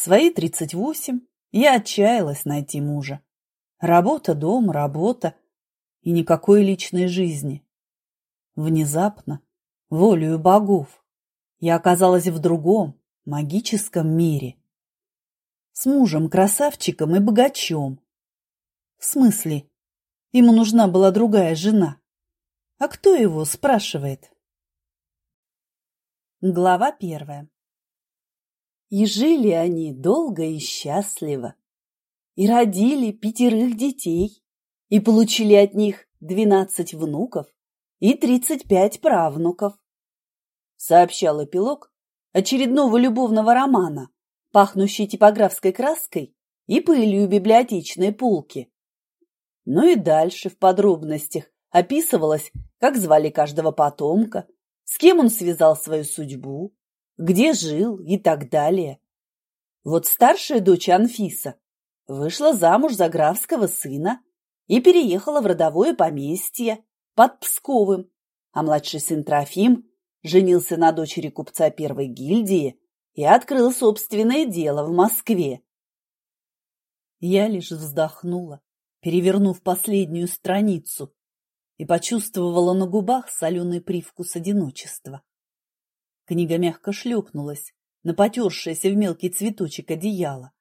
свои тридцать восемь я отчаялась найти мужа. Работа, дом, работа и никакой личной жизни. Внезапно, волею богов, я оказалась в другом, магическом мире. С мужем-красавчиком и богачом. В смысле, ему нужна была другая жена. А кто его спрашивает? Глава первая. И жили они долго и счастливо, и родили пятерых детей, и получили от них двенадцать внуков и тридцать пять правнуков. Сообщал эпилог очередного любовного романа, пахнущий типографской краской и пылью библиотечной полки. Ну и дальше в подробностях описывалось, как звали каждого потомка, с кем он связал свою судьбу, где жил и так далее. Вот старшая дочь Анфиса вышла замуж за графского сына и переехала в родовое поместье под Псковым, а младший сын Трофим женился на дочери купца первой гильдии и открыл собственное дело в Москве. Я лишь вздохнула, перевернув последнюю страницу, и почувствовала на губах соленый привкус одиночества. Книга мягко шлепнулась на потершееся в мелкий цветочек одеяло,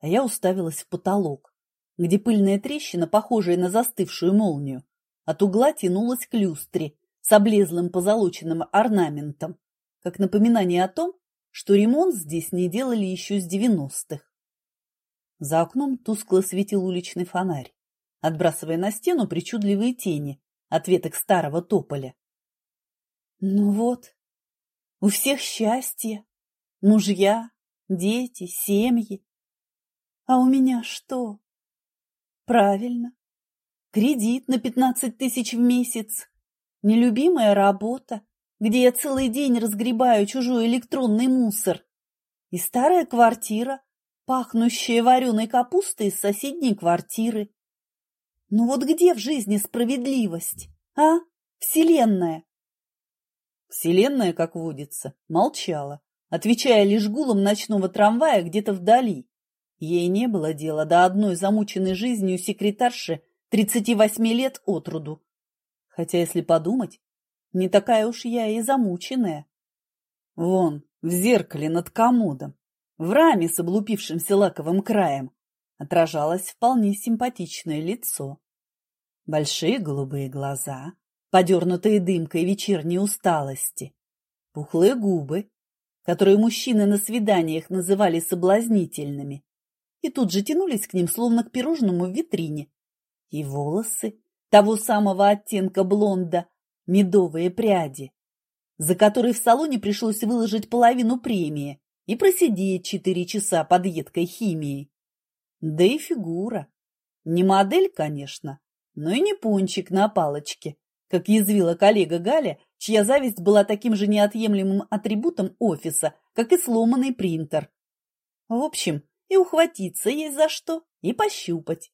а я уставилась в потолок, где пыльная трещина, похожая на застывшую молнию, от угла тянулась к люстре с облезлым позолоченным орнаментом, как напоминание о том, что ремонт здесь не делали еще с девяностых. За окном тускло светил уличный фонарь, отбрасывая на стену причудливые тени от веток старого тополя. Ну вот, у всех счастье, мужья, дети, семьи. А у меня что? Правильно. Кредит на пятнадцать тысяч в месяц. Нелюбимая работа, где я целый день разгребаю чужой электронный мусор. И старая квартира, пахнущая вареной капустой из соседней квартиры. Ну вот где в жизни справедливость, а, Вселенная? Вселенная, как водится, молчала, отвечая лишь гулом ночного трамвая где-то вдали. Ей не было дела до одной замученной жизнью секретарши 38 лет от роду. Хотя, если подумать, не такая уж я и замученная. Вон, в зеркале над комодом, в раме с облупившимся лаковым краем, отражалось вполне симпатичное лицо. Большие голубые глаза, подернутые дымкой вечерней усталости, пухлые губы, которые мужчины на свиданиях называли соблазнительными, и тут же тянулись к ним, словно к пирожному в витрине, и волосы того самого оттенка блонда, медовые пряди, за которые в салоне пришлось выложить половину премии и просидеть четыре часа под едкой химией. Да и фигура. Не модель, конечно, но и не пончик на палочке, как язвила коллега Галя, чья зависть была таким же неотъемлемым атрибутом офиса, как и сломанный принтер. В общем, и ухватиться есть за что, и пощупать.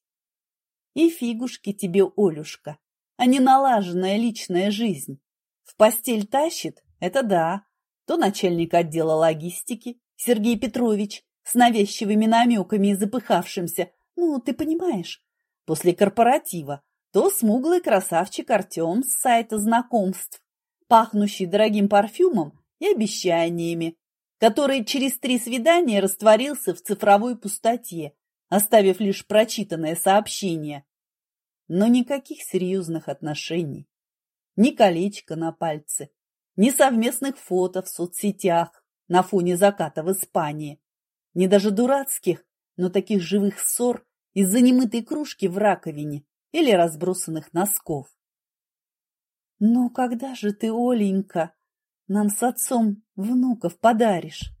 И фигушки тебе, Олюшка, а не налаженная личная жизнь. В постель тащит, это да, то начальник отдела логистики Сергей Петрович с навязчивыми намеками и запыхавшимся, ну, ты понимаешь, после корпоратива то смуглый красавчик Артем с сайта знакомств, пахнущий дорогим парфюмом и обещаниями, который через три свидания растворился в цифровой пустоте, оставив лишь прочитанное сообщение. Но никаких серьезных отношений, ни колечка на пальце, ни совместных фото в соцсетях на фоне заката в Испании, ни даже дурацких, но таких живых ссор из-за немытой кружки в раковине или разбросанных носков. «Ну когда же ты, Оленька, нам с отцом внуков подаришь?»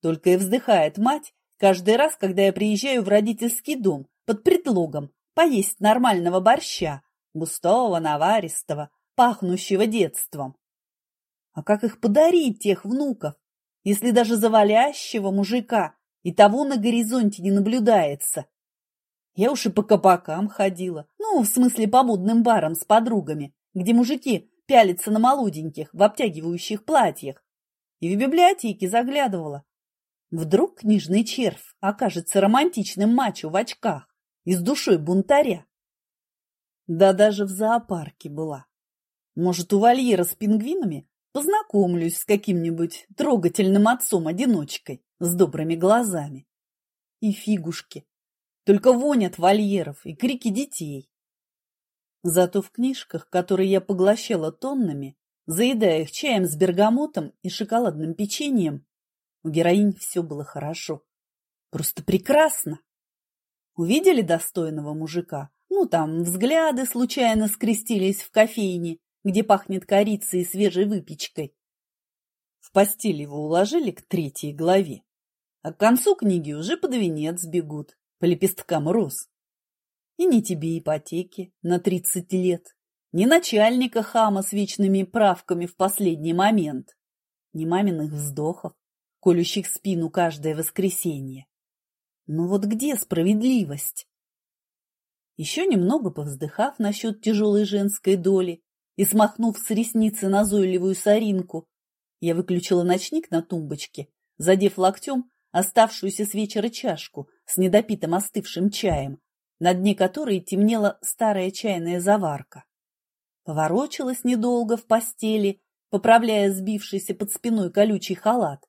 Только и вздыхает мать каждый раз, когда я приезжаю в родительский дом под предлогом поесть нормального борща, густого, наваристого, пахнущего детством. А как их подарить, тех внуков, если даже завалящего мужика и того на горизонте не наблюдается? Я уж и по кабакам ходила, ну, в смысле по модным барам с подругами, где мужики пялятся на молоденьких в обтягивающих платьях. И в библиотеке заглядывала. Вдруг книжный червь окажется романтичным мачо в очках и с душой бунтаря. Да даже в зоопарке была. Может, у вольера с пингвинами познакомлюсь с каким-нибудь трогательным отцом-одиночкой с добрыми глазами. И фигушки. Только вонят вольеров и крики детей. Зато в книжках, которые я поглощала тоннами, заедая их чаем с бергамотом и шоколадным печеньем, у героинь все было хорошо. Просто прекрасно. Увидели достойного мужика? Ну, там взгляды случайно скрестились в кофейне, где пахнет корицей и свежей выпечкой. В постель его уложили к третьей главе, а к концу книги уже под венец бегут по лепесткам роз. И не тебе ипотеки на тридцать лет, ни начальника хама с вечными правками в последний момент, ни маминых вздохов, колющих спину каждое воскресенье. Но вот где справедливость? Еще немного повздыхав насчет тяжелой женской доли и смахнув с ресницы назойливую соринку, я выключила ночник на тумбочке, задев локтем оставшуюся с вечера чашку с недопитым остывшим чаем, на дне которой темнела старая чайная заварка. Поворочилась недолго в постели, поправляя сбившийся под спиной колючий халат,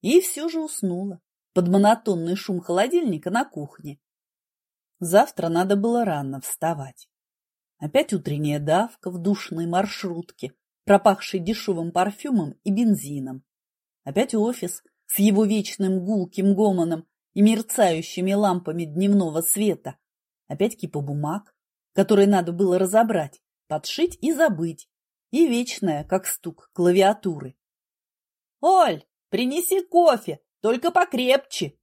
и все же уснула под монотонный шум холодильника на кухне. Завтра надо было рано вставать. Опять утренняя давка в душной маршрутке, пропахшей дешевым парфюмом и бензином. Опять офис с его вечным гулким гомоном и мерцающими лампами дневного света. Опять кипа бумаг, которые надо было разобрать, подшить и забыть. И вечная, как стук клавиатуры. «Оль, Принеси кофе, только покрепче.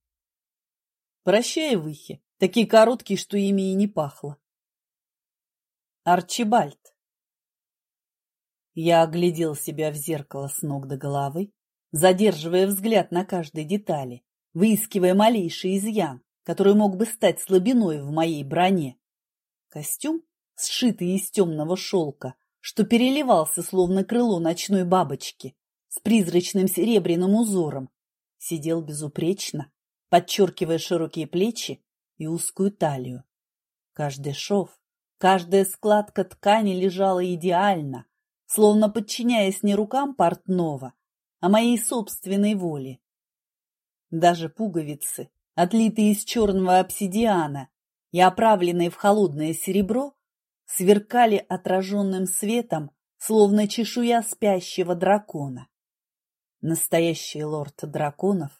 Прощай, выхи, такие короткие, что ими и не пахло. Арчибальд. Я оглядел себя в зеркало с ног до головы, задерживая взгляд на каждой детали, выискивая малейший изъян, который мог бы стать слабиной в моей броне. Костюм, сшитый из темного шелка, что переливался, словно крыло ночной бабочки, с призрачным серебряным узором, сидел безупречно, подчеркивая широкие плечи и узкую талию. Каждый шов, каждая складка ткани лежала идеально, словно подчиняясь не рукам портного, а моей собственной воле. Даже пуговицы, отлитые из черного обсидиана и оправленные в холодное серебро, сверкали отраженным светом, словно чешуя спящего дракона. Настоящий лорд драконов,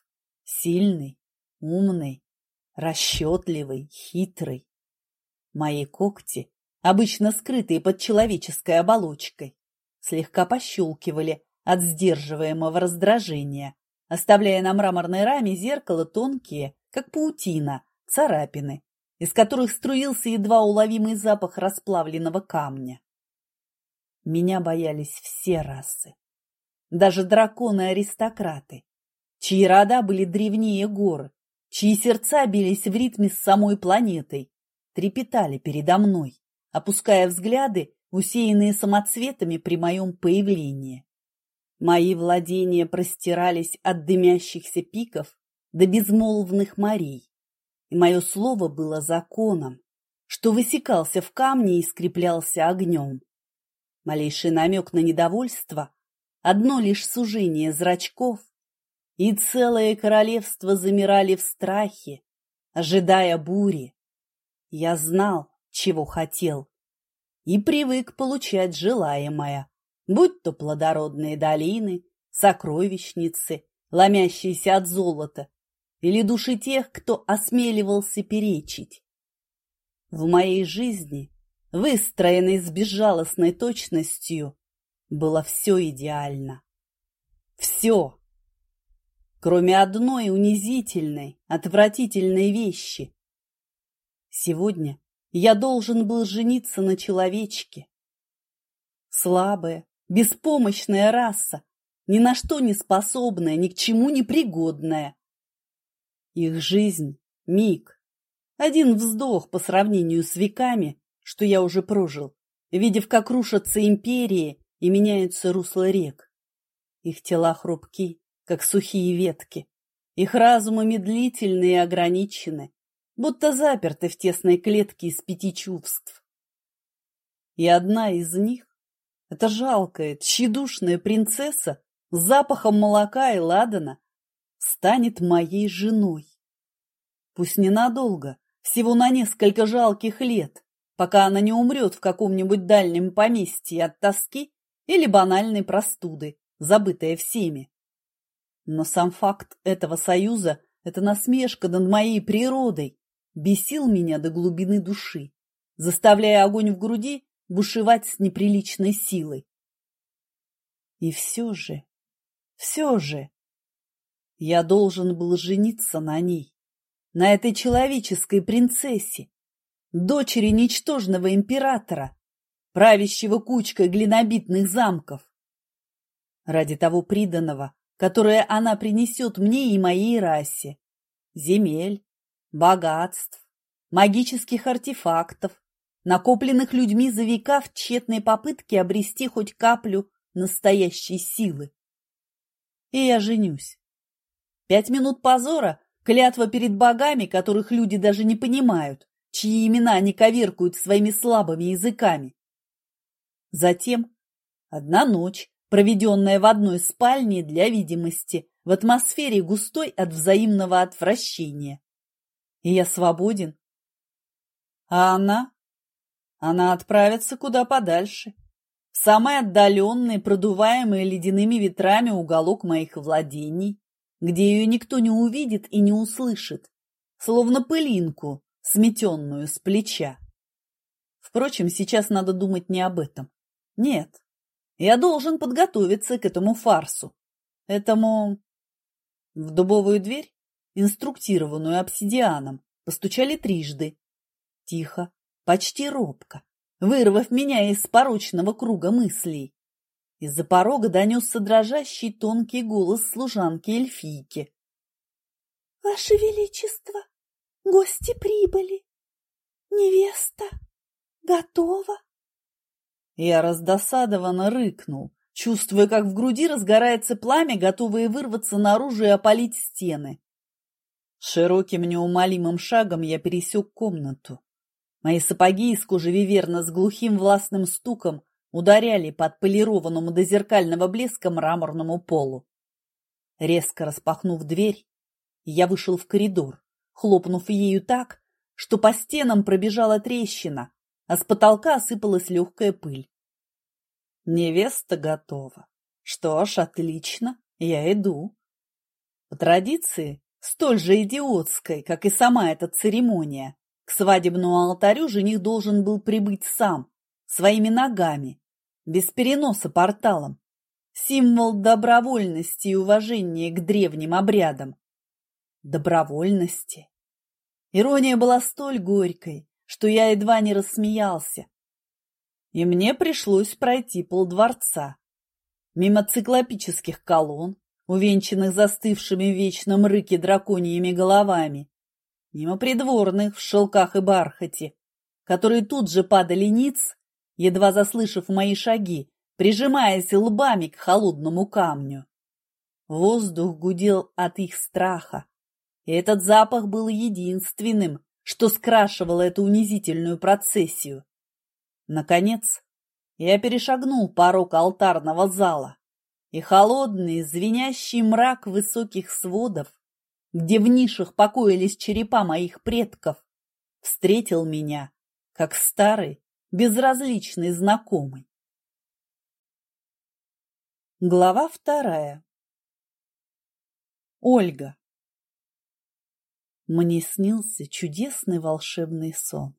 сильный, умный, расчетливый, хитрый. Мои когти, обычно скрытые под человеческой оболочкой, слегка пощелкивали от сдерживаемого раздражения, оставляя на мраморной раме зеркало тонкие, как паутина, царапины, из которых струился едва уловимый запах расплавленного камня. Меня боялись все расы даже драконы-аристократы, чьи рода были древнее гор, чьи сердца бились в ритме с самой планетой, трепетали передо мной, опуская взгляды, усеянные самоцветами при моем появлении. Мои владения простирались от дымящихся пиков до безмолвных морей, и мое слово было законом, что высекался в камне и скреплялся огнем. Малейший намек на недовольство одно лишь сужение зрачков, и целое королевство замирали в страхе, ожидая бури. Я знал, чего хотел, и привык получать желаемое, будь то плодородные долины, сокровищницы, ломящиеся от золота, или души тех, кто осмеливался перечить. В моей жизни, выстроенной с безжалостной точностью, было все идеально. Все. Кроме одной унизительной, отвратительной вещи. Сегодня я должен был жениться на человечке. Слабая, беспомощная раса, ни на что не способная, ни к чему не пригодная. Их жизнь — миг. Один вздох по сравнению с веками, что я уже прожил, видев, как рушатся империи и меняются русла рек. Их тела хрупки, как сухие ветки, Их разумы медлительны и ограничены, будто заперты в тесной клетке из пяти чувств. И одна из них — эта жалкая, тщедушная принцесса с запахом молока и ладана — станет моей женой. Пусть ненадолго, всего на несколько жалких лет, пока она не умрет в каком-нибудь дальнем поместье от тоски или банальной простуды, забытая всеми. Но сам факт этого союза, эта насмешка над моей природой, бесил меня до глубины души, заставляя огонь в груди бушевать с неприличной силой. И все же, все же, я должен был жениться на ней, на этой человеческой принцессе, дочери ничтожного императора, правящего кучкой глинобитных замков. Ради того приданого, которое она принесет мне и моей расе, земель, богатств, магических артефактов, накопленных людьми за века в тщетной попытке обрести хоть каплю настоящей силы. И я женюсь. Пять минут позора – клятва перед богами, которых люди даже не понимают, чьи имена они коверкуют своими слабыми языками. Затем одна ночь, проведенная в одной спальне для видимости, в атмосфере густой от взаимного отвращения. И я свободен. А она? Она отправится куда подальше, в самый отдаленный, продуваемый ледяными ветрами уголок моих владений, где ее никто не увидит и не услышит, словно пылинку, сметенную с плеча. Впрочем, сейчас надо думать не об этом. Нет, я должен подготовиться к этому фарсу, этому... В дубовую дверь, инструктированную обсидианом, постучали трижды. Тихо, почти робко, вырвав меня из порочного круга мыслей. Из-за порога донесся дрожащий тонкий голос служанки-эльфийки. — Ваше Величество, гости прибыли. Невеста готова. Я раздосадованно рыкнул, чувствуя, как в груди разгорается пламя, готовое вырваться наружу и опалить стены. Широким неумолимым шагом я пересек комнату. Мои сапоги из кожи виверна с глухим властным стуком ударяли по отполированному до зеркального блеска мраморному полу. Резко распахнув дверь, я вышел в коридор, хлопнув ею так, что по стенам пробежала трещина, а с потолка осыпалась легкая пыль. Невеста готова. Что ж, отлично, я иду. По традиции, столь же идиотской, как и сама эта церемония, свадебному алтарю жених должен был прибыть сам, своими ногами, без переноса порталом. Символ добровольности и уважения к древним обрядам. Добровольности. Ирония была столь горькой, что я едва не рассмеялся. И мне пришлось пройти полдворца. Мимо циклопических колонн, увенчанных застывшими в вечном рыке драконьими головами, мимо придворных в шелках и бархате, которые тут же падали ниц, едва заслышав мои шаги, прижимаясь лбами к холодному камню. Воздух гудел от их страха, и этот запах был единственным, что скрашивало эту унизительную процессию. Наконец, я перешагнул порог алтарного зала, и холодный, звенящий мрак высоких сводов где в нишах покоились черепа моих предков, встретил меня, как старый, безразличный знакомый. Глава вторая Ольга Мне снился чудесный волшебный сон.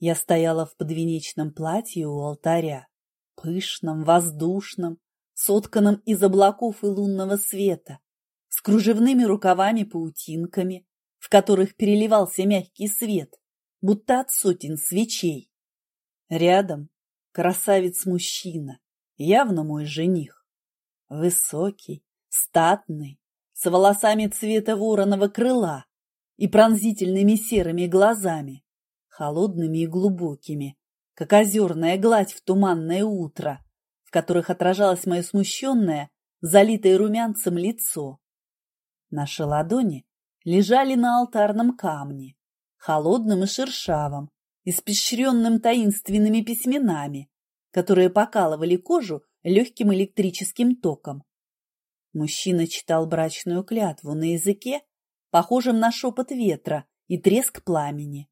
Я стояла в подвенечном платье у алтаря, пышном, воздушном, сотканном из облаков и лунного света, с кружевными рукавами-паутинками, в которых переливался мягкий свет, будто от сотен свечей. Рядом красавец-мужчина, явно мой жених. Высокий, статный, с волосами цвета вороного крыла и пронзительными серыми глазами, холодными и глубокими, как озерная гладь в туманное утро, в которых отражалось мое смущенное, залитое румянцем лицо. Наши ладони лежали на алтарном камне, холодным и шершавым, испещренным таинственными письменами, которые покалывали кожу легким электрическим током. Мужчина читал брачную клятву на языке, похожем на шепот ветра и треск пламени.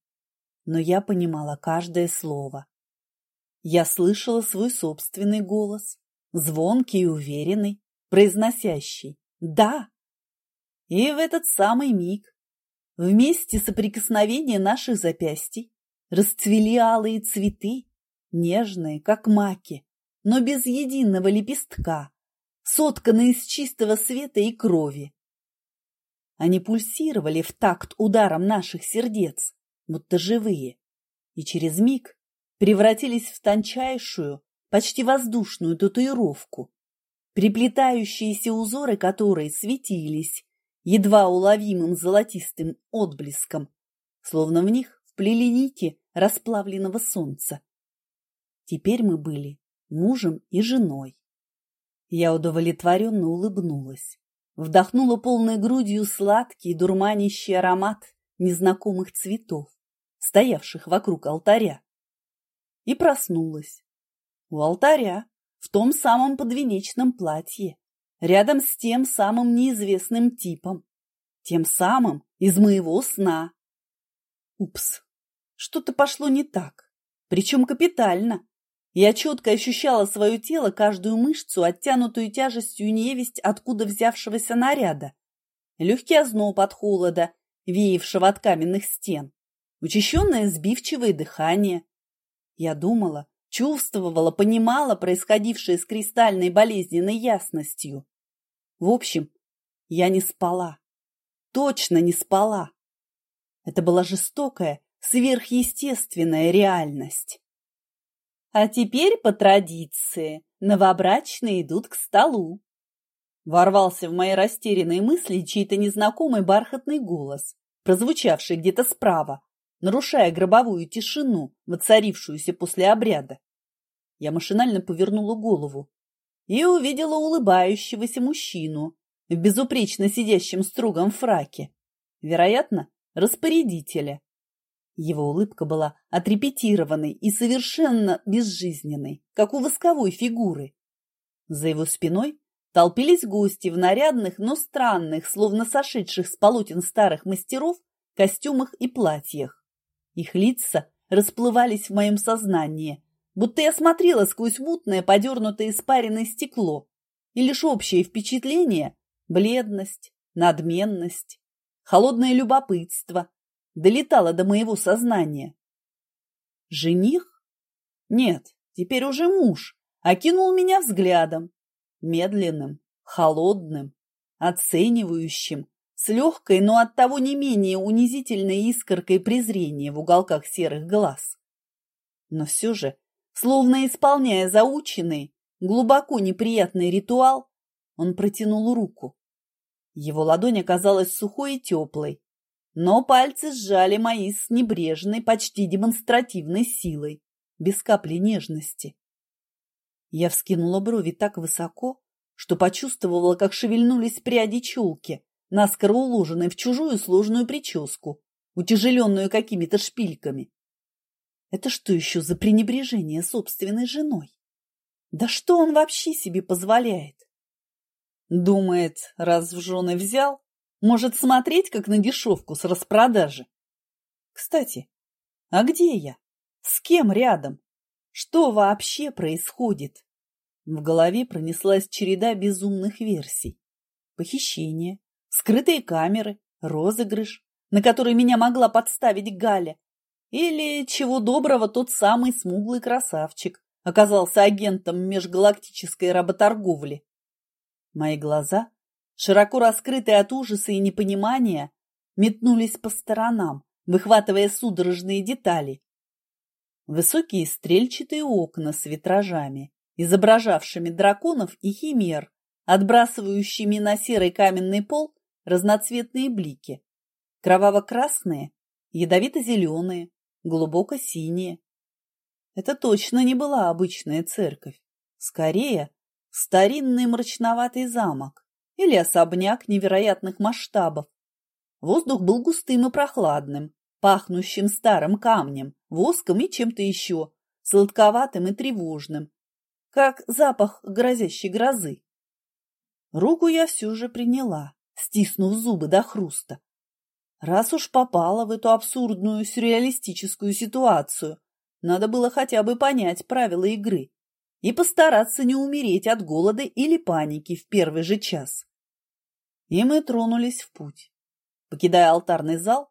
Но я понимала каждое слово. Я слышала свой собственный голос, звонкий и уверенный, произносящий «да». И в этот самый миг, в месте соприкосновения наших запястий, расцвели алые цветы, нежные, как маки, но без единого лепестка, сотканные из чистого света и крови. Они пульсировали в такт ударом наших сердец, будто живые, и через миг превратились в тончайшую, почти воздушную татуировку, приплетающиеся узоры которой светились едва уловимым золотистым отблеском, словно в них вплели нити расплавленного солнца. Теперь мы были мужем и женой. Я удовлетворенно улыбнулась, вдохнула полной грудью сладкий дурманящий аромат незнакомых цветов, стоявших вокруг алтаря, и проснулась. У алтаря, в том самом подвенечном платье, рядом с тем самым неизвестным типом, тем самым из моего сна. Упс, что-то пошло не так, причем капитально. Я четко ощущала свое тело, каждую мышцу, оттянутую тяжестью невесть откуда взявшегося наряда. Легкий озноб от холода, веявшего от каменных стен, учащенное сбивчивое дыхание. Я думала, чувствовала, понимала происходившее с кристальной болезненной ясностью. В общем, я не спала. Точно не спала. Это была жестокая, сверхъестественная реальность. А теперь, по традиции, новобрачные идут к столу. Ворвался в мои растерянные мысли чей-то незнакомый бархатный голос, прозвучавший где-то справа, нарушая гробовую тишину, воцарившуюся после обряда. Я машинально повернула голову и увидела улыбающегося мужчину в безупречно сидящем строгом фраке. Вероятно, распорядителя. Его улыбка была отрепетированной и совершенно безжизненной, как у восковой фигуры. За его спиной толпились гости в нарядных, но странных, словно сошедших с полотен старых мастеров, костюмах и платьях. Их лица расплывались в моем сознании, будто я смотрела сквозь мутное, подернутое испаренное стекло, и лишь общее впечатление – бледность, надменность, холодное любопытство – долетало до моего сознания. Жених? Нет, теперь уже муж, окинул меня взглядом, медленным, холодным, оценивающим, с легкой, но оттого не менее унизительной искоркой презрения в уголках серых глаз. Но все же, словно исполняя заученный, глубоко неприятный ритуал, он протянул руку. Его ладонь оказалась сухой и теплой, но пальцы сжали мои с небрежной, почти демонстративной силой, без капли нежности. Я вскинула брови так высоко, что почувствовала, как шевельнулись пряди челки, наскоро уложенной в чужую сложную прическу, утяжеленную какими-то шпильками. Это что еще за пренебрежение собственной женой? Да что он вообще себе позволяет? Думает, раз в жены взял, может смотреть, как на дешевку с распродажи. Кстати, а где я? С кем рядом? Что вообще происходит? В голове пронеслась череда безумных версий. Похищение, скрытые камеры, розыгрыш, на который меня могла подставить Галя. Или, чего доброго, тот самый смуглый красавчик оказался агентом межгалактической работорговли. Мои глаза широко раскрытые от ужаса и непонимания, метнулись по сторонам, выхватывая судорожные детали. Высокие стрельчатые окна с витражами, изображавшими драконов и химер, отбрасывающими на серый каменный пол разноцветные блики. Кроваво-красные, ядовито-зеленые, глубоко-синие. Это точно не была обычная церковь. Скорее, старинный мрачноватый замок, или особняк невероятных масштабов. Воздух был густым и прохладным, пахнущим старым камнем, воском и чем-то еще, сладковатым и тревожным, как запах грозящей грозы. Руку я все же приняла, стиснув зубы до хруста. Раз уж попала в эту абсурдную сюрреалистическую ситуацию, надо было хотя бы понять правила игры и постараться не умереть от голода или паники в первый же час. И мы тронулись в путь. Покидая алтарный зал,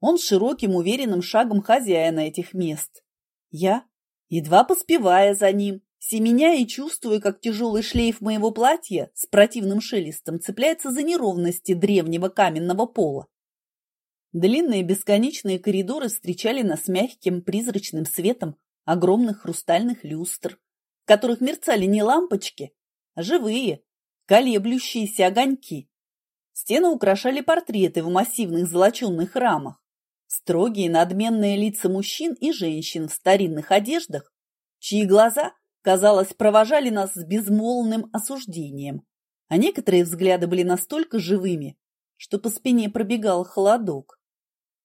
он широким уверенным шагом хозяина этих мест. Я, едва поспевая за ним, семеня и чувствуя, как тяжелый шлейф моего платья с противным шелестом цепляется за неровности древнего каменного пола. Длинные бесконечные коридоры встречали нас мягким призрачным светом огромных хрустальных люстр, в которых мерцали не лампочки, а живые, колеблющиеся огоньки. Стены украшали портреты в массивных золоченных рамах, строгие надменные лица мужчин и женщин в старинных одеждах, чьи глаза, казалось, провожали нас с безмолвным осуждением, а некоторые взгляды были настолько живыми, что по спине пробегал холодок.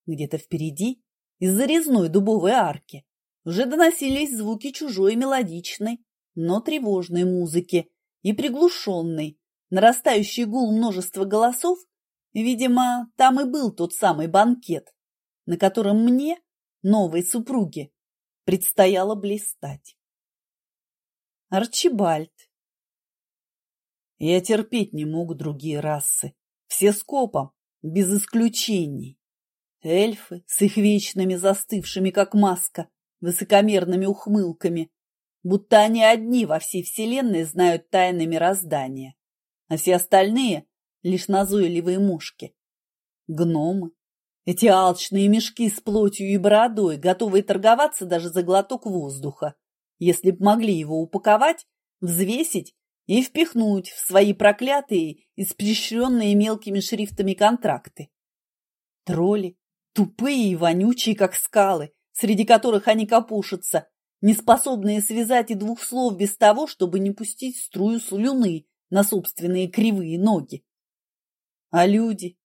Где-то впереди, из-за резной дубовой арки, уже доносились звуки чужой мелодичной, но тревожной музыки и приглушенной, нарастающий гул множества голосов, видимо, там и был тот самый банкет, на котором мне, новой супруге, предстояло блистать. Арчибальд. Я терпеть не мог другие расы, все скопом, без исключений. Эльфы с их вечными застывшими, как маска, высокомерными ухмылками, будто они одни во всей вселенной знают тайны мироздания, а все остальные — лишь назойливые мушки. Гномы, эти алчные мешки с плотью и бородой, готовые торговаться даже за глоток воздуха, если б могли его упаковать, взвесить и впихнуть в свои проклятые, испещренные мелкими шрифтами контракты. Тролли, Тупые и вонючие, как скалы, среди которых они копушатся, неспособные связать и двух слов без того, чтобы не пустить струю слюны на собственные кривые ноги. А люди?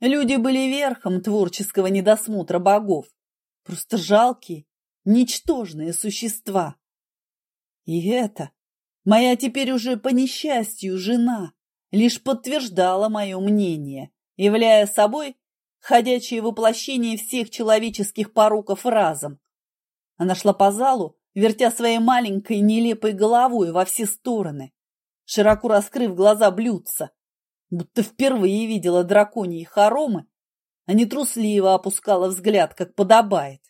Люди были верхом творческого недосмотра богов, просто жалкие, ничтожные существа. И это, моя теперь уже по несчастью жена, лишь подтверждала мое мнение, являя собой ходячее воплощение всех человеческих пороков разом. Она шла по залу, вертя своей маленькой нелепой головой во все стороны, широко раскрыв глаза блюдца, будто впервые видела драконьи хоромы, а не трусливо опускала взгляд, как подобает.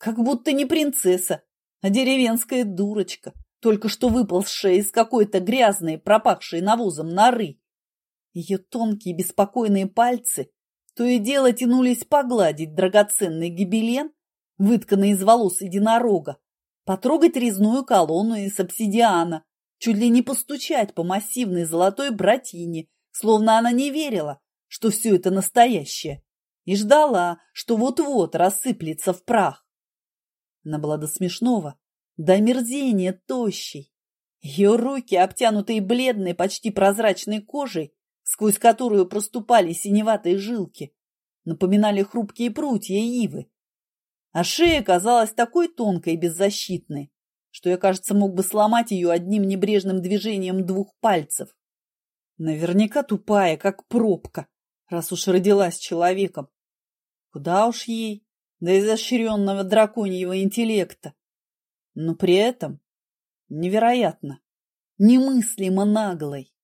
Как будто не принцесса, а деревенская дурочка, только что выползшая из какой-то грязной, пропахшей навозом норы. Ее тонкие беспокойные пальцы то и дело тянулись погладить драгоценный гибелен, вытканный из волос единорога, потрогать резную колонну из обсидиана, чуть ли не постучать по массивной золотой братине, словно она не верила, что все это настоящее, и ждала, что вот-вот рассыплется в прах. Она была до смешного, до мерзения тощей. Ее руки, обтянутые бледной, почти прозрачной кожей, сквозь которую проступали синеватые жилки, напоминали хрупкие прутья ивы. А шея казалась такой тонкой и беззащитной, что я, кажется, мог бы сломать ее одним небрежным движением двух пальцев. Наверняка тупая, как пробка, раз уж родилась человеком. Куда уж ей, до изощренного драконьего интеллекта. Но при этом невероятно, немыслимо наглой.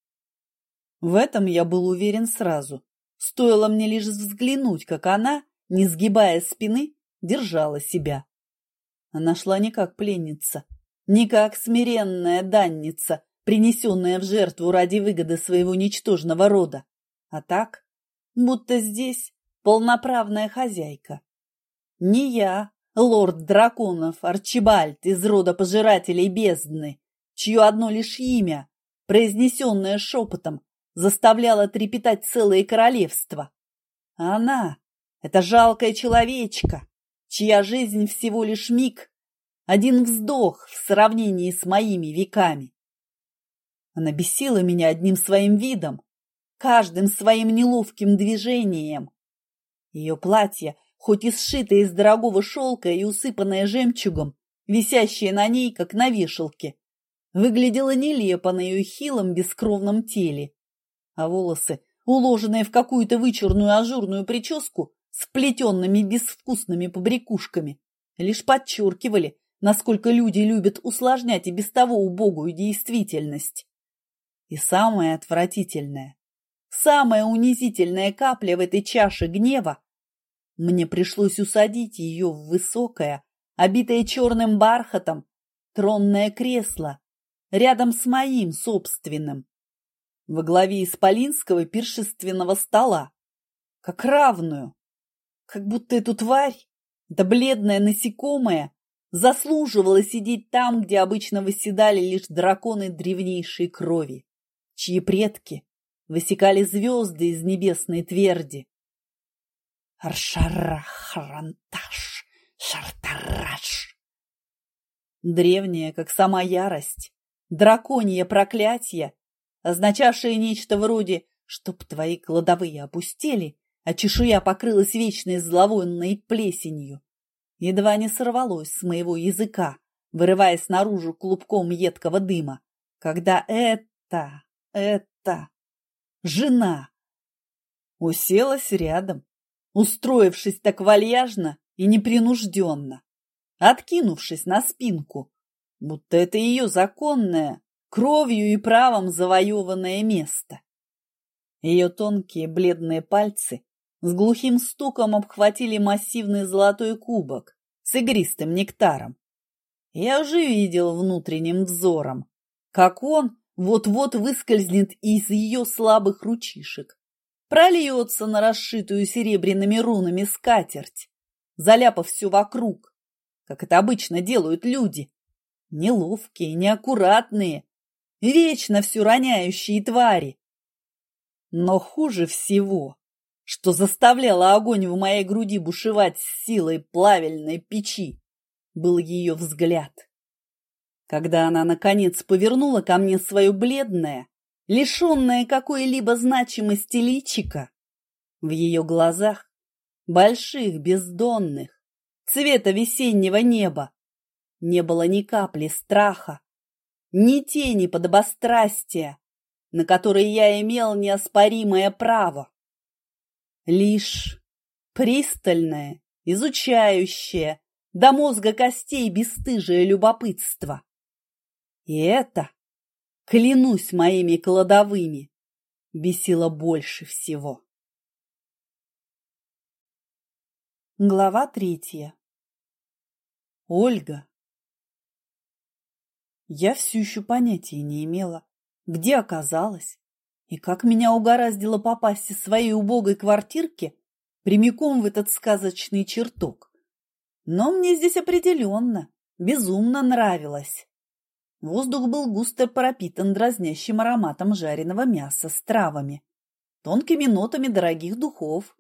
В этом я был уверен сразу. Стоило мне лишь взглянуть, как она, не сгибая спины, держала себя. Она шла не как пленница, не как смиренная данница, принесенная в жертву ради выгоды своего ничтожного рода, а так, будто здесь полноправная хозяйка. Не я, лорд драконов Арчибальд из рода пожирателей бездны, чье одно лишь имя, произнесенное шепотом, заставляла трепетать целое королевство. А она — это жалкая человечка, чья жизнь всего лишь миг, один вздох в сравнении с моими веками. Она бесила меня одним своим видом, каждым своим неловким движением. Ее платье, хоть и сшитое из дорогого шелка и усыпанное жемчугом, висящее на ней, как на вешалке, выглядело нелепо на ее хилом бескровном теле, а волосы, уложенные в какую-то вычурную ажурную прическу с плетенными безвкусными побрякушками, лишь подчеркивали, насколько люди любят усложнять и без того убогую действительность. И самое отвратительное, самая унизительная капля в этой чаше гнева мне пришлось усадить ее в высокое, обитое черным бархатом, тронное кресло, рядом с моим собственным, во главе исполинского пиршественного стола, как равную, как будто эту тварь, да бледное насекомое, заслуживала сидеть там, где обычно восседали лишь драконы древнейшей крови, чьи предки высекали звезды из небесной тверди. Аршарахранташ, шартараш. Древняя, как сама ярость, драконье проклятие, означавшее нечто вроде «чтоб твои кладовые опустили», а чешуя покрылась вечной зловонной плесенью, едва не сорвалось с моего языка, вырываясь наружу клубком едкого дыма, когда это, это, жена уселась рядом, устроившись так вальяжно и непринужденно, откинувшись на спинку, будто это ее законное, кровью и правом завоеванное место. Ее тонкие бледные пальцы с глухим стуком обхватили массивный золотой кубок с игристым нектаром. Я уже видел внутренним взором, как он вот-вот выскользнет из ее слабых ручишек, прольется на расшитую серебряными рунами скатерть, заляпав все вокруг, как это обычно делают люди, неловкие, неаккуратные, вечно все роняющие твари. Но хуже всего, что заставляло огонь в моей груди бушевать с силой плавильной печи, был ее взгляд. Когда она, наконец, повернула ко мне свое бледное, лишенное какой-либо значимости личика, в ее глазах, больших, бездонных, цвета весеннего неба, не было ни капли страха, ни тени подобострастия, на которые я имел неоспоримое право. Лишь пристальное, изучающее, до мозга костей бесстыжее любопытство. И это, клянусь моими кладовыми, бесило больше всего. Глава третья. Ольга. Я все еще понятия не имела, где оказалась и как меня угораздило попасть из своей убогой квартирки прямиком в этот сказочный чертог. Но мне здесь определенно, безумно нравилось. Воздух был густо пропитан дразнящим ароматом жареного мяса с травами, тонкими нотами дорогих духов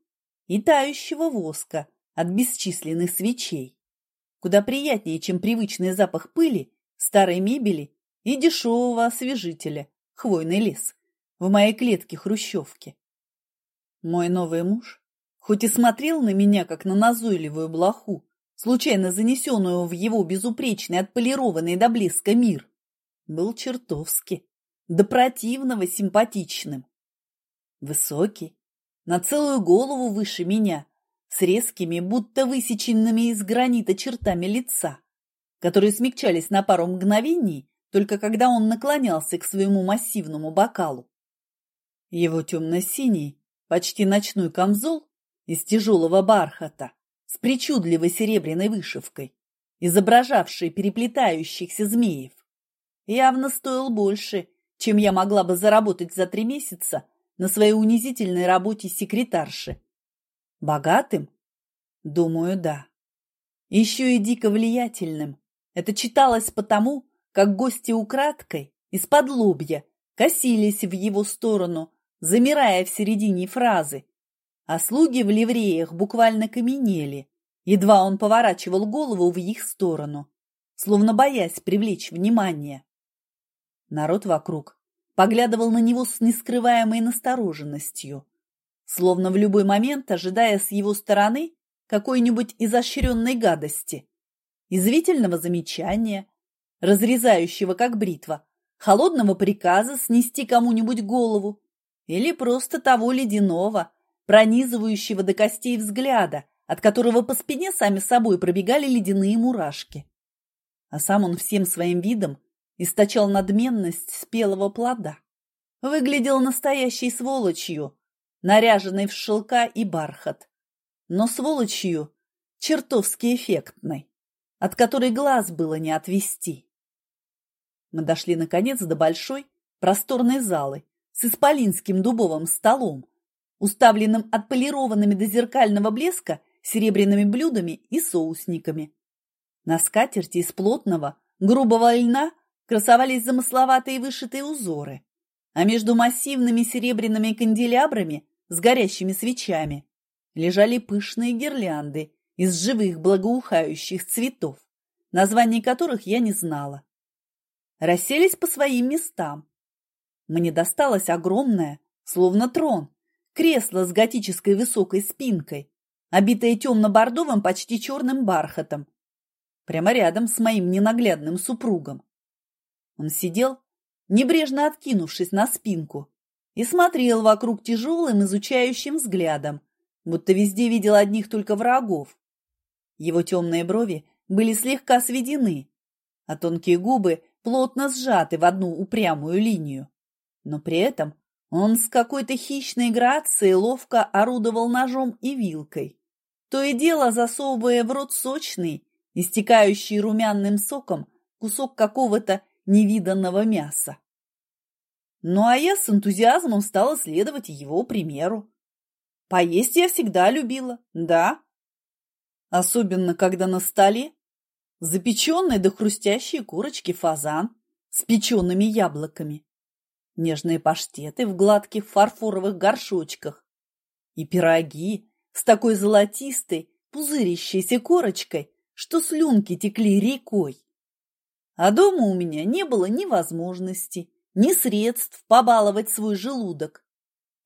и тающего воска от бесчисленных свечей. Куда приятнее, чем привычный запах пыли, старой мебели и дешевого освежителя, хвойный лес, в моей клетке хрущевки. Мой новый муж, хоть и смотрел на меня, как на назойливую блоху, случайно занесенную в его безупречный, отполированный до блеска мир, был чертовски, до противного симпатичным. Высокий, на целую голову выше меня, с резкими, будто высеченными из гранита чертами лица, которые смягчались на пару мгновений, только когда он наклонялся к своему массивному бокалу. Его темно-синий, почти ночной камзол из тяжелого бархата с причудливой серебряной вышивкой, изображавший переплетающихся змеев, явно стоил больше, чем я могла бы заработать за три месяца на своей унизительной работе секретарши. Богатым? Думаю, да. Еще и дико влиятельным. Это читалось потому, как гости украдкой, из-под лобья, косились в его сторону, замирая в середине фразы, а слуги в ливреях буквально каменели, едва он поворачивал голову в их сторону, словно боясь привлечь внимание. Народ вокруг поглядывал на него с нескрываемой настороженностью, словно в любой момент ожидая с его стороны какой-нибудь изощренной гадости, извительного замечания, разрезающего как бритва, холодного приказа снести кому-нибудь голову или просто того ледяного, пронизывающего до костей взгляда, от которого по спине сами собой пробегали ледяные мурашки. А сам он всем своим видом источал надменность спелого плода. Выглядел настоящей сволочью, наряженной в шелка и бархат, но сволочью чертовски эффектной, от которой глаз было не отвести. Мы дошли, наконец, до большой, просторной залы с исполинским дубовым столом, уставленным отполированными до зеркального блеска серебряными блюдами и соусниками. На скатерти из плотного, грубого льна красовались замысловатые вышитые узоры, а между массивными серебряными канделябрами с горящими свечами лежали пышные гирлянды из живых благоухающих цветов, названий которых я не знала. Расселись по своим местам. Мне досталось огромное, словно трон, кресло с готической высокой спинкой, обитое темно-бордовым, почти черным бархатом, прямо рядом с моим ненаглядным супругом. Он сидел, небрежно откинувшись на спинку, и смотрел вокруг тяжелым изучающим взглядом, будто везде видел одних только врагов. Его темные брови были слегка сведены, а тонкие губы плотно сжаты в одну упрямую линию. Но при этом он с какой-то хищной грацией ловко орудовал ножом и вилкой, то и дело засовывая в рот сочный, истекающий румяным соком кусок какого-то невиданного мяса. Ну а я с энтузиазмом стала следовать его примеру. Поесть я всегда любила, да. Особенно, когда на столе запеченные до хрустящие корочки фазан с печеными яблоками, нежные паштеты в гладких фарфоровых горшочках и пироги с такой золотистой, пузырящейся корочкой, что слюнки текли рекой. А дома у меня не было ни возможности, ни средств побаловать свой желудок.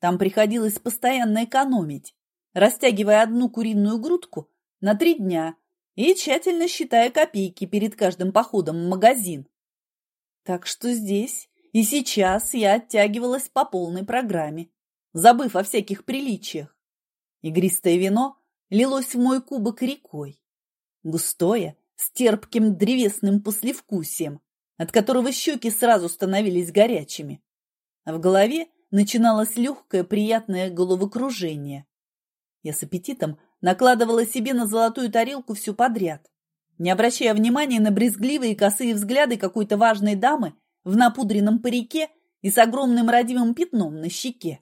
Там приходилось постоянно экономить, растягивая одну куриную грудку на три дня и тщательно считая копейки перед каждым походом в магазин. Так что здесь и сейчас я оттягивалась по полной программе, забыв о всяких приличиях. Игристое вино лилось в мой кубок рекой. Густое, с терпким древесным послевкусием, от которого щеки сразу становились горячими. А в голове начиналось легкое приятное головокружение. Я с аппетитом накладывала себе на золотую тарелку всю подряд, не обращая внимания на брезгливые косые взгляды какой-то важной дамы в напудренном парике и с огромным родимым пятном на щеке.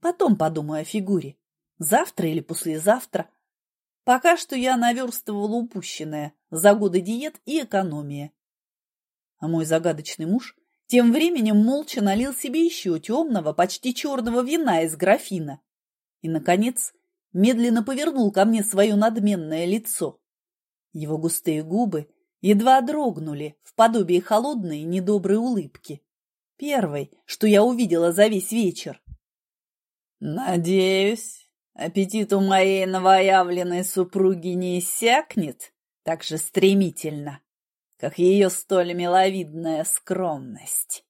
Потом подумаю о фигуре. Завтра или послезавтра – Пока что я наверстывала упущенное за годы диет и экономии. А мой загадочный муж тем временем молча налил себе еще темного, почти черного вина из графина и, наконец, медленно повернул ко мне свое надменное лицо. Его густые губы едва дрогнули в подобии холодной недоброй улыбки. Первой, что я увидела за весь вечер. «Надеюсь, Аппетит у моей новоявленной супруги не иссякнет так же стремительно, как ее столь миловидная скромность.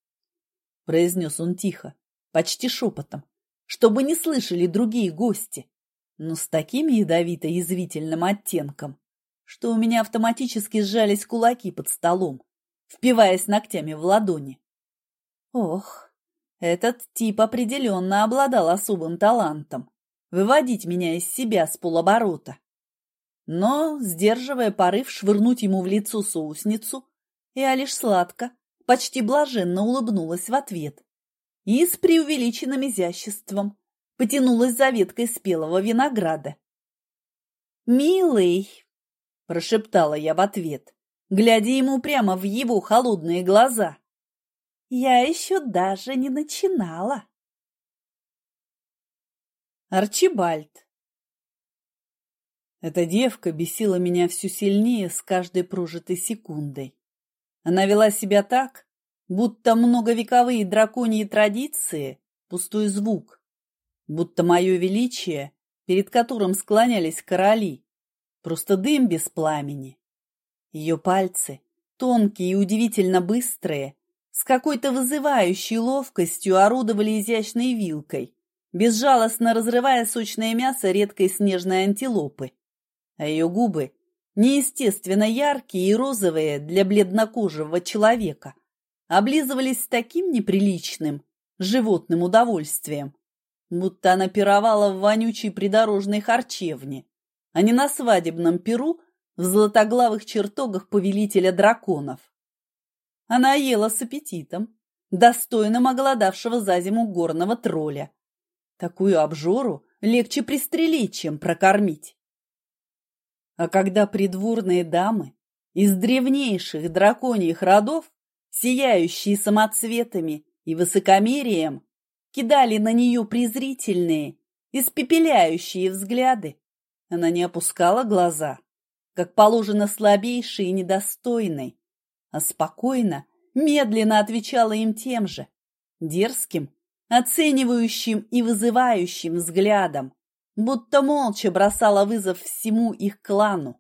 Произнес он тихо, почти шепотом, чтобы не слышали другие гости, но с таким ядовито-язвительным оттенком, что у меня автоматически сжались кулаки под столом, впиваясь ногтями в ладони. Ох, этот тип определенно обладал особым талантом выводить меня из себя с полоборота. Но, сдерживая порыв швырнуть ему в лицо соусницу, я лишь сладко, почти блаженно улыбнулась в ответ и с преувеличенным изяществом потянулась за веткой спелого винограда. «Милый!» – прошептала я в ответ, глядя ему прямо в его холодные глаза. «Я еще даже не начинала!» Арчибальд. Эта девка бесила меня все сильнее с каждой прожитой секундой. Она вела себя так, будто многовековые драконьи традиции – пустой звук, будто мое величие, перед которым склонялись короли, просто дым без пламени. Ее пальцы, тонкие и удивительно быстрые, с какой-то вызывающей ловкостью орудовали изящной вилкой, безжалостно разрывая сочное мясо редкой снежной антилопы. А ее губы, неестественно яркие и розовые для бледнокожего человека, облизывались таким неприличным, животным удовольствием, будто она пировала в вонючей придорожной харчевне, а не на свадебном перу в золотоглавых чертогах повелителя драконов. Она ела с аппетитом, достойным оголодавшего за зиму горного тролля. Такую обжору легче пристрелить, чем прокормить. А когда придворные дамы из древнейших драконьих родов, сияющие самоцветами и высокомерием, кидали на нее презрительные, испепеляющие взгляды, она не опускала глаза, как положено слабейшей и недостойной, а спокойно, медленно отвечала им тем же, дерзким, оценивающим и вызывающим взглядом, будто молча бросала вызов всему их клану.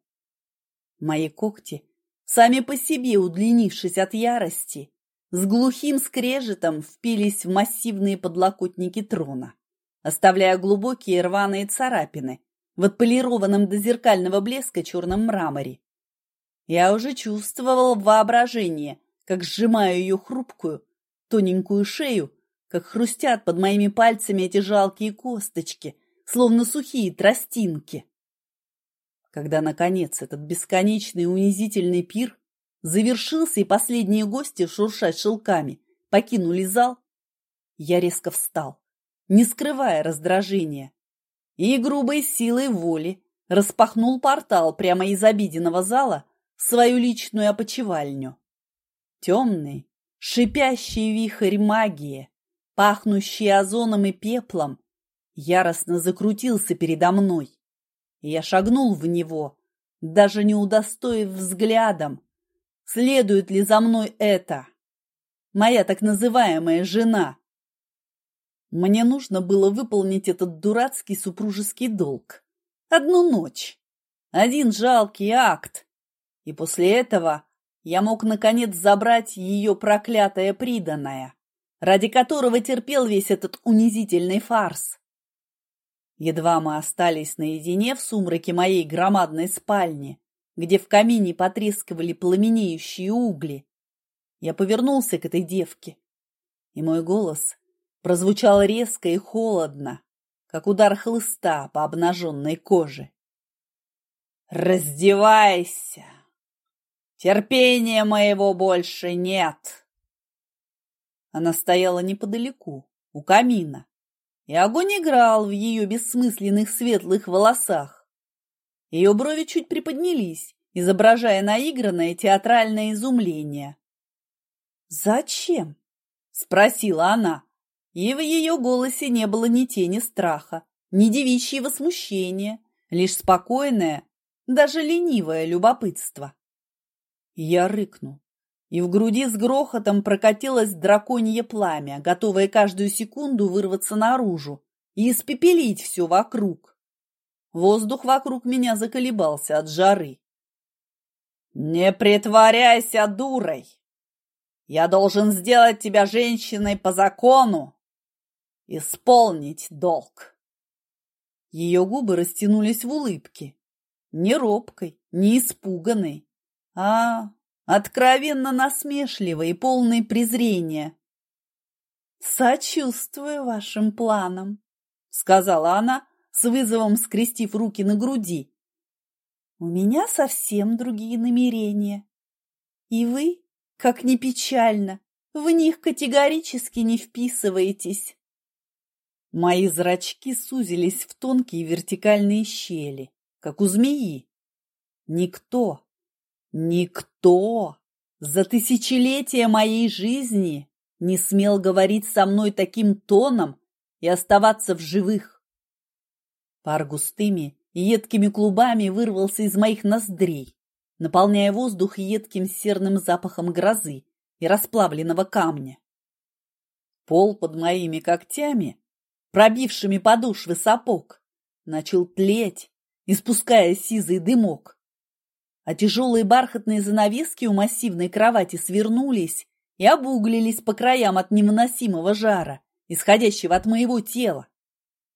Мои когти, сами по себе удлинившись от ярости, с глухим скрежетом впились в массивные подлокотники трона, оставляя глубокие рваные царапины в отполированном до зеркального блеска черном мраморе. Я уже чувствовал в воображении, как сжимаю ее хрупкую, тоненькую шею, как хрустят под моими пальцами эти жалкие косточки, словно сухие тростинки. Когда, наконец, этот бесконечный унизительный пир завершился и последние гости, шуршать шелками, покинули зал, я резко встал, не скрывая раздражения, и грубой силой воли распахнул портал прямо из обиденного зала в свою личную опочивальню. Темный, шипящий вихрь магии, пахнущий озоном и пеплом, яростно закрутился передо мной. Я шагнул в него, даже не удостоив взглядом, следует ли за мной это. Моя так называемая жена. Мне нужно было выполнить этот дурацкий супружеский долг. Одну ночь. Один жалкий акт. И после этого я мог, наконец, забрать ее проклятое приданное, ради которого терпел весь этот унизительный фарс. Едва мы остались наедине в сумраке моей громадной спальни, где в камине потрескивали пламенеющие угли, я повернулся к этой девке, и мой голос прозвучал резко и холодно, как удар хлыста по обнаженной коже. «Раздевайся! Терпения моего больше нет!» Она стояла неподалеку, у камина, и огонь играл в ее бессмысленных светлых волосах. Ее брови чуть приподнялись, изображая наигранное театральное изумление. «Зачем?» — спросила она, и в ее голосе не было ни тени страха, ни девичьего смущения, лишь спокойное, даже ленивое любопытство. Я рыкнул, и в груди с грохотом прокатилось драконье пламя, готовое каждую секунду вырваться наружу и испепелить все вокруг. Воздух вокруг меня заколебался от жары. «Не притворяйся дурой! Я должен сделать тебя женщиной по закону, исполнить долг!» Ее губы растянулись в улыбке, не робкой, не испуганной, а откровенно насмешливой и полной презрения. «Сочувствую вашим планам», — сказала она, с вызовом скрестив руки на груди. У меня совсем другие намерения. И вы, как ни печально, в них категорически не вписываетесь. Мои зрачки сузились в тонкие вертикальные щели, как у змеи. Никто, никто за тысячелетия моей жизни не смел говорить со мной таким тоном и оставаться в живых. Пар густыми и едкими клубами вырвался из моих ноздрей, наполняя воздух едким серным запахом грозы и расплавленного камня. Пол под моими когтями, пробившими подошвы сапог, начал тлеть, испуская сизый дымок. А тяжелые бархатные занавески у массивной кровати свернулись и обуглились по краям от невыносимого жара, исходящего от моего тела.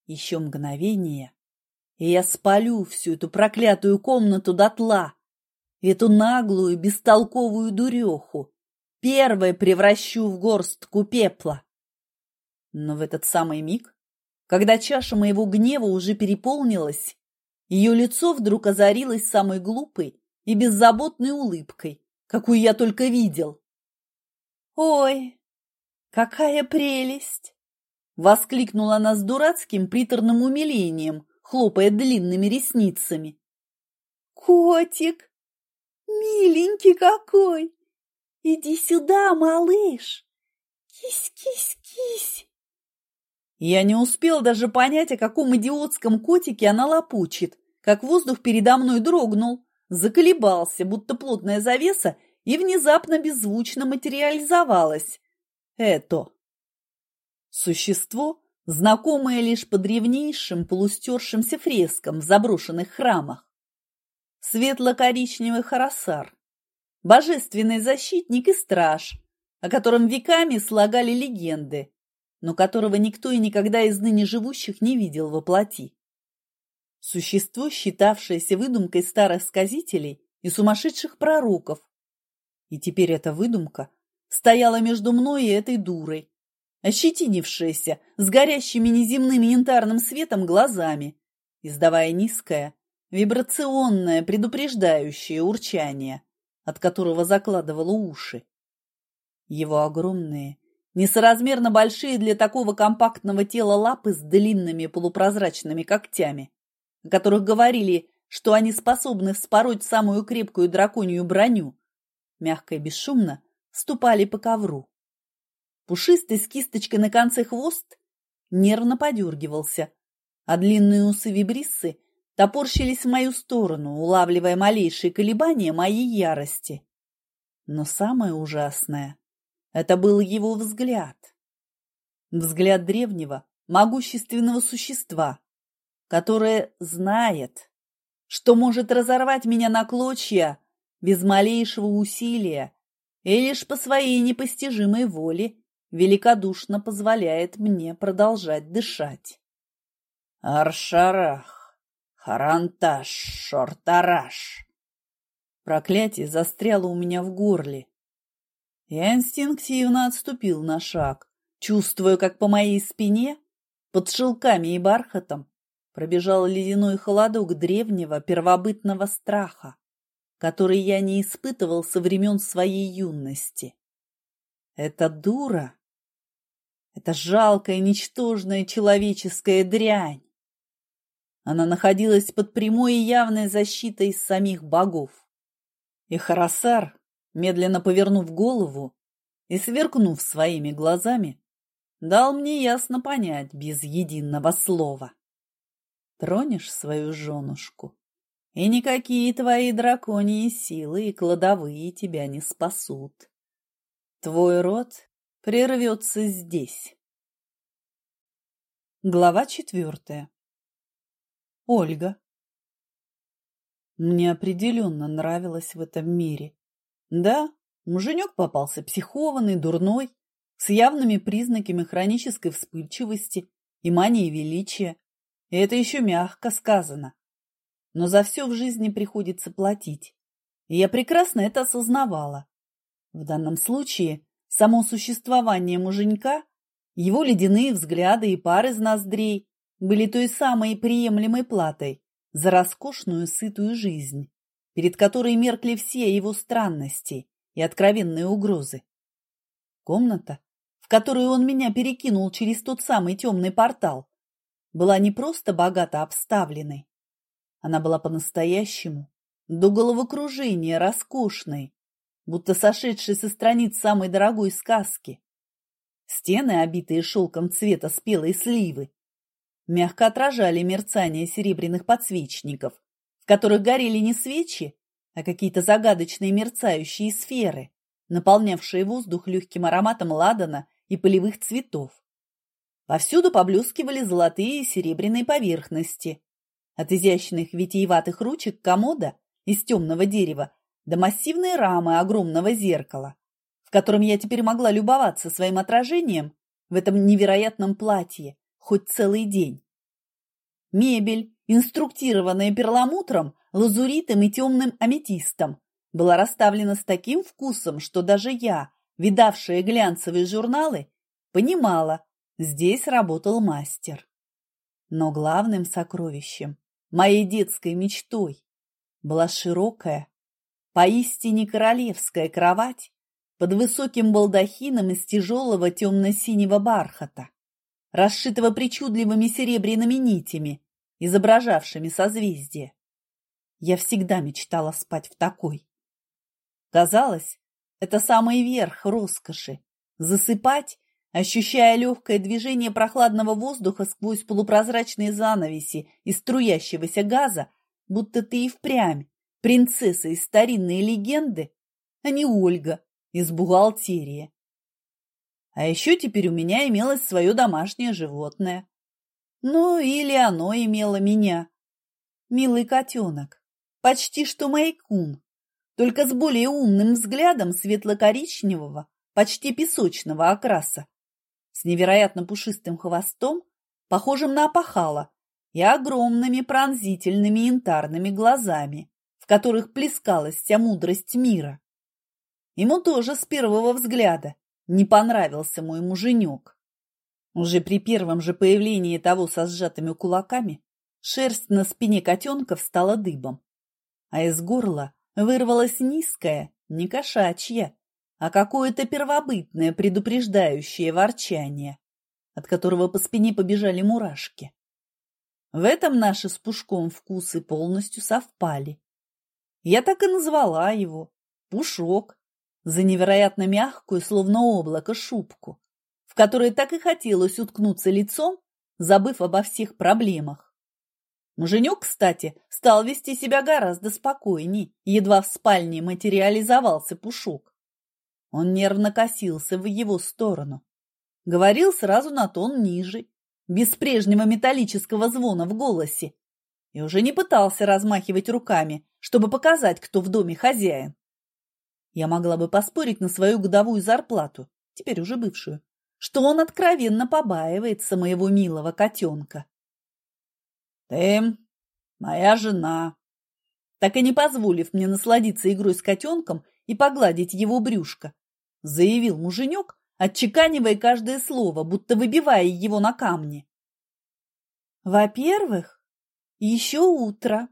Еще мгновение, и я спалю всю эту проклятую комнату дотла, эту наглую, бестолковую дуреху, первой превращу в горстку пепла. Но в этот самый миг, когда чаша моего гнева уже переполнилась, ее лицо вдруг озарилось самой глупой и беззаботной улыбкой, какую я только видел. «Ой, какая прелесть!» — воскликнула она с дурацким приторным умилением, хлопая длинными ресницами. «Котик! Миленький какой! Иди сюда, малыш! Кись-кись-кись!» Я не успел даже понять, о каком идиотском котике она лопучит, как воздух передо мной дрогнул, заколебался, будто плотная завеса, и внезапно беззвучно материализовалась. Это существо, знакомое лишь по древнейшим полустершимся фрескам в заброшенных храмах. Светло-коричневый хоросар, божественный защитник и страж, о котором веками слагали легенды, но которого никто и никогда из ныне живущих не видел во плоти. Существо, считавшееся выдумкой старых сказителей и сумасшедших пророков. И теперь эта выдумка стояла между мной и этой дурой, ощетинившаяся с горящими неземным янтарным светом глазами, издавая низкое, вибрационное, предупреждающее урчание, от которого закладывало уши. Его огромные, несоразмерно большие для такого компактного тела лапы с длинными полупрозрачными когтями, о которых говорили, что они способны вспороть самую крепкую драконью броню, мягко и бесшумно ступали по ковру. Пушистый с кисточкой на конце хвост нервно подергивался, а длинные усы вибриссы топорщились в мою сторону, улавливая малейшие колебания моей ярости. Но самое ужасное это был его взгляд. Взгляд древнего, могущественного существа, которое знает, что может разорвать меня на клочья без малейшего усилия и лишь по своей непостижимой воле великодушно позволяет мне продолжать дышать. Аршарах, Харанташ, Шортараш. Проклятие застряло у меня в горле, я инстинктивно отступил на шаг, чувствуя, как по моей спине, под шелками и бархатом, пробежал ледяной холодок древнего первобытного страха, который я не испытывал со времен своей юности. Это дура, это жалкая, ничтожная человеческая дрянь. Она находилась под прямой и явной защитой самих богов. И Харасар медленно повернув голову и сверкнув своими глазами, дал мне ясно понять без единого слова. Тронешь свою женушку, и никакие твои драконьи силы и кладовые тебя не спасут. Твой род прервется здесь. Глава четвертая. Ольга. Мне определенно нравилось в этом мире. Да, муженек попался психованный, дурной, с явными признаками хронической вспыльчивости и мании величия. И это еще мягко сказано. Но за все в жизни приходится платить. И я прекрасно это осознавала. В данном случае само существование муженька, его ледяные взгляды и пары из ноздрей были той самой приемлемой платой за роскошную сытую жизнь перед которой меркли все его странности и откровенные угрозы. Комната, в которую он меня перекинул через тот самый темный портал, была не просто богато обставленной. Она была по-настоящему, до головокружения, роскошной, будто сошедшей со страниц самой дорогой сказки. Стены, обитые шелком цвета спелой сливы, мягко отражали мерцание серебряных подсвечников, в которых горели не свечи, а какие-то загадочные мерцающие сферы, наполнявшие воздух легким ароматом ладана и полевых цветов. Повсюду поблескивали золотые и серебряные поверхности. От изящных витиеватых ручек комода из темного дерева до массивной рамы огромного зеркала, в котором я теперь могла любоваться своим отражением в этом невероятном платье хоть целый день. Мебель, инструктированная перламутром, лазуритом и темным аметистом, была расставлена с таким вкусом, что даже я, видавшая глянцевые журналы, понимала, Здесь работал мастер. Но главным сокровищем, моей детской мечтой, была широкая, поистине королевская кровать под высоким балдахином из тяжелого темно-синего бархата, расшитого причудливыми серебряными нитями, изображавшими созвездие. Я всегда мечтала спать в такой. Казалось, это самый верх роскоши – засыпать ощущая легкое движение прохладного воздуха сквозь полупрозрачные занавеси и струящегося газа, будто ты и впрямь принцесса из старинной легенды, а не Ольга из бухгалтерии. А еще теперь у меня имелось свое домашнее животное. Ну, или оно имело меня. Милый котенок, почти что майкун, только с более умным взглядом светло-коричневого, почти песочного окраса с невероятно пушистым хвостом, похожим на опахало, и огромными пронзительными янтарными глазами, в которых плескалась вся мудрость мира. Ему тоже с первого взгляда не понравился мой муженек. Уже при первом же появлении того со сжатыми кулаками шерсть на спине котенка встала дыбом, а из горла вырвалась низкая, не кошачья, а какое-то первобытное предупреждающее ворчание, от которого по спине побежали мурашки. В этом наши с Пушком вкусы полностью совпали. Я так и назвала его – Пушок, за невероятно мягкую, словно облако, шубку, в которой так и хотелось уткнуться лицом, забыв обо всех проблемах. Муженек, кстати, стал вести себя гораздо спокойней, едва в спальне материализовался Пушок. Он нервно косился в его сторону. Говорил сразу на тон ниже, без прежнего металлического звона в голосе, и уже не пытался размахивать руками, чтобы показать, кто в доме хозяин. Я могла бы поспорить на свою годовую зарплату, теперь уже бывшую, что он откровенно побаивается моего милого котенка. «Ты моя жена», так и не позволив мне насладиться игрой с котенком и погладить его брюшко, заявил муженек, отчеканивая каждое слово, будто выбивая его на камне. Во-первых, еще утро.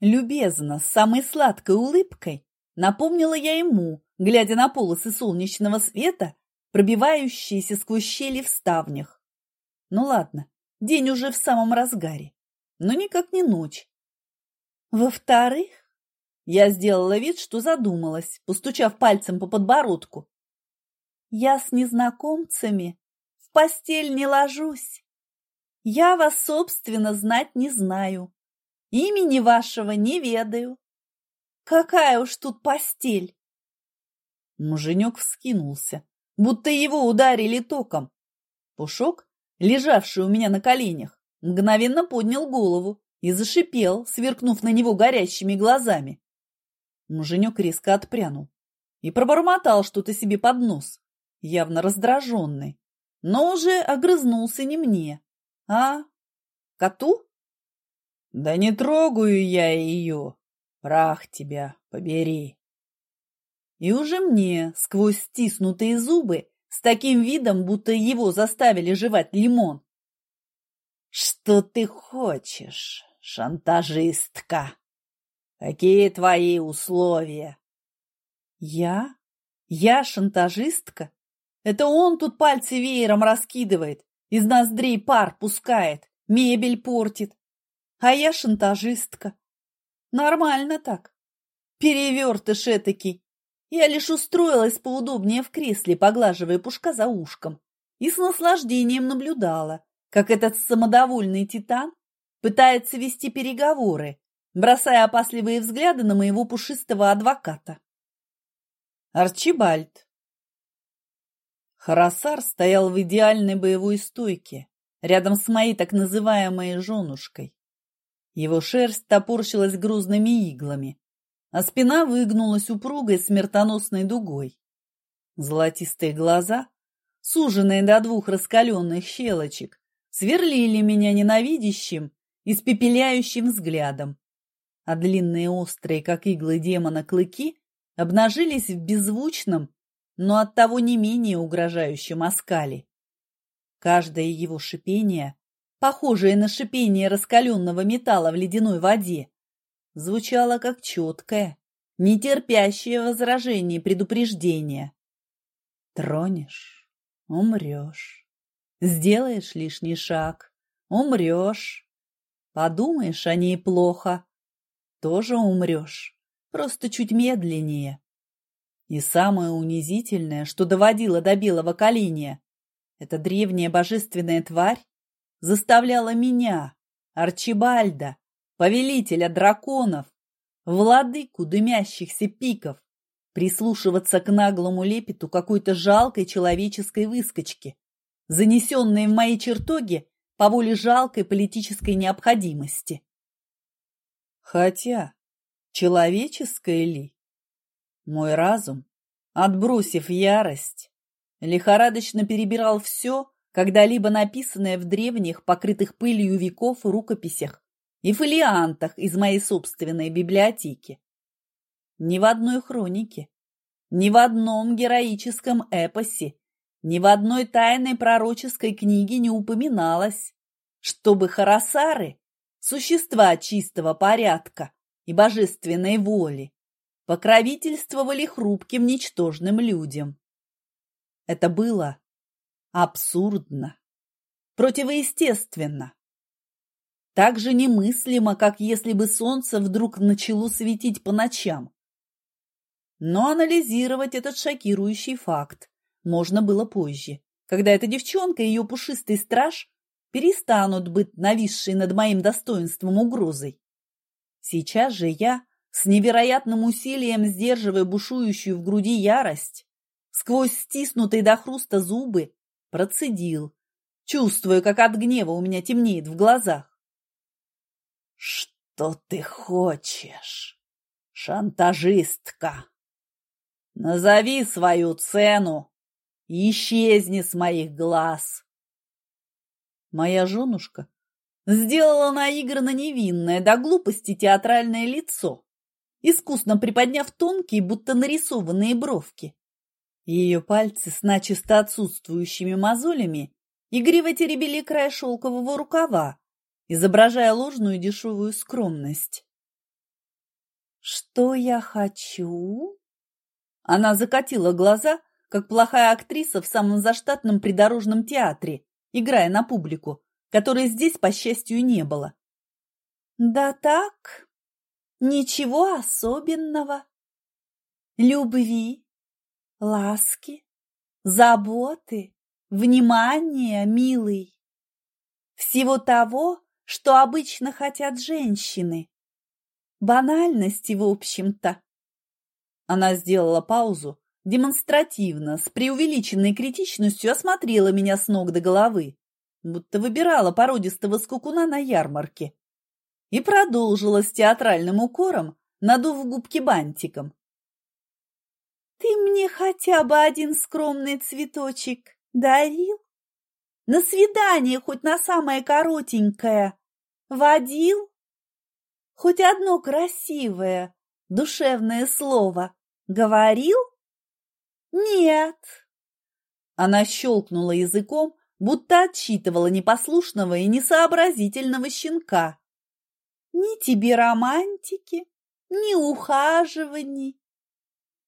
Любезно, с самой сладкой улыбкой, напомнила я ему, глядя на полосы солнечного света, пробивающиеся сквозь щели в ставнях. Ну ладно, день уже в самом разгаре, но никак не ночь. Во-вторых, я сделала вид, что задумалась, постучав пальцем по подбородку. Я с незнакомцами в постель не ложусь. Я вас, собственно, знать не знаю. Имени вашего не ведаю. Какая уж тут постель! Муженек вскинулся, будто его ударили током. Пушок, лежавший у меня на коленях, мгновенно поднял голову и зашипел, сверкнув на него горящими глазами. Муженек резко отпрянул и пробормотал что-то себе под нос, явно раздраженный, но уже огрызнулся не мне, а коту. Да не трогаю я ее, прах тебя побери. И уже мне, сквозь стиснутые зубы, с таким видом, будто его заставили жевать лимон. Что ты хочешь, шантажистка? Какие твои условия? Я? Я шантажистка? Это он тут пальцы веером раскидывает, из ноздрей пар пускает, мебель портит. А я шантажистка. Нормально так. Перевертыш этакий. Я лишь устроилась поудобнее в кресле, поглаживая пушка за ушком, и с наслаждением наблюдала, как этот самодовольный титан пытается вести переговоры, бросая опасливые взгляды на моего пушистого адвоката. Арчибальд. Харасар стоял в идеальной боевой стойке, рядом с моей так называемой женушкой. Его шерсть топорщилась грузными иглами, а спина выгнулась упругой смертоносной дугой. Золотистые глаза, суженные до двух раскаленных щелочек, сверлили меня ненавидящим, испепеляющим взглядом, а длинные острые, как иглы демона, клыки обнажились в беззвучном, но оттого не менее угрожающем оскале. Каждое его шипение, похожее на шипение раскаленного металла в ледяной воде, звучало как четкое, нетерпящее возражение предупреждение. Тронешь — умрешь. Сделаешь лишний шаг — умрешь. Подумаешь о ней плохо — тоже умрешь, просто чуть медленнее. И самое унизительное, что доводило до белого коленя, эта древняя божественная тварь заставляла меня, Арчибальда, повелителя драконов, владыку дымящихся пиков, прислушиваться к наглому лепету какой-то жалкой человеческой выскочки, занесенной в мои чертоги по воле жалкой политической необходимости. Хотя, человеческое ли? Мой разум, отбросив ярость, лихорадочно перебирал все, когда-либо написанное в древних, покрытых пылью веков рукописях и фолиантах из моей собственной библиотеки. Ни в одной хронике, ни в одном героическом эпосе, ни в одной тайной пророческой книге не упоминалось, чтобы харасары, существа чистого порядка и божественной воли, покровительствовали хрупким ничтожным людям. Это было абсурдно, противоестественно. Так же немыслимо, как если бы солнце вдруг начало светить по ночам. Но анализировать этот шокирующий факт можно было позже, когда эта девчонка и ее пушистый страж перестанут быть нависшей над моим достоинством угрозой. Сейчас же я, с невероятным усилием сдерживая бушующую в груди ярость, сквозь стиснутые до хруста зубы, процедил, чувствуя, как от гнева у меня темнеет в глазах. «Что ты хочешь, шантажистка? Назови свою цену и исчезни с моих глаз!» Моя женушка сделала наигранно невинное до глупости театральное лицо, искусно приподняв тонкие, будто нарисованные бровки. Ее пальцы с начисто отсутствующими мозолями игриво теребили край шелкового рукава, изображая ложную дешевую скромность. «Что я хочу?» Она закатила глаза, как плохая актриса в самом заштатном придорожном театре, играя на публику, которой здесь, по счастью, не было. «Да так, ничего особенного. Любви, ласки, заботы, внимания, милый. Всего того, что обычно хотят женщины. Банальности, в общем-то. Она сделала паузу, демонстративно, с преувеличенной критичностью осмотрела меня с ног до головы, будто выбирала породистого скукуна на ярмарке, и продолжила с театральным укором, надув губки бантиком. Ты мне хотя бы один скромный цветочек дарил? На свидание хоть на самое коротенькое водил? Хоть одно красивое, душевное слово говорил? Нет. Она щелкнула языком, будто отчитывала непослушного и несообразительного щенка. Ни тебе романтики, ни ухаживаний,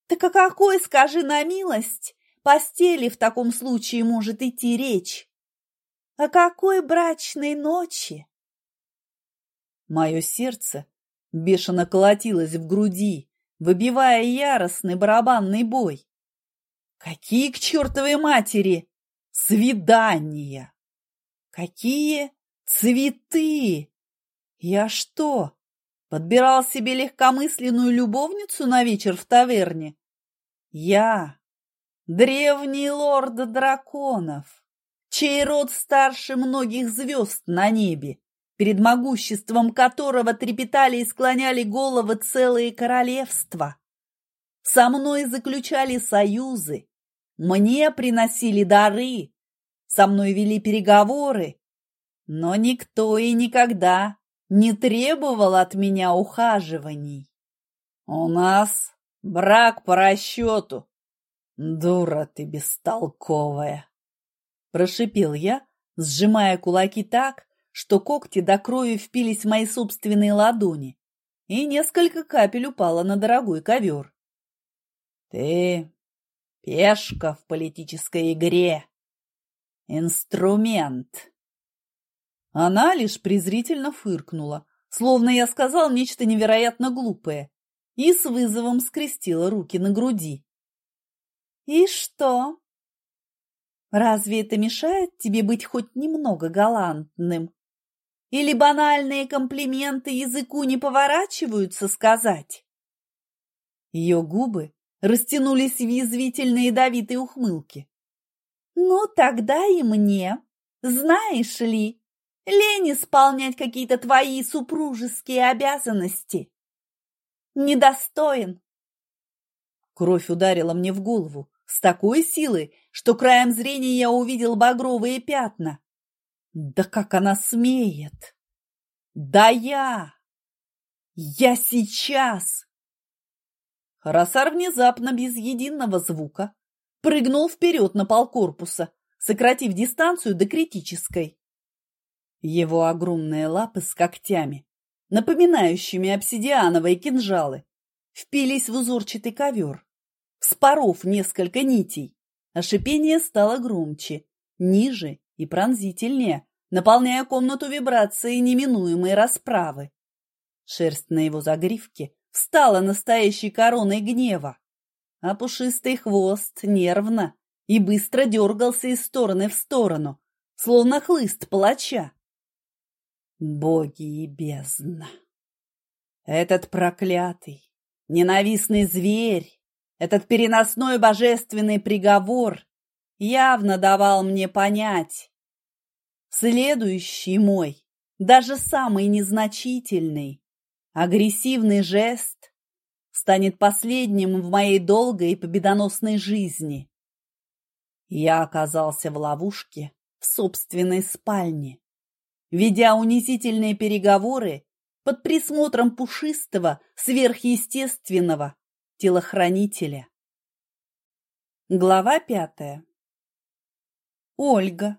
так о какой, скажи на милость, постели в таком случае может идти речь? О какой брачной ночи? Мое сердце бешено колотилось в груди, выбивая яростный барабанный бой. Какие к чертовой матери свидания! Какие цветы! Я что, подбирал себе легкомысленную любовницу на вечер в таверне? Я, древний лорд драконов, чей род старше многих звезд на небе, перед могуществом которого трепетали и склоняли головы целые королевства. Со мной заключали союзы, мне приносили дары, со мной вели переговоры, но никто и никогда не требовал от меня ухаживаний. У нас брак по расчету. Дура ты бестолковая, прошипел я, сжимая кулаки так, что когти до крови впились в мои собственные ладони, и несколько капель упало на дорогой ковер. Ты пешка в политической игре, инструмент. Она лишь презрительно фыркнула, словно я сказал нечто невероятно глупое, и с вызовом скрестила руки на груди. «И что? Разве это мешает тебе быть хоть немного галантным? Или банальные комплименты языку не поворачиваются сказать?» Ее губы растянулись в язвительной ядовитой ухмылке. «Ну, тогда и мне. Знаешь ли, лень исполнять какие-то твои супружеские обязанности. Недостоин». Кровь ударила мне в голову с такой силой, что краем зрения я увидел багровые пятна. Да как она смеет! Да я! Я сейчас! Харасар внезапно, без единого звука, прыгнул вперед на пол корпуса, сократив дистанцию до критической. Его огромные лапы с когтями, напоминающими обсидиановые кинжалы, впились в узорчатый ковер, вспоров несколько нитей, а шипение стало громче, ниже и пронзительнее, наполняя комнату вибрацией неминуемой расправы. Шерсть на его загривке стала настоящей короной гнева, а пушистый хвост нервно и быстро дергался из стороны в сторону, словно хлыст палача. Боги и бездна! Этот проклятый, ненавистный зверь, этот переносной божественный приговор явно давал мне понять. Следующий мой, даже самый незначительный, агрессивный жест станет последним в моей долгой и победоносной жизни. Я оказался в ловушке в собственной спальне, ведя унизительные переговоры под присмотром пушистого, сверхъестественного телохранителя. Глава пятая. Ольга.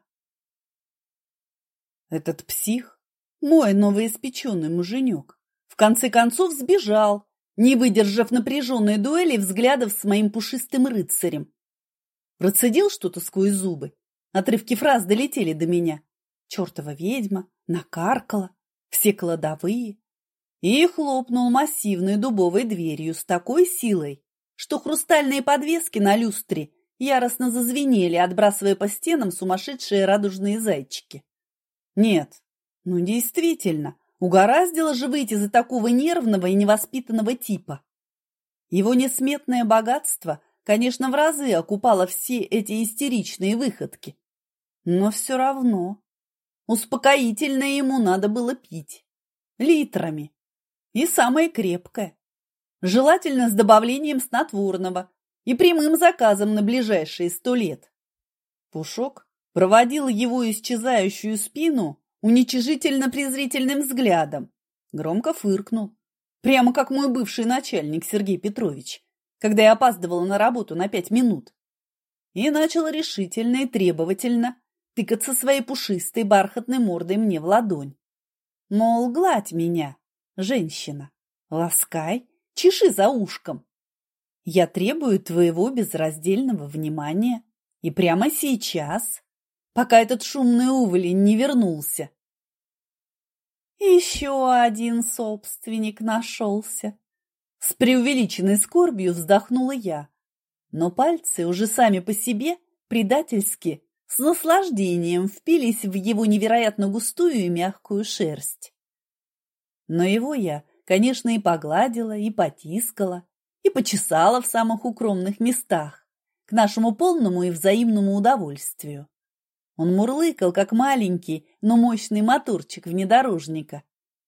Этот псих – мой новоиспеченный муженек конце концов сбежал, не выдержав напряженной дуэли взглядов с моим пушистым рыцарем. Процедил что-то сквозь зубы. Отрывки фраз долетели до меня. Чертова ведьма, накаркала, все кладовые. И хлопнул массивной дубовой дверью с такой силой, что хрустальные подвески на люстре яростно зазвенели, отбрасывая по стенам сумасшедшие радужные зайчики. Нет, ну действительно, Угораздило же выйти за такого нервного и невоспитанного типа. Его несметное богатство, конечно, в разы окупало все эти истеричные выходки. Но все равно успокоительное ему надо было пить. Литрами. И самое крепкое. Желательно с добавлением снотворного и прямым заказом на ближайшие сто лет. Пушок проводил его исчезающую спину уничижительно-презрительным взглядом, громко фыркнул, прямо как мой бывший начальник Сергей Петрович, когда я опаздывала на работу на пять минут, и начал решительно и требовательно тыкаться своей пушистой бархатной мордой мне в ладонь. Мол, гладь меня, женщина, ласкай, чеши за ушком. Я требую твоего безраздельного внимания и прямо сейчас пока этот шумный уволень не вернулся. Еще один собственник нашелся. С преувеличенной скорбью вздохнула я, но пальцы уже сами по себе предательски с наслаждением впились в его невероятно густую и мягкую шерсть. Но его я, конечно, и погладила, и потискала, и почесала в самых укромных местах, к нашему полному и взаимному удовольствию. Он мурлыкал, как маленький, но мощный моторчик внедорожника,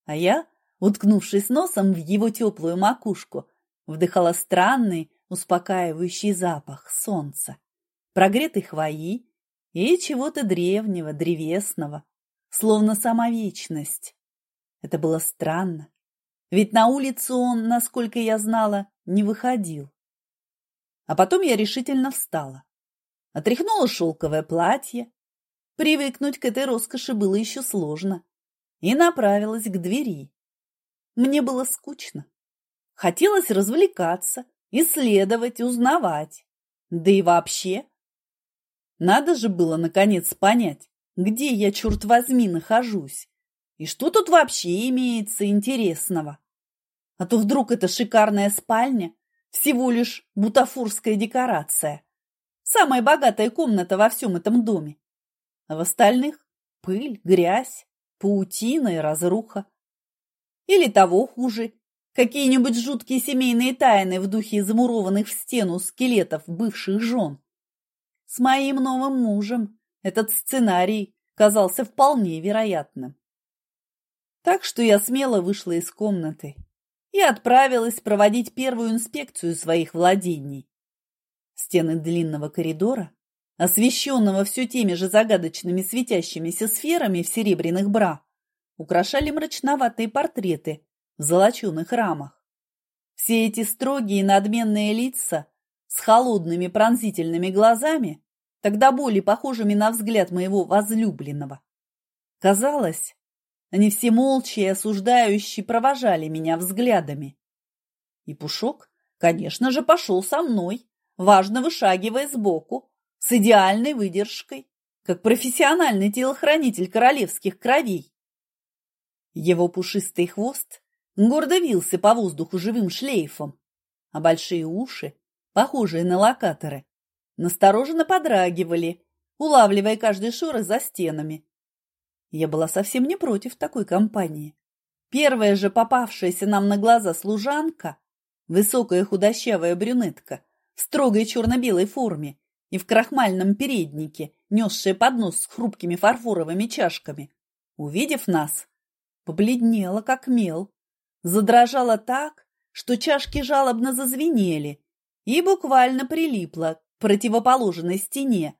а я, уткнувшись носом в его теплую макушку, вдыхала странный, успокаивающий запах солнца, прогретой хвои и чего-то древнего, древесного, словно сама вечность. Это было странно, ведь на улицу он, насколько я знала, не выходил. А потом я решительно встала, отряхнула шелковое платье, привыкнуть к этой роскоши было еще сложно, и направилась к двери. Мне было скучно. Хотелось развлекаться, исследовать, узнавать. Да и вообще. Надо же было, наконец, понять, где я, черт возьми, нахожусь. И что тут вообще имеется интересного? А то вдруг это шикарная спальня, всего лишь бутафорская декорация. Самая богатая комната во всем этом доме. А в остальных пыль, грязь, паутина и разруха. Или того хуже, какие-нибудь жуткие семейные тайны в духе замурованных в стену скелетов бывших жен. С моим новым мужем этот сценарий казался вполне вероятным. Так что я смело вышла из комнаты и отправилась проводить первую инспекцию своих владений. Стены длинного коридора, освещенного все теми же загадочными светящимися сферами в серебряных бра, украшали мрачноватые портреты в золоченых рамах. Все эти строгие надменные лица с холодными пронзительными глазами, тогда более похожими на взгляд моего возлюбленного. Казалось, они все молча и осуждающие провожали меня взглядами. И Пушок, конечно же, пошел со мной, важно вышагивая сбоку, с идеальной выдержкой, как профессиональный телохранитель королевских кровей. Его пушистый хвост гордо вился по воздуху живым шлейфом, а большие уши похожие на локаторы, настороженно подрагивали, улавливая каждый шорох за стенами. Я была совсем не против такой компании. Первая же попавшаяся нам на глаза служанка, высокая худощавая брюнетка, в строгой черно-белой форме и в крахмальном переднике, несшая поднос с хрупкими фарфоровыми чашками, увидев нас, побледнела, как мел, задрожала так, что чашки жалобно зазвенели, и буквально прилипла к противоположной стене,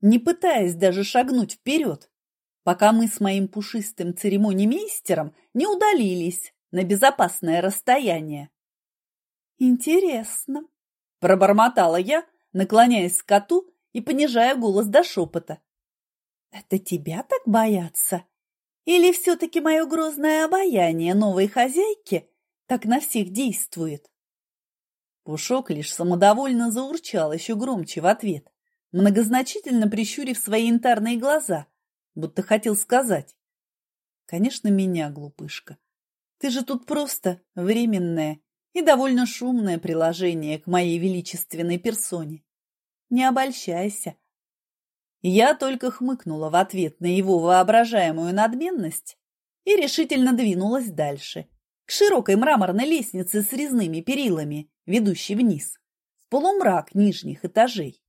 не пытаясь даже шагнуть вперед, пока мы с моим пушистым церемонимейстером не удалились на безопасное расстояние. «Интересно», – пробормотала я, наклоняясь к коту и понижая голос до шепота. «Это тебя так боятся? Или все-таки мое грозное обаяние новой хозяйки так на всех действует?» Пушок лишь самодовольно заурчал еще громче в ответ, многозначительно прищурив свои янтарные глаза, будто хотел сказать. «Конечно, меня, глупышка. Ты же тут просто временное и довольно шумное приложение к моей величественной персоне. Не обольщайся». Я только хмыкнула в ответ на его воображаемую надменность и решительно двинулась дальше, к широкой мраморной лестнице с резными перилами, ведущей вниз, в полумрак нижних этажей.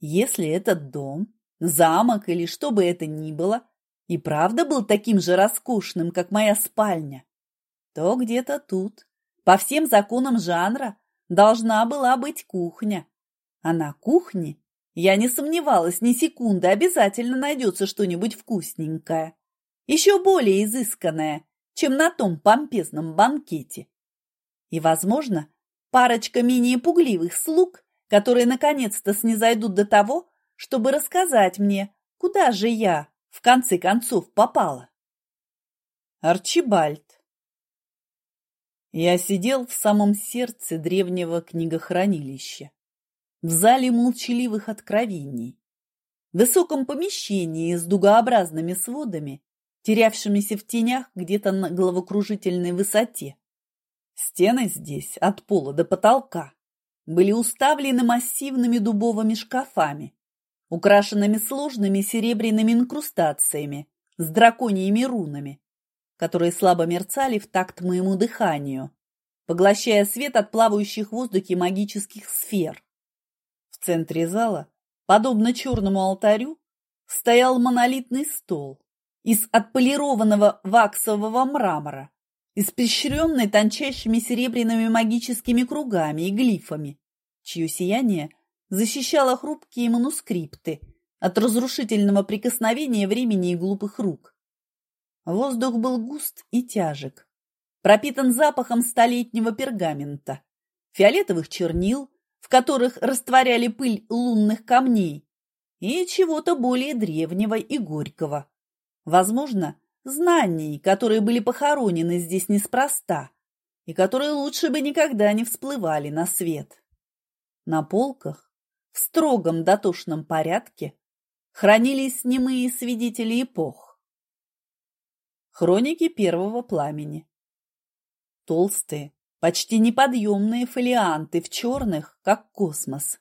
Если этот дом, замок или что бы это ни было, и правда был таким же роскошным, как моя спальня, то где-то тут, по всем законам жанра, должна была быть кухня. А на кухне, я не сомневалась ни секунды, обязательно найдется что-нибудь вкусненькое, еще более изысканное, чем на том помпезном банкете. И, возможно, парочка менее пугливых слуг, которые наконец-то снизойдут до того, чтобы рассказать мне, куда же я, в конце концов, попала. Арчибальд. Я сидел в самом сердце древнего книгохранилища, в зале молчаливых откровений, в высоком помещении с дугообразными сводами, терявшимися в тенях где-то на головокружительной высоте. Стены здесь, от пола до потолка, были уставлены массивными дубовыми шкафами, украшенными сложными серебряными инкрустациями с драконьими рунами, которые слабо мерцали в такт моему дыханию, поглощая свет от плавающих в воздухе магических сфер. В центре зала, подобно черному алтарю, стоял монолитный стол из отполированного ваксового мрамора, испещренный тончайшими серебряными магическими кругами и глифами, чье сияние защищало хрупкие манускрипты от разрушительного прикосновения времени и глупых рук. Воздух был густ и тяжек, пропитан запахом столетнего пергамента, фиолетовых чернил, в которых растворяли пыль лунных камней, и чего-то более древнего и горького. Возможно, знаний, которые были похоронены здесь неспроста и которые лучше бы никогда не всплывали на свет. На полках, в строгом дотошном порядке, хранились немые свидетели эпох. Хроники первого пламени. Толстые, почти неподъемные фолианты в черных, как космос,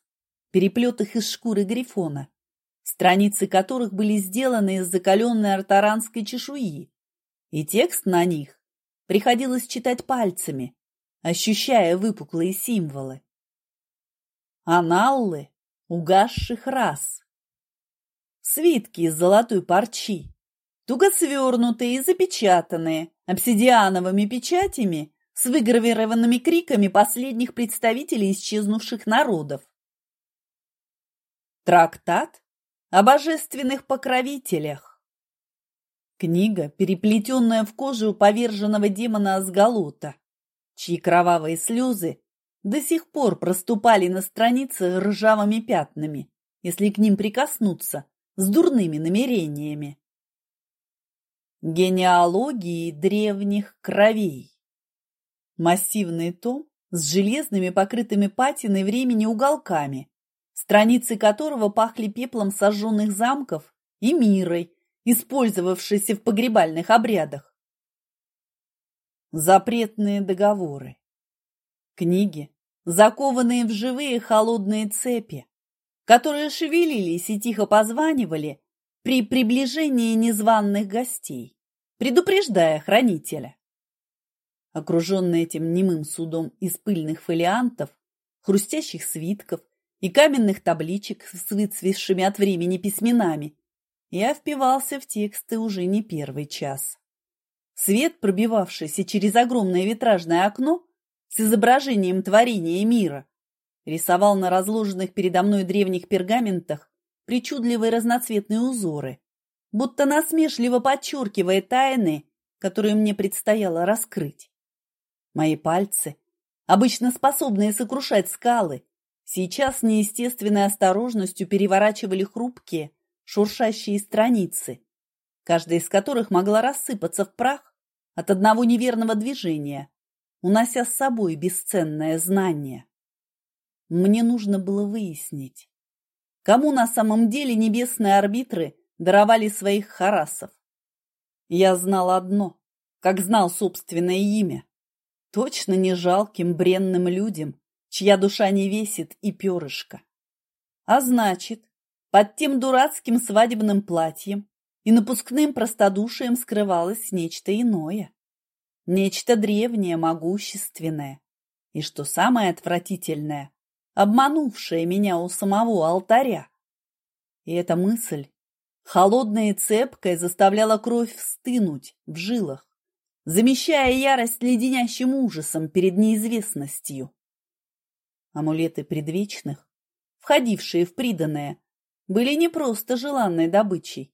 переплетах из шкуры грифона, страницы которых были сделаны из закаленной артаранской чешуи, и текст на них приходилось читать пальцами, ощущая выпуклые символы. Аналлы угасших рас. Свитки из золотой парчи, туго свернутые и запечатанные обсидиановыми печатями с выгравированными криками последних представителей исчезнувших народов. Трактат о божественных покровителях. Книга, переплетенная в кожу поверженного демона Асгалута, чьи кровавые слезы до сих пор проступали на странице ржавыми пятнами, если к ним прикоснуться с дурными намерениями. Генеалогии древних кровей. Массивный том с железными покрытыми патиной времени уголками, страницы которого пахли пеплом сожженных замков и мирой, использовавшейся в погребальных обрядах. Запретные договоры. Книги, закованные в живые холодные цепи, которые шевелились и тихо позванивали при приближении незваных гостей, предупреждая хранителя. Окруженный этим немым судом из пыльных фолиантов, хрустящих свитков и каменных табличек с выцвевшими от времени письменами, я впивался в тексты уже не первый час. Свет, пробивавшийся через огромное витражное окно с изображением творения мира, рисовал на разложенных передо мной древних пергаментах причудливые разноцветные узоры, будто насмешливо подчеркивая тайны, которые мне предстояло раскрыть. Мои пальцы, обычно способные сокрушать скалы, Сейчас неестественной осторожностью переворачивали хрупкие, шуршащие страницы, каждая из которых могла рассыпаться в прах от одного неверного движения, унося с собой бесценное знание. Мне нужно было выяснить, кому на самом деле небесные арбитры даровали своих харасов. Я знал одно, как знал собственное имя, точно не жалким бренным людям, чья душа не весит и перышко. А значит, под тем дурацким свадебным платьем и напускным простодушием скрывалось нечто иное. Нечто древнее, могущественное. И что самое отвратительное, обманувшее меня у самого алтаря. И эта мысль, холодная и цепкая, заставляла кровь встынуть в жилах, замещая ярость леденящим ужасом перед неизвестностью. Амулеты предвечных, входившие в приданное, были не просто желанной добычей.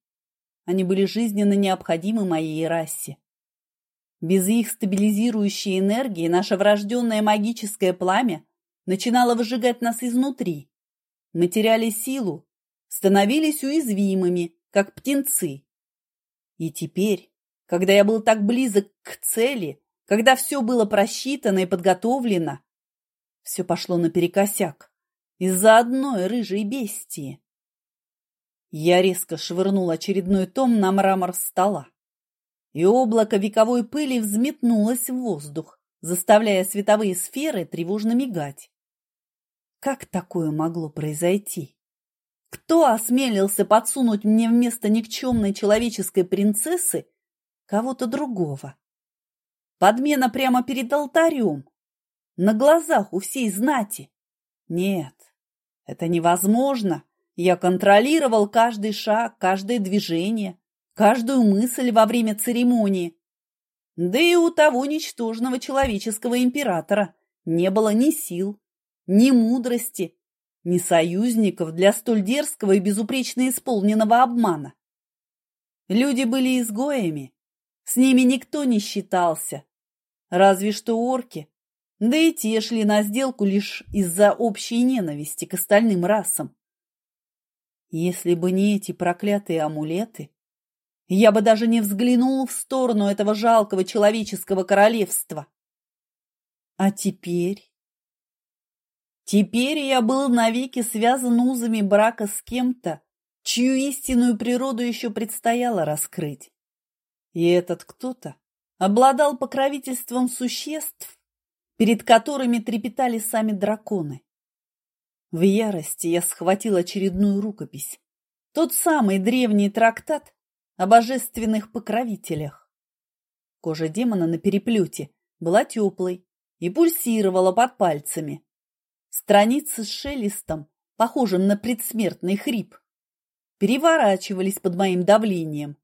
Они были жизненно необходимы моей расе. Без их стабилизирующей энергии наше врожденное магическое пламя начинало выжигать нас изнутри. Мы теряли силу, становились уязвимыми, как птенцы. И теперь, когда я был так близок к цели, когда все было просчитано и подготовлено, все пошло наперекосяк из-за одной рыжей бестии. Я резко швырнул очередной том на мрамор стола, и облако вековой пыли взметнулось в воздух, заставляя световые сферы тревожно мигать. Как такое могло произойти? Кто осмелился подсунуть мне вместо никчемной человеческой принцессы кого-то другого? Подмена прямо перед алтарем, на глазах у всей знати. Нет, это невозможно. Я контролировал каждый шаг, каждое движение, каждую мысль во время церемонии. Да и у того ничтожного человеческого императора не было ни сил, ни мудрости, ни союзников для столь дерзкого и безупречно исполненного обмана. Люди были изгоями, с ними никто не считался, разве что орки, да и те шли на сделку лишь из-за общей ненависти к остальным расам. Если бы не эти проклятые амулеты, я бы даже не взглянул в сторону этого жалкого человеческого королевства. А теперь... Теперь я был навеки связан узами брака с кем-то, чью истинную природу еще предстояло раскрыть. И этот кто-то обладал покровительством существ, перед которыми трепетали сами драконы. В ярости я схватил очередную рукопись, тот самый древний трактат о божественных покровителях. Кожа демона на переплете была теплой и пульсировала под пальцами. Страницы с шелестом, похожим на предсмертный хрип, переворачивались под моим давлением,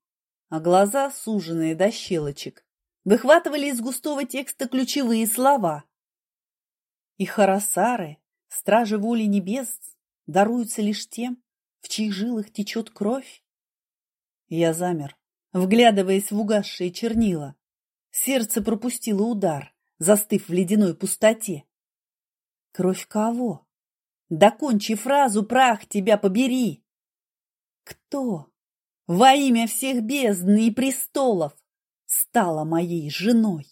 а глаза, суженные до щелочек, выхватывали из густого текста ключевые слова. И харасары, стражи воли небес, даруются лишь тем, в чьих жилах течет кровь. Я замер, вглядываясь в угасшие чернила. Сердце пропустило удар, застыв в ледяной пустоте. Кровь кого? Докончи фразу «Прах тебя побери!» Кто во имя всех бездны и престолов стала моей женой?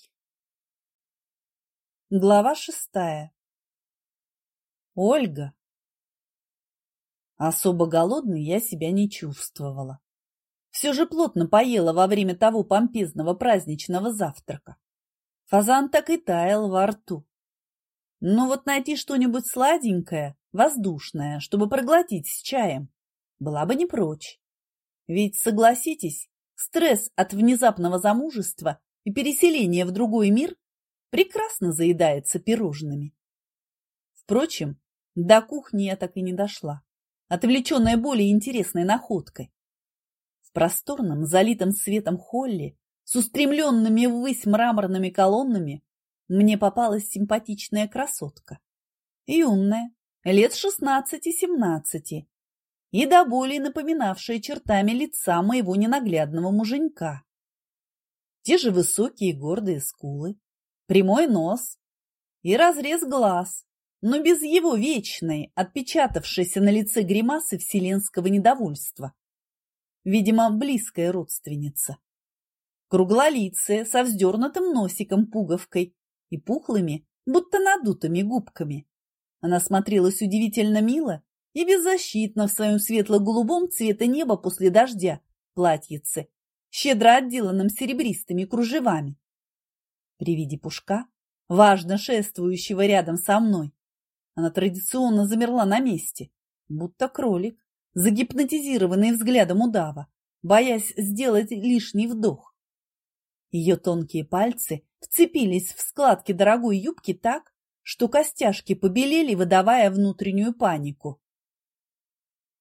Глава шестая Ольга Особо голодной я себя не чувствовала. Все же плотно поела во время того помпезного праздничного завтрака. Фазан так и таял во рту. Но вот найти что-нибудь сладенькое, воздушное, чтобы проглотить с чаем, была бы не прочь. Ведь, согласитесь, стресс от внезапного замужества и переселения в другой мир прекрасно заедается пирожными. Впрочем, до кухни я так и не дошла, отвлеченная более интересной находкой. В просторном, залитом светом холле с устремленными ввысь мраморными колоннами мне попалась симпатичная красотка. Юная, лет шестнадцати-семнадцати, и до боли напоминавшая чертами лица моего ненаглядного муженька. Те же высокие гордые скулы, прямой нос и разрез глаз, но без его вечной, отпечатавшейся на лице гримасы вселенского недовольства. Видимо, близкая родственница. Круглолицая, со вздернутым носиком-пуговкой и пухлыми, будто надутыми губками. Она смотрелась удивительно мило и беззащитно в своем светло-голубом цвета неба после дождя платьице, щедро отделанном серебристыми кружевами. При виде пушка, важно шествующего рядом со мной, она традиционно замерла на месте, будто кролик, загипнотизированный взглядом удава, боясь сделать лишний вдох. Ее тонкие пальцы вцепились в складки дорогой юбки так, что костяшки побелели, выдавая внутреннюю панику.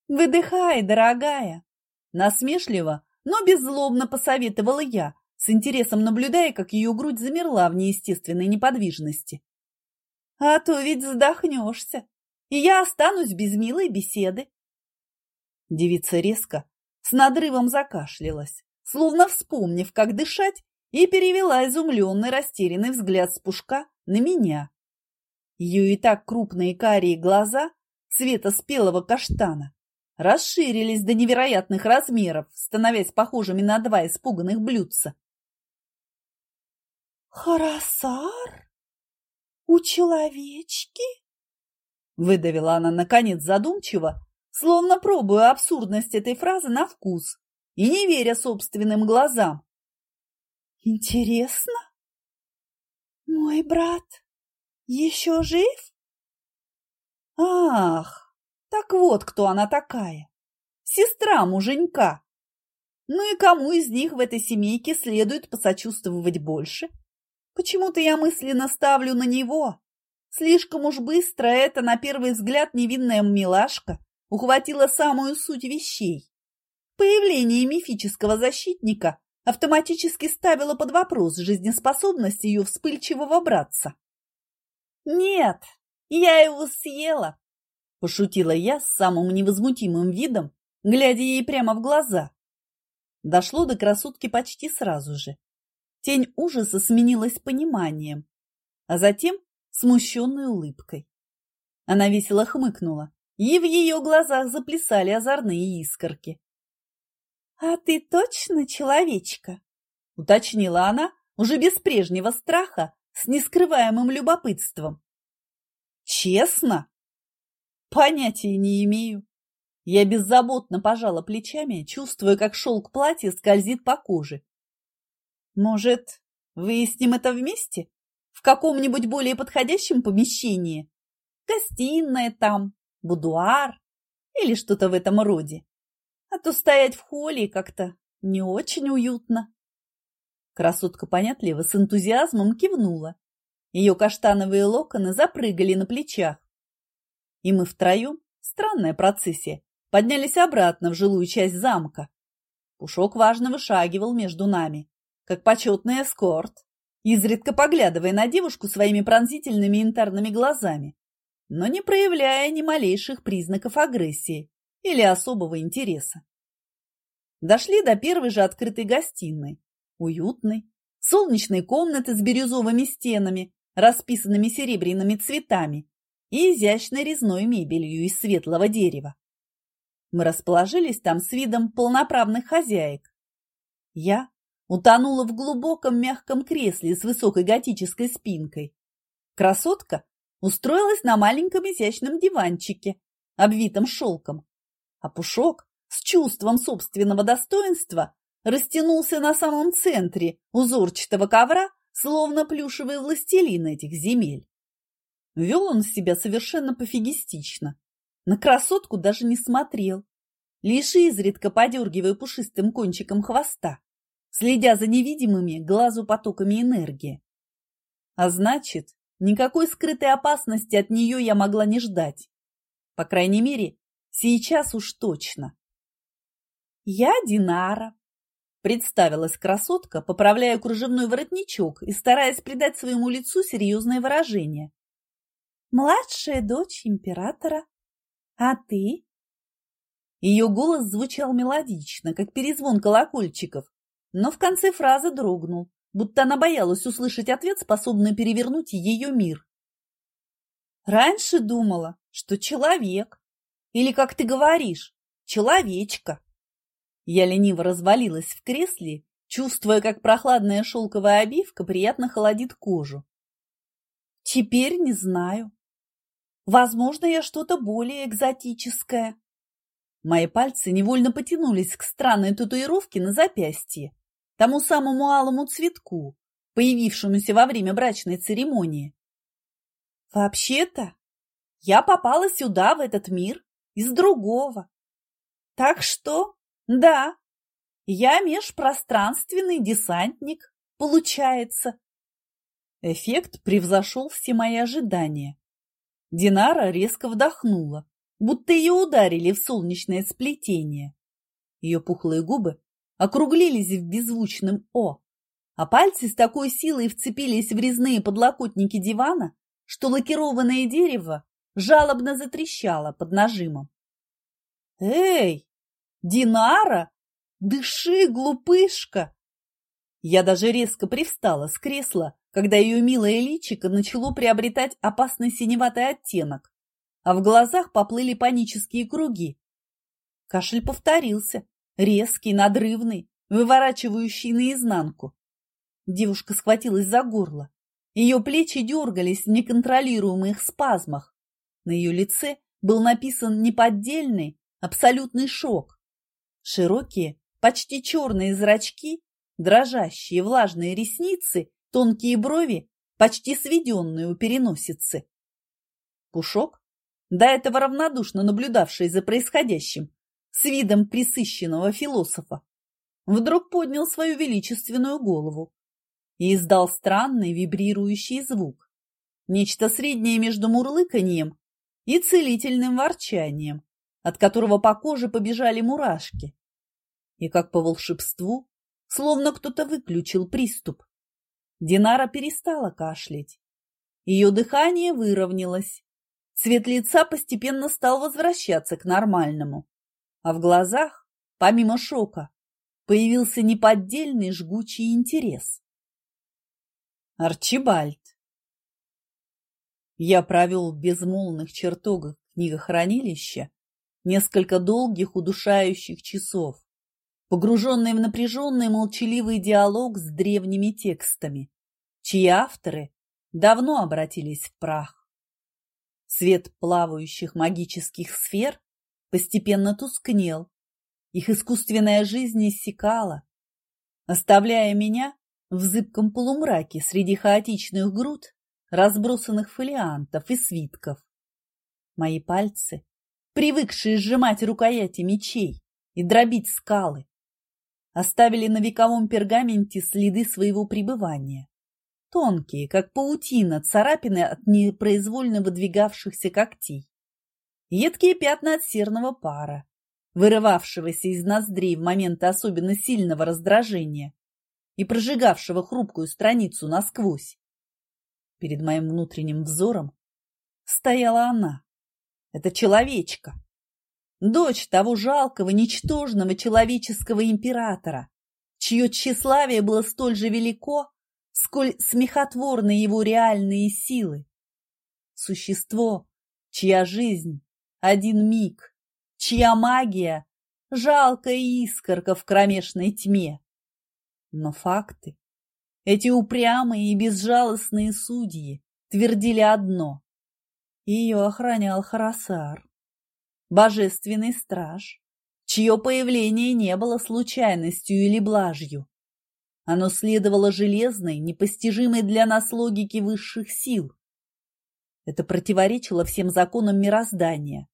«Выдыхай, дорогая!» Насмешливо, но беззлобно посоветовала я, с интересом наблюдая, как ее грудь замерла в неестественной неподвижности. «А то ведь задохнешься, и я останусь без милой беседы». Девица резко, с надрывом закашлялась, словно вспомнив, как дышать, и перевела изумленный растерянный взгляд с пушка на меня. Ее и так крупные карие глаза цвета спелого каштана расширились до невероятных размеров, становясь похожими на два испуганных блюдца. «Харасар? У человечки?» Выдавила она, наконец, задумчиво, словно пробуя абсурдность этой фразы на вкус и не веря собственным глазам. «Интересно? Мой брат еще жив?» «Ах, так вот, кто она такая. Сестра муженька. Ну и кому из них в этой семейке следует посочувствовать больше? Почему-то я мысленно ставлю на него, Слишком уж быстро эта, на первый взгляд, невинная милашка ухватила самую суть вещей. Появление мифического защитника автоматически ставило под вопрос жизнеспособность ее вспыльчивого братца. «Нет, я его съела!» – пошутила я с самым невозмутимым видом, глядя ей прямо в глаза. Дошло до красотки почти сразу же. Тень ужаса сменилась пониманием, а затем смущенной улыбкой. Она весело хмыкнула, и в ее глазах заплясали озорные искорки. — А ты точно человечка? — уточнила она, уже без прежнего страха, с нескрываемым любопытством. — Честно? Понятия не имею. Я беззаботно пожала плечами, чувствуя, как шелк платья скользит по коже. Может, выясним это вместе? в каком-нибудь более подходящем помещении. Гостиная там, будуар или что-то в этом роде. А то стоять в холле как-то не очень уютно. Красотка понятливо с энтузиазмом кивнула. Ее каштановые локоны запрыгали на плечах. И мы втроем, странная процессия, поднялись обратно в жилую часть замка. Пушок важно вышагивал между нами, как почетный эскорт изредка поглядывая на девушку своими пронзительными янтарными глазами, но не проявляя ни малейших признаков агрессии или особого интереса. Дошли до первой же открытой гостиной, уютной, солнечной комнаты с бирюзовыми стенами, расписанными серебряными цветами и изящной резной мебелью из светлого дерева. Мы расположились там с видом полноправных хозяек. Я, утонула в глубоком мягком кресле с высокой готической спинкой. Красотка устроилась на маленьком изящном диванчике, обвитом шелком, а Пушок с чувством собственного достоинства растянулся на самом центре узорчатого ковра, словно плюшевый властелин этих земель. Вел он себя совершенно пофигистично. На красотку даже не смотрел, лишь изредка подергивая пушистым кончиком хвоста следя за невидимыми глазу потоками энергии. А значит, никакой скрытой опасности от нее я могла не ждать. По крайней мере, сейчас уж точно. Я Динара, представилась красотка, поправляя кружевной воротничок и стараясь придать своему лицу серьезное выражение. Младшая дочь императора. А ты? Ее голос звучал мелодично, как перезвон колокольчиков, но в конце фразы дрогнул, будто она боялась услышать ответ, способный перевернуть ее мир. Раньше думала, что человек, или, как ты говоришь, человечка. Я лениво развалилась в кресле, чувствуя, как прохладная шелковая обивка приятно холодит кожу. Теперь не знаю. Возможно, я что-то более экзотическое. Мои пальцы невольно потянулись к странной татуировке на запястье тому самому алому цветку, появившемуся во время брачной церемонии. Вообще-то, я попала сюда, в этот мир, из другого. Так что, да, я межпространственный десантник, получается. Эффект превзошел все мои ожидания. Динара резко вдохнула, будто ее ударили в солнечное сплетение. Ее пухлые губы округлились в беззвучном «О», а пальцы с такой силой вцепились в резные подлокотники дивана, что лакированное дерево жалобно затрещало под нажимом. «Эй, Динара, дыши, глупышка!» Я даже резко привстала с кресла, когда ее милое личико начало приобретать опасный синеватый оттенок, а в глазах поплыли панические круги. Кашель повторился, резкий, надрывный, выворачивающий наизнанку. Девушка схватилась за горло. Ее плечи дергались в неконтролируемых спазмах. На ее лице был написан неподдельный, абсолютный шок. Широкие, почти черные зрачки, дрожащие влажные ресницы, тонкие брови, почти сведенные у переносицы. Пушок, до этого равнодушно наблюдавший за происходящим, с видом присыщенного философа, вдруг поднял свою величественную голову и издал странный вибрирующий звук. нечто среднее между мурлыканьем и целительным ворчанием, от которого по коже побежали мурашки. И как по волшебству, словно кто-то выключил приступ, Динара перестала кашлять. Ее дыхание выровнялось. Цвет лица постепенно стал возвращаться к нормальному. А в глазах, помимо шока, появился неподдельный жгучий интерес. Арчибальд. Я провел в безмолвных чертогах книгохранилища несколько долгих удушающих часов, погруженный в напряженный молчаливый диалог с древними текстами, чьи авторы давно обратились в прах. Свет плавающих магических сфер постепенно тускнел, их искусственная жизнь иссякала, оставляя меня в зыбком полумраке среди хаотичных груд, разбросанных фолиантов и свитков. Мои пальцы, привыкшие сжимать рукояти мечей и дробить скалы, оставили на вековом пергаменте следы своего пребывания. Тонкие, как паутина, царапины от непроизвольно выдвигавшихся когтей. Едкие пятна от серного пара, вырывавшегося из ноздрей в моменты особенно сильного раздражения и прожигавшего хрупкую страницу насквозь. Перед моим внутренним взором стояла она, эта человечка, дочь того жалкого, ничтожного человеческого императора, чье тщеславие было столь же велико, сколь смехотворны его реальные силы. Существо, чья жизнь — один миг, чья магия — жалкая искорка в кромешной тьме. Но факты, эти упрямые и безжалостные судьи, твердили одно. Ее охранял Харасар, божественный страж, чье появление не было случайностью или блажью. Оно следовало железной, непостижимой для нас логике высших сил. Это противоречило всем законам мироздания,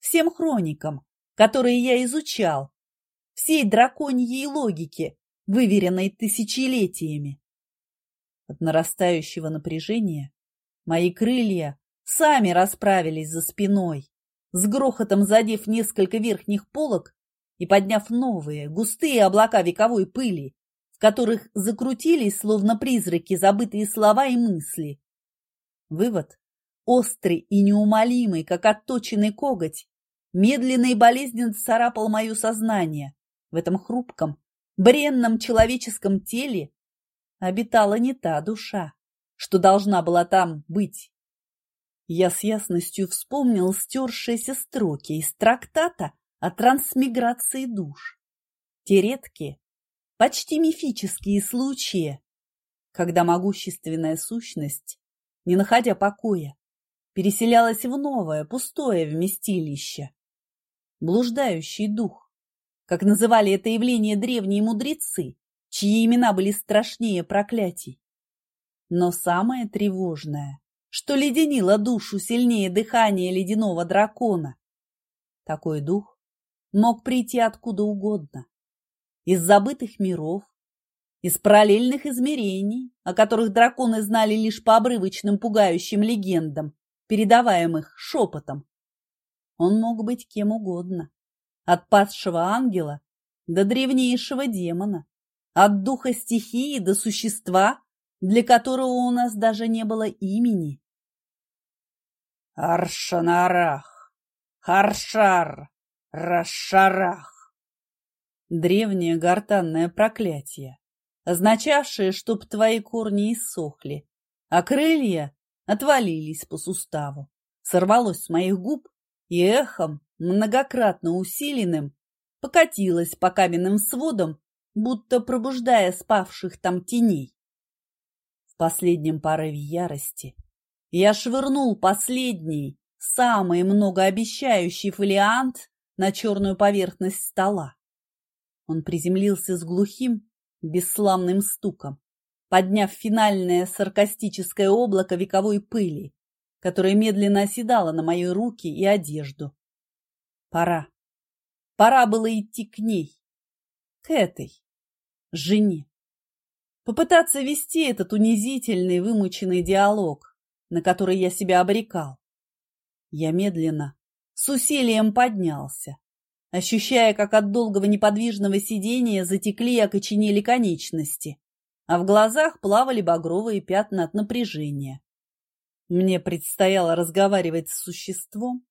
всем хроникам, которые я изучал, всей драконьей логике, выверенной тысячелетиями. От нарастающего напряжения мои крылья сами расправились за спиной, с грохотом задев несколько верхних полок и подняв новые, густые облака вековой пыли, в которых закрутились, словно призраки, забытые слова и мысли. Вывод, острый и неумолимый, как отточенный коготь, медленно и болезненно царапал мое сознание. В этом хрупком, бренном человеческом теле обитала не та душа, что должна была там быть. Я с ясностью вспомнил стершиеся строки из трактата о трансмиграции душ. Те редкие, почти мифические случаи, когда могущественная сущность, не находя покоя, переселялась в новое, пустое вместилище. Блуждающий дух, как называли это явление древние мудрецы, чьи имена были страшнее проклятий. Но самое тревожное что леденило душу сильнее дыхания ледяного дракона. Такой дух мог прийти откуда угодно. Из забытых миров, из параллельных измерений, о которых драконы знали лишь по обрывочным пугающим легендам, передаваемых шепотом. Он мог быть кем угодно, от падшего ангела до древнейшего демона, от духа стихии до существа, для которого у нас даже не было имени. Аршанарах, Харшар, Расшарах. Древнее гортанное проклятие, означавшее, чтоб твои корни иссохли, а крылья отвалились по суставу, сорвалось с моих губ и эхом, многократно усиленным, покатилось по каменным сводам, будто пробуждая спавших там теней. В последнем порыве ярости я швырнул последний, самый многообещающий фолиант на черную поверхность стола. Он приземлился с глухим, бесславным стуком, подняв финальное саркастическое облако вековой пыли, которое медленно оседало на мои руки и одежду. Пора. Пора было идти к ней, к этой жене. Попытаться вести этот унизительный, вымученный диалог, на который я себя обрекал. Я медленно, с усилием поднялся, ощущая, как от долгого неподвижного сидения затекли и окоченели конечности, а в глазах плавали багровые пятна от напряжения. Мне предстояло разговаривать с существом,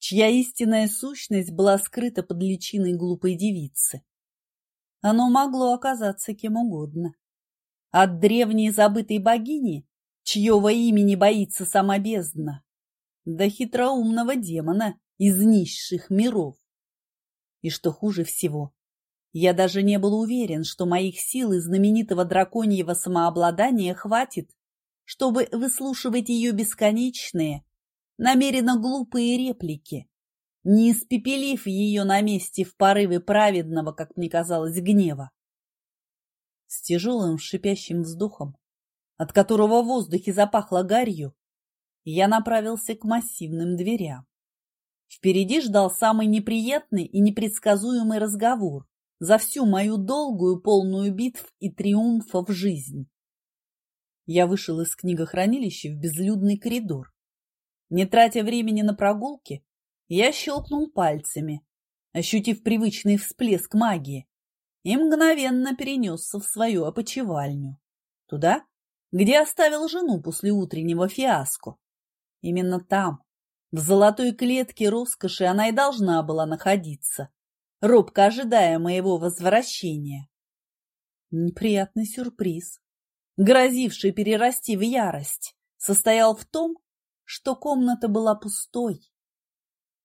чья истинная сущность была скрыта под личиной глупой девицы. Оно могло оказаться кем угодно. От древней забытой богини, чьего имени боится сама бездна, до хитроумного демона из низших миров. И что хуже всего, я даже не был уверен, что моих сил и знаменитого драконьего самообладания хватит, чтобы выслушивать ее бесконечные, намеренно глупые реплики, не испепелив ее на месте в порыве праведного, как мне казалось, гнева. С тяжелым шипящим вздохом, от которого в воздухе запахло гарью, я направился к массивным дверям. Впереди ждал самый неприятный и непредсказуемый разговор за всю мою долгую, полную битв и триумфов жизнь. Я вышел из книгохранилища в безлюдный коридор. Не тратя времени на прогулки, я щелкнул пальцами, ощутив привычный всплеск магии, и мгновенно перенесся в свою опочивальню. Туда, где оставил жену после утреннего фиаско. Именно там, в золотой клетке роскоши, она и должна была находиться, робко ожидая моего возвращения. Неприятный сюрприз, грозивший перерасти в ярость, состоял в том, что комната была пустой.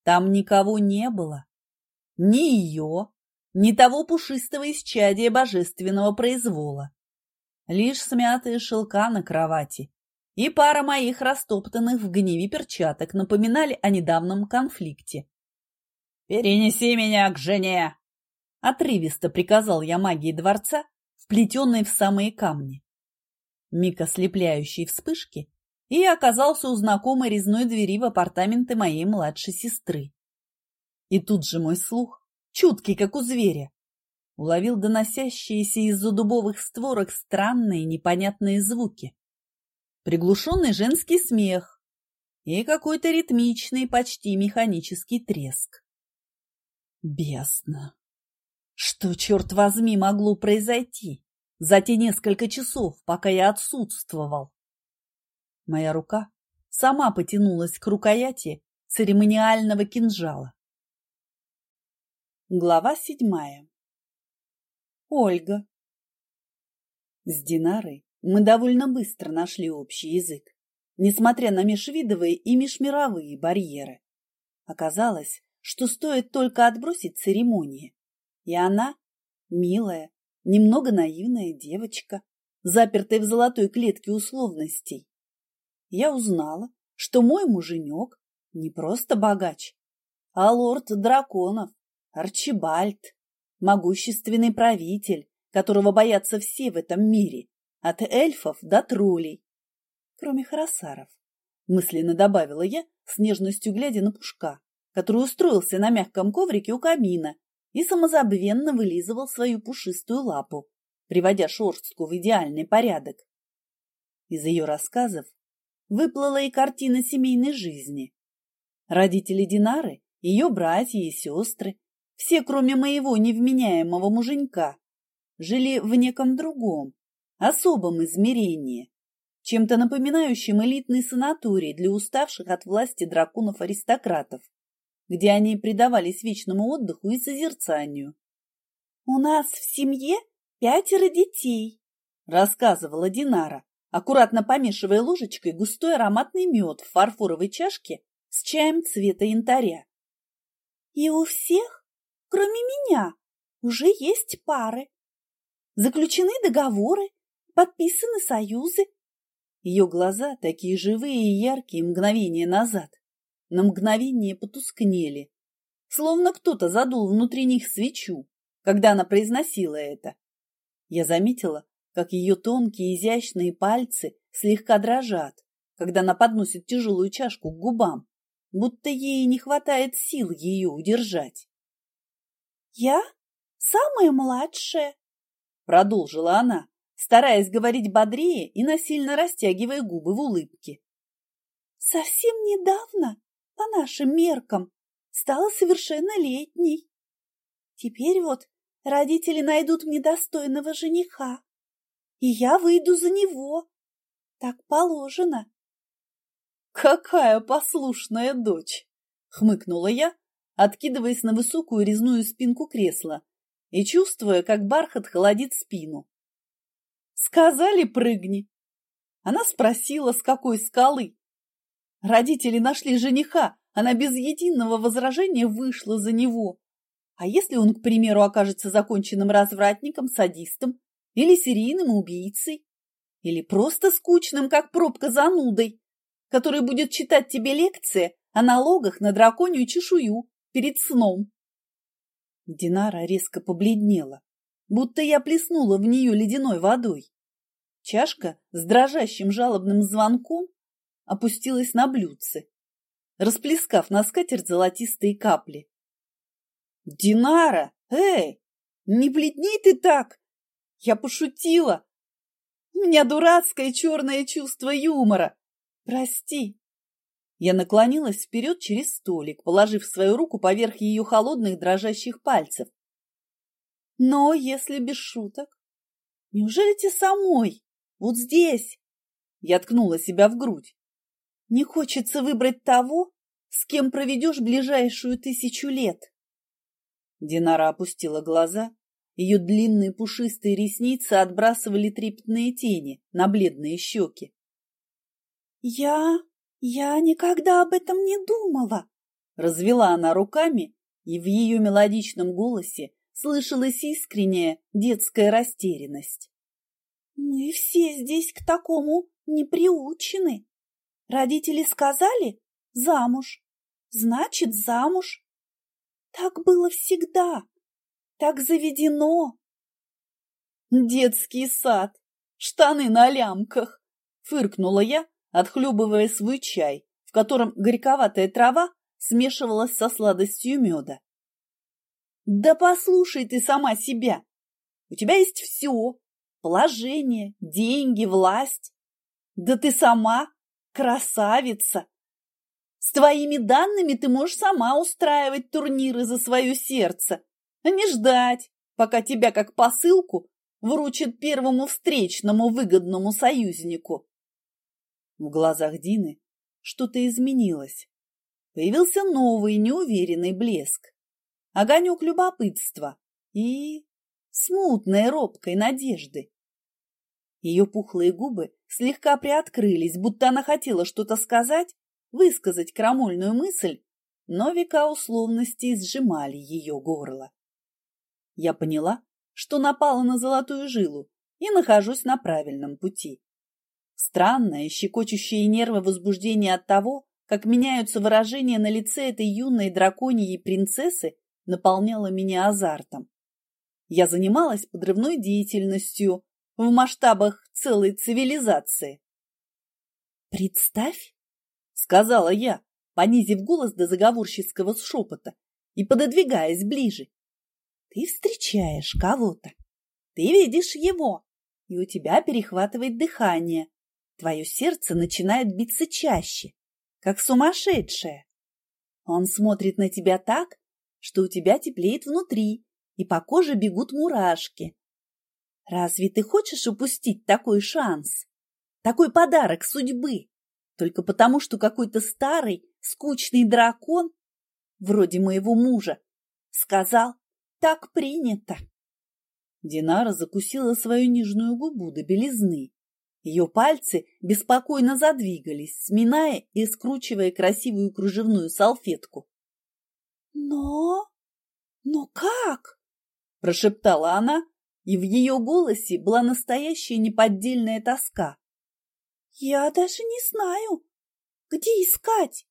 Там никого не было. Ни ее, ни того пушистого исчадия божественного произвола. Лишь смятые шелка на кровати и пара моих растоптанных в гневе перчаток напоминали о недавнем конфликте. «Перенеси меня к жене!» Отрывисто приказал я магии дворца, вплетенной в самые камни. Миг ослепляющей вспышки, и оказался у знакомой резной двери в апартаменты моей младшей сестры. И тут же мой слух, чуткий, как у зверя, уловил доносящиеся из-за дубовых створок странные непонятные звуки приглушенный женский смех и какой-то ритмичный, почти механический треск. Бесно! Что, черт возьми, могло произойти за те несколько часов, пока я отсутствовал? Моя рука сама потянулась к рукояти церемониального кинжала. Глава седьмая Ольга С Динарой мы довольно быстро нашли общий язык, несмотря на межвидовые и межмировые барьеры. Оказалось, что стоит только отбросить церемонии, и она, милая, немного наивная девочка, запертая в золотой клетке условностей. Я узнала, что мой муженек не просто богач, а лорд драконов, Арчибальд, могущественный правитель, которого боятся все в этом мире, от эльфов до троллей. Кроме харасаров. Мысленно добавила я, с нежностью глядя на Пушка, который устроился на мягком коврике у камина и самозабвенно вылизывал свою пушистую лапу, приводя шорстку в идеальный порядок. Из ее рассказов выплыла и картина семейной жизни. Родители Динары, ее братья и сестры, все, кроме моего невменяемого муженька, жили в неком другом, особом измерении, чем-то напоминающим элитный санаторий для уставших от власти драконов-аристократов, где они предавались вечному отдыху и созерцанию. «У нас в семье пятеро детей», — рассказывала Динара, аккуратно помешивая ложечкой густой ароматный мед в фарфоровой чашке с чаем цвета янтаря. «И у всех, кроме меня, уже есть пары. Заключены договоры подписаны союзы. Ее глаза, такие живые и яркие мгновения назад, на мгновение потускнели, словно кто-то задул внутри них свечу, когда она произносила это. Я заметила, как ее тонкие изящные пальцы слегка дрожат, когда она подносит тяжелую чашку к губам, будто ей не хватает сил ее удержать. «Я самая младшая», — продолжила она, стараясь говорить бодрее и насильно растягивая губы в улыбке. совсем недавно, по нашим меркам, стала совершеннолетней. Теперь вот родители найдут мне достойного жениха, и я выйду за него. Так положено. «Какая послушная дочь!» — хмыкнула я, откидываясь на высокую резную спинку кресла и чувствуя, как бархат холодит спину. «Сказали, прыгни!» Она спросила, с какой скалы. Родители нашли жениха, она без единого возражения вышла за него. А если он, к примеру, окажется законченным развратником, садистом или серийным убийцей? Или просто скучным, как пробка занудой, который будет читать тебе лекции о налогах на драконью чешую перед сном? Динара резко побледнела, будто я плеснула в нее ледяной водой. Чашка с дрожащим жалобным звонком опустилась на блюдце, расплескав на скатерть золотистые капли. «Динара! Эй! Не бледни ты так! Я пошутила! У меня дурацкое черное чувство юмора! Прости!» Я наклонилась вперед через столик, положив свою руку поверх ее холодных дрожащих пальцев. «Но если без шуток, неужели тебе самой, вот здесь?» Я ткнула себя в грудь. «Не хочется выбрать того, с кем проведешь ближайшую тысячу лет?» Динара опустила глаза. Ее длинные пушистые ресницы отбрасывали трепетные тени на бледные щеки. «Я... я никогда об этом не думала!» Развела она руками, и в ее мелодичном голосе слышалась искренняя детская растерянность. «Мы все здесь к такому не приучены. Родители сказали — замуж, значит, замуж. Так было всегда, так заведено». «Детский сад, штаны на лямках!» — фыркнула я, отхлебывая свой чай, в котором горьковатая трава смешивалась со сладостью меда. Да послушай ты сама себя. У тебя есть все. Положение, деньги, власть. Да ты сама красавица. С твоими данными ты можешь сама устраивать турниры за свое сердце, а не ждать, пока тебя как посылку вручат первому встречному выгодному союзнику. В глазах Дины что-то изменилось. Появился новый неуверенный блеск, огонек любопытства и смутной робкой надежды. Ее пухлые губы слегка приоткрылись, будто она хотела что-то сказать, высказать крамольную мысль, но века условностей сжимали ее горло. Я поняла, что напала на золотую жилу и нахожусь на правильном пути. Странное, щекочущее нервы возбуждение от того, как меняются выражения на лице этой юной драконьей принцессы, наполняло меня азартом. Я занималась подрывной деятельностью в масштабах целой цивилизации. «Представь!» — сказала я, понизив голос до заговорческого шепота и пододвигаясь ближе. «Ты встречаешь кого-то, ты видишь его, и у тебя перехватывает дыхание, Твое сердце начинает биться чаще, как сумасшедшее. Он смотрит на тебя так, что у тебя теплеет внутри, и по коже бегут мурашки. Разве ты хочешь упустить такой шанс? Такой подарок судьбы? Только потому, что какой-то старый, скучный дракон, вроде моего мужа, сказал «так принято». Динара закусила свою нижнюю губу до белизны ее пальцы беспокойно задвигались, сминая и скручивая красивую кружевную салфетку. «Но... но как?» – прошептала она, и в ее голосе была настоящая неподдельная тоска. «Я даже не знаю, где искать.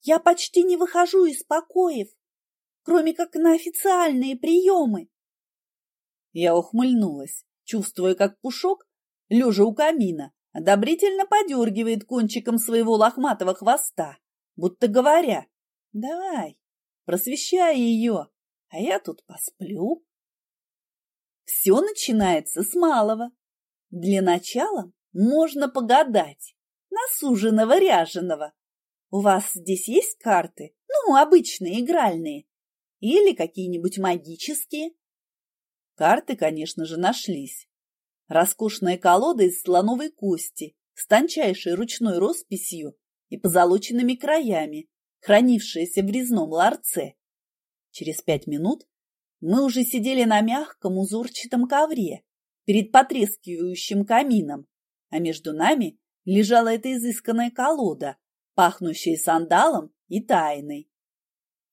Я почти не выхожу из покоев, кроме как на официальные приемы». Я ухмыльнулась, чувствуя, как Пушок лежа у камина, одобрительно подергивает кончиком своего лохматого хвоста, будто говоря, «Давай, просвещай ее, а я тут посплю». Все начинается с малого. Для начала можно погадать, на суженого ряженого. У вас здесь есть карты? Ну, обычные, игральные. Или какие-нибудь магические? Карты, конечно же, нашлись. Роскошная колода из слоновой кости с тончайшей ручной росписью и позолоченными краями, хранившаяся в резном ларце. Через пять минут мы уже сидели на мягком узорчатом ковре перед потрескивающим камином, а между нами лежала эта изысканная колода, пахнущая сандалом и тайной.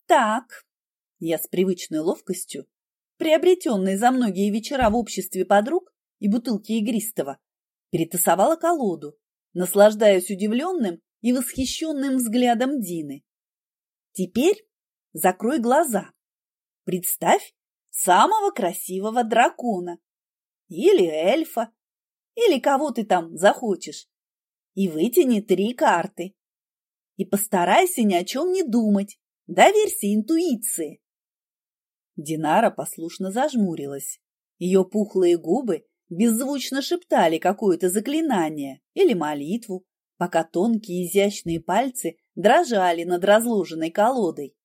Так, я с привычной ловкостью, приобретенной за многие вечера в обществе подруг и бутылки игристого, перетасовала колоду, наслаждаясь удивленным и восхищенным взглядом Дины. Теперь закрой глаза. Представь самого красивого дракона. Или эльфа. Или кого ты там захочешь. И вытяни три карты. И постарайся ни о чем не думать. Доверься интуиции. Динара послушно зажмурилась. Ее пухлые губы беззвучно шептали какое-то заклинание или молитву, пока тонкие изящные пальцы дрожали над разложенной колодой.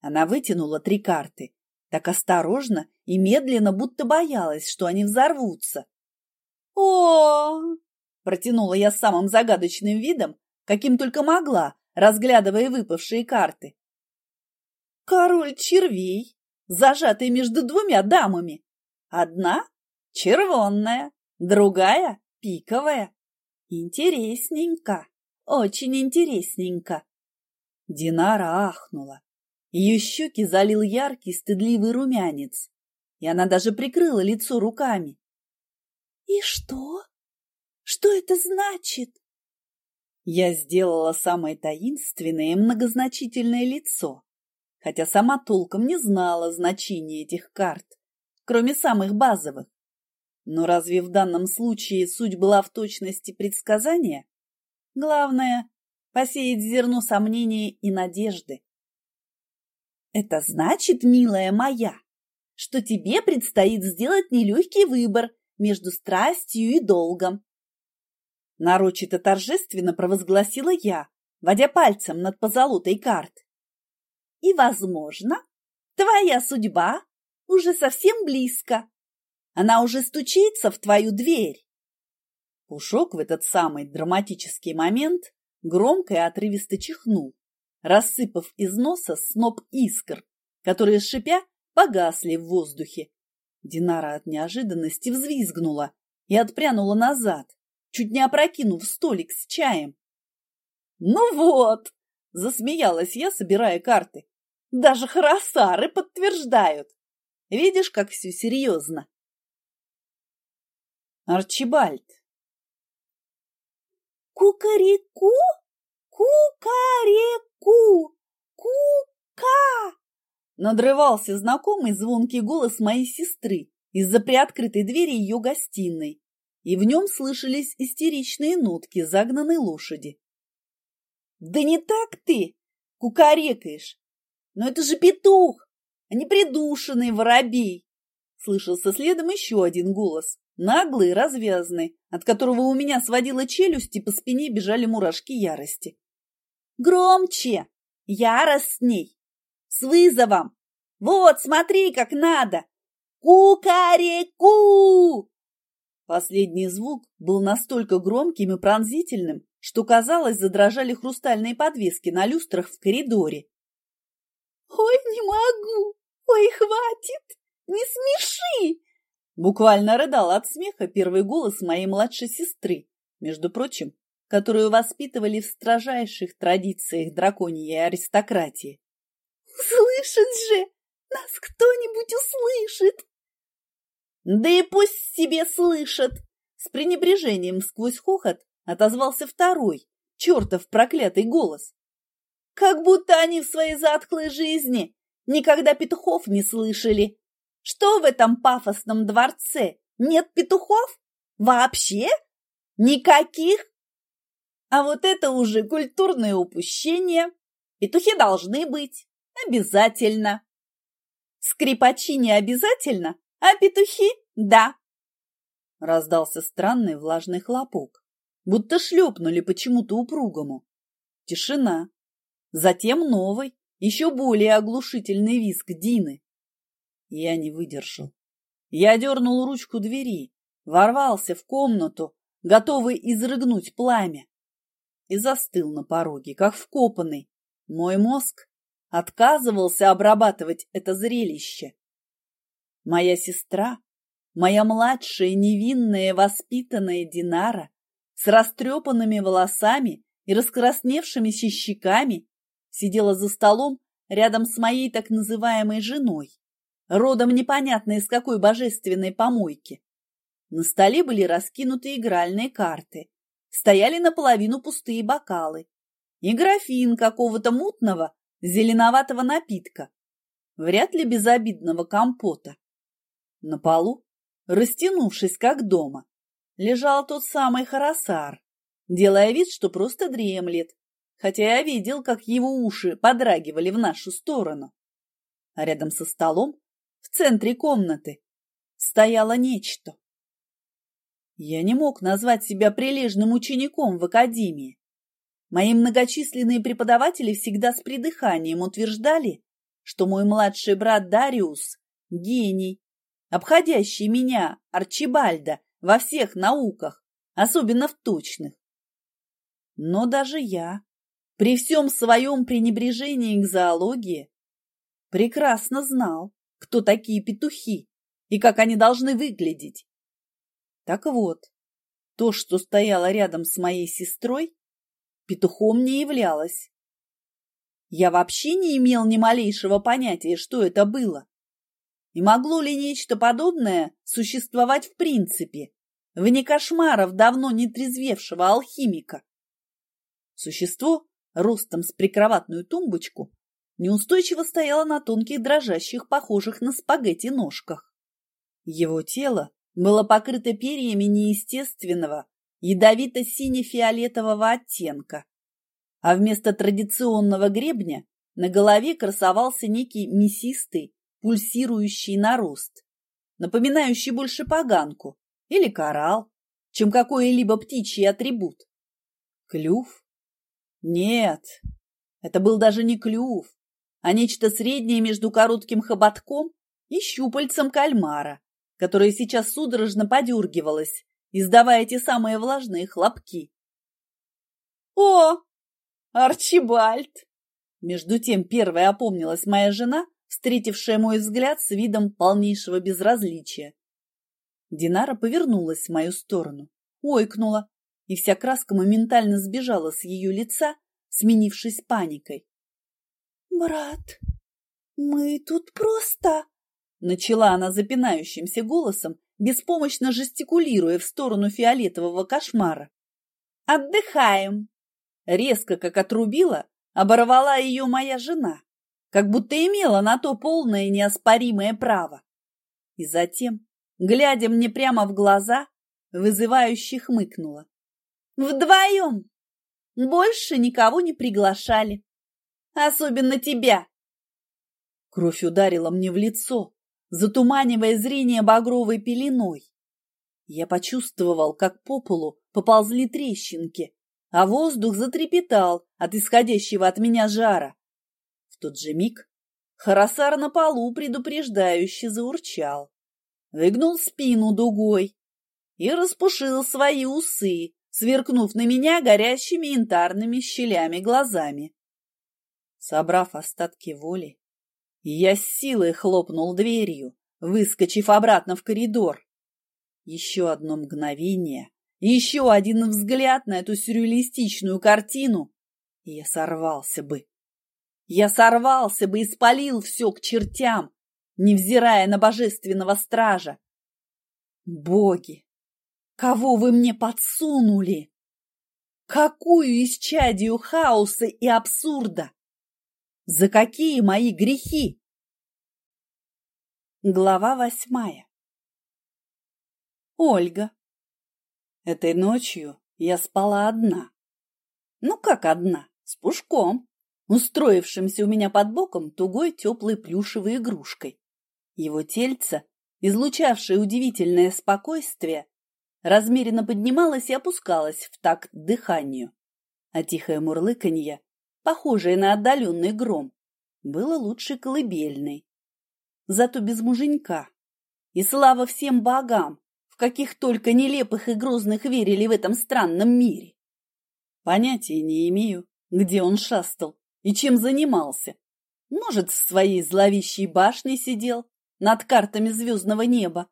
Она вытянула три карты, так осторожно и медленно, будто боялась, что они взорвутся. о протянула я самым загадочным видом, каким только могла, разглядывая выпавшие карты. «Король червей, зажатый между двумя дамами. Одна — червонная, другая — пиковая. Интересненько, очень интересненько. Динара ахнула. Ее щеки залил яркий стыдливый румянец, и она даже прикрыла лицо руками. «И что? Что это значит?» Я сделала самое таинственное и многозначительное лицо, хотя сама толком не знала значения этих карт, кроме самых базовых. Но разве в данном случае суть была в точности предсказания? Главное – посеять зерно сомнения и надежды. Это значит, милая моя, что тебе предстоит сделать нелегкий выбор между страстью и долгом. Нарочито торжественно провозгласила я, водя пальцем над позолотой карт. И, возможно, твоя судьба уже совсем близко. Она уже стучится в твою дверь. Пушок в этот самый драматический момент громко и отрывисто чихнул, рассыпав из носа сноп искр, которые, шипя, погасли в воздухе. Динара от неожиданности взвизгнула и отпрянула назад, чуть не опрокинув столик с чаем. «Ну вот!» – засмеялась я, собирая карты. «Даже хоросары подтверждают! Видишь, как все серьезно!» Арчибальд. «Кукареку? Кукареку! Кука!» Надрывался знакомый звонкий голос моей сестры из-за приоткрытой двери ее гостиной, и в нем слышались истеричные нотки загнанной лошади. «Да не так ты кукарекаешь! Но это же петух, а не придушенный воробей!» Слышался следом еще один голос, Наглый, развязный, от которого у меня сводила челюсть и по спине бежали мурашки ярости. Громче! Яростней! С вызовом! Вот, смотри, как надо! Кукареку! Последний звук был настолько громким и пронзительным, что, казалось, задрожали хрустальные подвески на люстрах в коридоре. «Ой, не могу! Ой, хватит! Не смеши! Буквально рыдал от смеха первый голос моей младшей сестры, между прочим, которую воспитывали в строжайших традициях драконьей аристократии. «Слышит же! Нас кто-нибудь услышит!» «Да и пусть себе слышат!» С пренебрежением сквозь хохот отозвался второй, чертов проклятый голос. «Как будто они в своей затхлой жизни никогда петухов не слышали!» Что в этом пафосном дворце? Нет петухов? Вообще? Никаких? А вот это уже культурное упущение. Петухи должны быть. Обязательно. Скрипачи не обязательно, а петухи – да. Раздался странный влажный хлопок. будто шлепнули почему-то упругому. Тишина. Затем новый, еще более оглушительный визг Дины. Я не выдержал. Я дернул ручку двери, ворвался в комнату, готовый изрыгнуть пламя, и застыл на пороге, как вкопанный. Мой мозг отказывался обрабатывать это зрелище. Моя сестра, моя младшая невинная воспитанная Динара с растрепанными волосами и раскрасневшимися щеками сидела за столом рядом с моей так называемой женой, родом непонятно из какой божественной помойки. На столе были раскинуты игральные карты, стояли наполовину пустые бокалы и графин какого-то мутного зеленоватого напитка, вряд ли безобидного компота. На полу, растянувшись как дома, лежал тот самый Харасар, делая вид, что просто дремлет, хотя я видел, как его уши подрагивали в нашу сторону. А рядом со столом, в центре комнаты, стояло нечто. Я не мог назвать себя прилежным учеником в академии. Мои многочисленные преподаватели всегда с придыханием утверждали, что мой младший брат Дариус – гений, обходящий меня, Арчибальда, во всех науках, особенно в точных. Но даже я, при всем своем пренебрежении к зоологии, прекрасно знал, кто такие петухи и как они должны выглядеть. Так вот, то, что стояло рядом с моей сестрой, петухом не являлось. Я вообще не имел ни малейшего понятия, что это было. И могло ли нечто подобное существовать в принципе, вне кошмаров давно не трезвевшего алхимика? Существо, ростом с прикроватную тумбочку, неустойчиво стояло на тонких дрожащих, похожих на спагетти ножках. Его тело было покрыто перьями неестественного, ядовито-сине-фиолетового оттенка, а вместо традиционного гребня на голове красовался некий мясистый, пульсирующий нарост, напоминающий больше поганку или коралл, чем какой-либо птичий атрибут. Клюв? Нет, это был даже не клюв, а нечто среднее между коротким хоботком и щупальцем кальмара, которое сейчас судорожно подергивалось, издавая те самые влажные хлопки. «О, Арчибальд!» Между тем первой опомнилась моя жена встретившая мой взгляд с видом полнейшего безразличия. Динара повернулась в мою сторону, ойкнула, и вся краска моментально сбежала с ее лица, сменившись паникой. «Брат, мы тут просто...» Начала она запинающимся голосом, беспомощно жестикулируя в сторону фиолетового кошмара. «Отдыхаем!» Резко, как отрубила, оборвала ее моя жена как будто имела на то полное неоспоримое право. И затем, глядя мне прямо в глаза, вызывающе хмыкнула. «Вдвоем! Больше никого не приглашали. Особенно тебя!» Кровь ударила мне в лицо, затуманивая зрение багровой пеленой. Я почувствовал, как по полу поползли трещинки, а воздух затрепетал от исходящего от меня жара. В тот же миг Харасар на полу предупреждающе заурчал, выгнул спину дугой и распушил свои усы, сверкнув на меня горящими янтарными щелями глазами. Собрав остатки воли, я с силой хлопнул дверью, выскочив обратно в коридор. Еще одно мгновение, еще один взгляд на эту сюрреалистичную картину, и я сорвался бы я сорвался бы и спалил все к чертям, невзирая на божественного стража. Боги, кого вы мне подсунули? Какую исчадию хаоса и абсурда? За какие мои грехи? Глава восьмая Ольга Этой ночью я спала одна. Ну, как одна? С Пушком устроившимся у меня под боком тугой теплой плюшевой игрушкой. Его тельце, излучавшее удивительное спокойствие, размеренно поднималась и опускалась в такт дыханию, а тихое мурлыканье, похожее на отдаленный гром, было лучше колыбельной. Зато без муженька. И слава всем богам, в каких только нелепых и грозных верили в этом странном мире. Понятия не имею, где он шастал и чем занимался. Может, в своей зловещей башне сидел над картами звездного неба.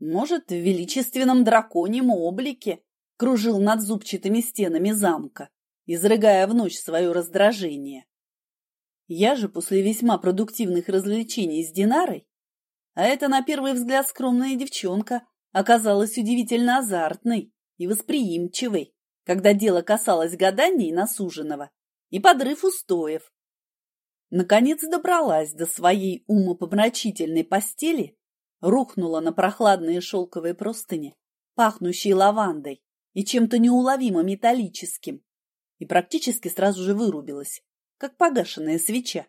Может, в величественном драконьем облике кружил над зубчатыми стенами замка, изрыгая в ночь свое раздражение. Я же после весьма продуктивных развлечений с Динарой, а это на первый взгляд скромная девчонка, оказалась удивительно азартной и восприимчивой, когда дело касалось гаданий на суженого и подрыв устоев. Наконец добралась до своей умопомрачительной постели, рухнула на прохладные шелковые простыни, пахнущие лавандой и чем-то неуловимо металлическим, и практически сразу же вырубилась, как погашенная свеча.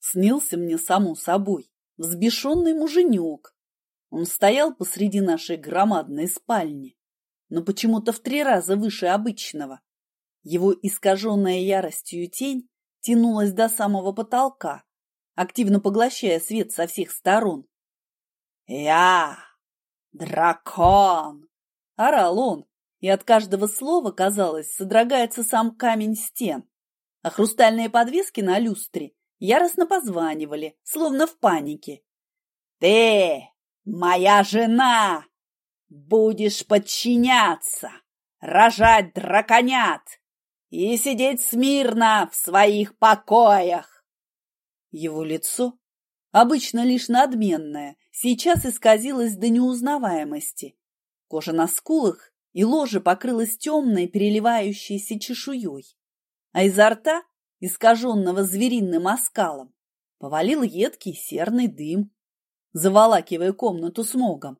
Снился мне само собой взбешенный муженек. Он стоял посреди нашей громадной спальни, но почему-то в три раза выше обычного. Его искаженная яростью тень тянулась до самого потолка, активно поглощая свет со всех сторон. «Я дракон!» — орал он, и от каждого слова, казалось, содрогается сам камень стен, а хрустальные подвески на люстре яростно позванивали, словно в панике. «Ты, моя жена, будешь подчиняться, рожать драконят и сидеть смирно в своих покоях!» Его лицо, обычно лишь надменное, сейчас исказилось до неузнаваемости. Кожа на скулах и ложе покрылась темной переливающейся чешуей, а изо рта, искаженного звериным оскалом, повалил едкий серный дым, заволакивая комнату смогом.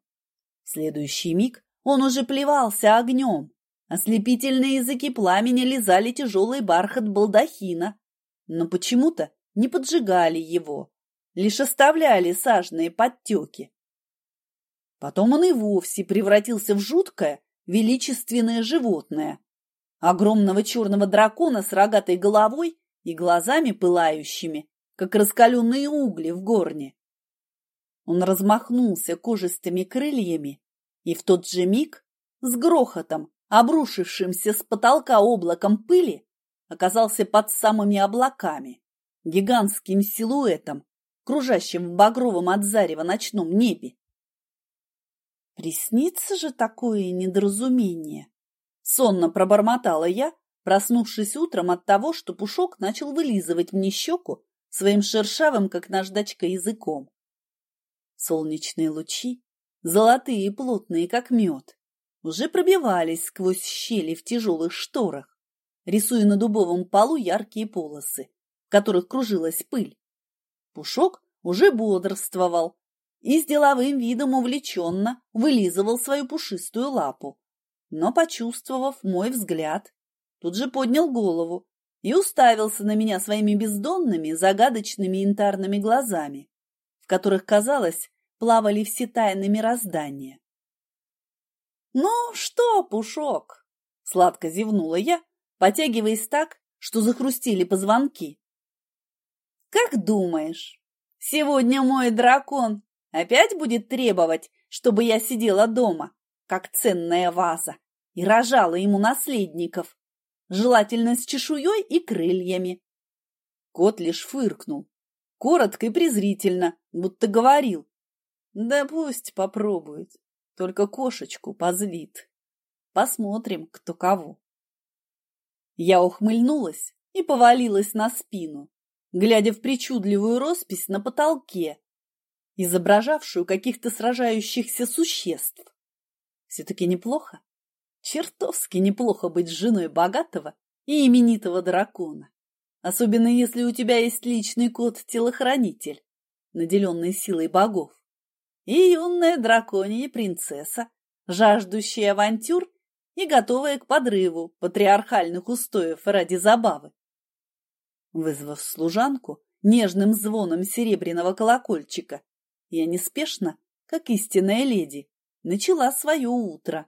В следующий миг он уже плевался огнем. Ослепительные языки пламени лизали тяжелый бархат балдахина, но почему-то не поджигали его, лишь оставляли сажные подтеки. Потом он и вовсе превратился в жуткое, величественное животное, огромного черного дракона с рогатой головой и глазами пылающими, как раскаленные угли в горне. Он размахнулся кожистыми крыльями, и в тот же миг, с грохотом, обрушившимся с потолка облаком пыли, оказался под самыми облаками, гигантским силуэтом, кружащим в багровом от зарева ночном небе. Приснится же такое недоразумение. Сонно пробормотала я, проснувшись утром от того, что Пушок начал вылизывать мне щеку своим шершавым, как наждачка, языком. Солнечные лучи, золотые и плотные, как мед, уже пробивались сквозь щели в тяжелых шторах, рисуя на дубовом полу яркие полосы, в которых кружилась пыль. Пушок уже бодрствовал и с деловым видом увлеченно вылизывал свою пушистую лапу, но, почувствовав мой взгляд, тут же поднял голову и уставился на меня своими бездонными, загадочными янтарными глазами, в которых, казалось, плавали все тайны мироздания. «Ну что, Пушок?» — сладко зевнула я, потягиваясь так, что захрустили позвонки. «Как думаешь, сегодня мой дракон опять будет требовать, чтобы я сидела дома, как ценная ваза, и рожала ему наследников, желательно с чешуей и крыльями?» Кот лишь фыркнул, коротко и презрительно, будто говорил. «Да пусть попробует, только кошечку позлит. Посмотрим, кто кого». Я ухмыльнулась и повалилась на спину, глядя в причудливую роспись на потолке, изображавшую каких-то сражающихся существ. Все-таки неплохо. Чертовски неплохо быть женой богатого и именитого дракона. Особенно если у тебя есть личный кот-телохранитель, наделенный силой богов. И юная драконья принцесса, жаждущая авантюр и готовая к подрыву патриархальных устоев ради забавы. Вызвав служанку нежным звоном серебряного колокольчика, я неспешно, как истинная леди, начала свое утро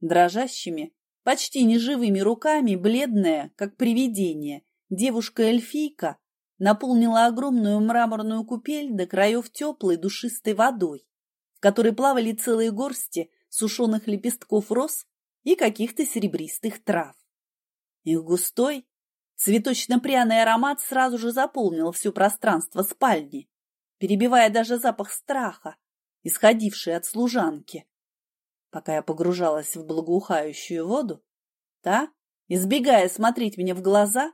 Дрожащими, почти неживыми руками, бледная, как привидение, девушка-эльфийка наполнила огромную мраморную купель до краев теплой душистой водой, в которой плавали целые горсти сушеных лепестков роз и каких-то серебристых трав. Их густой, цветочно-пряный аромат сразу же заполнил все пространство спальни, перебивая даже запах страха, исходивший от служанки. Пока я погружалась в благоухающую воду, та, избегая смотреть мне в глаза,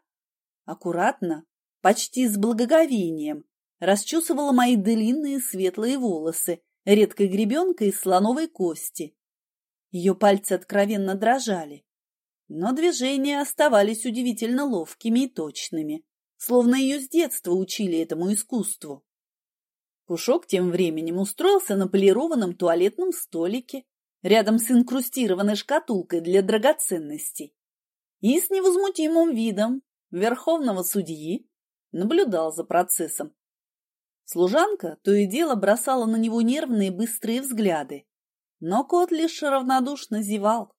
аккуратно, почти с благоговением, расчесывала мои длинные светлые волосы редкой гребенкой из слоновой кости. Ее пальцы откровенно дрожали, но движения оставались удивительно ловкими и точными, словно ее с детства учили этому искусству. Пушок тем временем устроился на полированном туалетном столике рядом с инкрустированной шкатулкой для драгоценностей и с невозмутимым видом верховного судьи наблюдал за процессом. Служанка то и дело бросала на него нервные быстрые взгляды, но кот лишь равнодушно зевал,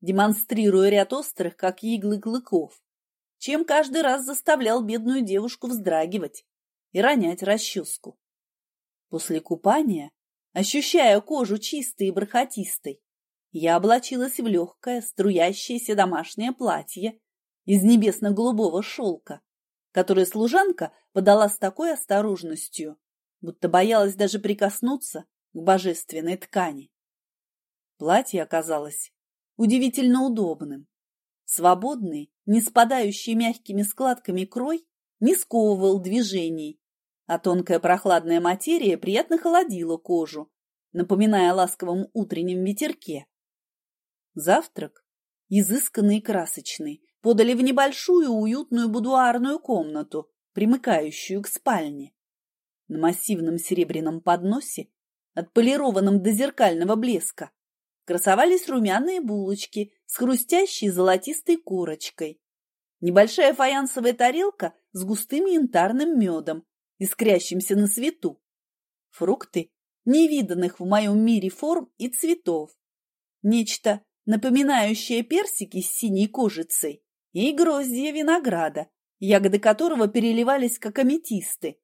демонстрируя ряд острых, как иглы клыков, чем каждый раз заставлял бедную девушку вздрагивать и ронять расческу. После купания, ощущая кожу чистой и бархатистой, я облачилась в легкое, струящееся домашнее платье из небесно-голубого шелка, которое служанка подала с такой осторожностью, будто боялась даже прикоснуться к божественной ткани. Платье оказалось удивительно удобным. Свободный, не спадающий мягкими складками крой не сковывал движений, а тонкая прохладная материя приятно холодила кожу, напоминая о ласковом утреннем ветерке. Завтрак, изысканный и красочный, подали в небольшую уютную будуарную комнату, примыкающую к спальне. На массивном серебряном подносе, отполированном до зеркального блеска, красовались румяные булочки с хрустящей золотистой корочкой. Небольшая фаянсовая тарелка с густым янтарным медом, искрящимся на свету. Фрукты, невиданных в моем мире форм и цветов. Нечто, напоминающее персики с синей кожицей и гроздья винограда, ягоды которого переливались как аметисты,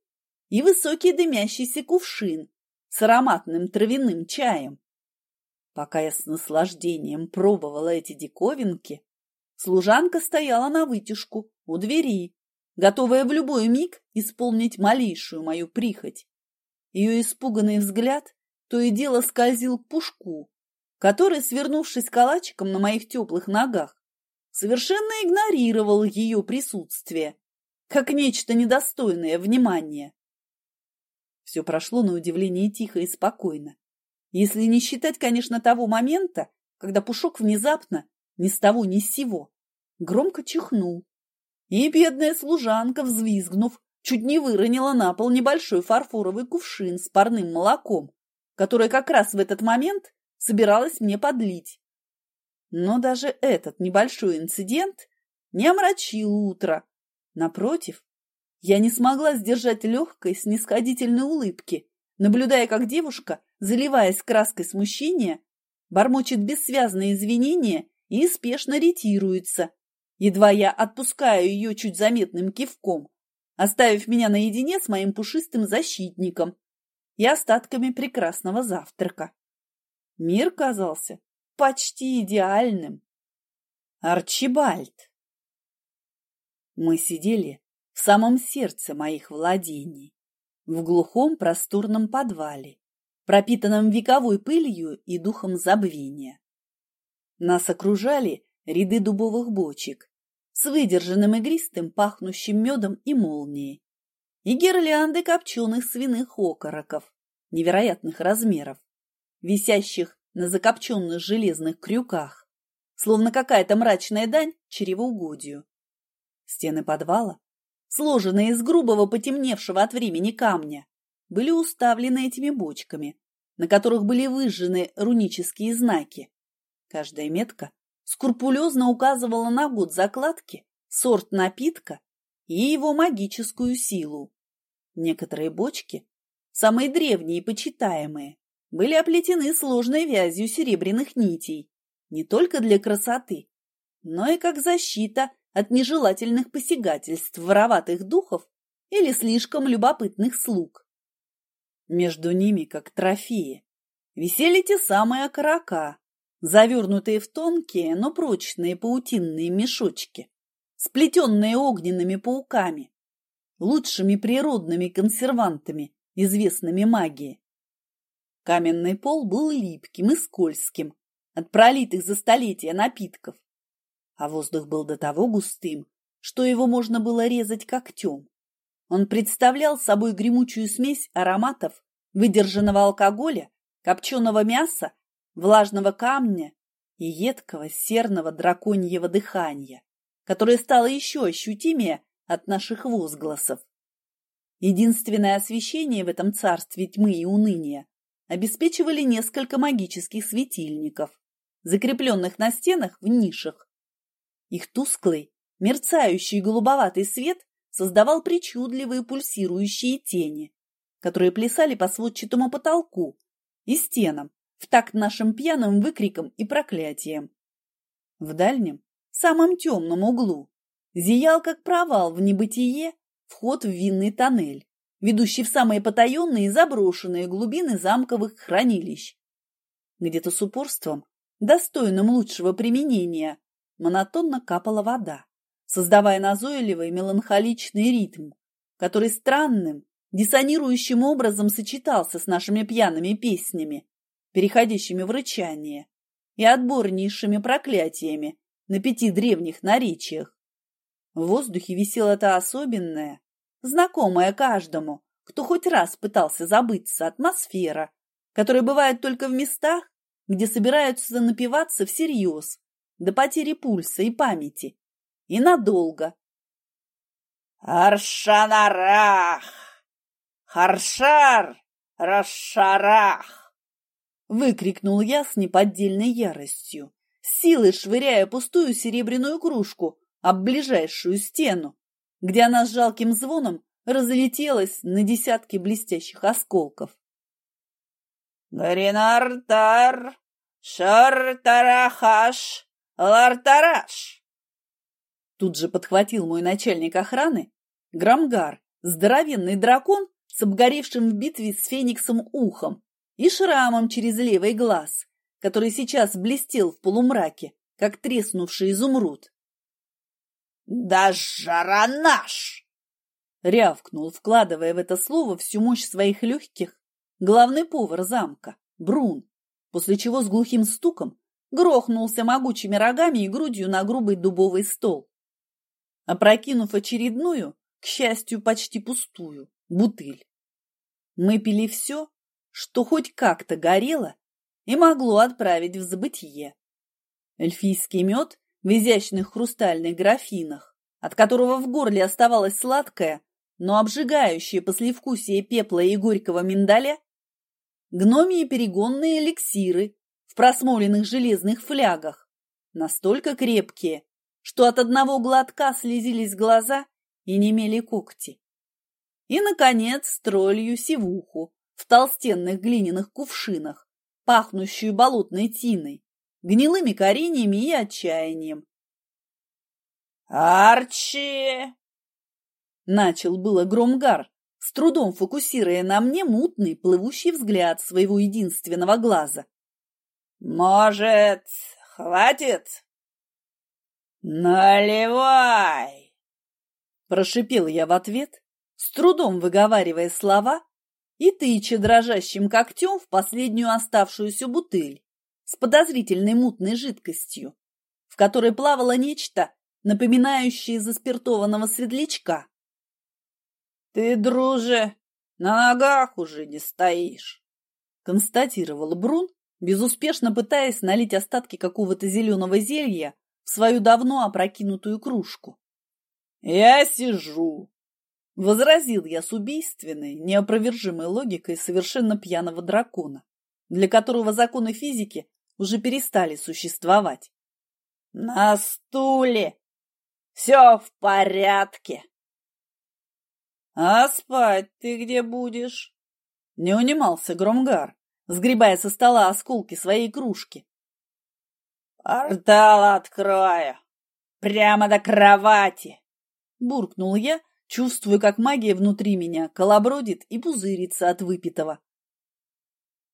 и высокий дымящийся кувшин с ароматным травяным чаем. Пока я с наслаждением пробовала эти диковинки, служанка стояла на вытяжку у двери, готовая в любой миг исполнить малейшую мою прихоть. Ее испуганный взгляд то и дело скользил к пушку, который, свернувшись калачиком на моих теплых ногах, совершенно игнорировал ее присутствие, как нечто недостойное внимания. Все прошло на удивление тихо и спокойно, если не считать, конечно, того момента, когда Пушок внезапно, ни с того ни с сего, громко чихнул. И бедная служанка, взвизгнув, чуть не выронила на пол небольшой фарфоровый кувшин с парным молоком, который как раз в этот момент собиралась мне подлить. Но даже этот небольшой инцидент не омрачил утро. Напротив, я не смогла сдержать легкой снисходительной улыбки, наблюдая, как девушка, заливаясь краской смущения, бормочет бессвязные извинения и спешно ретируется. Едва я отпускаю ее чуть заметным кивком, оставив меня наедине с моим пушистым защитником и остатками прекрасного завтрака. Мир казался почти идеальным. Арчибальд. Мы сидели в самом сердце моих владений, в глухом просторном подвале, пропитанном вековой пылью и духом забвения. Нас окружали ряды дубовых бочек с выдержанным игристым, пахнущим медом и молнией, и гирлянды копченых свиных окороков невероятных размеров, висящих на закопченных железных крюках, словно какая-то мрачная дань чревоугодию. Стены подвала, сложенные из грубого потемневшего от времени камня, были уставлены этими бочками, на которых были выжжены рунические знаки. Каждая метка скрупулезно указывала на год закладки, сорт напитка и его магическую силу. Некоторые бочки, самые древние и почитаемые, были оплетены сложной вязью серебряных нитей, не только для красоты, но и как защита от нежелательных посягательств вороватых духов или слишком любопытных слуг. Между ними, как трофеи, висели те самые окорока, завернутые в тонкие, но прочные паутинные мешочки, сплетенные огненными пауками, лучшими природными консервантами, известными магии. Каменный пол был липким и скользким от пролитых за столетия напитков, а воздух был до того густым, что его можно было резать когтем. Он представлял собой гремучую смесь ароматов выдержанного алкоголя, копченого мяса, влажного камня и едкого серного драконьего дыхания, которое стало еще ощутимее от наших возгласов. Единственное освещение в этом царстве тьмы и уныния обеспечивали несколько магических светильников, закрепленных на стенах в нишах. Их тусклый, мерцающий голубоватый свет создавал причудливые пульсирующие тени, которые плясали по сводчатому потолку и стенам в такт нашим пьяным выкрикам и проклятиям. В дальнем, самом темном углу зиял, как провал в небытие, вход в винный тоннель, ведущий в самые потаенные и заброшенные глубины замковых хранилищ. Где-то с упорством, достойным лучшего применения, монотонно капала вода, создавая назойливый меланхоличный ритм, который странным, диссонирующим образом сочетался с нашими пьяными песнями, переходящими в рычание, и отборнейшими проклятиями на пяти древних наречиях. В воздухе висела та особенная, знакомая каждому, кто хоть раз пытался забыться атмосфера, которая бывает только в местах, где собираются напиваться всерьез, до потери пульса и памяти, и надолго. «Аршанарах! Харшар! Расшарах!» Выкрикнул я с неподдельной яростью, силой швыряя пустую серебряную кружку об ближайшую стену, где она с жалким звоном разлетелась на десятки блестящих осколков. «Гринартар! Шартарахаш! Лартараш!» Тут же подхватил мой начальник охраны, Грамгар, здоровенный дракон с обгоревшим в битве с Фениксом ухом и шрамом через левый глаз, который сейчас блестел в полумраке, как треснувший изумруд. «Да жаранаш!» рявкнул, вкладывая в это слово всю мощь своих легких, главный повар замка, Брун, после чего с глухим стуком грохнулся могучими рогами и грудью на грубый дубовый стол. Опрокинув очередную, к счастью, почти пустую, бутыль. Мы пили все, что хоть как-то горело и могло отправить в забытие. Эльфийский мед в изящных хрустальных графинах, от которого в горле оставалось сладкое, но обжигающее послевкусие пепла и горького миндаля, гномии перегонные эликсиры в просмоленных железных флягах, настолько крепкие, что от одного глотка слезились глаза и немели когти. И, наконец, троллью сивуху в толстенных глиняных кувшинах, пахнущую болотной тиной, гнилыми кореньями и отчаянием. «Арчи!» Начал было Громгар, с трудом фокусируя на мне мутный, плывущий взгляд своего единственного глаза. «Может, хватит?» «Наливай!» Прошипел я в ответ, с трудом выговаривая слова и тыча дрожащим когтем в последнюю оставшуюся бутыль с подозрительной мутной жидкостью, в которой плавало нечто, напоминающее заспиртованного светлячка. «Ты, друже, на ногах уже не стоишь», — констатировал Брун, безуспешно пытаясь налить остатки какого-то зеленого зелья в свою давно опрокинутую кружку. «Я сижу», — возразил я с убийственной, неопровержимой логикой совершенно пьяного дракона, для которого законы физики уже перестали существовать. «На стуле! Все в порядке!» «А спать ты где будешь?» Не унимался Громгар, сгребая со стола осколки своей кружки. Портал открою! Прямо до кровати!» Буркнул я, чувствуя, как магия внутри меня колобродит и пузырится от выпитого.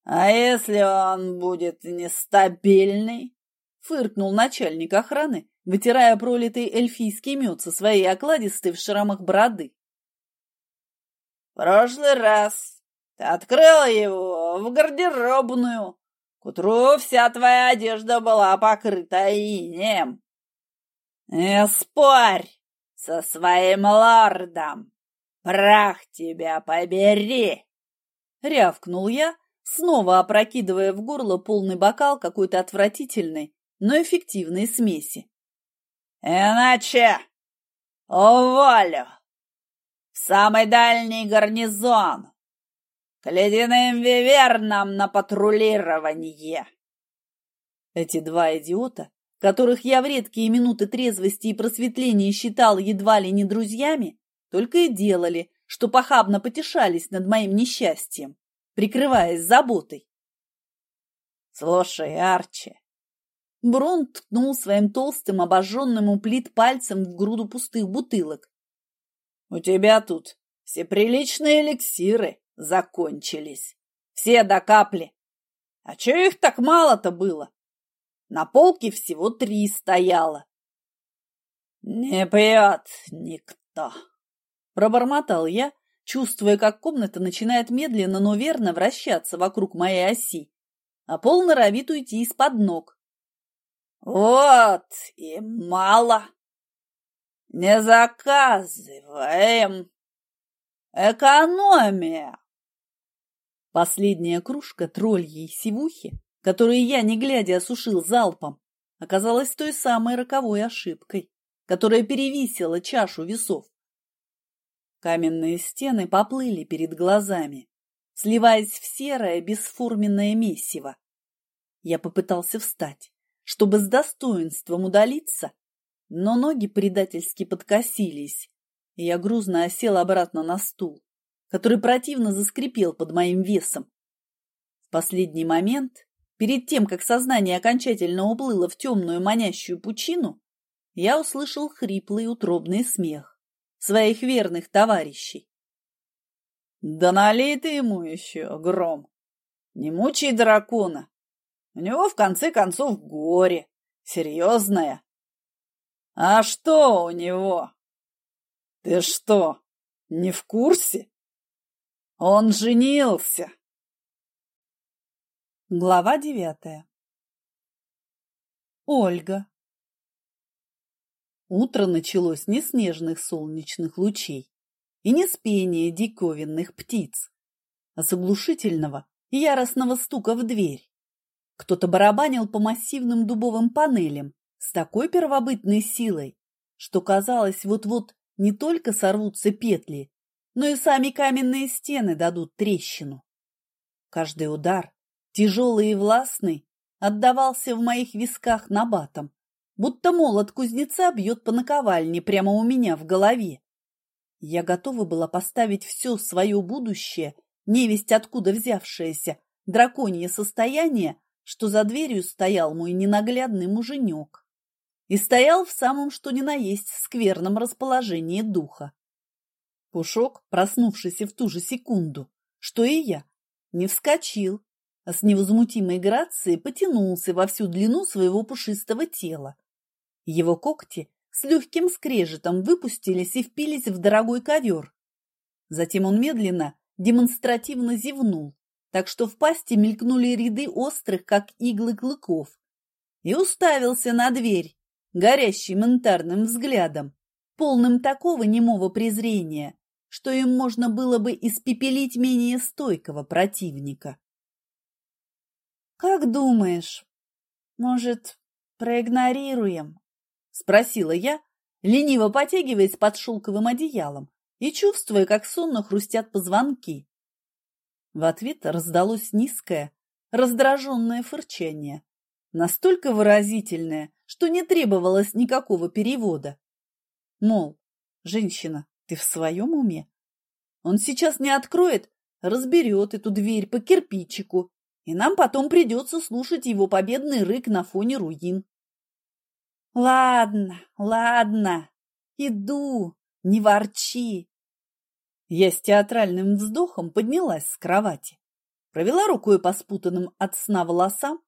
«А если он будет нестабильный?» — фыркнул начальник охраны, вытирая пролитый эльфийский мед со своей окладистой в шрамах бороды. прошлый раз ты открыла его в гардеробную. К утру вся твоя одежда была покрыта инеем. Не спорь со своим лордом, прах тебя побери!» Рявкнул я, снова опрокидывая в горло полный бокал какой-то отвратительной, но эффективной смеси. «Иначе уволю! В самый дальний гарнизон! К ледяным вивернам на патрулирование!» Эти два идиота, которых я в редкие минуты трезвости и просветления считал едва ли не друзьями, только и делали, что похабно потешались над моим несчастьем прикрываясь заботой. «Слушай, Арчи!» Брон ткнул своим толстым, обожженным у плит пальцем в груду пустых бутылок. «У тебя тут все приличные эликсиры закончились. Все до капли. А чего их так мало-то было? На полке всего три стояло». «Не пьет никто», — пробормотал я, чувствуя, как комната начинает медленно, но верно вращаться вокруг моей оси, а пол норовит уйти из-под ног. «Вот и мало! Не заказываем! Экономия!» Последняя кружка тролльей сивухи, которую я, не глядя, осушил залпом, оказалась той самой роковой ошибкой, которая перевисила чашу весов. Каменные стены поплыли перед глазами, сливаясь в серое бесформенное месиво. Я попытался встать, чтобы с достоинством удалиться, но ноги предательски подкосились, и я грузно осел обратно на стул, который противно заскрипел под моим весом. В последний момент, перед тем, как сознание окончательно уплыло в темную манящую пучину, я услышал хриплый утробный смех своих верных товарищей. Да налей ты ему еще, Гром. Не мучай дракона. У него, в конце концов, горе. Серьезное. А что у него? Ты что, не в курсе? Он женился. Глава девятая Ольга Утро началось не с нежных солнечных лучей и не с пения диковинных птиц, а с оглушительного и яростного стука в дверь. Кто-то барабанил по массивным дубовым панелям с такой первобытной силой, что казалось, вот-вот не только сорвутся петли, но и сами каменные стены дадут трещину. Каждый удар, тяжелый и властный, отдавался в моих висках набатом, будто молот кузнеца бьет по наковальне прямо у меня в голове. Я готова была поставить все свое будущее, невесть откуда взявшееся, драконье состояние, что за дверью стоял мой ненаглядный муженек. И стоял в самом что ни на есть скверном расположении духа. Пушок, проснувшийся в ту же секунду, что и я, не вскочил, а с невозмутимой грацией потянулся во всю длину своего пушистого тела. Его когти с легким скрежетом выпустились и впились в дорогой ковер. Затем он медленно, демонстративно зевнул, так что в пасти мелькнули ряды острых, как иглы клыков, и уставился на дверь, горящим янтарным взглядом, полным такого немого презрения, что им можно было бы испепелить менее стойкого противника. «Как думаешь, может, проигнорируем?» — спросила я, лениво потягиваясь под шелковым одеялом и чувствуя, как сонно хрустят позвонки. В ответ раздалось низкое, раздраженное фырчание, настолько выразительное, что не требовалось никакого перевода. Мол, женщина, ты в своем уме? Он сейчас не откроет, разберет эту дверь по кирпичику, и нам потом придется слушать его победный рык на фоне руин. Ладно, ладно, иду, не ворчи. Я с театральным вздохом поднялась с кровати, провела рукой по спутанным от сна волосам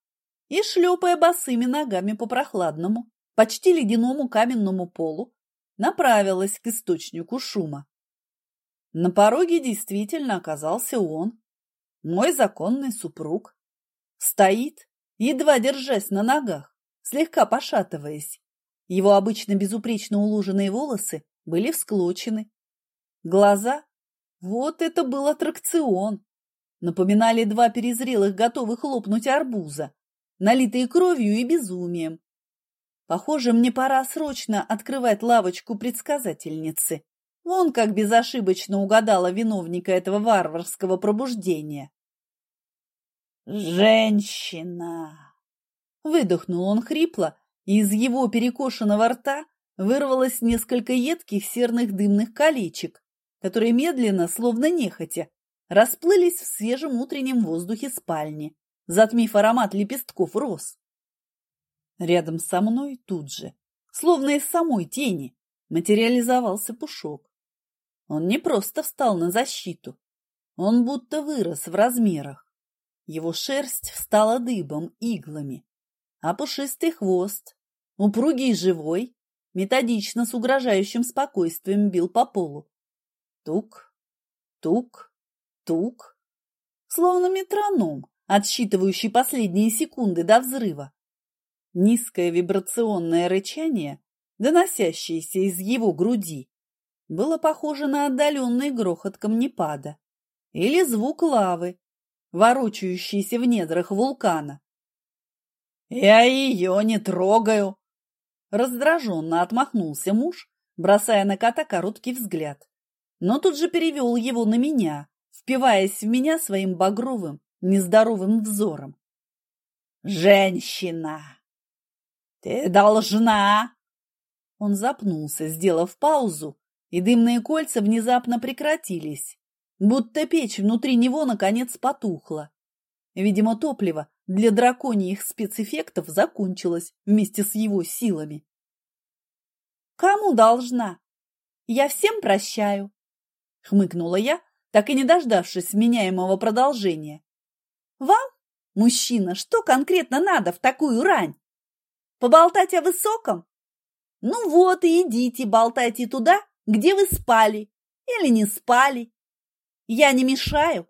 и, шлепая босыми ногами по прохладному, почти ледяному каменному полу, направилась к источнику шума. На пороге действительно оказался он, мой законный супруг. Стоит, едва держась на ногах, слегка пошатываясь. Его обычно безупречно уложенные волосы были всклочены. Глаза — вот это был аттракцион. Напоминали два перезрелых, готовых лопнуть арбуза, налитые кровью и безумием. Похоже, мне пора срочно открывать лавочку предсказательницы. Вон как безошибочно угадала виновника этого варварского пробуждения. «Женщина!» Выдохнул он хрипло, и из его перекошенного рта вырвалось несколько едких серных дымных колечек, которые медленно, словно нехотя, расплылись в свежем утреннем воздухе спальни, затмив аромат лепестков роз. Рядом со мной тут же, словно из самой тени, материализовался пушок. Он не просто встал на защиту, он будто вырос в размерах. Его шерсть встала дыбом иглами, а пушистый хвост, упругий и живой, методично с угрожающим спокойствием бил по полу. Тук, тук, тук, словно метроном, отсчитывающий последние секунды до взрыва. Низкое вибрационное рычание, доносящееся из его груди, было похоже на отдаленный грохот камнепада или звук лавы, ворочающейся в недрах вулкана. «Я ее не трогаю!» Раздраженно отмахнулся муж, бросая на кота короткий взгляд, но тут же перевел его на меня, впиваясь в меня своим багровым, нездоровым взором. «Женщина!» «Ты должна!» Он запнулся, сделав паузу, и дымные кольца внезапно прекратились, будто печь внутри него наконец потухла. Видимо, топливо для драконьих спецэффектов закончилось вместе с его силами. «Кому должна? Я всем прощаю!» — хмыкнула я, так и не дождавшись меняемого продолжения. «Вам, мужчина, что конкретно надо в такую рань?» Поболтать о высоком? Ну вот и идите, болтайте туда, где вы спали или не спали. Я не мешаю.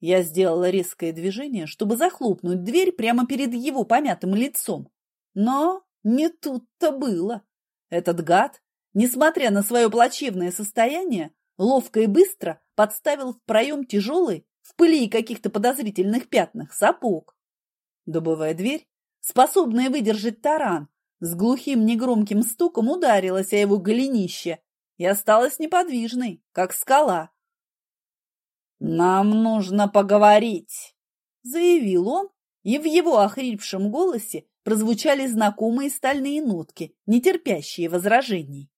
Я сделала резкое движение, чтобы захлопнуть дверь прямо перед его помятым лицом. Но не тут-то было. Этот гад, несмотря на свое плачевное состояние, ловко и быстро подставил в проем тяжелый, в пыли и каких-то подозрительных пятнах, сапог. Дубовая дверь способная выдержать таран, с глухим негромким стуком ударилась о его голенище и осталась неподвижной, как скала. «Нам нужно поговорить», — заявил он, и в его охрипшем голосе прозвучали знакомые стальные нотки, не терпящие возражений.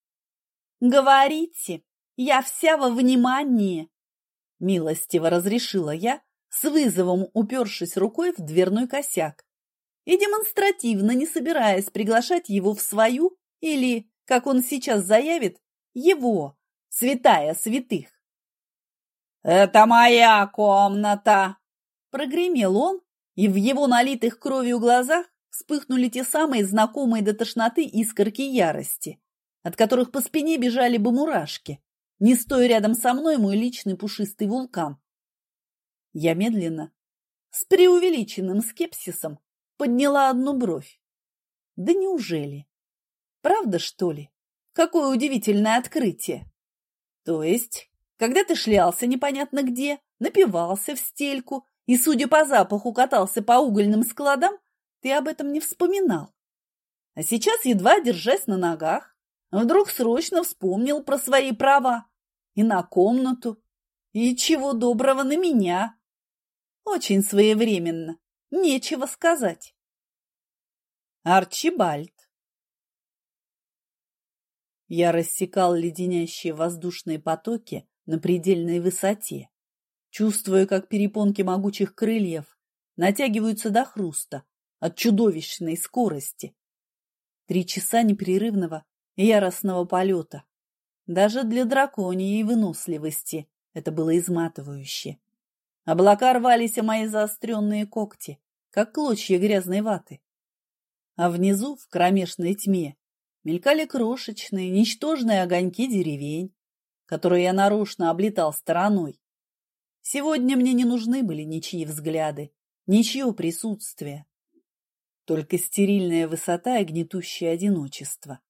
«Говорите, я вся во внимании», — милостиво разрешила я, с вызовом упершись рукой в дверной косяк и демонстративно не собираясь приглашать его в свою или, как он сейчас заявит, его, святая святых. «Это моя комната!» Прогремел он, и в его налитых кровью глазах вспыхнули те самые знакомые до тошноты искорки ярости, от которых по спине бежали бы мурашки, не стоя рядом со мной мой личный пушистый вулкан. Я медленно, с преувеличенным скепсисом, подняла одну бровь. Да неужели? Правда, что ли? Какое удивительное открытие! То есть, когда ты шлялся непонятно где, напивался в стельку и, судя по запаху, катался по угольным складам, ты об этом не вспоминал. А сейчас, едва держась на ногах, вдруг срочно вспомнил про свои права и на комнату, и чего доброго на меня. Очень своевременно. Нечего сказать. Арчибальд. Я рассекал леденящие воздушные потоки на предельной высоте, чувствуя, как перепонки могучих крыльев натягиваются до хруста от чудовищной скорости. Три часа непрерывного и яростного полета. Даже для драконьей выносливости это было изматывающе. Облака рвались о мои заостренные когти, как клочья грязной ваты. А внизу, в кромешной тьме, мелькали крошечные, ничтожные огоньки деревень, которые я нарочно облетал стороной. Сегодня мне не нужны были ничьи взгляды, ничье присутствие. Только стерильная высота и гнетущее одиночество.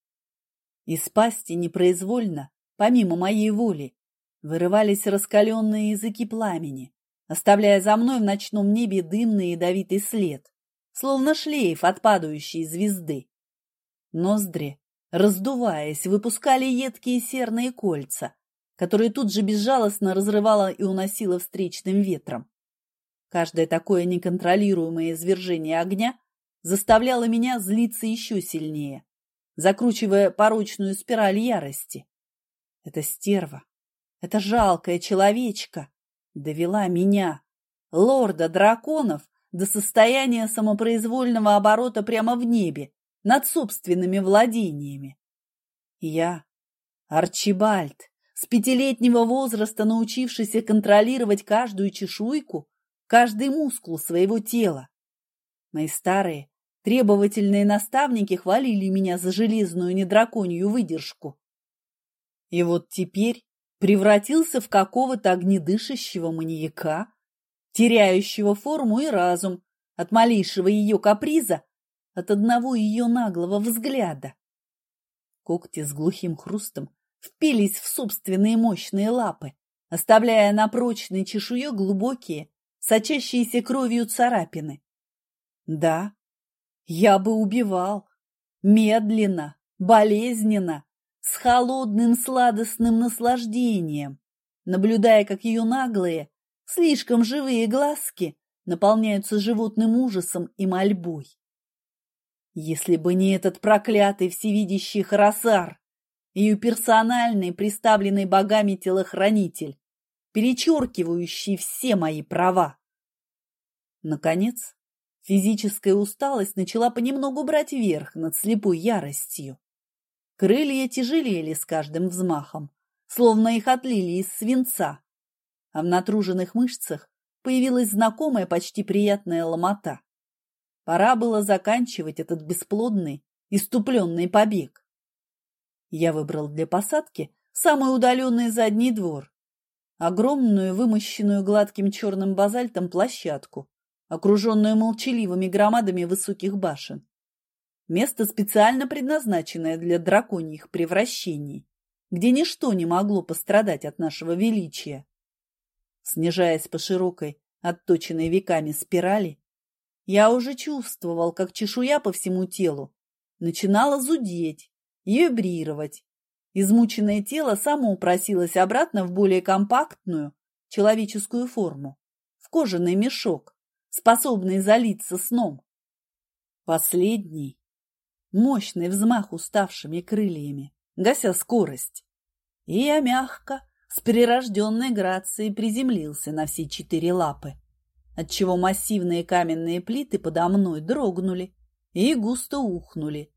Из пасти непроизвольно, помимо моей воли, вырывались раскаленные языки пламени, оставляя за мной в ночном небе дымный ядовитый след, словно шлейф от падающей звезды. Ноздри, раздуваясь, выпускали едкие серные кольца, которые тут же безжалостно разрывало и уносило встречным ветром. Каждое такое неконтролируемое извержение огня заставляло меня злиться еще сильнее, закручивая порочную спираль ярости. Эта стерва, эта жалкая человечка довела меня, лорда драконов, до состояния самопроизвольного оборота прямо в небе, над собственными владениями. Я, Арчибальд, с пятилетнего возраста научившийся контролировать каждую чешуйку, каждый мускул своего тела. Мои старые, требовательные наставники хвалили меня за железную недраконью выдержку. И вот теперь превратился в какого-то огнедышащего маньяка, теряющего форму и разум от малейшего ее каприза, от одного ее наглого взгляда. Когти с глухим хрустом впились в собственные мощные лапы, оставляя на прочной чешуе глубокие, сочащиеся кровью царапины. Да, я бы убивал. Медленно, болезненно, с холодным сладостным наслаждением, наблюдая, как ее наглые, слишком живые глазки наполняются животным ужасом и мольбой. Если бы не этот проклятый всевидящий Харасар, ее персональный, приставленный богами телохранитель, перечеркивающий все мои права. Наконец, физическая усталость начала понемногу брать верх над слепой яростью. Крылья тяжелели с каждым взмахом, словно их отлили из свинца, а в натруженных мышцах появилась знакомая почти приятная ломота. Пора было заканчивать этот бесплодный, иступленный побег. Я выбрал для посадки самый удаленный задний двор, огромную, вымощенную гладким черным базальтом площадку, окруженную молчаливыми громадами высоких башен. Место специально предназначенное для драконьих превращений, где ничто не могло пострадать от нашего величия. Снижаясь по широкой, отточенной веками спирали, я уже чувствовал, как чешуя по всему телу начинала зудеть, и вибрировать. Измученное тело само упросилось обратно в более компактную человеческую форму, в кожаный мешок, способный залиться сном. Последний, мощный взмах уставшими крыльями, гася скорость. И я мягко, с прирожденной грацией приземлился на все четыре лапы, отчего массивные каменные плиты подо мной дрогнули и густо ухнули,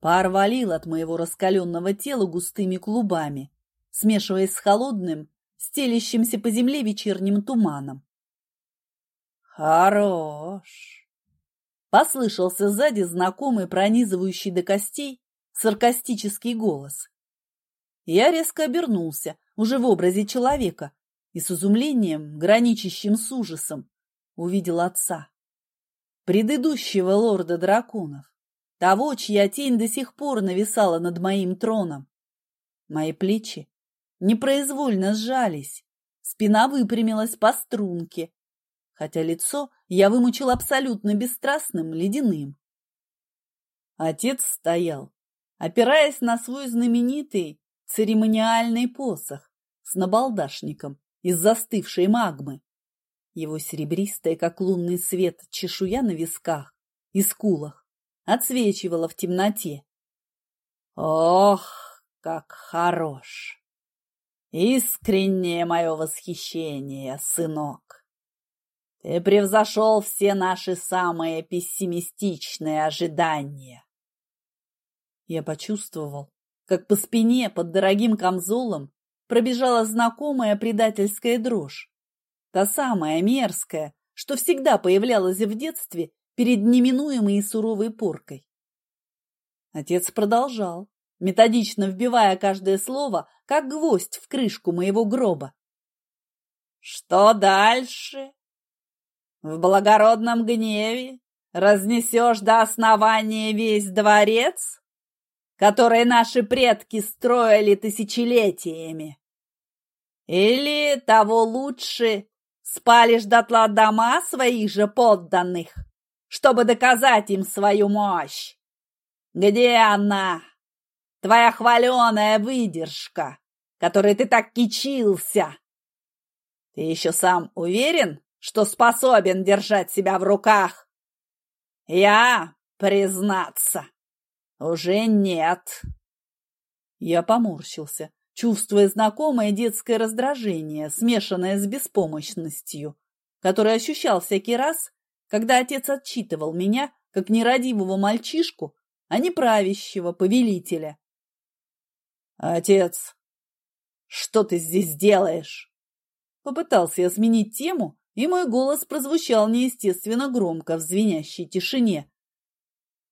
Пар валил от моего раскаленного тела густыми клубами, смешиваясь с холодным, стелящимся по земле вечерним туманом. «Хорош!» Послышался сзади знакомый, пронизывающий до костей, саркастический голос. Я резко обернулся, уже в образе человека, и с изумлением, граничащим с ужасом, увидел отца, предыдущего лорда драконов того, чья тень до сих пор нависала над моим троном. Мои плечи непроизвольно сжались, спина выпрямилась по струнке, хотя лицо я вымучил абсолютно бесстрастным, ледяным. Отец стоял, опираясь на свой знаменитый церемониальный посох с набалдашником из застывшей магмы. Его серебристая, как лунный свет, чешуя на висках и скулах отсвечивала в темноте. Ох, как хорош! Искреннее мое восхищение, сынок! Ты превзошел все наши самые пессимистичные ожидания. Я почувствовал, как по спине под дорогим камзолом пробежала знакомая предательская дрожь. Та самая мерзкая, что всегда появлялась в детстве перед неминуемой и суровой поркой. Отец продолжал, методично вбивая каждое слово, как гвоздь в крышку моего гроба. «Что дальше? В благородном гневе разнесешь до основания весь дворец, который наши предки строили тысячелетиями? Или, того лучше, спалишь дотла дома своих же подданных, чтобы доказать им свою мощь? Где она, твоя хваленая выдержка, которой ты так кичился? Ты еще сам уверен, что способен держать себя в руках? Я, признаться, уже нет. Я поморщился, чувствуя знакомое детское раздражение, смешанное с беспомощностью, которое ощущал всякий раз, когда отец отчитывал меня, как нерадивого мальчишку, а не правящего повелителя. «Отец, что ты здесь делаешь?» Попытался я сменить тему, и мой голос прозвучал неестественно громко в звенящей тишине.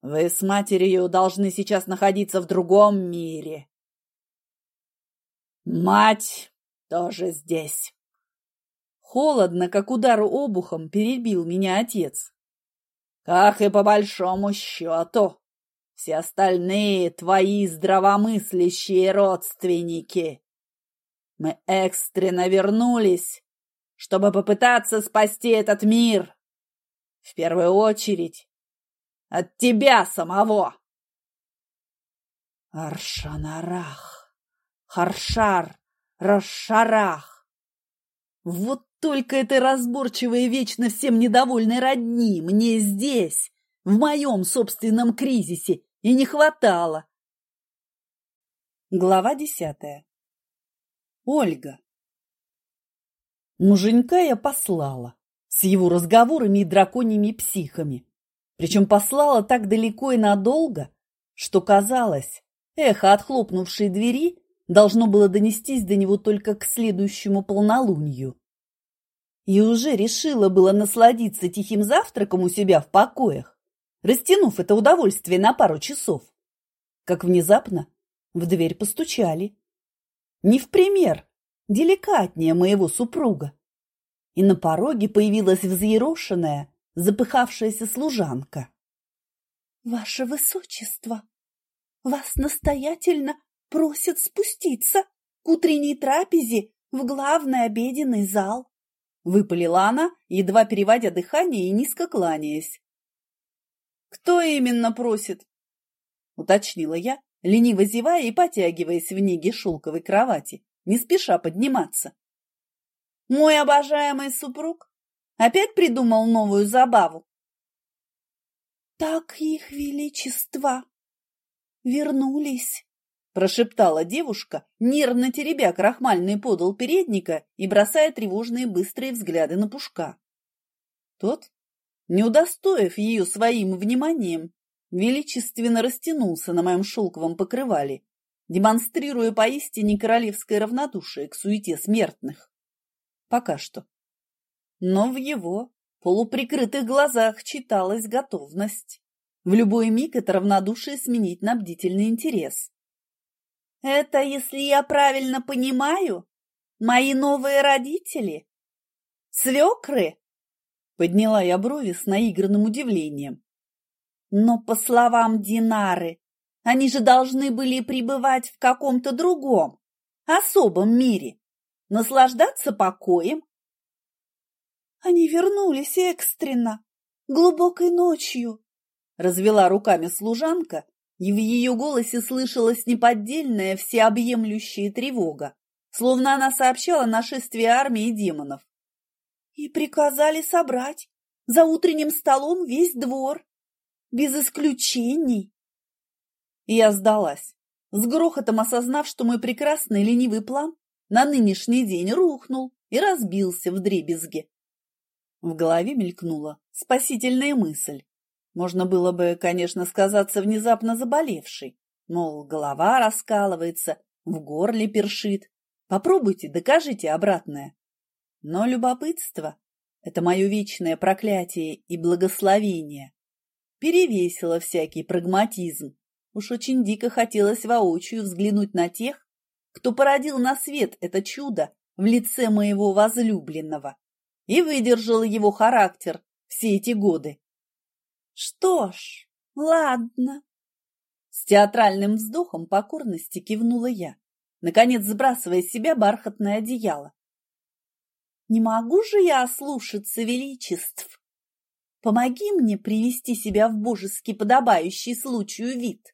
«Вы с матерью должны сейчас находиться в другом мире». «Мать тоже здесь». Холодно, как удар обухом, перебил меня отец. «Как и по большому счету, все остальные твои здравомыслящие родственники. Мы экстренно вернулись, чтобы попытаться спасти этот мир. В первую очередь от тебя самого. Аршанарах, Харшар, Расшарах. Вот только этой разборчивой вечно всем недовольной родни мне здесь, в моем собственном кризисе, и не хватало. Глава десятая. Ольга. Муженька я послала с его разговорами и драконьими психами. Причем послала так далеко и надолго, что казалось, эхо отхлопнувшей двери должно было донестись до него только к следующему полнолунию. И уже решила было насладиться тихим завтраком у себя в покоях, растянув это удовольствие на пару часов. Как внезапно в дверь постучали. Не в пример, деликатнее моего супруга. И на пороге появилась взъерошенная, запыхавшаяся служанка. «Ваше Высочество, вас настоятельно просят спуститься к утренней трапезе в главный обеденный зал», выпалила она, едва переводя дыхание и низко кланяясь. «Кто именно просит?» — уточнила я, лениво зевая и потягиваясь в неге шелковой кровати, не спеша подниматься. «Мой обожаемый супруг опять придумал новую забаву?» «Так их величество вернулись!» — прошептала девушка, нервно теребя крахмальный подол передника и бросая тревожные быстрые взгляды на Пушка. Тот не удостоив ее своим вниманием, величественно растянулся на моем шелковом покрывале, демонстрируя поистине королевское равнодушие к суете смертных. Пока что. Но в его полуприкрытых глазах читалась готовность. В любой миг это равнодушие сменить на бдительный интерес. «Это, если я правильно понимаю, мои новые родители? Свекры?» Подняла я брови с наигранным удивлением. Но, по словам Динары, они же должны были пребывать в каком-то другом, особом мире, наслаждаться покоем. Они вернулись экстренно, глубокой ночью, развела руками служанка, и в ее голосе слышалась неподдельная всеобъемлющая тревога, словно она сообщала нашествие армии демонов и приказали собрать за утренним столом весь двор, без исключений. Я сдалась, с грохотом осознав, что мой прекрасный ленивый план на нынешний день рухнул и разбился в дребезге. В голове мелькнула спасительная мысль. Можно было бы, конечно, сказаться внезапно заболевшей, Мол, голова раскалывается, в горле першит. Попробуйте, докажите обратное. Но любопытство – это мое вечное проклятие и благословение. Перевесило всякий прагматизм. Уж очень дико хотелось воочию взглянуть на тех, кто породил на свет это чудо в лице моего возлюбленного и выдержал его характер все эти годы. Что ж, ладно. С театральным вздохом покорности кивнула я, наконец сбрасывая с себя бархатное одеяло. Не могу же я ослушаться величеств. Помоги мне привести себя в божески подобающий случаю вид.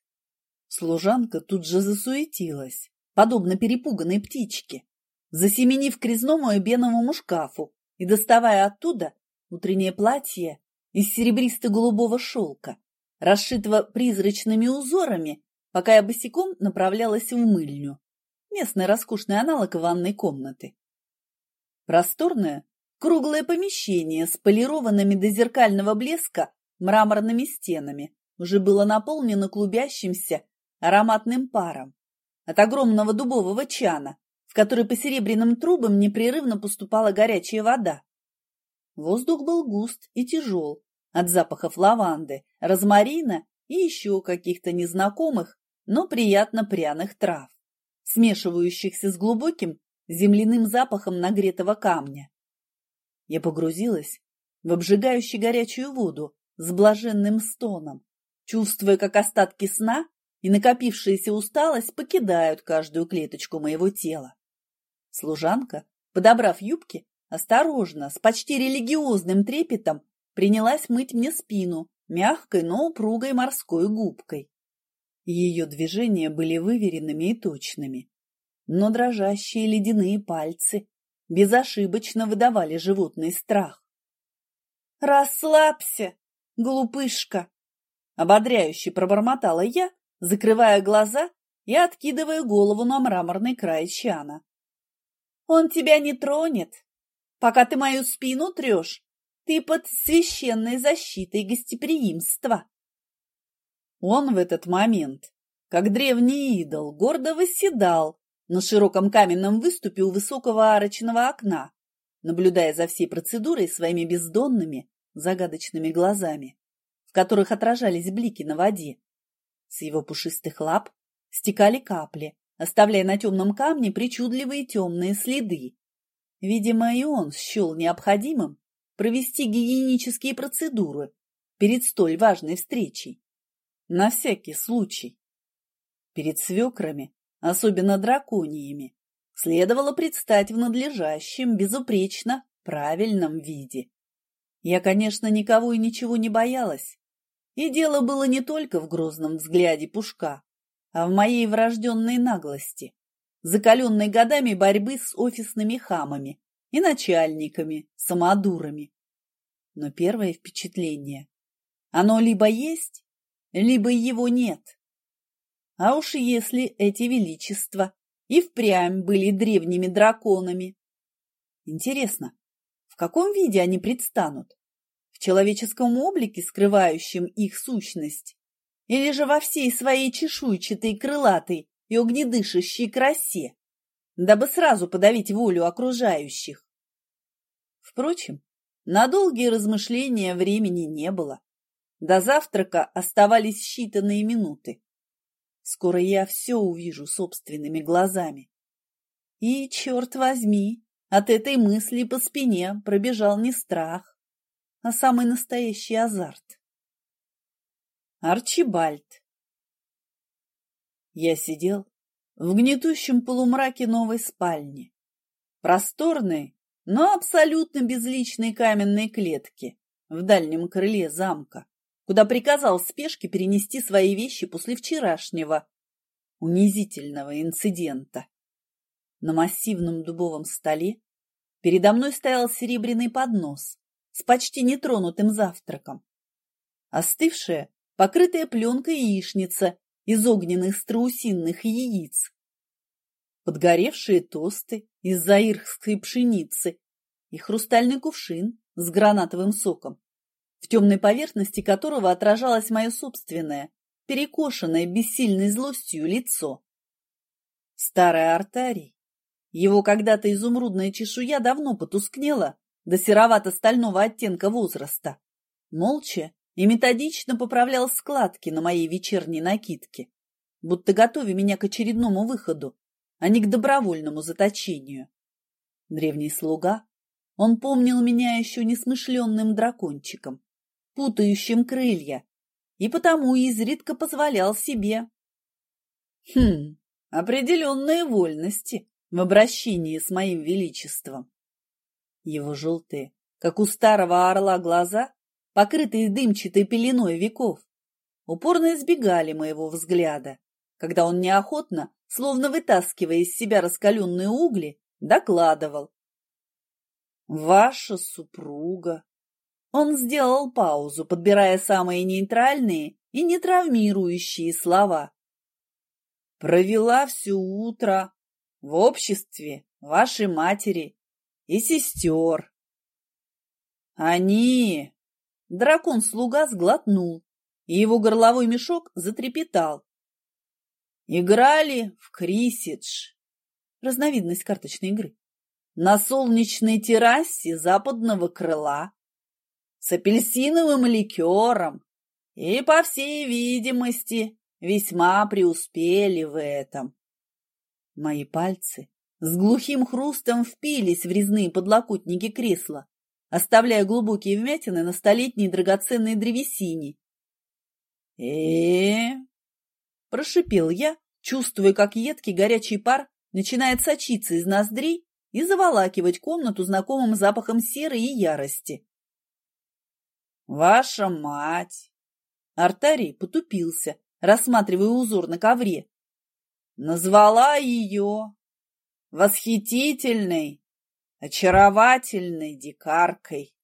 Служанка тут же засуетилась, подобно перепуганной птичке, засеменив к резному эбеновому шкафу и доставая оттуда утреннее платье из серебристо-голубого шелка, расшитого призрачными узорами, пока я босиком направлялась в мыльню, местный роскошный аналог ванной комнаты. Просторное, круглое помещение с полированными до зеркального блеска мраморными стенами уже было наполнено клубящимся ароматным паром от огромного дубового чана, в который по серебряным трубам непрерывно поступала горячая вода. Воздух был густ и тяжел от запахов лаванды, розмарина и еще каких-то незнакомых, но приятно пряных трав, смешивающихся с глубоким земляным запахом нагретого камня. Я погрузилась в обжигающую горячую воду с блаженным стоном, чувствуя, как остатки сна и накопившаяся усталость покидают каждую клеточку моего тела. Служанка, подобрав юбки, осторожно, с почти религиозным трепетом, принялась мыть мне спину мягкой, но упругой морской губкой. Ее движения были выверенными и точными, но дрожащие ледяные пальцы безошибочно выдавали животный страх. «Расслабься, глупышка!» — ободряюще пробормотала я, закрывая глаза и откидывая голову на мраморный край чана. «Он тебя не тронет, Пока ты мою спину трешь, ты под священной защитой гостеприимства. Он в этот момент, как древний идол, гордо восседал на широком каменном выступе у высокого арочного окна, наблюдая за всей процедурой своими бездонными, загадочными глазами, в которых отражались блики на воде. С его пушистых лап стекали капли, оставляя на темном камне причудливые темные следы, Видимо, и он счел необходимым провести гигиенические процедуры перед столь важной встречей. На всякий случай. Перед свекрами, особенно дракониями, следовало предстать в надлежащем, безупречно правильном виде. Я, конечно, никого и ничего не боялась. И дело было не только в грозном взгляде Пушка, а в моей врожденной наглости закаленной годами борьбы с офисными хамами и начальниками, самодурами. Но первое впечатление – оно либо есть, либо его нет. А уж если эти величества и впрямь были древними драконами. Интересно, в каком виде они предстанут? Человеческом облике, скрывающем их сущность? Или же во всей своей чешуйчатой, крылатой и огнедышащей красе, дабы сразу подавить волю окружающих. Впрочем, на долгие размышления времени не было. До завтрака оставались считанные минуты. Скоро я все увижу собственными глазами. И, черт возьми, от этой мысли по спине пробежал не страх, а самый настоящий азарт. Арчибальд я сидел в гнетущем полумраке новой спальни, просторной, но абсолютно безличной каменной клетки в дальнем крыле замка, куда приказал в спешке перенести свои вещи после вчерашнего унизительного инцидента. На массивном дубовом столе передо мной стоял серебряный поднос с почти нетронутым завтраком. Остывшая, покрытая пленкой яичница из огненных страусинных яиц, подгоревшие тосты из заирской пшеницы и хрустальный кувшин с гранатовым соком, в темной поверхности которого отражалось мое собственное, перекошенное бессильной злостью лицо. Старый артарий. Его когда-то изумрудная чешуя давно потускнела до серовато-стального оттенка возраста. Молча и методично поправлял складки на моей вечерней накидке, будто готовя меня к очередному выходу, а не к добровольному заточению. Древний слуга, он помнил меня еще несмышленным дракончиком, путающим крылья, и потому изредка позволял себе. Хм, определенные вольности в обращении с моим величеством. Его желтые, как у старого орла глаза, покрытые дымчатой пеленой веков, упорно избегали моего взгляда, когда он неохотно, словно вытаскивая из себя раскаленные угли, докладывал. «Ваша супруга он сделал паузу, подбирая самые нейтральные и нетравмирующие слова. Провела все утро в обществе вашей матери и сестер. Они... Дракон-слуга сглотнул, и его горловой мешок затрепетал. Играли в крисидж, разновидность карточной игры, на солнечной террасе западного крыла с апельсиновым ликером и, по всей видимости, весьма преуспели в этом. Мои пальцы с глухим хрустом впились в резные подлокотники кресла, оставляя глубокие вмятины на столетней драгоценной древесине. э прошипел я, чувствуя, как едкий горячий пар начинает сочиться из ноздрей и заволакивать комнату знакомым запахом серы и ярости. Ваша мать! Артарий потупился, рассматривая узор на ковре. Назвала ее восхитительной, очаровательной дикаркой.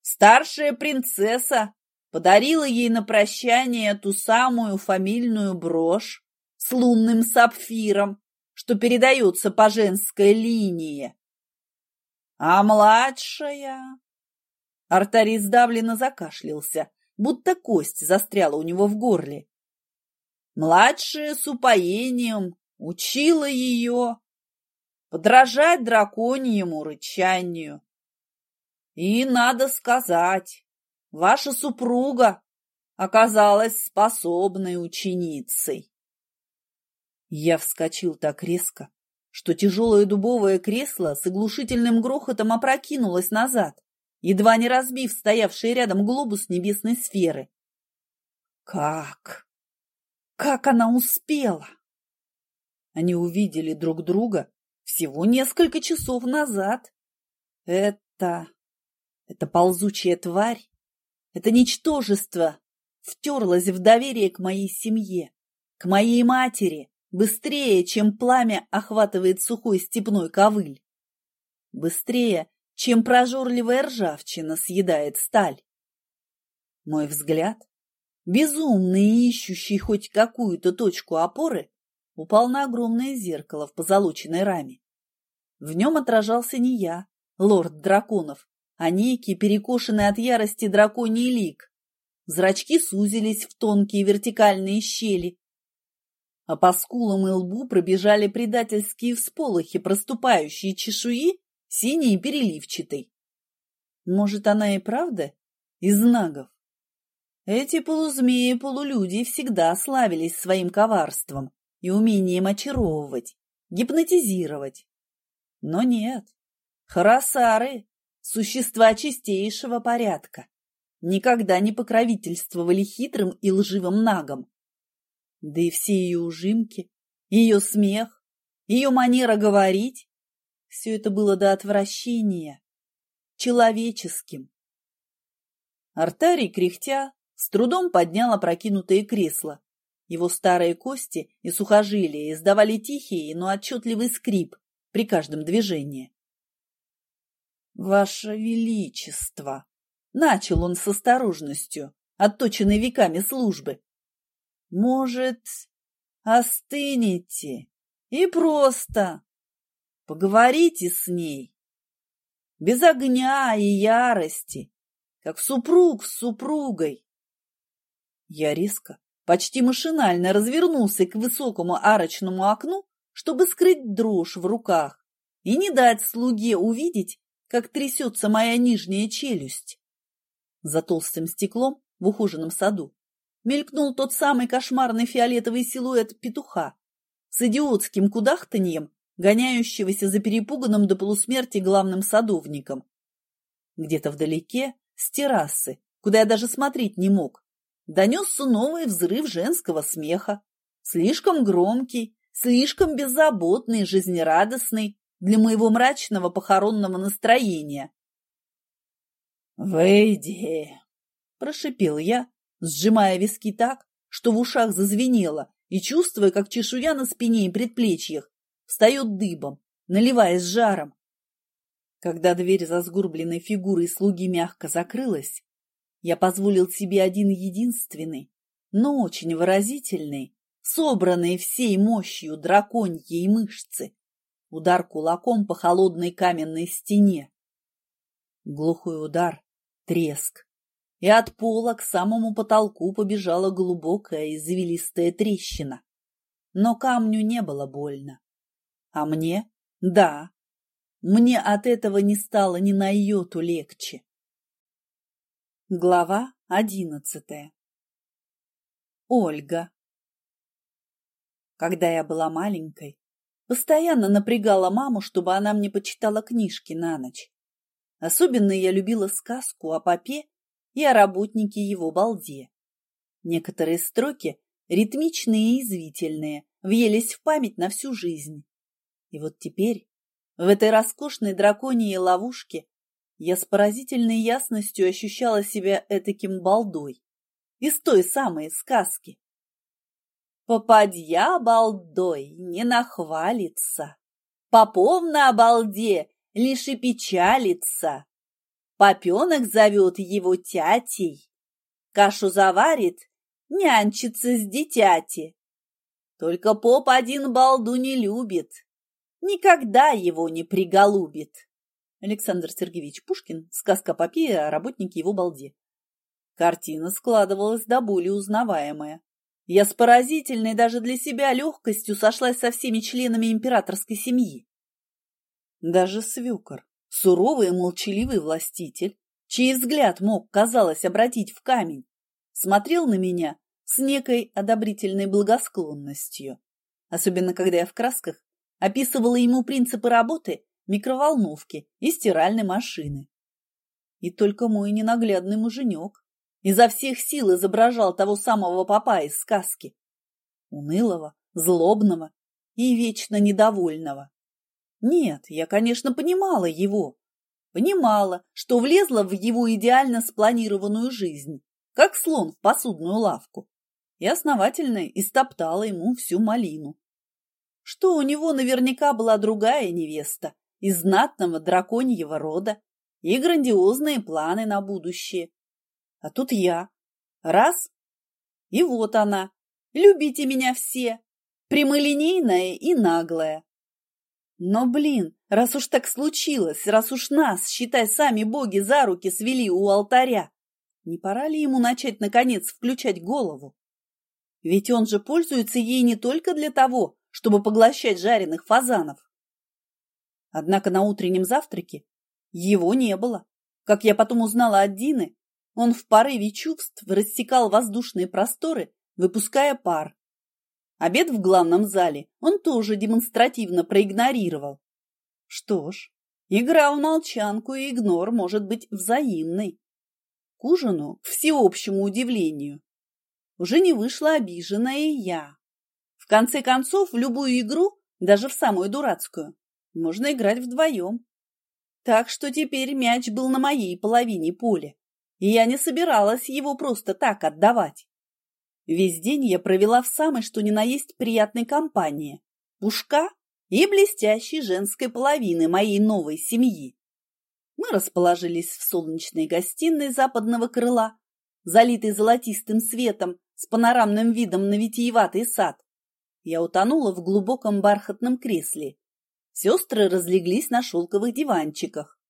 Старшая принцесса подарила ей на прощание ту самую фамильную брошь с лунным сапфиром, что передается по женской линии. А младшая Артарий сдавленно закашлялся, будто кость застряла у него в горле. Младшая с упоением учила ее подражать драконьему рычанию. И, надо сказать, ваша супруга оказалась способной ученицей. Я вскочил так резко, что тяжелое дубовое кресло с оглушительным грохотом опрокинулось назад едва не разбив стоявший рядом глобус небесной сферы. Как? Как она успела? Они увидели друг друга всего несколько часов назад. Это... это ползучая тварь, это ничтожество втерлось в доверие к моей семье, к моей матери, быстрее, чем пламя охватывает сухой степной ковыль. Быстрее, чем прожорливая ржавчина съедает сталь. Мой взгляд, безумный и ищущий хоть какую-то точку опоры, упал на огромное зеркало в позолоченной раме. В нем отражался не я, лорд драконов, а некий перекошенный от ярости драконий лик. Зрачки сузились в тонкие вертикальные щели, а по скулам и лбу пробежали предательские всполохи проступающие чешуи синий и переливчатый. Может, она и правда из нагов? Эти полузмеи-полулюди всегда славились своим коварством и умением очаровывать, гипнотизировать. Но нет, харасары – существа чистейшего порядка, никогда не покровительствовали хитрым и лживым нагам. Да и все ее ужимки, ее смех, ее манера говорить все это было до отвращения. Человеческим. Артарий, кряхтя, с трудом поднял опрокинутое кресло. Его старые кости и сухожилия издавали тихий, но отчетливый скрип при каждом движении. «Ваше Величество!» — начал он с осторожностью, отточенной веками службы. «Может, остынете и просто Поговорите с ней. Без огня и ярости, как супруг с супругой. Я резко, почти машинально развернулся к высокому арочному окну, чтобы скрыть дрожь в руках и не дать слуге увидеть, как трясется моя нижняя челюсть. За толстым стеклом в ухоженном саду мелькнул тот самый кошмарный фиолетовый силуэт петуха с идиотским кудахтаньем, гоняющегося за перепуганным до полусмерти главным садовником. Где-то вдалеке, с террасы, куда я даже смотреть не мог, донесся новый взрыв женского смеха, слишком громкий, слишком беззаботный, жизнерадостный для моего мрачного похоронного настроения. «Выйди!» – прошипел я, сжимая виски так, что в ушах зазвенело, и чувствуя, как чешуя на спине и предплечьях встает дыбом, наливаясь жаром. Когда дверь за сгорбленной фигурой слуги мягко закрылась, я позволил себе один единственный, но очень выразительный, собранный всей мощью драконьей мышцы, удар кулаком по холодной каменной стене. Глухой удар, треск, и от пола к самому потолку побежала глубокая извилистая трещина. Но камню не было больно. А мне — да. Мне от этого не стало ни на йоту легче. Глава одиннадцатая Ольга Когда я была маленькой, постоянно напрягала маму, чтобы она мне почитала книжки на ночь. Особенно я любила сказку о попе и о работнике его балде. Некоторые строки, ритмичные и извительные, въелись в память на всю жизнь. И вот теперь, в этой роскошной драконьей ловушке, я с поразительной ясностью ощущала себя этаким балдой из той самой сказки. Попадья балдой не нахвалится, Попов на балде лишь и печалится. Попенок зовет его тятей, Кашу заварит, нянчится с дитяти. Только поп один балду не любит, никогда его не приголубит. Александр Сергеевич Пушкин, сказка Попея о работнике его балде. Картина складывалась до боли узнаваемая. Я с поразительной даже для себя легкостью сошлась со всеми членами императорской семьи. Даже свекор, суровый и молчаливый властитель, чей взгляд мог, казалось, обратить в камень, смотрел на меня с некой одобрительной благосклонностью, особенно когда я в красках описывала ему принципы работы микроволновки и стиральной машины. И только мой ненаглядный муженек изо всех сил изображал того самого папа из сказки. Унылого, злобного и вечно недовольного. Нет, я, конечно, понимала его. Понимала, что влезла в его идеально спланированную жизнь, как слон в посудную лавку, и основательно истоптала ему всю малину что у него наверняка была другая невеста из знатного драконьего рода и грандиозные планы на будущее. А тут я. Раз. И вот она. Любите меня все. Прямолинейная и наглая. Но, блин, раз уж так случилось, раз уж нас, считай, сами боги за руки свели у алтаря, не пора ли ему начать, наконец, включать голову? Ведь он же пользуется ей не только для того, чтобы поглощать жареных фазанов. Однако на утреннем завтраке его не было. Как я потом узнала от Дины, он в порыве чувств рассекал воздушные просторы, выпуская пар. Обед в главном зале он тоже демонстративно проигнорировал. Что ж, игра в молчанку и игнор может быть взаимной. К ужину, к всеобщему удивлению, уже не вышла обиженная я. В конце концов, в любую игру, даже в самую дурацкую, можно играть вдвоем. Так что теперь мяч был на моей половине поля, и я не собиралась его просто так отдавать. Весь день я провела в самой что ни на есть приятной компании, пушка и блестящей женской половины моей новой семьи. Мы расположились в солнечной гостиной западного крыла, залитой золотистым светом с панорамным видом на витиеватый сад, я утонула в глубоком бархатном кресле. Сестры разлеглись на шелковых диванчиках.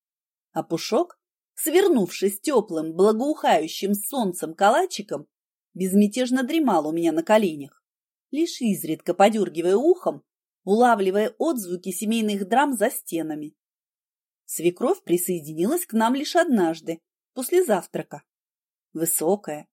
А Пушок, свернувшись теплым, благоухающим солнцем калачиком, безмятежно дремал у меня на коленях, лишь изредка подергивая ухом, улавливая отзвуки семейных драм за стенами. Свекровь присоединилась к нам лишь однажды, после завтрака. Высокая,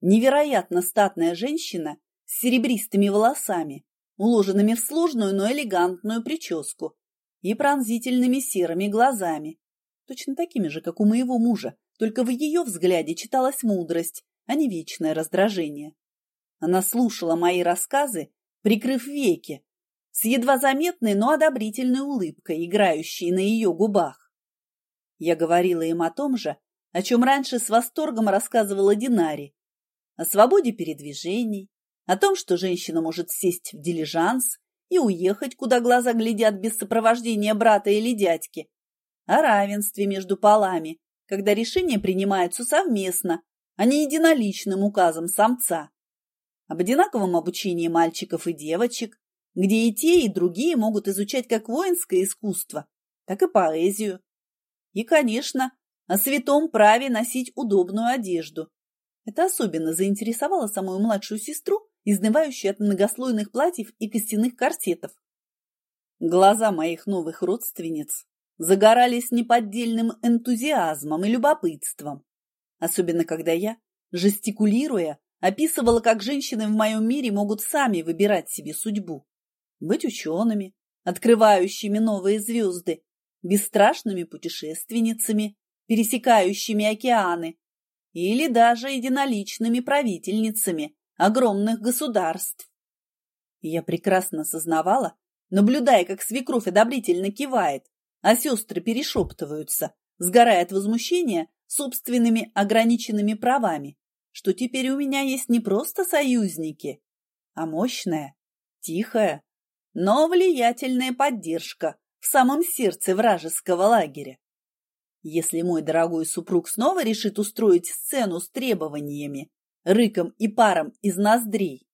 невероятно статная женщина с серебристыми волосами, уложенными в сложную, но элегантную прическу и пронзительными серыми глазами, точно такими же, как у моего мужа, только в ее взгляде читалась мудрость, а не вечное раздражение. Она слушала мои рассказы, прикрыв веки, с едва заметной, но одобрительной улыбкой, играющей на ее губах. Я говорила им о том же, о чем раньше с восторгом рассказывала Динари, о свободе передвижений, о том, что женщина может сесть в дилижанс и уехать, куда глаза глядят без сопровождения брата или дядьки, о равенстве между полами, когда решения принимаются совместно, а не единоличным указом самца, об одинаковом обучении мальчиков и девочек, где и те, и другие могут изучать как воинское искусство, так и поэзию. И, конечно, о святом праве носить удобную одежду. Это особенно заинтересовало самую младшую сестру, изнывающую от многослойных платьев и костяных корсетов. Глаза моих новых родственниц загорались неподдельным энтузиазмом и любопытством, особенно когда я, жестикулируя, описывала, как женщины в моем мире могут сами выбирать себе судьбу. Быть учеными, открывающими новые звезды, бесстрашными путешественницами, пересекающими океаны, или даже единоличными правительницами огромных государств. я прекрасно сознавала, наблюдая, как свекровь одобрительно кивает, а сестры перешептываются, сгорая от возмущения собственными ограниченными правами, что теперь у меня есть не просто союзники, а мощная, тихая, но влиятельная поддержка в самом сердце вражеского лагеря. Если мой дорогой супруг снова решит устроить сцену с требованиями, рыком и паром из ноздрей,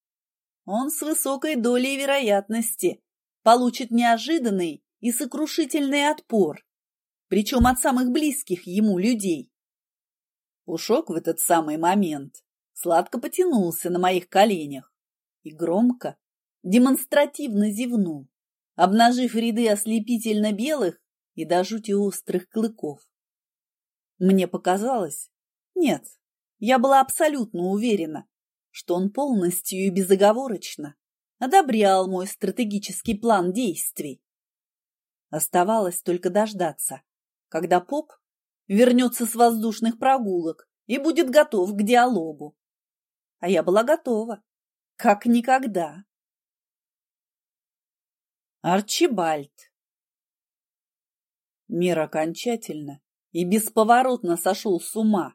он с высокой долей вероятности получит неожиданный и сокрушительный отпор, причем от самых близких ему людей. Пушок в этот самый момент сладко потянулся на моих коленях и громко, демонстративно зевнул, обнажив ряды ослепительно белых и до жути острых клыков. Мне показалось, нет, я была абсолютно уверена, что он полностью и безоговорочно одобрял мой стратегический план действий. Оставалось только дождаться, когда поп вернется с воздушных прогулок и будет готов к диалогу. А я была готова, как никогда. Арчибальд Мир окончательно и бесповоротно сошел с ума.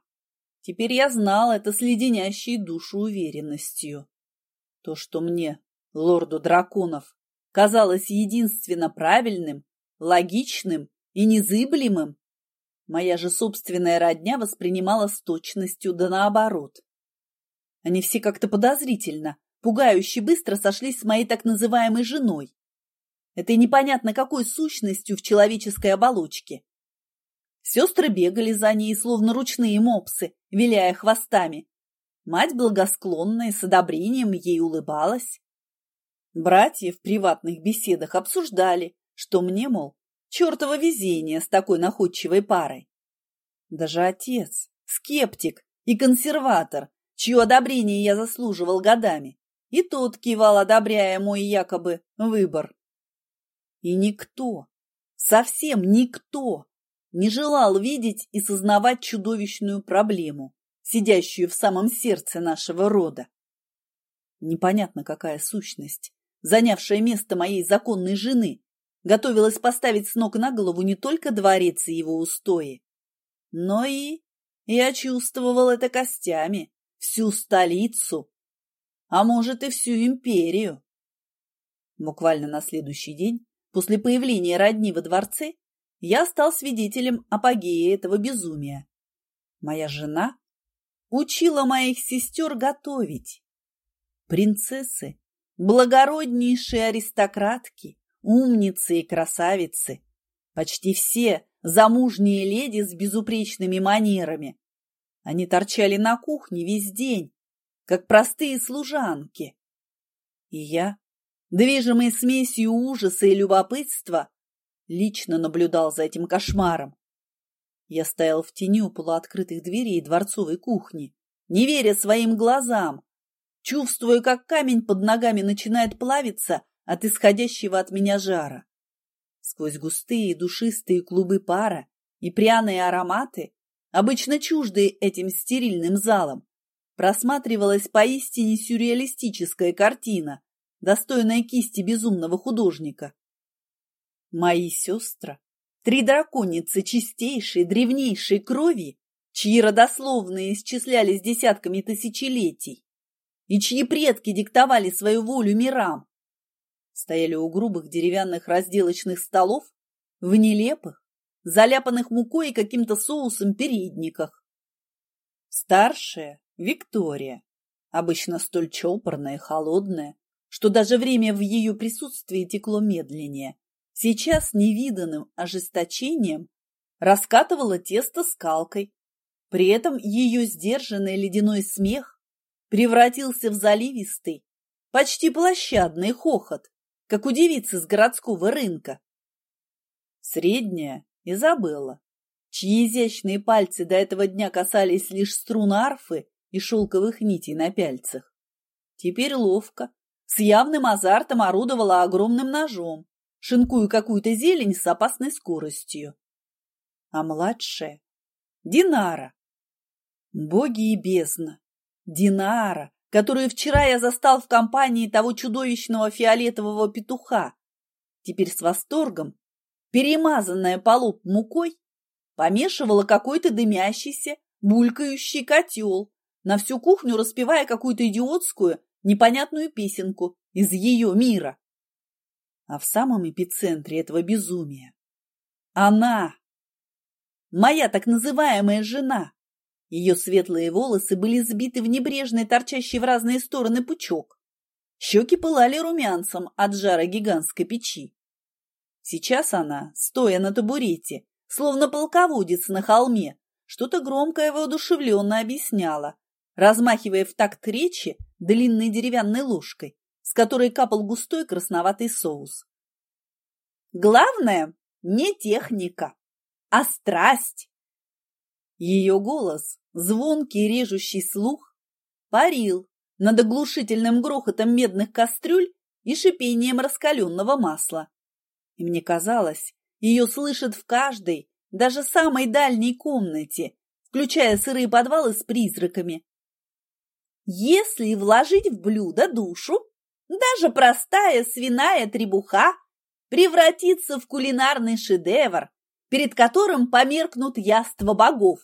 Теперь я знал это с леденящей душу уверенностью. То, что мне, лорду драконов, казалось единственно правильным, логичным и незыблемым, моя же собственная родня воспринимала с точностью да наоборот. Они все как-то подозрительно, пугающе быстро сошлись с моей так называемой женой, этой непонятно какой сущностью в человеческой оболочке. Сестры бегали за ней, словно ручные мопсы, виляя хвостами. Мать благосклонная, с одобрением ей улыбалась. Братья в приватных беседах обсуждали, что мне, мол, чертово везение с такой находчивой парой. Даже отец, скептик и консерватор, чье одобрение я заслуживал годами, и тот кивал, одобряя мой якобы выбор. И никто, совсем никто не желал видеть и сознавать чудовищную проблему, сидящую в самом сердце нашего рода. Непонятно какая сущность, занявшая место моей законной жены, готовилась поставить с ног на голову не только дворец и его устои, но и, я чувствовал это костями, всю столицу, а может и всю империю. Буквально на следующий день, после появления родни во дворце, я стал свидетелем апогея этого безумия. Моя жена учила моих сестер готовить. Принцессы, благороднейшие аристократки, умницы и красавицы, почти все замужние леди с безупречными манерами. Они торчали на кухне весь день, как простые служанки. И я, движимый смесью ужаса и любопытства, лично наблюдал за этим кошмаром. Я стоял в тени у полуоткрытых дверей дворцовой кухни, не веря своим глазам, чувствуя, как камень под ногами начинает плавиться от исходящего от меня жара. Сквозь густые душистые клубы пара и пряные ароматы, обычно чуждые этим стерильным залом, просматривалась поистине сюрреалистическая картина, достойная кисти безумного художника. Мои сестры, три драконицы чистейшей, древнейшей крови, чьи родословные исчислялись десятками тысячелетий, и чьи предки диктовали свою волю мирам, стояли у грубых деревянных разделочных столов в нелепых, заляпанных мукой и каким-то соусом передниках. Старшая – Виктория, обычно столь чопорная и холодная, что даже время в ее присутствии текло медленнее. Сейчас невиданным ожесточением раскатывала тесто скалкой. При этом ее сдержанный ледяной смех превратился в заливистый, почти площадный хохот, как у девицы с городского рынка. Средняя Изабелла, чьи изящные пальцы до этого дня касались лишь струн арфы и шелковых нитей на пяльцах, теперь ловко, с явным азартом орудовала огромным ножом, шинкуя какую-то зелень с опасной скоростью. А младшая — Динара. Боги и бездна. Динара, которую вчера я застал в компании того чудовищного фиолетового петуха, теперь с восторгом, перемазанная по лоб мукой, помешивала какой-то дымящийся, булькающий котел, на всю кухню распевая какую-то идиотскую, непонятную песенку из ее мира. А в самом эпицентре этого безумия она, моя так называемая жена, ее светлые волосы были сбиты в небрежный, торчащий в разные стороны пучок. Щеки пылали румянцем от жара гигантской печи. Сейчас она, стоя на табурете, словно полководец на холме, что-то громкое и воодушевленно объясняла, размахивая в такт речи длинной деревянной ложкой, с которой капал густой красноватый соус. Главное не техника, а страсть. Ее голос звонкий режущий слух, парил над оглушительным грохотом медных кастрюль и шипением раскаленного масла. И мне казалось, ее слышат в каждой, даже самой дальней комнате, включая сырые подвалы с призраками. Если вложить в блюдо душу, даже простая свиная требуха превратится в кулинарный шедевр, перед которым померкнут яства богов.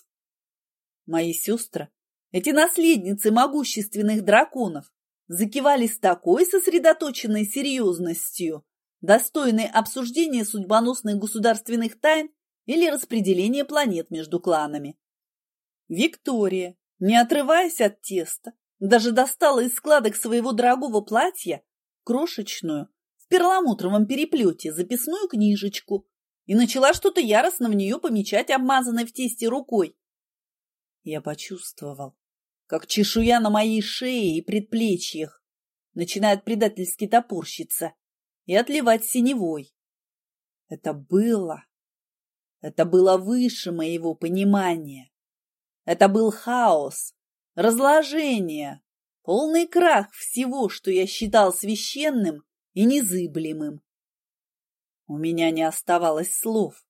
Мои сестры, эти наследницы могущественных драконов, закивали с такой сосредоточенной серьезностью, достойной обсуждения судьбоносных государственных тайн или распределения планет между кланами. Виктория, не отрываясь от теста, даже достала из складок своего дорогого платья крошечную, в перламутровом переплете, записную книжечку и начала что-то яростно в нее помечать обмазанной в тесте рукой. Я почувствовал, как чешуя на моей шее и предплечьях начинает предательски топорщиться и отливать синевой. Это было... Это было выше моего понимания. Это был хаос, разложение, полный крах всего, что я считал священным и незыблемым. У меня не оставалось слов.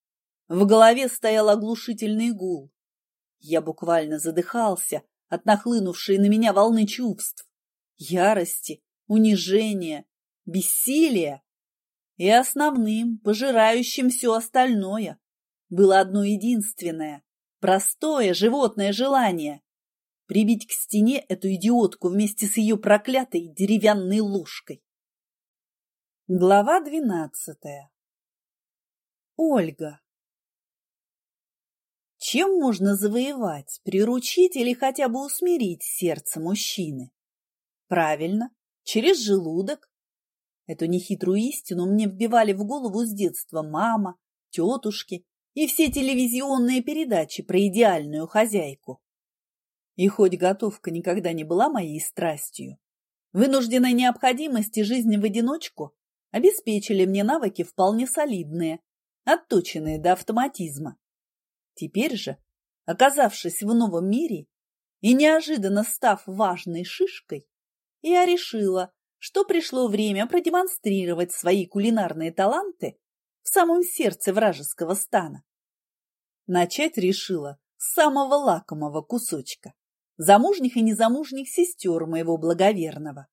В голове стоял оглушительный гул. Я буквально задыхался от нахлынувшей на меня волны чувств, ярости, унижения, бессилия. И основным, пожирающим все остальное, было одно единственное, простое животное желание – прибить к стене эту идиотку вместе с ее проклятой деревянной ложкой. Глава двенадцатая Ольга чем можно завоевать, приручить или хотя бы усмирить сердце мужчины? Правильно, через желудок. Эту нехитрую истину мне вбивали в голову с детства мама, тетушки и все телевизионные передачи про идеальную хозяйку. И хоть готовка никогда не была моей страстью, вынужденная необходимость и жизнь в одиночку обеспечили мне навыки вполне солидные, отточенные до автоматизма. Теперь же, оказавшись в новом мире и неожиданно став важной шишкой, я решила, что пришло время продемонстрировать свои кулинарные таланты в самом сердце вражеского стана. Начать решила с самого лакомого кусочка замужних и незамужних сестер моего благоверного.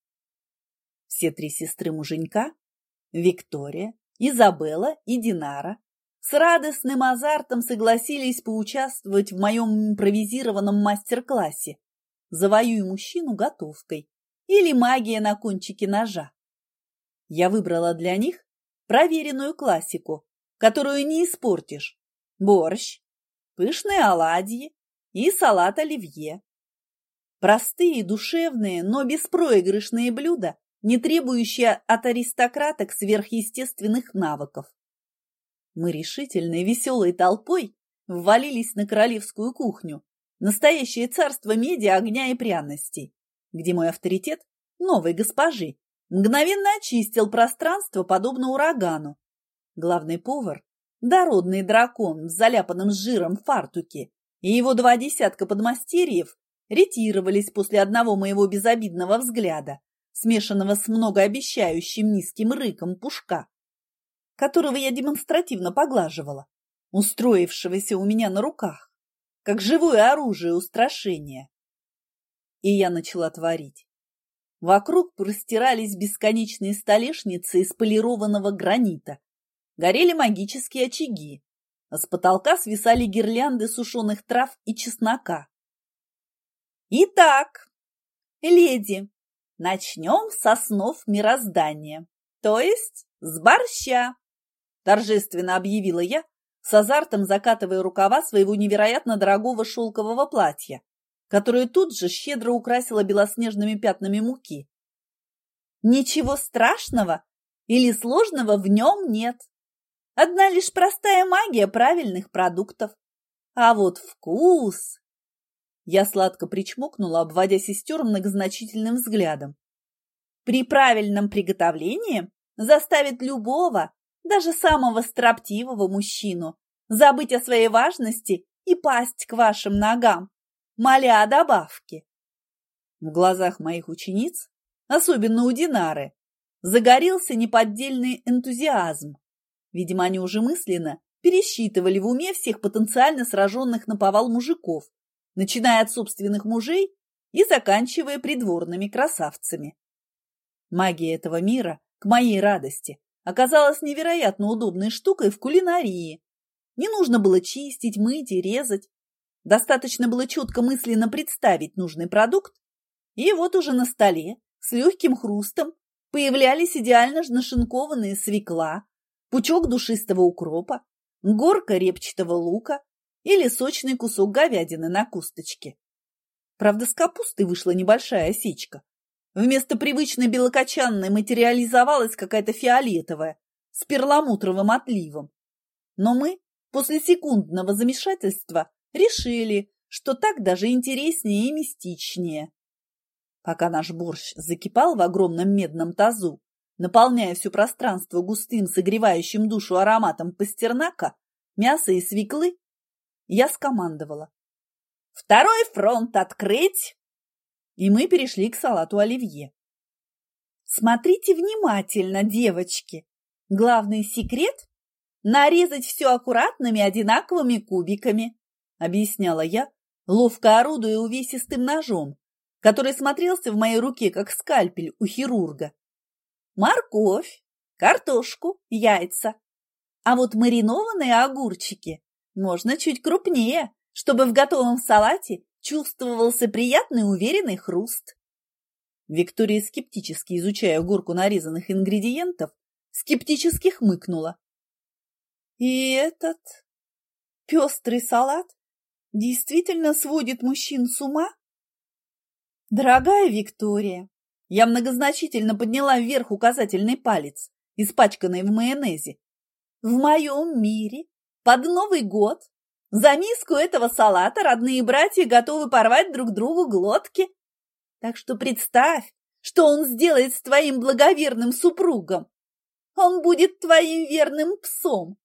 Все три сестры муженька – Виктория, Изабелла и Динара – с радостным азартом согласились поучаствовать в моем импровизированном мастер-классе «Завоюй мужчину готовкой» или «Магия на кончике ножа». Я выбрала для них проверенную классику, которую не испортишь – борщ, пышные оладьи и салат оливье. Простые, душевные, но беспроигрышные блюда, не требующие от аристократок сверхъестественных навыков. Мы решительной веселой толпой ввалились на королевскую кухню, настоящее царство меди, огня и пряностей, где мой авторитет новой госпожи мгновенно очистил пространство, подобно урагану. Главный повар, дородный дракон в заляпанном жиром фартуке, и его два десятка подмастерьев ретировались после одного моего безобидного взгляда, смешанного с многообещающим низким рыком пушка, которого я демонстративно поглаживала, устроившегося у меня на руках, как живое оружие устрашения. И я начала творить. Вокруг простирались бесконечные столешницы из полированного гранита, горели магические очаги, а с потолка свисали гирлянды сушеных трав и чеснока. Итак, леди, начнем с основ мироздания, то есть с борща, торжественно объявила я, с азартом закатывая рукава своего невероятно дорогого шелкового платья, которое тут же щедро украсила белоснежными пятнами муки. Ничего страшного или сложного в нем нет. Одна лишь простая магия правильных продуктов. А вот вкус я сладко причмокнула, обводя сестер многозначительным взглядом. При правильном приготовлении заставит любого, даже самого строптивого мужчину, забыть о своей важности и пасть к вашим ногам, моля о добавке. В глазах моих учениц, особенно у Динары, загорелся неподдельный энтузиазм. Видимо, они уже мысленно пересчитывали в уме всех потенциально сраженных на повал мужиков начиная от собственных мужей и заканчивая придворными красавцами. Магия этого мира, к моей радости, оказалась невероятно удобной штукой в кулинарии. Не нужно было чистить, мыть и резать. Достаточно было четко мысленно представить нужный продукт, и вот уже на столе с легким хрустом появлялись идеально нашинкованные свекла, пучок душистого укропа, горка репчатого лука, или сочный кусок говядины на кусточке. Правда, с капустой вышла небольшая осечка. Вместо привычной белокочанной материализовалась какая-то фиолетовая, с перламутровым отливом. Но мы после секундного замешательства решили, что так даже интереснее и мистичнее. Пока наш борщ закипал в огромном медном тазу, наполняя все пространство густым, согревающим душу ароматом пастернака, мяса и свеклы, я скомандовала. «Второй фронт открыть!» И мы перешли к салату оливье. Смотрите внимательно, девочки. Главный секрет – нарезать все аккуратными одинаковыми кубиками, объясняла я, ловко орудуя увесистым ножом, который смотрелся в моей руке, как скальпель у хирурга. Морковь, картошку, яйца. А вот маринованные огурчики можно чуть крупнее, чтобы в готовом салате чувствовался приятный уверенный хруст. Виктория, скептически изучая горку нарезанных ингредиентов, скептически хмыкнула. И этот пестрый салат действительно сводит мужчин с ума? Дорогая Виктория, я многозначительно подняла вверх указательный палец, испачканный в майонезе. В моем мире под Новый год За миску этого салата родные братья готовы порвать друг другу глотки. Так что представь, что он сделает с твоим благоверным супругом. Он будет твоим верным псом.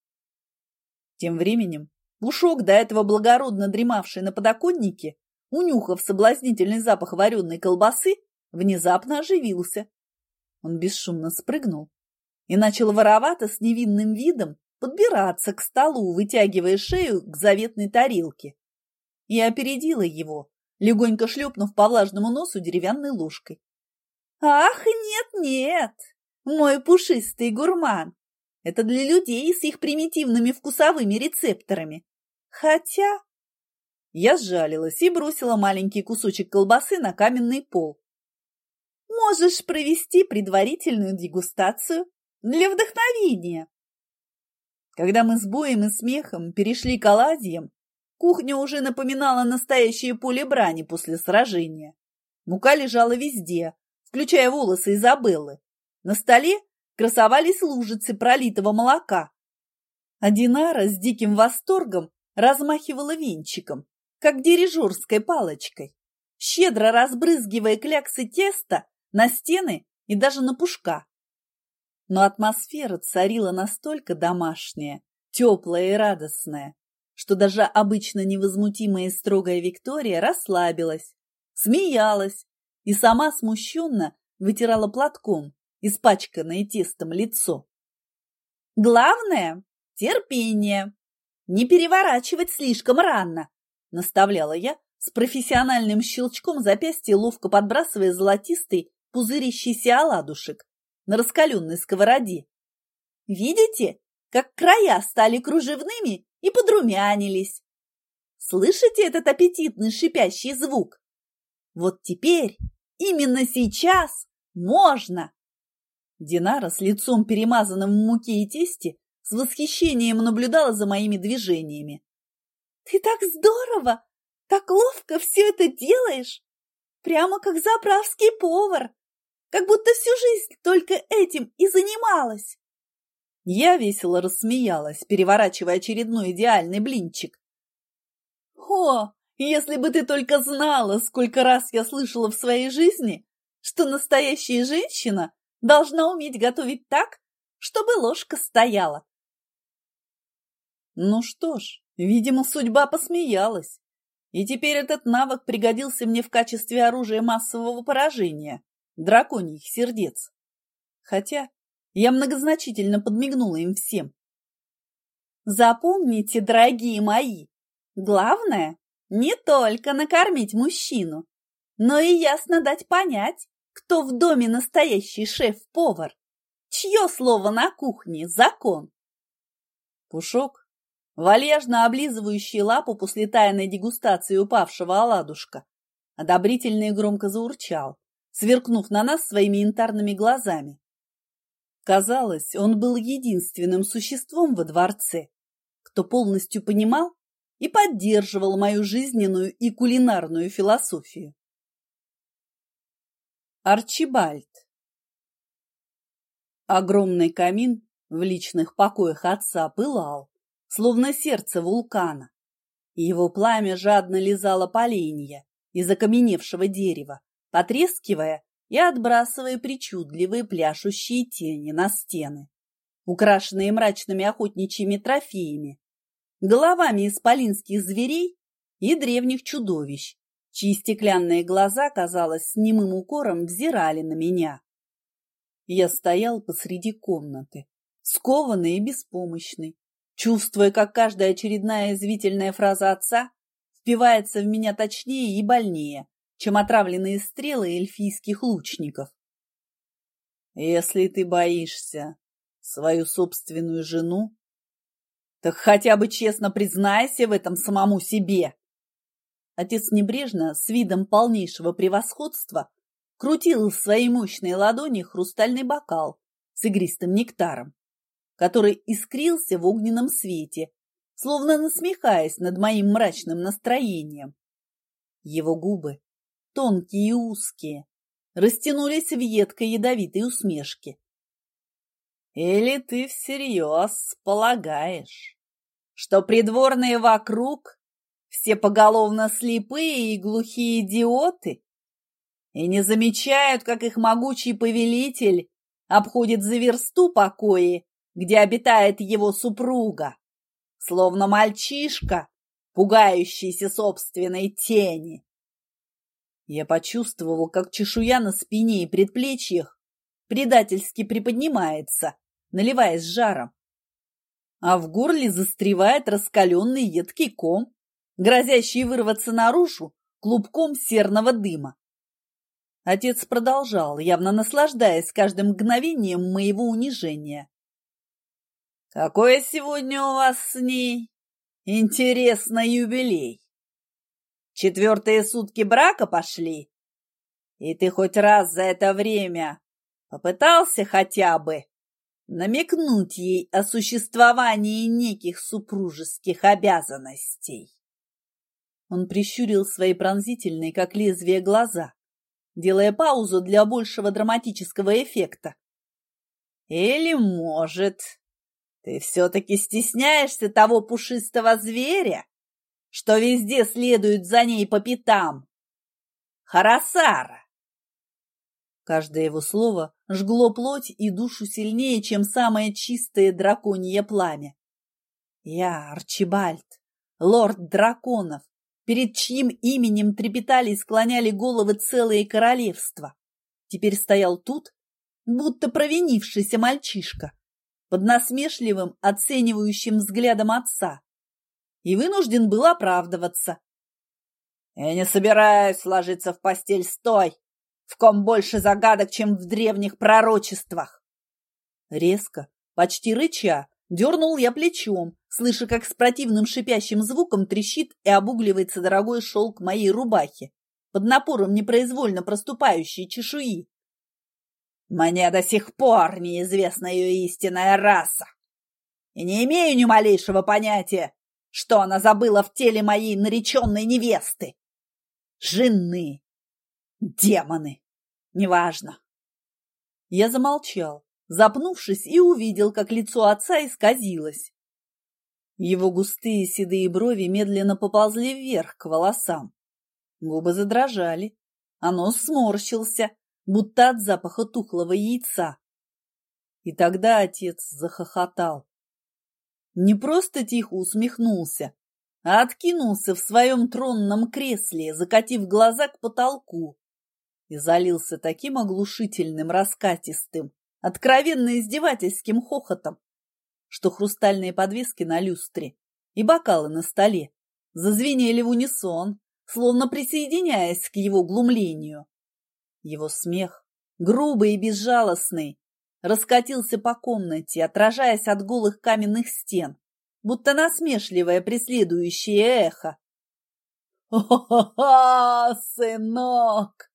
Тем временем Пушок, до этого благородно дремавший на подоконнике, унюхав соблазнительный запах вареной колбасы, внезапно оживился. Он бесшумно спрыгнул и начал воровато с невинным видом подбираться к столу, вытягивая шею к заветной тарелке. Я опередила его, легонько шлепнув по влажному носу деревянной ложкой. «Ах, нет-нет, мой пушистый гурман! Это для людей с их примитивными вкусовыми рецепторами. Хотя...» Я сжалилась и бросила маленький кусочек колбасы на каменный пол. «Можешь провести предварительную дегустацию для вдохновения». Когда мы с боем и смехом перешли к оладьям, кухня уже напоминала настоящее поле брани после сражения. Мука лежала везде, включая волосы Изабеллы. На столе красовались лужицы пролитого молока. А Динара с диким восторгом размахивала венчиком, как дирижерской палочкой, щедро разбрызгивая кляксы теста на стены и даже на пушка. Но атмосфера царила настолько домашняя, теплая и радостная, что даже обычно невозмутимая и строгая Виктория расслабилась, смеялась и сама смущенно вытирала платком испачканное тестом лицо. «Главное – терпение, не переворачивать слишком рано», – наставляла я, с профессиональным щелчком запястья ловко подбрасывая золотистый пузырящийся оладушек на раскаленной сковороде. «Видите, как края стали кружевными и подрумянились? Слышите этот аппетитный шипящий звук? Вот теперь Именно сейчас можно!» Динара с лицом перемазанным в муке и тесте с восхищением наблюдала за моими движениями. «Ты так здорово! Так ловко все это делаешь! Прямо как заправский повар! Как будто всю жизнь только этим и занималась!» Я весело рассмеялась, переворачивая очередной идеальный блинчик. «О, если бы ты только знала, сколько раз я слышала в своей жизни, что настоящая женщина должна уметь готовить так, чтобы ложка стояла. Ну что ж, видимо, судьба посмеялась. И теперь этот навык пригодился мне в качестве оружия массового поражения, драконьих сердец. Хотя я многозначительно подмигнула им всем. Запомните, дорогие мои, главное не только накормить мужчину, но и ясно дать понять, кто в доме настоящий шеф-повар, чье слово на кухне – закон. Пушок, вальяжно облизывающий лапу после тайной дегустации упавшего оладушка, одобрительно и громко заурчал, сверкнув на нас своими янтарными глазами. Казалось, он был единственным существом во дворце, кто полностью понимал, и поддерживал мою жизненную и кулинарную философию. Арчибальд Огромный камин в личных покоях отца пылал, словно сердце вулкана, его пламя жадно лизало поленья из окаменевшего дерева, потрескивая и отбрасывая причудливые пляшущие тени на стены, украшенные мрачными охотничьими трофеями, головами исполинских зверей и древних чудовищ, чьи стеклянные глаза, казалось, с немым укором взирали на меня. Я стоял посреди комнаты, скованный и беспомощный, чувствуя, как каждая очередная извительная фраза отца впивается в меня точнее и больнее, чем отравленные стрелы эльфийских лучников. Если ты боишься свою собственную жену, так хотя бы честно признайся в этом самому себе. Отец небрежно, с видом полнейшего превосходства, крутил в своей мощной ладони хрустальный бокал с игристым нектаром, который искрился в огненном свете, словно насмехаясь над моим мрачным настроением. Его губы, тонкие и узкие, растянулись в едкой ядовитой усмешке. Или ты всерьез полагаешь, что придворные вокруг все поголовно слепые и глухие идиоты и не замечают, как их могучий повелитель обходит за версту покои, где обитает его супруга, словно мальчишка, пугающийся собственной тени. Я почувствовал, как чешуя на спине и предплечьях предательски приподнимается, наливаясь жаром. А в горле застревает раскаленный едкий ком, грозящий вырваться наружу клубком серного дыма. Отец продолжал, явно наслаждаясь каждым мгновением моего унижения. «Какой сегодня у вас с ней интересный юбилей? Четвертые сутки брака пошли? И ты хоть раз за это время попытался хотя бы намекнуть ей о существовании неких супружеских обязанностей?» Он прищурил свои пронзительные, как лезвие, глаза делая паузу для большего драматического эффекта. «Или, может, ты все-таки стесняешься того пушистого зверя, что везде следует за ней по пятам? Харасара!» Каждое его слово жгло плоть и душу сильнее, чем самое чистое драконье пламя. Я, Арчибальд, лорд драконов, перед чьим именем трепетали и склоняли головы целые королевства, теперь стоял тут, будто провинившийся мальчишка, под насмешливым, оценивающим взглядом отца, и вынужден был оправдываться. «Я не собираюсь ложиться в постель с той, в ком больше загадок, чем в древних пророчествах!» Резко, почти рыча, дернул я плечом, слыша, как с противным шипящим звуком трещит и обугливается дорогой шелк моей рубахи под напором непроизвольно проступающей чешуи. Мне до сих пор неизвестна ее истинная раса, и не имею ни малейшего понятия, что она забыла в теле моей нареченной невесты. Жены, демоны, неважно. Я замолчал, запнувшись, и увидел, как лицо отца исказилось. Его густые седые брови медленно поползли вверх к волосам. Губы задрожали, а нос сморщился, будто от запаха тухлого яйца. И тогда отец захохотал. Не просто тихо усмехнулся, а откинулся в своем тронном кресле, закатив глаза к потолку, и залился таким оглушительным, раскатистым, откровенно издевательским хохотом, что хрустальные подвески на люстре и бокалы на столе зазвенели в унисон, словно присоединяясь к его глумлению. Его смех, грубый и безжалостный, раскатился по комнате, отражаясь от голых каменных стен, будто насмешливое преследующее эхо. «О-хо-хо, сынок!»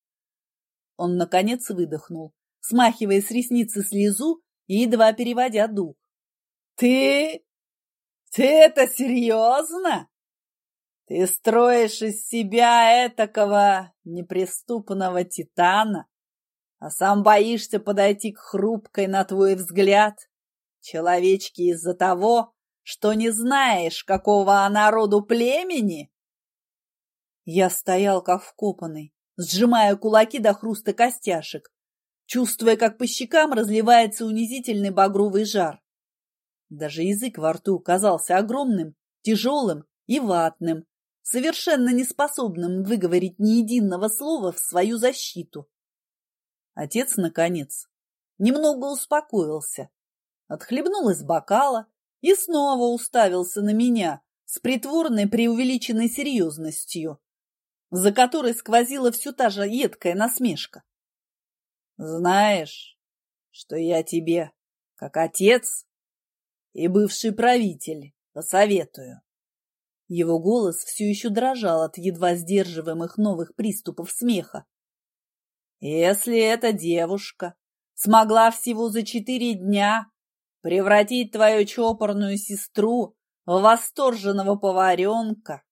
Он, наконец, выдохнул, смахивая с ресницы слезу и едва переводя дух. Ты? Ты это серьезно? Ты строишь из себя этакого неприступного титана, а сам боишься подойти к хрупкой, на твой взгляд, человечке из-за того, что не знаешь, какого она роду племени? Я стоял как вкопанный, сжимая кулаки до хруста костяшек, чувствуя, как по щекам разливается унизительный багровый жар. Даже язык во рту казался огромным, тяжелым и ватным, совершенно неспособным выговорить ни единого слова в свою защиту. Отец, наконец, немного успокоился, отхлебнул из бокала и снова уставился на меня с притворной преувеличенной серьезностью, за которой сквозила все та же едкая насмешка. «Знаешь, что я тебе, как отец, и бывший правитель, посоветую. Его голос все еще дрожал от едва сдерживаемых новых приступов смеха. Если эта девушка смогла всего за четыре дня превратить твою чопорную сестру в восторженного поваренка,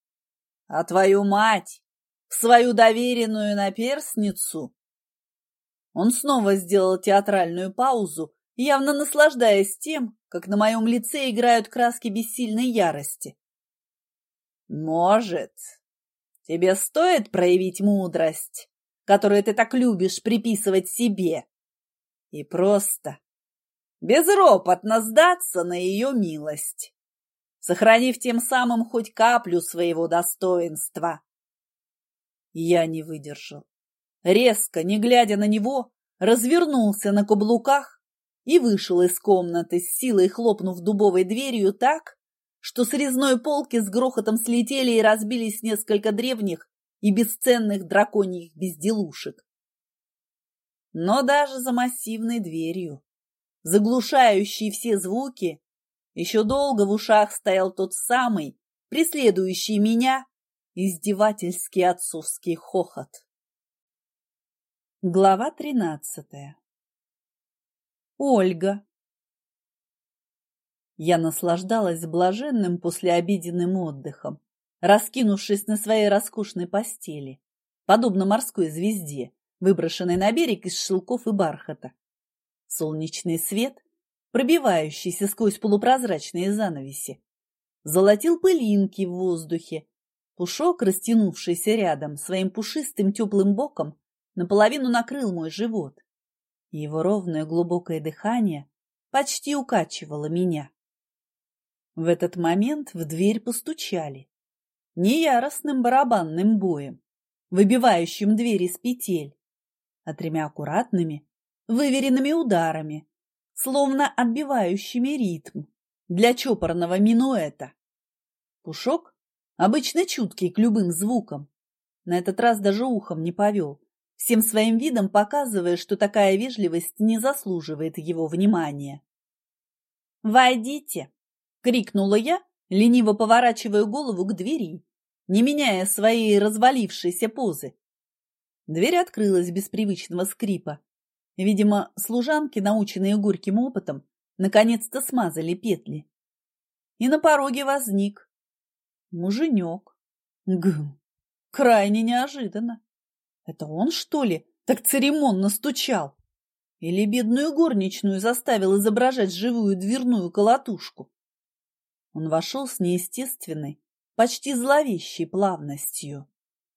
а твою мать в свою доверенную наперсницу, он снова сделал театральную паузу, явно наслаждаясь тем, как на моем лице играют краски бессильной ярости. Может, тебе стоит проявить мудрость, которую ты так любишь приписывать себе, и просто безропотно сдаться на ее милость, сохранив тем самым хоть каплю своего достоинства. Я не выдержал. Резко, не глядя на него, развернулся на каблуках и вышел из комнаты, с силой хлопнув дубовой дверью так, что с резной полки с грохотом слетели и разбились несколько древних и бесценных драконьих безделушек. Но даже за массивной дверью, заглушающей все звуки, еще долго в ушах стоял тот самый, преследующий меня, издевательский отцовский хохот. Глава тринадцатая Ольга Я наслаждалась блаженным послеобеденным отдыхом, раскинувшись на своей роскошной постели, подобно морской звезде, выброшенной на берег из шелков и бархата. Солнечный свет, пробивающийся сквозь полупрозрачные занавеси, золотил пылинки в воздухе. Пушок, растянувшийся рядом, своим пушистым теплым боком, наполовину накрыл мой живот. Его ровное глубокое дыхание почти укачивало меня. В этот момент в дверь постучали. Не яростным барабанным боем, выбивающим дверь из петель, а тремя аккуратными, выверенными ударами, словно отбивающими ритм для чопорного минуэта. Пушок, обычно чуткий к любым звукам, на этот раз даже ухом не повел, всем своим видом показывая, что такая вежливость не заслуживает его внимания. «Войдите!» — крикнула я, лениво поворачивая голову к двери, не меняя своей развалившейся позы. Дверь открылась без привычного скрипа. Видимо, служанки, наученные горьким опытом, наконец-то смазали петли. И на пороге возник муженек. Гм, крайне неожиданно. Это он, что ли, так церемонно стучал? Или бедную горничную заставил изображать живую дверную колотушку? Он вошел с неестественной, почти зловещей плавностью,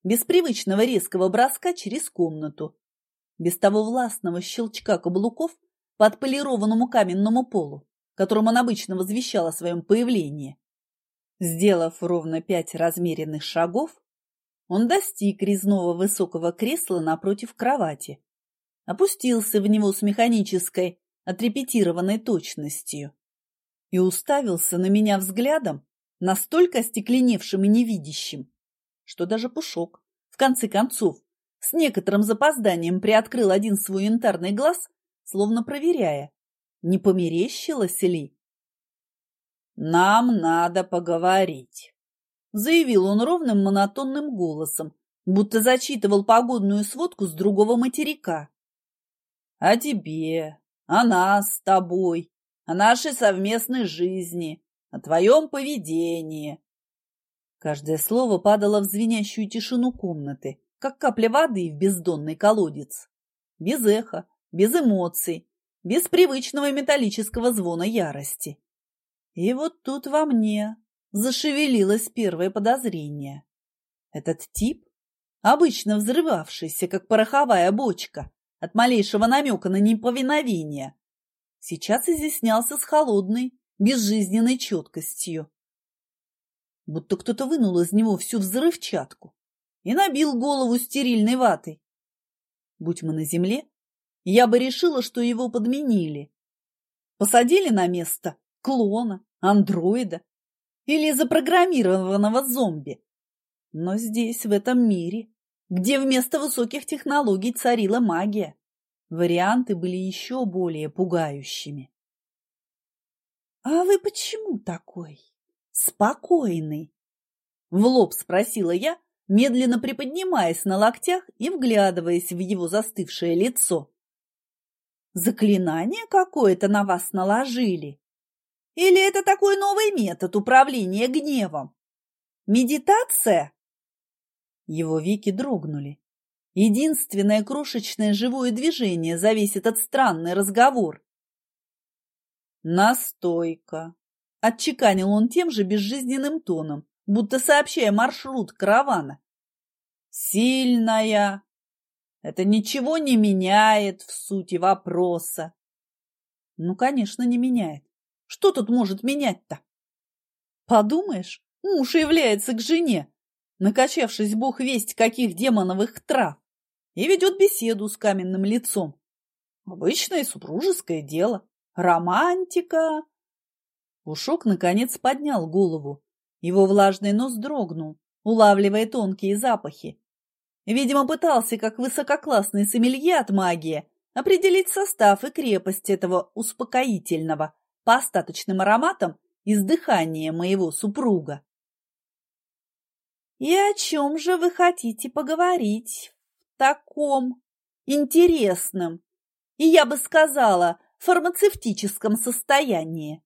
без привычного резкого броска через комнату, без того властного щелчка каблуков по отполированному каменному полу, которым он обычно возвещал о своем появлении. Сделав ровно пять размеренных шагов, он достиг резного высокого кресла напротив кровати, опустился в него с механической, отрепетированной точностью и уставился на меня взглядом, настолько остекленевшим и невидящим, что даже Пушок, в конце концов, с некоторым запозданием приоткрыл один свой янтарный глаз, словно проверяя, не померещилось ли. «Нам надо поговорить» заявил он ровным монотонным голосом, будто зачитывал погодную сводку с другого материка. «О тебе, о нас с тобой, о нашей совместной жизни, о твоем поведении». Каждое слово падало в звенящую тишину комнаты, как капля воды в бездонный колодец. Без эха, без эмоций, без привычного металлического звона ярости. И вот тут во мне зашевелилось первое подозрение. Этот тип, обычно взрывавшийся, как пороховая бочка, от малейшего намека на неповиновение, сейчас изъяснялся с холодной, безжизненной четкостью. Будто кто-то вынул из него всю взрывчатку и набил голову стерильной ватой. Будь мы на земле, я бы решила, что его подменили. Посадили на место клона, андроида или запрограммированного зомби. Но здесь, в этом мире, где вместо высоких технологий царила магия, варианты были еще более пугающими. «А вы почему такой спокойный?» В лоб спросила я, медленно приподнимаясь на локтях и вглядываясь в его застывшее лицо. «Заклинание какое-то на вас наложили?» Или это такой новый метод управления гневом? Медитация? Его веки дрогнули. Единственное крошечное живое движение зависит от странный разговор. Настойка. Отчеканил он тем же безжизненным тоном, будто сообщая маршрут каравана. Сильная. Это ничего не меняет в сути вопроса. Ну, конечно, не меняет. Что тут может менять-то? Подумаешь, муж является к жене, накачавшись бог весть каких демоновых трав, и ведет беседу с каменным лицом. Обычное супружеское дело. Романтика. Пушок, наконец, поднял голову. Его влажный нос дрогнул, улавливая тонкие запахи. Видимо, пытался, как высококлассный сомелье от магии, определить состав и крепость этого успокоительного по остаточным ароматам из дыхания моего супруга. «И о чем же вы хотите поговорить таком интересном и, я бы сказала, фармацевтическом состоянии?»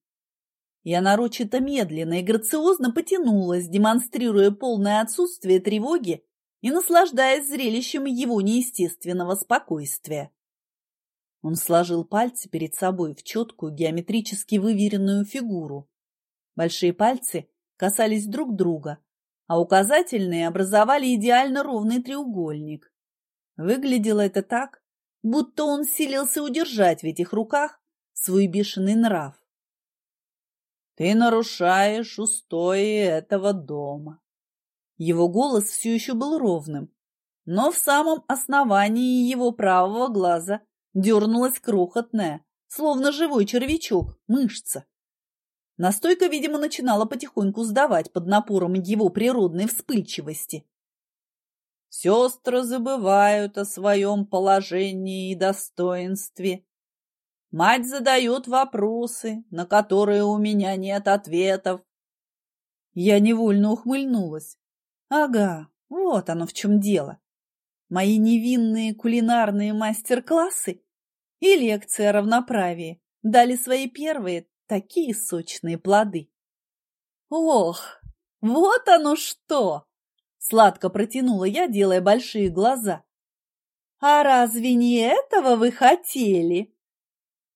Я нарочито медленно и грациозно потянулась, демонстрируя полное отсутствие тревоги и наслаждаясь зрелищем его неестественного спокойствия. Он сложил пальцы перед собой в четкую геометрически выверенную фигуру. Большие пальцы касались друг друга, а указательные образовали идеально ровный треугольник. Выглядело это так, будто он силился удержать в этих руках свой бешеный нрав. «Ты нарушаешь устои этого дома», его голос все еще был ровным, но в самом основании его правого глаза дернулась крохотная, словно живой червячок, мышца. Настойка, видимо, начинала потихоньку сдавать под напором его природной вспыльчивости. Сестры забывают о своем положении и достоинстве. Мать задает вопросы, на которые у меня нет ответов. Я невольно ухмыльнулась. Ага, вот оно в чем дело. Мои невинные кулинарные мастер-классы и лекция о равноправии дали свои первые такие сочные плоды. Ох, вот оно что! Сладко протянула я, делая большие глаза. А разве не этого вы хотели?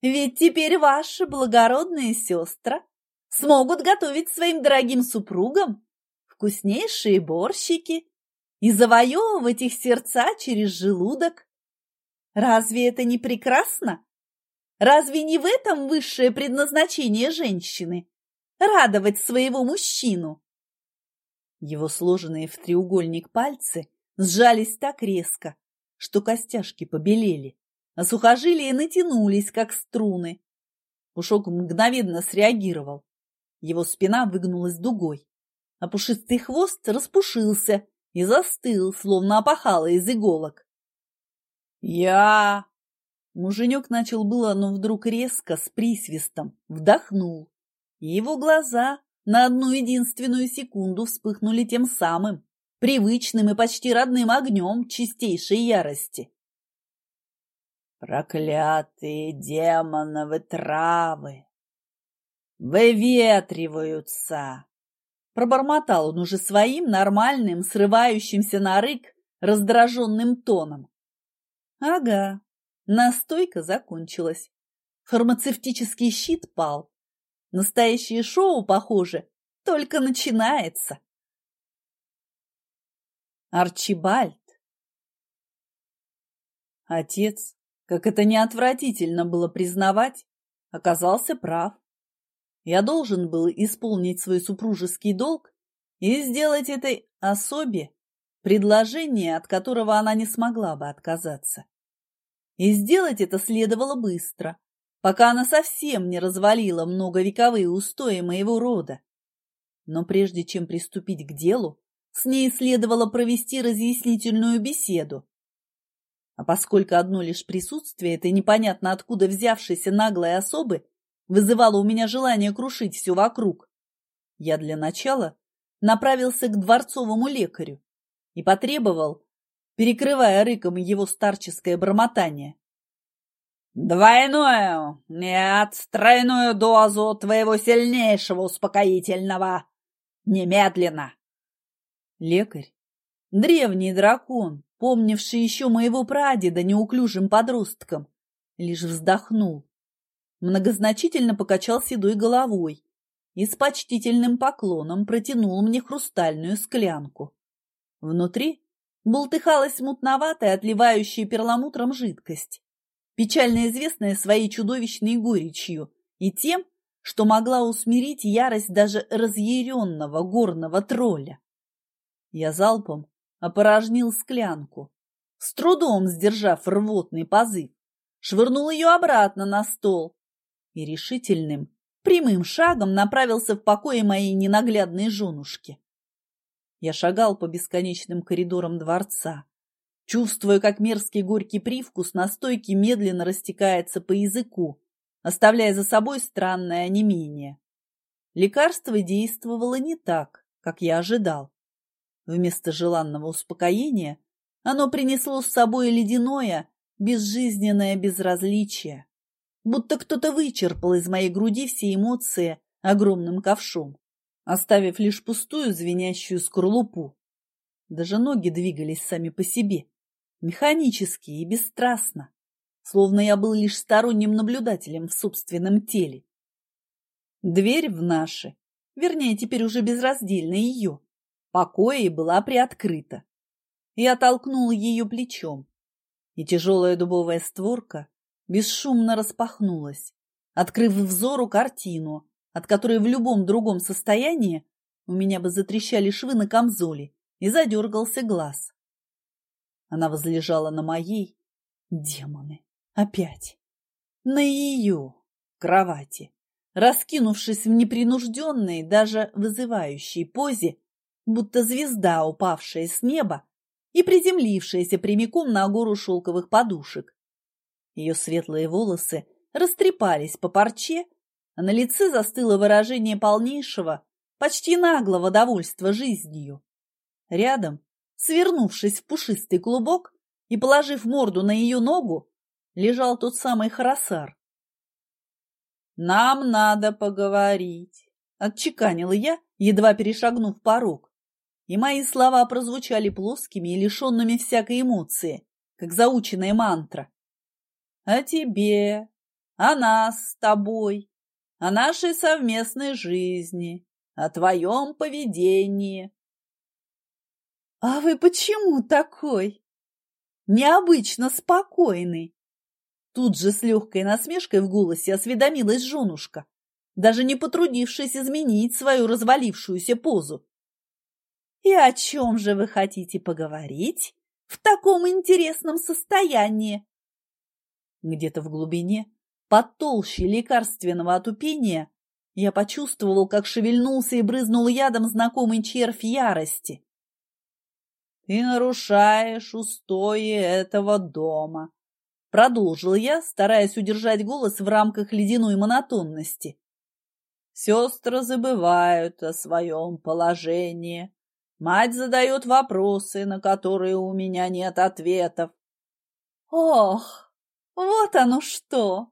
Ведь теперь ваши благородные сестры смогут готовить своим дорогим супругам вкуснейшие борщики и завоевывать их сердца через желудок. Разве это не прекрасно? Разве не в этом высшее предназначение женщины – радовать своего мужчину? Его сложенные в треугольник пальцы сжались так резко, что костяшки побелели, а сухожилия натянулись, как струны. Пушок мгновенно среагировал. Его спина выгнулась дугой а пушистый хвост распушился и застыл, словно опахало из иголок. «Я...» Муженек начал было, но вдруг резко, с присвистом, вдохнул, и его глаза на одну единственную секунду вспыхнули тем самым, привычным и почти родным огнем чистейшей ярости. Проклятые демоновы травы выветриваются Пробормотал он уже своим нормальным, срывающимся на рык, раздраженным тоном. Ага, настойка закончилась. Фармацевтический щит пал. Настоящее шоу, похоже, только начинается. Арчибальд. Отец, как это неотвратительно было признавать, оказался прав. Я должен был исполнить свой супружеский долг и сделать этой особе предложение, от которого она не смогла бы отказаться. И сделать это следовало быстро, пока она совсем не развалила многовековые устои моего рода. Но прежде чем приступить к делу, с ней следовало провести разъяснительную беседу. А поскольку одно лишь присутствие этой непонятно откуда взявшейся наглой особы вызывало у меня желание крушить все вокруг. Я для начала направился к дворцовому лекарю и потребовал, перекрывая рыком его старческое бормотание. «Двойную, нет, тройную дозу твоего сильнейшего успокоительного! Немедленно!» Лекарь, древний дракон, помнивший еще моего прадеда неуклюжим подростком, лишь вздохнул многозначительно покачал седой головой и с почтительным поклоном протянул мне хрустальную склянку. Внутри бултыхалась мутноватая, отливающая перламутром жидкость, печально известная своей чудовищной горечью и тем, что могла усмирить ярость даже разъяренного горного тролля. Я залпом опорожнил склянку, с трудом сдержав рвотный позыв, швырнул ее обратно на стол и решительным, прямым шагом направился в покое моей ненаглядной женушки. Я шагал по бесконечным коридорам дворца, чувствуя, как мерзкий горький привкус настойки медленно растекается по языку, оставляя за собой странное онемение. Лекарство действовало не так, как я ожидал. Вместо желанного успокоения оно принесло с собой ледяное, безжизненное безразличие, будто кто-то вычерпал из моей груди все эмоции огромным ковшом оставив лишь пустую звенящую скорлупу. Даже ноги двигались сами по себе, механически и бесстрастно, словно я был лишь сторонним наблюдателем в собственном теле. Дверь в наши, вернее, теперь уже безраздельно ее, покои была приоткрыта. Я толкнул ее плечом, и тяжелая дубовая створка бесшумно распахнулась, открыв взору картину, от которой в любом другом состоянии у меня бы затрещали швы на камзоле и задергался глаз. Она возлежала на моей, демоны, опять, на ее кровати, раскинувшись в непринужденной, даже вызывающей позе, будто звезда, упавшая с неба и приземлившаяся прямиком на гору шелковых подушек. Ее светлые волосы растрепались по парче а на лице застыло выражение полнейшего, почти наглого довольства жизнью. Рядом, свернувшись в пушистый клубок и положив морду на ее ногу, лежал тот самый Харасар. «Нам надо поговорить», — отчеканила я, едва перешагнув порог. И мои слова прозвучали плоскими и лишенными всякой эмоции, как заученная мантра. «О тебе, о нас с тобой, о нашей совместной жизни, о твоем поведении. — А вы почему такой? Необычно спокойный. Тут же с легкой насмешкой в голосе осведомилась женушка, даже не потрудившись изменить свою развалившуюся позу. «И о чем же вы хотите поговорить в таком интересном состоянии?» Где-то в глубине под толщей лекарственного отупения я почувствовал, как шевельнулся и брызнул ядом знакомый червь ярости. «Ты нарушаешь устои этого дома», — продолжил я, стараясь удержать голос в рамках ледяной монотонности. «Сестры забывают о своем положении. Мать задает вопросы, на которые у меня нет ответов». «Ох, вот оно что!»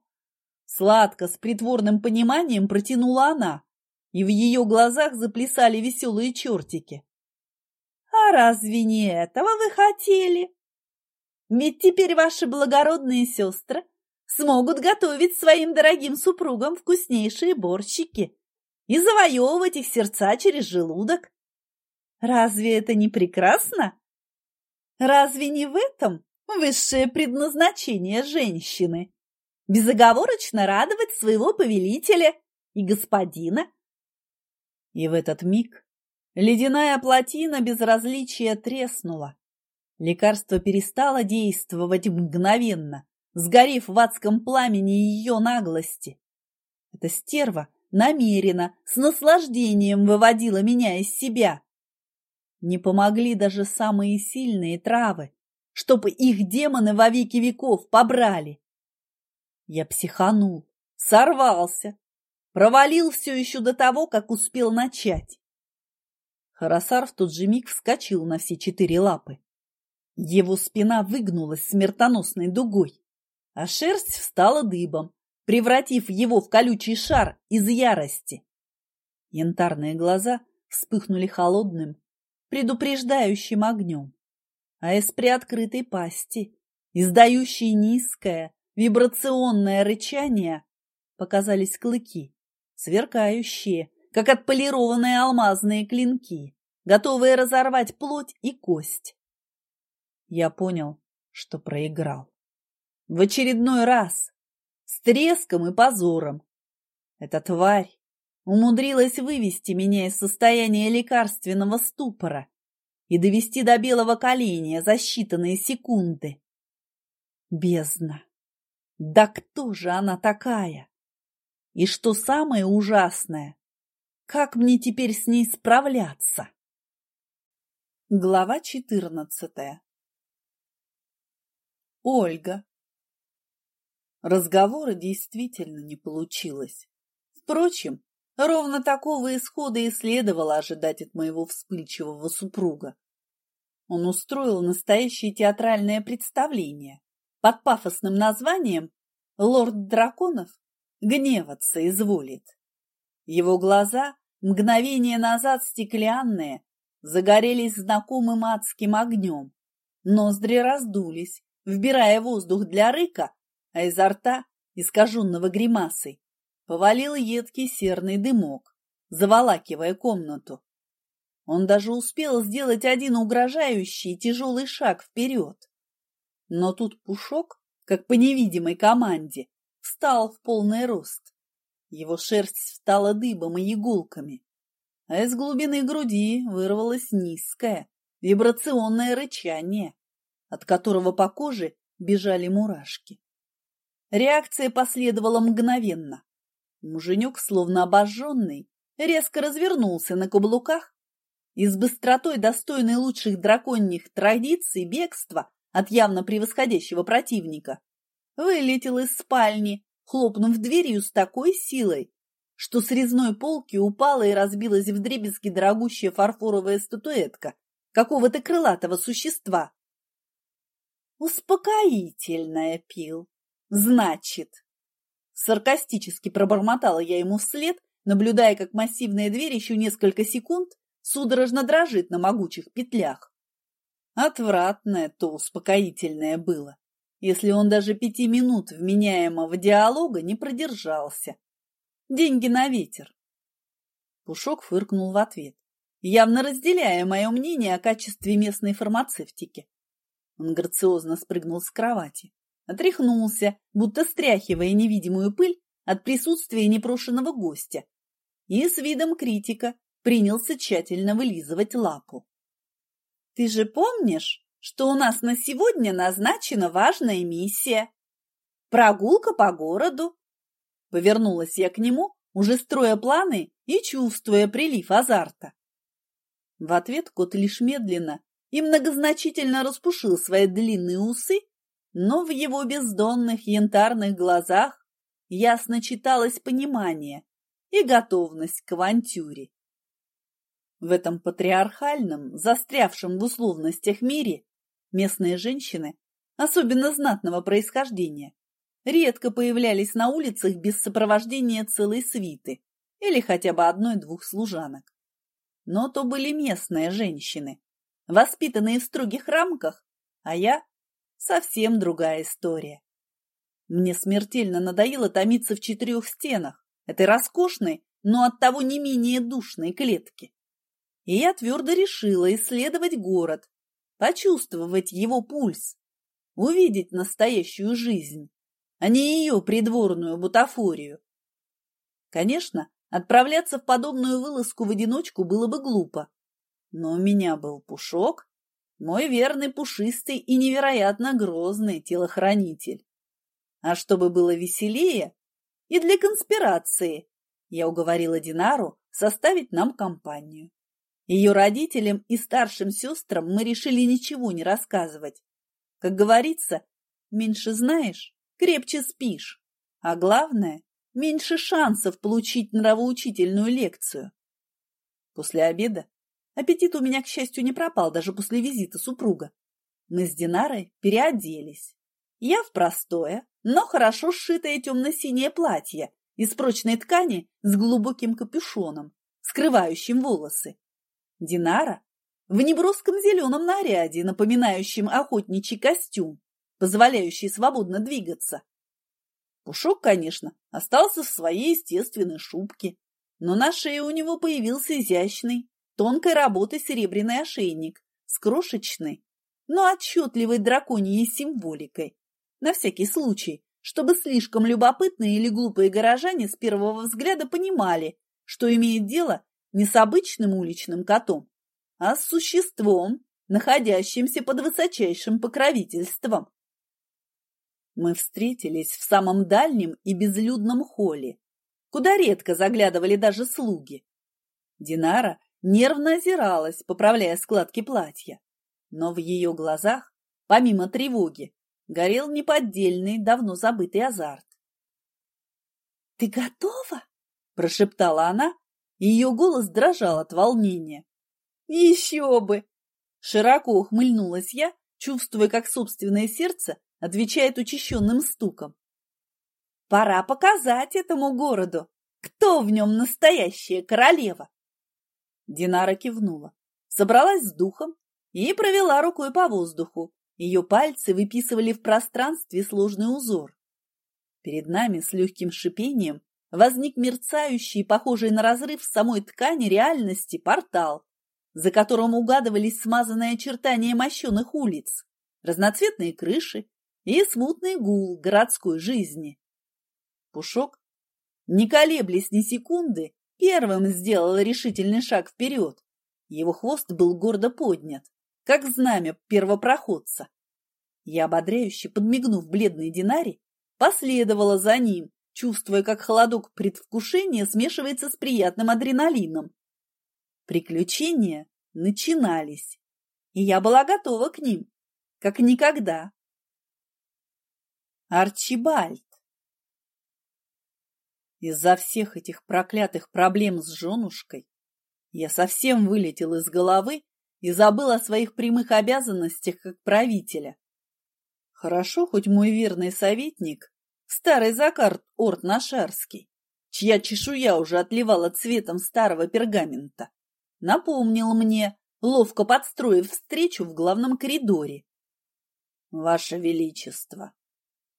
Сладко, с притворным пониманием протянула она, и в ее глазах заплясали веселые чертики. «А разве не этого вы хотели? Ведь теперь ваши благородные сестры смогут готовить своим дорогим супругам вкуснейшие борщики и завоевывать их сердца через желудок. Разве это не прекрасно? Разве не в этом высшее предназначение женщины?» безоговорочно радовать своего повелителя и господина. И в этот миг ледяная плотина безразличия треснула. Лекарство перестало действовать мгновенно, сгорев в адском пламени ее наглости. Эта стерва намеренно, с наслаждением выводила меня из себя. Не помогли даже самые сильные травы, чтобы их демоны во веки веков побрали. Я психанул, сорвался, провалил все еще до того, как успел начать. Харасар в тот же миг вскочил на все четыре лапы. Его спина выгнулась смертоносной дугой, а шерсть встала дыбом, превратив его в колючий шар из ярости. Янтарные глаза вспыхнули холодным, предупреждающим огнем, а из приоткрытой пасти, издающей низкое, Вибрационное рычание показались клыки, сверкающие, как отполированные алмазные клинки, готовые разорвать плоть и кость. Я понял, что проиграл. В очередной раз, с треском и позором. Эта тварь умудрилась вывести меня из состояния лекарственного ступора и довести до белого коленя за считанные секунды. Бездна! Да кто же она такая? И что самое ужасное, как мне теперь с ней справляться? Глава четырнадцатая Ольга Разговора действительно не получилось. Впрочем, ровно такого исхода и следовало ожидать от моего вспыльчивого супруга. Он устроил настоящее театральное представление под пафосным названием «Лорд драконов гневаться изволит». Его глаза, мгновение назад стеклянные, загорелись знакомым адским огнем. Ноздри раздулись, вбирая воздух для рыка, а изо рта, искаженного гримасой, повалил едкий серный дымок, заволакивая комнату. Он даже успел сделать один угрожающий тяжелый шаг вперед. Но тут Пушок, как по невидимой команде, встал в полный рост. Его шерсть встала дыбом и иголками, а из глубины груди вырвалось низкое, вибрационное рычание, от которого по коже бежали мурашки. Реакция последовала мгновенно. Муженек, словно обожженный, резко развернулся на каблуках и с быстротой, достойной лучших драконьих традиций бегства от явно превосходящего противника, вылетел из спальни, хлопнув дверью с такой силой, что с резной полки упала и разбилась вдребезги дорогущая фарфоровая статуэтка какого-то крылатого существа. «Успокоительное пил, значит!» Саркастически пробормотала я ему вслед, наблюдая, как массивная дверь еще несколько секунд судорожно дрожит на могучих петлях. Отвратное то успокоительное было, если он даже пяти минут вменяемого диалога не продержался. Деньги на ветер. Пушок фыркнул в ответ, явно разделяя мое мнение о качестве местной фармацевтики. Он грациозно спрыгнул с кровати, отряхнулся, будто стряхивая невидимую пыль от присутствия непрошенного гостя, и с видом критика принялся тщательно вылизывать лапу. «Ты же помнишь, что у нас на сегодня назначена важная миссия? Прогулка по городу. Повернулась я к нему, уже строя планы и чувствуя прилив азарта. В ответ кот лишь медленно и многозначительно распушил свои длинные усы, но в его бездонных янтарных глазах ясно читалось понимание и готовность к авантюре. В этом патриархальном, застрявшем в условностях мире, местные женщины, особенно знатного происхождения, редко появлялись на улицах без сопровождения целой свиты или хотя бы одной-двух служанок. Но то были местные женщины, воспитанные в строгих рамках, а я — совсем другая история. Мне смертельно надоело томиться в четырех стенах этой роскошной, но оттого не менее душной клетки. И я твердо решила исследовать город, почувствовать его пульс, увидеть настоящую жизнь а не ее придворную бутафорию. Конечно, отправляться в подобную вылазку в одиночку было бы глупо, но у меня был Пушок, мой верный пушистый и невероятно грозный телохранитель. А чтобы было веселее и для конспирации, я уговорила Динару составить нам компанию. Ее родителям и старшим сестрам мы решили ничего не рассказывать. Как говорится, меньше знаешь, крепче спишь, а главное, меньше шансов получить нравоучительную лекцию. После обеда аппетит у меня, к счастью, не пропал даже после визита супруга. Мы с Динарой переоделись. Я в простое, но хорошо сшитое темно-синее платье из прочной ткани с глубоким капюшоном, скрывающим волосы. Динара в неброском зеленом наряде, напоминающем охотничий костюм, позволяющий свободно двигаться. Пушок, конечно, остался в своей естественной шубке, но на шее у него появился изящный, тонкой работы серебряный ошейник с крошечной, но отчетливой драконьей символикой. На всякий случай, чтобы слишком любопытные или глупые горожане с первого взгляда понимали, что имеет дело не с обычным уличным котом, а с существом, находящимся под высочайшим покровительством. Мы встретились в самом дальнем и безлюдном холле, куда редко заглядывали даже слуги. Динара нервно озиралась, поправляя складки платья, но в ее глазах, помимо тревоги, горел неподдельный, давно забытый азарт. «Ты готова?» – прошептала она, ее голос дрожал от волнения. «Еще бы!» – широко ухмыльнулась я, чувствуя, как собственное сердце отвечает учащенным стуком. Пора показать этому городу, кто в нем настоящая королева. Динара кивнула, собралась с духом и провела рукой по воздуху. Ее пальцы выписывали в пространстве сложный узор. Перед нами с легким шипением возник мерцающий, похожий на разрыв самой ткани реальности, портал, за которым угадывались смазанные очертания мощеных улиц, разноцветные крыши и смутный гул городской жизни. Пушок, не колеблясь ни секунды, первым сделал решительный шаг вперед. Его хвост был гордо поднят, как знамя первопроходца. Я, ободряюще подмигнув бледной Динаре, последовала за ним, чувствуя, как холодок предвкушения смешивается с приятным адреналином. Приключения начинались, и я была готова к ним, как никогда. Арчибальд. Из-за всех этих проклятых проблем с женушкой я совсем вылетел из головы и забыл о своих прямых обязанностях как правителя. Хорошо, хоть мой верный советник, старый Закарт Орт Нашарский, чья чешуя уже отливала цветом старого пергамента, напомнил мне, ловко подстроив встречу в главном коридоре. «Ваше Величество,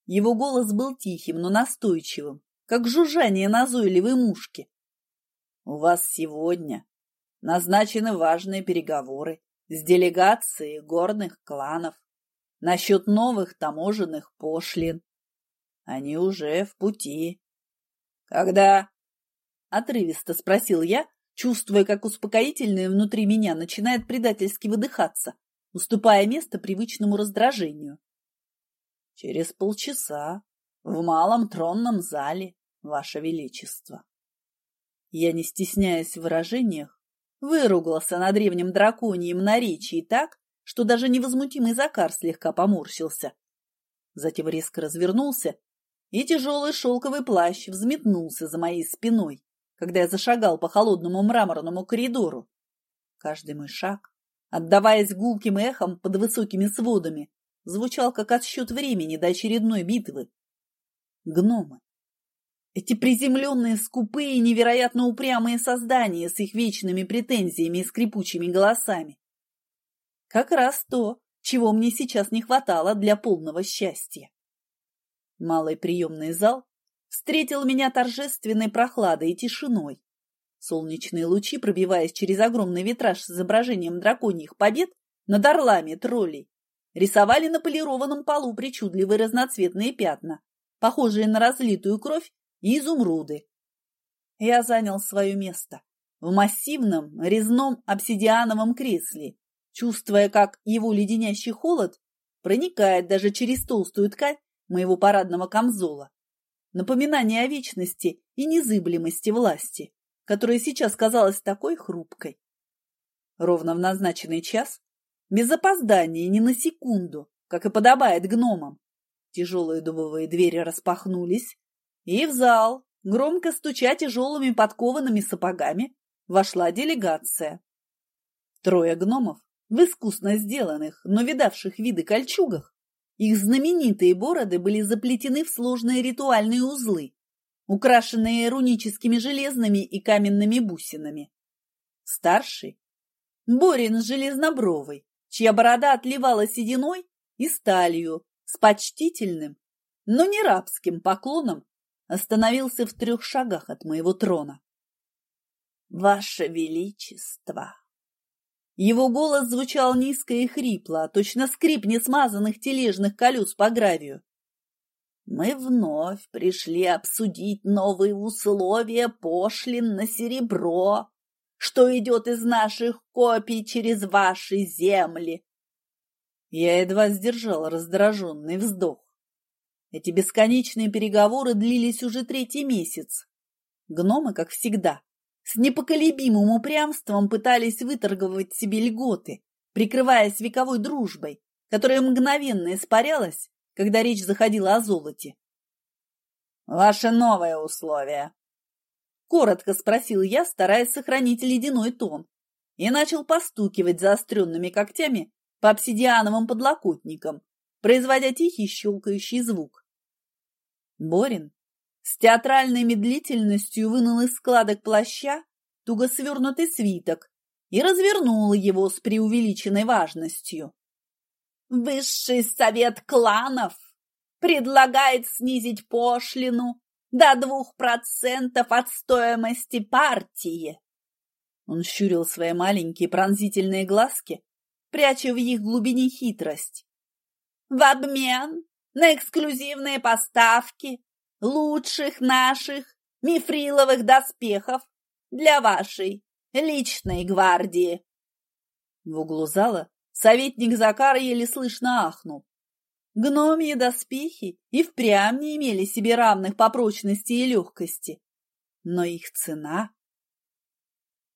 его голос был тихим, но настойчивым, как жужжание назойливой мушки. «У вас сегодня назначены важные переговоры с делегацией горных кланов насчет новых таможенных пошлин. Они уже в пути». «Когда?» — отрывисто спросил я, чувствуя, как успокоительное внутри меня начинает предательски выдыхаться, уступая место привычному раздражению. Через полчаса в малом тронном зале, Ваше Величество. Я, не стесняясь в выражениях, выругался на древнем драконьем наречии так, что даже невозмутимый Закар слегка поморщился. Затем резко развернулся, и тяжелый шелковый плащ взметнулся за моей спиной, когда я зашагал по холодному мраморному коридору. Каждый мой шаг, отдаваясь гулким эхом под высокими сводами, звучал как отсчет времени до очередной битвы. Гномы. Эти приземленные, скупые, невероятно упрямые создания с их вечными претензиями и скрипучими голосами. Как раз то, чего мне сейчас не хватало для полного счастья. Малый приемный зал встретил меня торжественной прохладой и тишиной. Солнечные лучи, пробиваясь через огромный витраж с изображением драконьих побед над орлами троллей, рисовали на полированном полу причудливые разноцветные пятна, похожие на разлитую кровь и изумруды. Я занял свое место в массивном резном обсидиановом кресле, чувствуя, как его леденящий холод проникает даже через толстую ткань моего парадного камзола. Напоминание о вечности и незыблемости власти, которая сейчас казалась такой хрупкой. Ровно в назначенный час без опоздания ни на секунду, как и подобает гномам. Тяжелые дубовые двери распахнулись, и в зал, громко стуча тяжелыми подкованными сапогами, вошла делегация. Трое гномов в искусно сделанных, но видавших виды кольчугах. Их знаменитые бороды были заплетены в сложные ритуальные узлы, украшенные руническими железными и каменными бусинами. Старший – Борин Железнобровый, чья борода отливала сединой и сталью, с почтительным, но не рабским поклоном остановился в трех шагах от моего трона. «Ваше Величество!» Его голос звучал низко и хрипло, точно скрип несмазанных тележных колес по гравию. «Мы вновь пришли обсудить новые условия пошлин на серебро, что идет из наших копий через ваши земли». Я едва сдержал раздраженный вздох. Эти бесконечные переговоры длились уже третий месяц. Гномы, как всегда, с непоколебимым упрямством пытались выторговать себе льготы, прикрываясь вековой дружбой, которая мгновенно испарялась, когда речь заходила о золоте. «Ваше новое условие?» Коротко спросил я, стараясь сохранить ледяной тон, и начал постукивать заостренными когтями по обсидиановым подлокотникам, производя тихий щелкающий звук. Борин с театральной медлительностью вынул из складок плаща туго свернутый свиток и развернул его с преувеличенной важностью. Высший совет кланов предлагает снизить пошлину до двух процентов от стоимости партии. Он щурил свои маленькие пронзительные глазки, пряча в их глубине хитрость. В обмен на эксклюзивные поставки лучших наших мифриловых доспехов для вашей личной гвардии. В углу зала советник Закар еле слышно ахнул. Гномьи доспехи и впрямь не имели себе равных по прочности и легкости. Но их цена...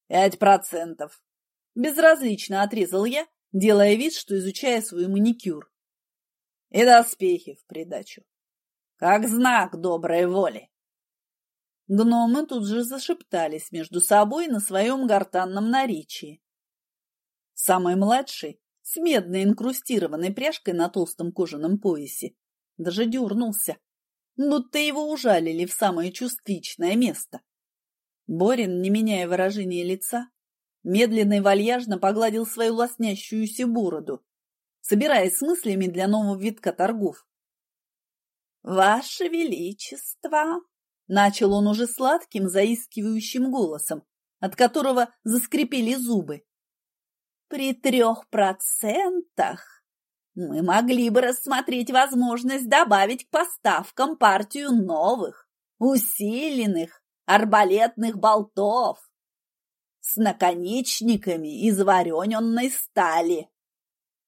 Пять процентов. Безразлично отрезал я, делая вид, что изучая свой маникюр и доспехи в придачу. Как знак доброй воли. Гномы тут же зашептались между собой на своем гортанном наречии. Самый младший, с медной инкрустированной пряжкой на толстом кожаном поясе, даже дернулся, будто его ужалили в самое чувствительное место. Борин, не меняя выражения лица, медленно и вальяжно погладил свою лоснящуюся бороду, собираясь с мыслями для нового витка торгов. «Ваше Величество!» — начал он уже сладким, заискивающим голосом, от которого заскрипели зубы. «При трех процентах мы могли бы рассмотреть возможность добавить к поставкам партию новых, усиленных арбалетных болтов с наконечниками из вороненной стали.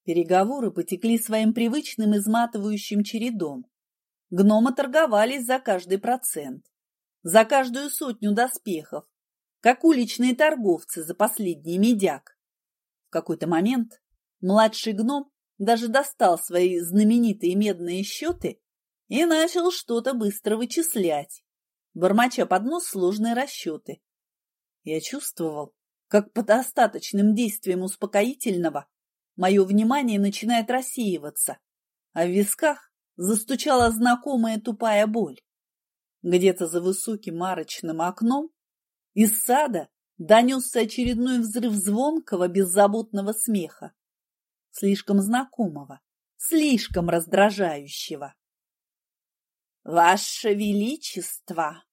Переговоры потекли своим привычным изматывающим чередом. Гномы торговались за каждый процент, за каждую сотню доспехов, как уличные торговцы за последний медяк. В какой-то момент младший гном даже достал свои знаменитые медные счеты и начал что-то быстро вычислять, бормоча под нос сложные расчеты. Я чувствовал, как под остаточным действием успокоительного Мое внимание начинает рассеиваться, а в висках застучала знакомая тупая боль. Где-то за высоким арочным окном из сада донесся очередной взрыв звонкого беззаботного смеха, слишком знакомого, слишком раздражающего. «Ваше Величество!»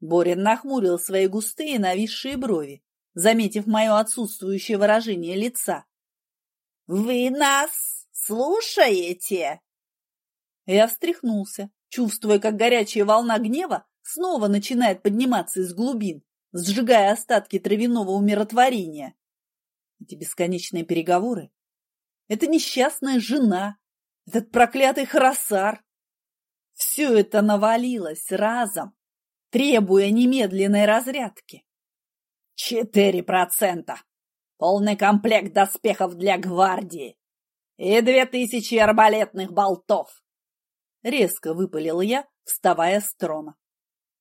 Борин нахмурил свои густые нависшие брови, заметив мое отсутствующее выражение лица. «Вы нас слушаете?» Я встряхнулся, чувствуя, как горячая волна гнева снова начинает подниматься из глубин, сжигая остатки травяного умиротворения. Эти бесконечные переговоры, эта несчастная жена, этот проклятый хоросар. Все это навалилось разом, требуя немедленной разрядки. Четыре процента! полный комплект доспехов для гвардии и две тысячи арбалетных болтов. Резко выпалил я, вставая с трона.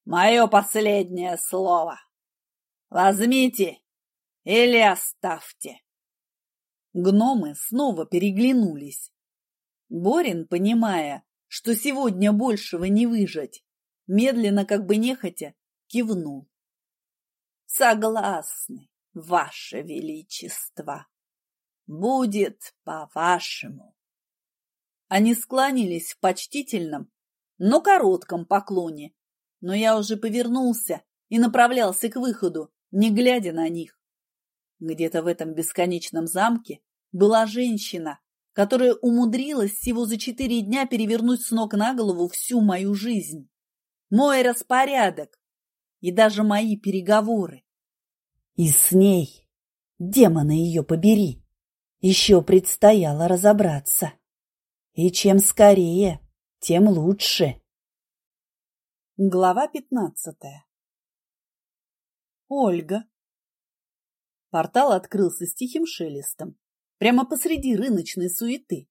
Мое последнее слово. Возьмите или оставьте. Гномы снова переглянулись. Борин, понимая, что сегодня большего не выжать, медленно, как бы нехотя, кивнул. Согласны. Ваше Величество, будет по-вашему. Они склонились в почтительном, но коротком поклоне. Но я уже повернулся и направлялся к выходу, не глядя на них. Где-то в этом бесконечном замке была женщина, которая умудрилась всего за четыре дня перевернуть с ног на голову всю мою жизнь, мой распорядок и даже мои переговоры. И с ней, демона ее побери, еще предстояло разобраться. И чем скорее, тем лучше. Глава пятнадцатая Ольга. Портал открылся с тихим шелестом, прямо посреди рыночной суеты.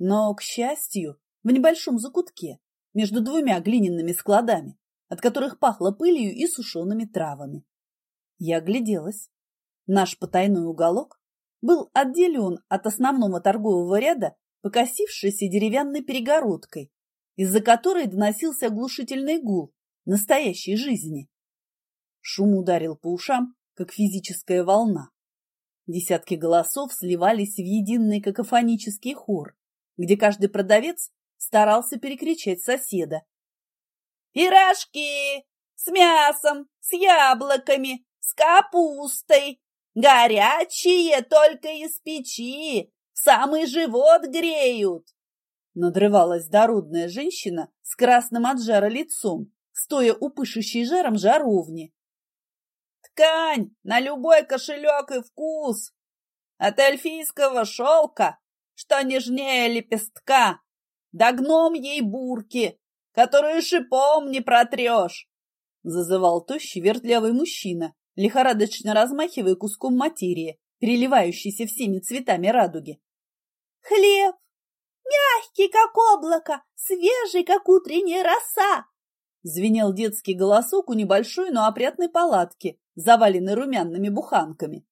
Но, к счастью, в небольшом закутке, между двумя глиняными складами, от которых пахло пылью и сушеными травами. Я огляделась. Наш потайной уголок был отделен от основного торгового ряда покосившейся деревянной перегородкой, из-за которой доносился оглушительный гул настоящей жизни. Шум ударил по ушам, как физическая волна. Десятки голосов сливались в единый какофонический хор, где каждый продавец старался перекричать соседа. «Пирожки! С мясом, с яблоками, с капустой! Горячие только из печи! Самый живот греют!» Надрывалась дородная женщина с красным от жара лицом, стоя у пышущей жаром жаровни. Ткань на любой кошелек и вкус. От эльфийского шелка, что нежнее лепестка, до гном ей бурки, которую шипом не протрешь. Зазывал тощий вертлявый мужчина, лихорадочно размахивая куском материи, переливающейся всеми цветами радуги. Хлеб! Мягкий, как облако, свежий, как утренняя роса! Звенел детский голосок у небольшой, но опрятной палатки, заваленной румяными буханками.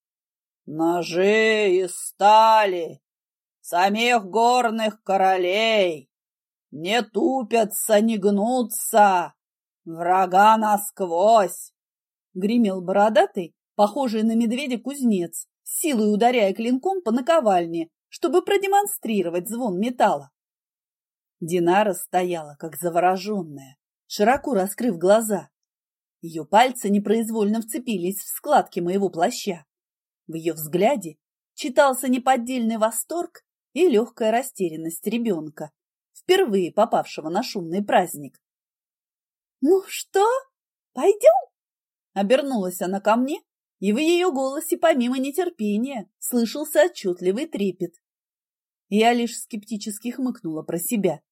Ножи из стали, самих горных королей, не тупятся, не гнутся, врага насквозь. Гремел бородатый, похожий на медведя кузнец, силой ударяя клинком по наковальне, чтобы продемонстрировать звон металла. Динара стояла, как завороженная, широко раскрыв глаза. Ее пальцы непроизвольно вцепились в складки моего плаща. В ее взгляде читался неподдельный восторг и легкая растерянность ребенка, впервые попавшего на шумный праздник. «Ну что, пойдем?» Обернулась она ко мне, и в ее голосе помимо нетерпения слышался отчетливый трепет. Я лишь скептически хмыкнула про себя.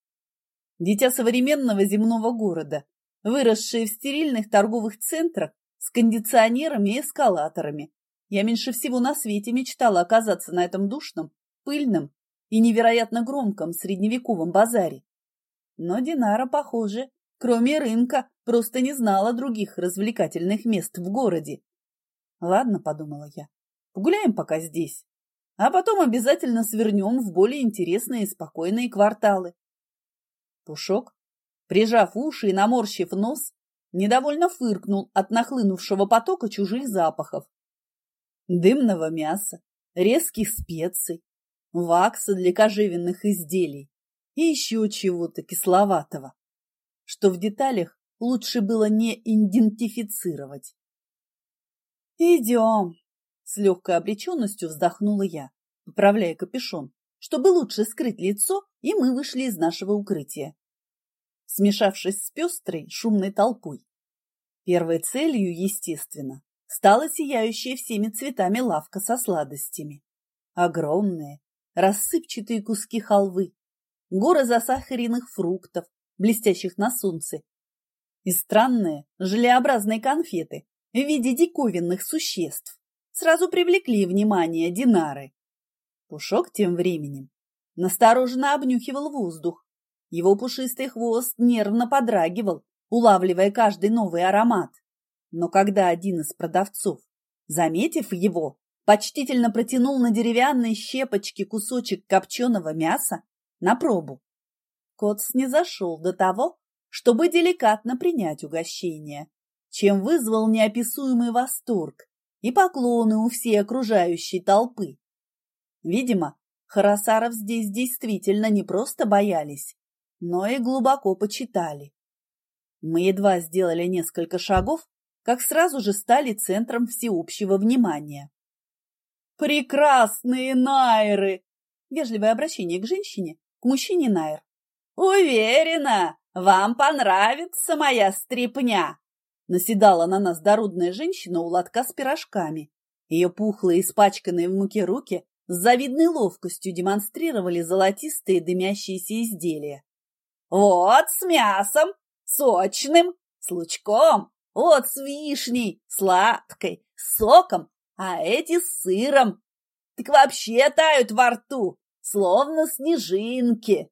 Дитя современного земного города, выросшие в стерильных торговых центрах с кондиционерами и эскалаторами. Я меньше всего на свете мечтала оказаться на этом душном, пыльном и невероятно громком средневековом базаре. Но Динара, похоже, кроме рынка, просто не знала других развлекательных мест в городе. Ладно, подумала я, погуляем пока здесь, а потом обязательно свернем в более интересные и спокойные кварталы. Пушок прижав уши и наморщив нос, недовольно фыркнул от нахлынувшего потока чужих запахов. Дымного мяса, резких специй, вакса для кожевенных изделий и еще чего-то кисловатого, что в деталях лучше было не идентифицировать. «Идем!» — с легкой обреченностью вздохнула я, поправляя капюшон, чтобы лучше скрыть лицо, и мы вышли из нашего укрытия смешавшись с пестрой, шумной толпой. Первой целью, естественно, стала сияющая всеми цветами лавка со сладостями. Огромные, рассыпчатые куски халвы, горы засахаренных фруктов, блестящих на солнце, и странные желеобразные конфеты в виде диковинных существ сразу привлекли внимание Динары. Пушок тем временем настороженно обнюхивал воздух, его пушистый хвост нервно подрагивал, улавливая каждый новый аромат. Но когда один из продавцов, заметив его, почтительно протянул на деревянной щепочке кусочек копченого мяса на пробу, кот снизошел до того, чтобы деликатно принять угощение, чем вызвал неописуемый восторг и поклоны у всей окружающей толпы. Видимо, Харасаров здесь действительно не просто боялись, но и глубоко почитали. Мы едва сделали несколько шагов, как сразу же стали центром всеобщего внимания. «Прекрасные найры!» Вежливое обращение к женщине, к мужчине найр. «Уверена, вам понравится моя стрипня!» Наседала на нас дородная женщина у лотка с пирожками. Ее пухлые, испачканные в муке руки с завидной ловкостью демонстрировали золотистые дымящиеся изделия. «Вот с мясом, сочным, с лучком, вот с вишней, сладкой, с соком, а эти с сыром. Так вообще тают во рту, словно снежинки!»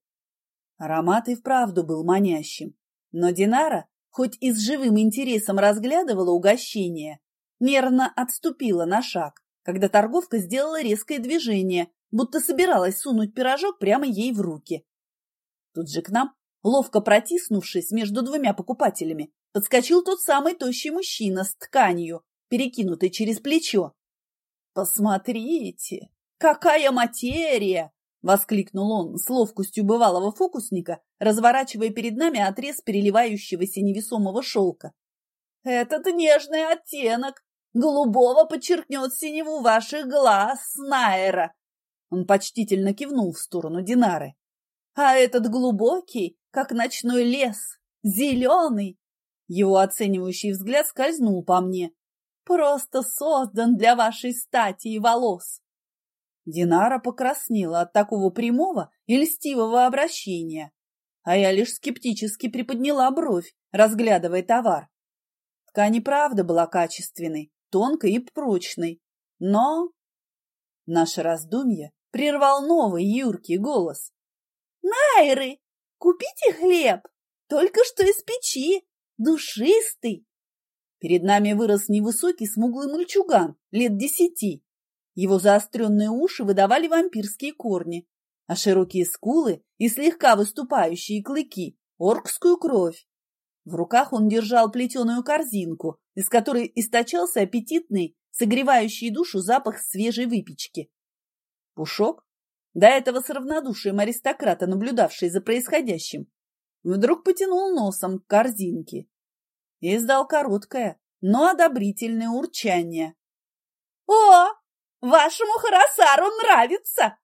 Аромат и вправду был манящим, но Динара, хоть и с живым интересом разглядывала угощение, нервно отступила на шаг, когда торговка сделала резкое движение, будто собиралась сунуть пирожок прямо ей в руки. Тут же к нам, ловко протиснувшись между двумя покупателями, подскочил тот самый тощий мужчина с тканью, перекинутой через плечо. «Посмотрите, какая материя!» — воскликнул он с ловкостью бывалого фокусника, разворачивая перед нами отрез переливающегося невесомого шелка. «Этот нежный оттенок голубого подчеркнет синеву ваших глаз, Снайра!» Он почтительно кивнул в сторону Динары. «А этот глубокий, как ночной лес, зеленый!» Его оценивающий взгляд скользнул по мне. «Просто создан для вашей стати и волос!» Динара покраснела от такого прямого и льстивого обращения, а я лишь скептически приподняла бровь, разглядывая товар. Ткань и правда была качественной, тонкой и прочной, но... Наше раздумье прервал новый юркий голос. «Найры, купите хлеб, только что из печи, душистый!» Перед нами вырос невысокий смуглый мальчуган лет десяти, его заостренные уши выдавали вампирские корни, а широкие скулы и слегка выступающие клыки – оркскую кровь. В руках он держал плетеную корзинку, из которой источался аппетитный, согревающий душу запах свежей выпечки. Пушок, до этого с равнодушием аристократа, наблюдавший за происходящим, вдруг потянул носом к корзинке и издал короткое, но одобрительное урчание. «О, Вашему Харасару нравится!»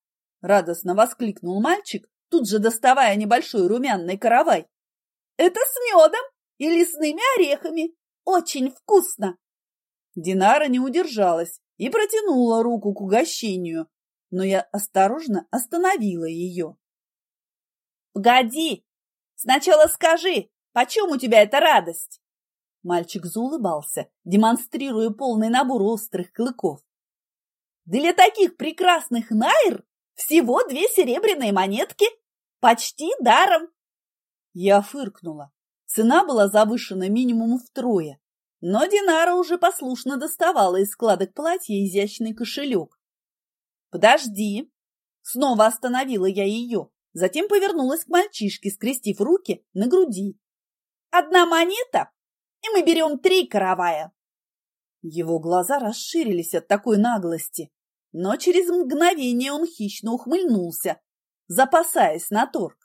Радостно воскликнул мальчик, тут же доставая небольшой румяный каравай. «Это с медом и лесными орехами. Очень вкусно!» Динара не удержалась и протянула руку к угощению, но я осторожно остановила ее. «Погоди! Сначала скажи, почем у тебя эта радость?» Мальчик заулыбался, демонстрируя полный набор острых клыков. Для таких прекрасных найр всего две серебряные монетки. Почти даром. Я фыркнула. Цена была завышена минимум втрое, но Динара уже послушно доставала из складок платья изящный кошелек. «Подожди!» Снова остановила я ее, затем повернулась к мальчишке, скрестив руки на груди. «Одна монета, и мы берем три каравая!» Его глаза расширились от такой наглости, но через мгновение он хищно ухмыльнулся, запасаясь на торг.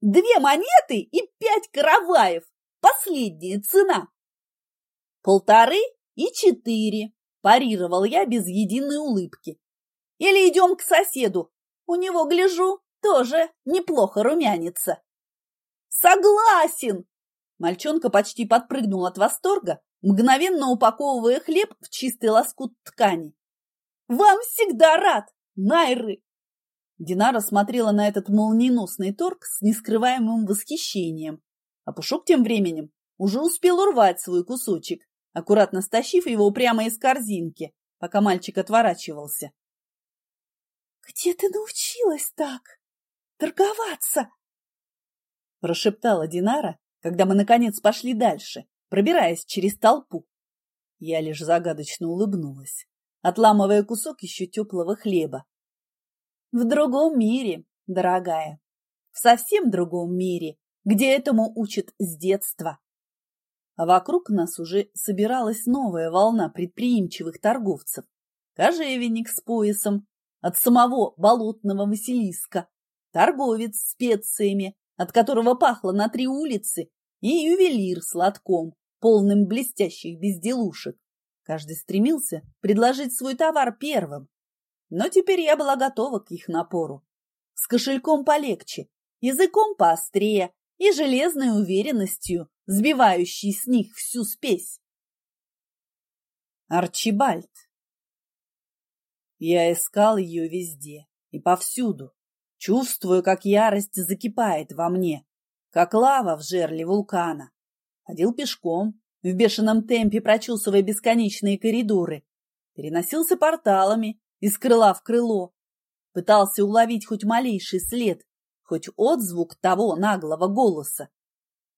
«Две монеты и пять караваев! Последняя цена!» «Полторы и четыре!» – парировал я без единой улыбки. «Или идем к соседу, у него, гляжу, тоже неплохо румянится». «Согласен!» Мальчонка почти подпрыгнул от восторга, мгновенно упаковывая хлеб в чистый лоскут ткани. «Вам всегда рад, Найры!» Динара смотрела на этот молниеносный торг с нескрываемым восхищением, а Пушок тем временем уже успел урвать свой кусочек, аккуратно стащив его прямо из корзинки, пока мальчик отворачивался. «Где ты научилась так торговаться?» прошептала Динара, когда мы, наконец, пошли дальше, пробираясь через толпу. Я лишь загадочно улыбнулась, отламывая кусок еще теплого хлеба. В другом мире, дорогая, в совсем другом мире, где этому учат с детства. А вокруг нас уже собиралась новая волна предприимчивых торговцев. Кожевенник с поясом, от самого болотного Василиска, торговец специями, от которого пахло на три улицы, и ювелир с лотком, полным блестящих безделушек. Каждый стремился предложить свой товар первым. Но теперь я была готова к их напору. С кошельком полегче, языком поострее и железной уверенностью, сбивающей с них всю спесь. Арчибальд. Я искал ее везде и повсюду, чувствую, как ярость закипает во мне, как лава в жерле вулкана. Ходил пешком, в бешеном темпе прочесывая бесконечные коридоры, переносился порталами из крыла в крыло, пытался уловить хоть малейший след, хоть отзвук того наглого голоса.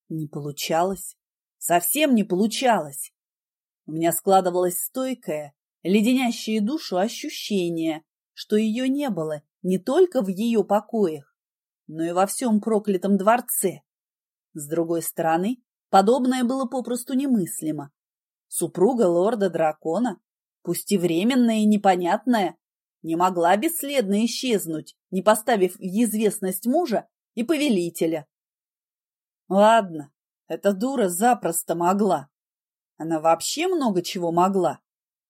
Не получалось, совсем не получалось. У меня складывалось стойкое, леденящее душу ощущение, что ее не было не только в ее покоях, но и во всем проклятом дворце. С другой стороны, подобное было попросту немыслимо. Супруга лорда-дракона, пусть и временная и непонятная, не могла бесследно исчезнуть, не поставив в известность мужа и повелителя. Ладно, эта дура запросто могла. Она вообще много чего могла,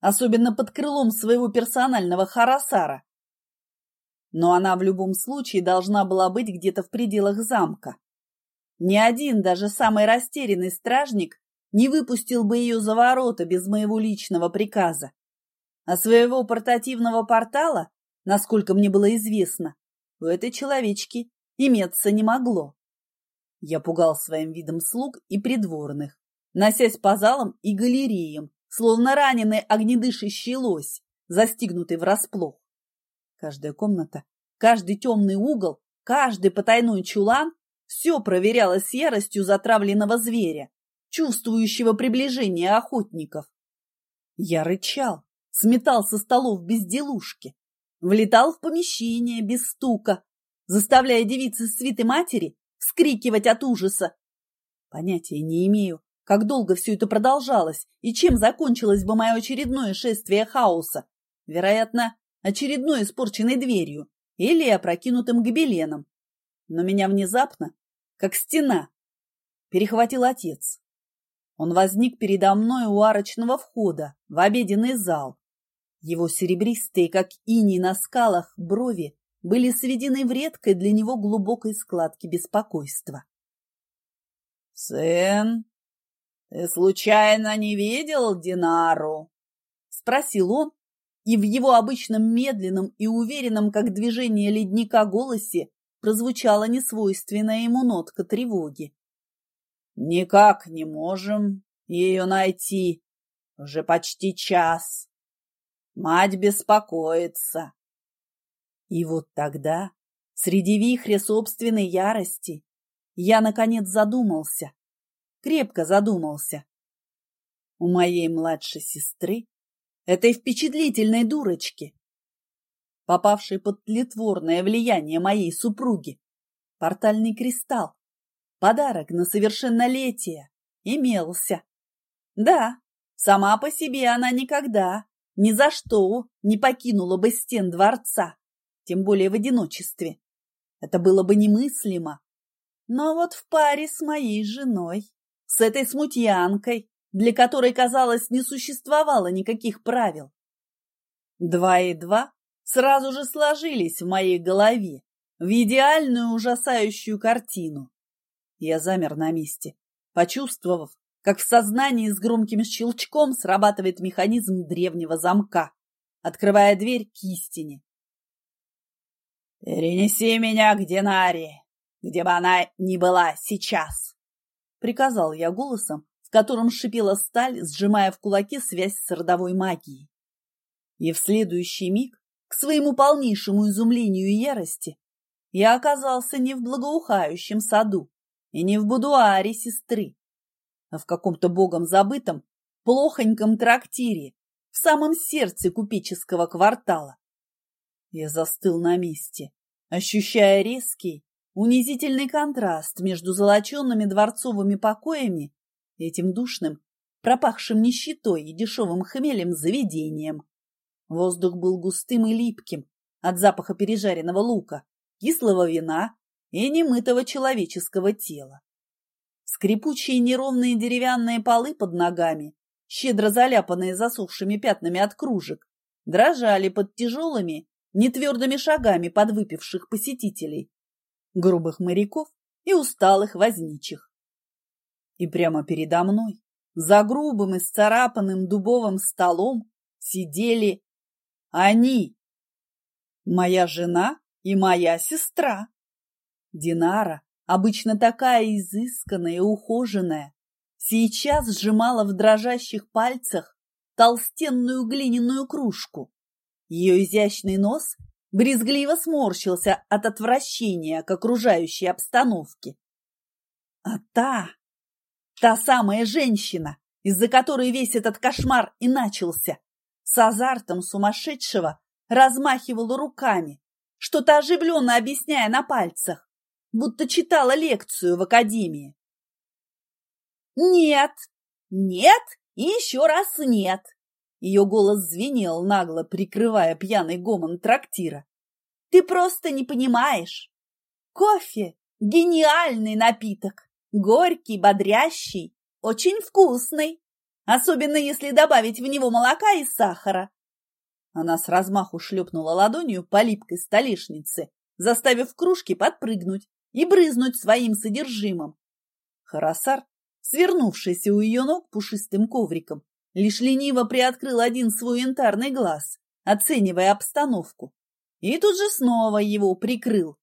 особенно под крылом своего персонального харасара. Но она в любом случае должна была быть где-то в пределах замка. Ни один, даже самый растерянный стражник, не выпустил бы ее за ворота без моего личного приказа. А своего портативного портала, насколько мне было известно, у этой человечки иметься не могло. Я пугал своим видом слуг и придворных, носясь по залам и галереям, словно раненый огнедышащий лось, застигнутый врасплох. Каждая комната, каждый темный угол, каждый потайной чулан – все проверялось с яростью затравленного зверя, чувствующего приближение охотников. Я рычал, сметал со столов безделушки, влетал в помещение без стука, заставляя девицы свиты матери вскрикивать от ужаса. Понятия не имею, как долго все это продолжалось и чем закончилось бы мое очередное шествие хаоса. Вероятно, очередной испорченной дверью или опрокинутым гобеленом. Но меня внезапно, как стена, перехватил отец. Он возник передо мной у арочного входа в обеденный зал. Его серебристые, как иней на скалах, брови были сведены в редкой для него глубокой складке беспокойства. «Сын, ты случайно не видел Динару?» — спросил он, и в его обычном медленном и уверенном, как движение ледника, голосе прозвучала несвойственная ему нотка тревоги. «Никак не можем ее найти. Уже почти час. Мать беспокоится. И вот тогда, среди вихря собственной ярости, я, наконец, задумался, крепко задумался. У моей младшей сестры, этой впечатлительной дурочки, попавшей под тлетворное влияние моей супруги, портальный кристалл, подарок на совершеннолетие, имелся. Да, сама по себе она никогда, ни за что не покинула бы стен дворца тем более в одиночестве. Это было бы немыслимо. Но вот в паре с моей женой, с этой смутьянкой, для которой, казалось, не существовало никаких правил. Два и два сразу же сложились в моей голове в идеальную ужасающую картину. Я замер на месте, почувствовав, как в сознании с громким щелчком срабатывает механизм древнего замка, открывая дверь к истине. «Перенеси меня к Динаре, где бы она ни была сейчас!» Приказал я голосом, в котором шипела сталь, сжимая в кулаке связь с родовой магией. И в следующий миг, к своему полнейшему изумлению и ярости, я оказался не в благоухающем саду и не в будуаре сестры, а в каком-то богом забытом, плохоньком трактире в самом сердце купеческого квартала. Я застыл на месте, ощущая резкий, унизительный контраст между золоченными дворцовыми покоями и этим душным, пропахшим нищетой и дешевым хмелем заведением. Воздух был густым и липким от запаха пережаренного лука, кислого вина и немытого человеческого тела. Скрипучие неровные деревянные полы под ногами, щедро заляпанные засохшими пятнами от кружек, дрожали под тяжелыми, нетвердыми шагами подвыпивших посетителей, грубых моряков и усталых возничих. И прямо передо мной, за грубым и сцарапанным дубовым столом, сидели они, моя жена и моя сестра. Динара, обычно такая изысканная и ухоженная, сейчас сжимала в дрожащих пальцах толстенную глиняную кружку. Ее изящный нос брезгливо сморщился от отвращения к окружающей обстановке. А та, та самая женщина, из-за которой весь этот кошмар и начался, с азартом сумасшедшего размахивала руками, что-то оживленно объясняя на пальцах, будто читала лекцию в академии. «Нет, нет и еще раз нет!» Ее голос звенел нагло, прикрывая пьяный гомон трактира. «Ты просто не понимаешь! Кофе – гениальный напиток, горький, бодрящий, очень вкусный, особенно если добавить в него молока и сахара. Она с размаху шлепнула ладонью по липкой столешнице, заставив кружки подпрыгнуть и брызнуть своим содержимым. Харасар, свернувшийся у ее ног пушистым ковриком, лишь лениво приоткрыл один свой янтарный глаз, оценивая обстановку, и тут же снова его прикрыл.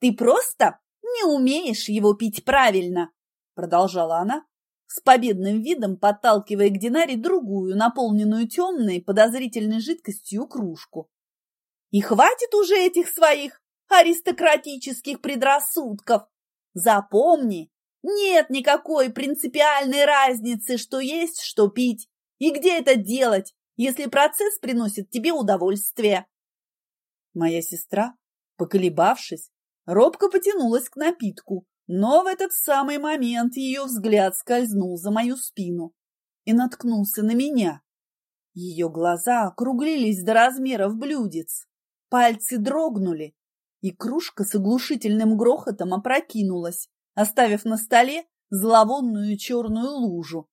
«Ты просто не умеешь его пить правильно!» продолжала она, с победным видом подталкивая к Динаре другую, наполненную темной подозрительной жидкостью кружку. «И хватит уже этих своих аристократических предрассудков! Запомни, нет никакой принципиальной разницы, что есть, что пить, и где это делать, если процесс приносит тебе удовольствие!» Моя сестра, поколебавшись, робко потянулась к напитку, но в этот самый момент ее взгляд скользнул за мою спину и наткнулся на меня. Ее глаза округлились до размеров блюдец, пальцы дрогнули, и кружка с оглушительным грохотом опрокинулась, оставив на столе зловонную черную лужу.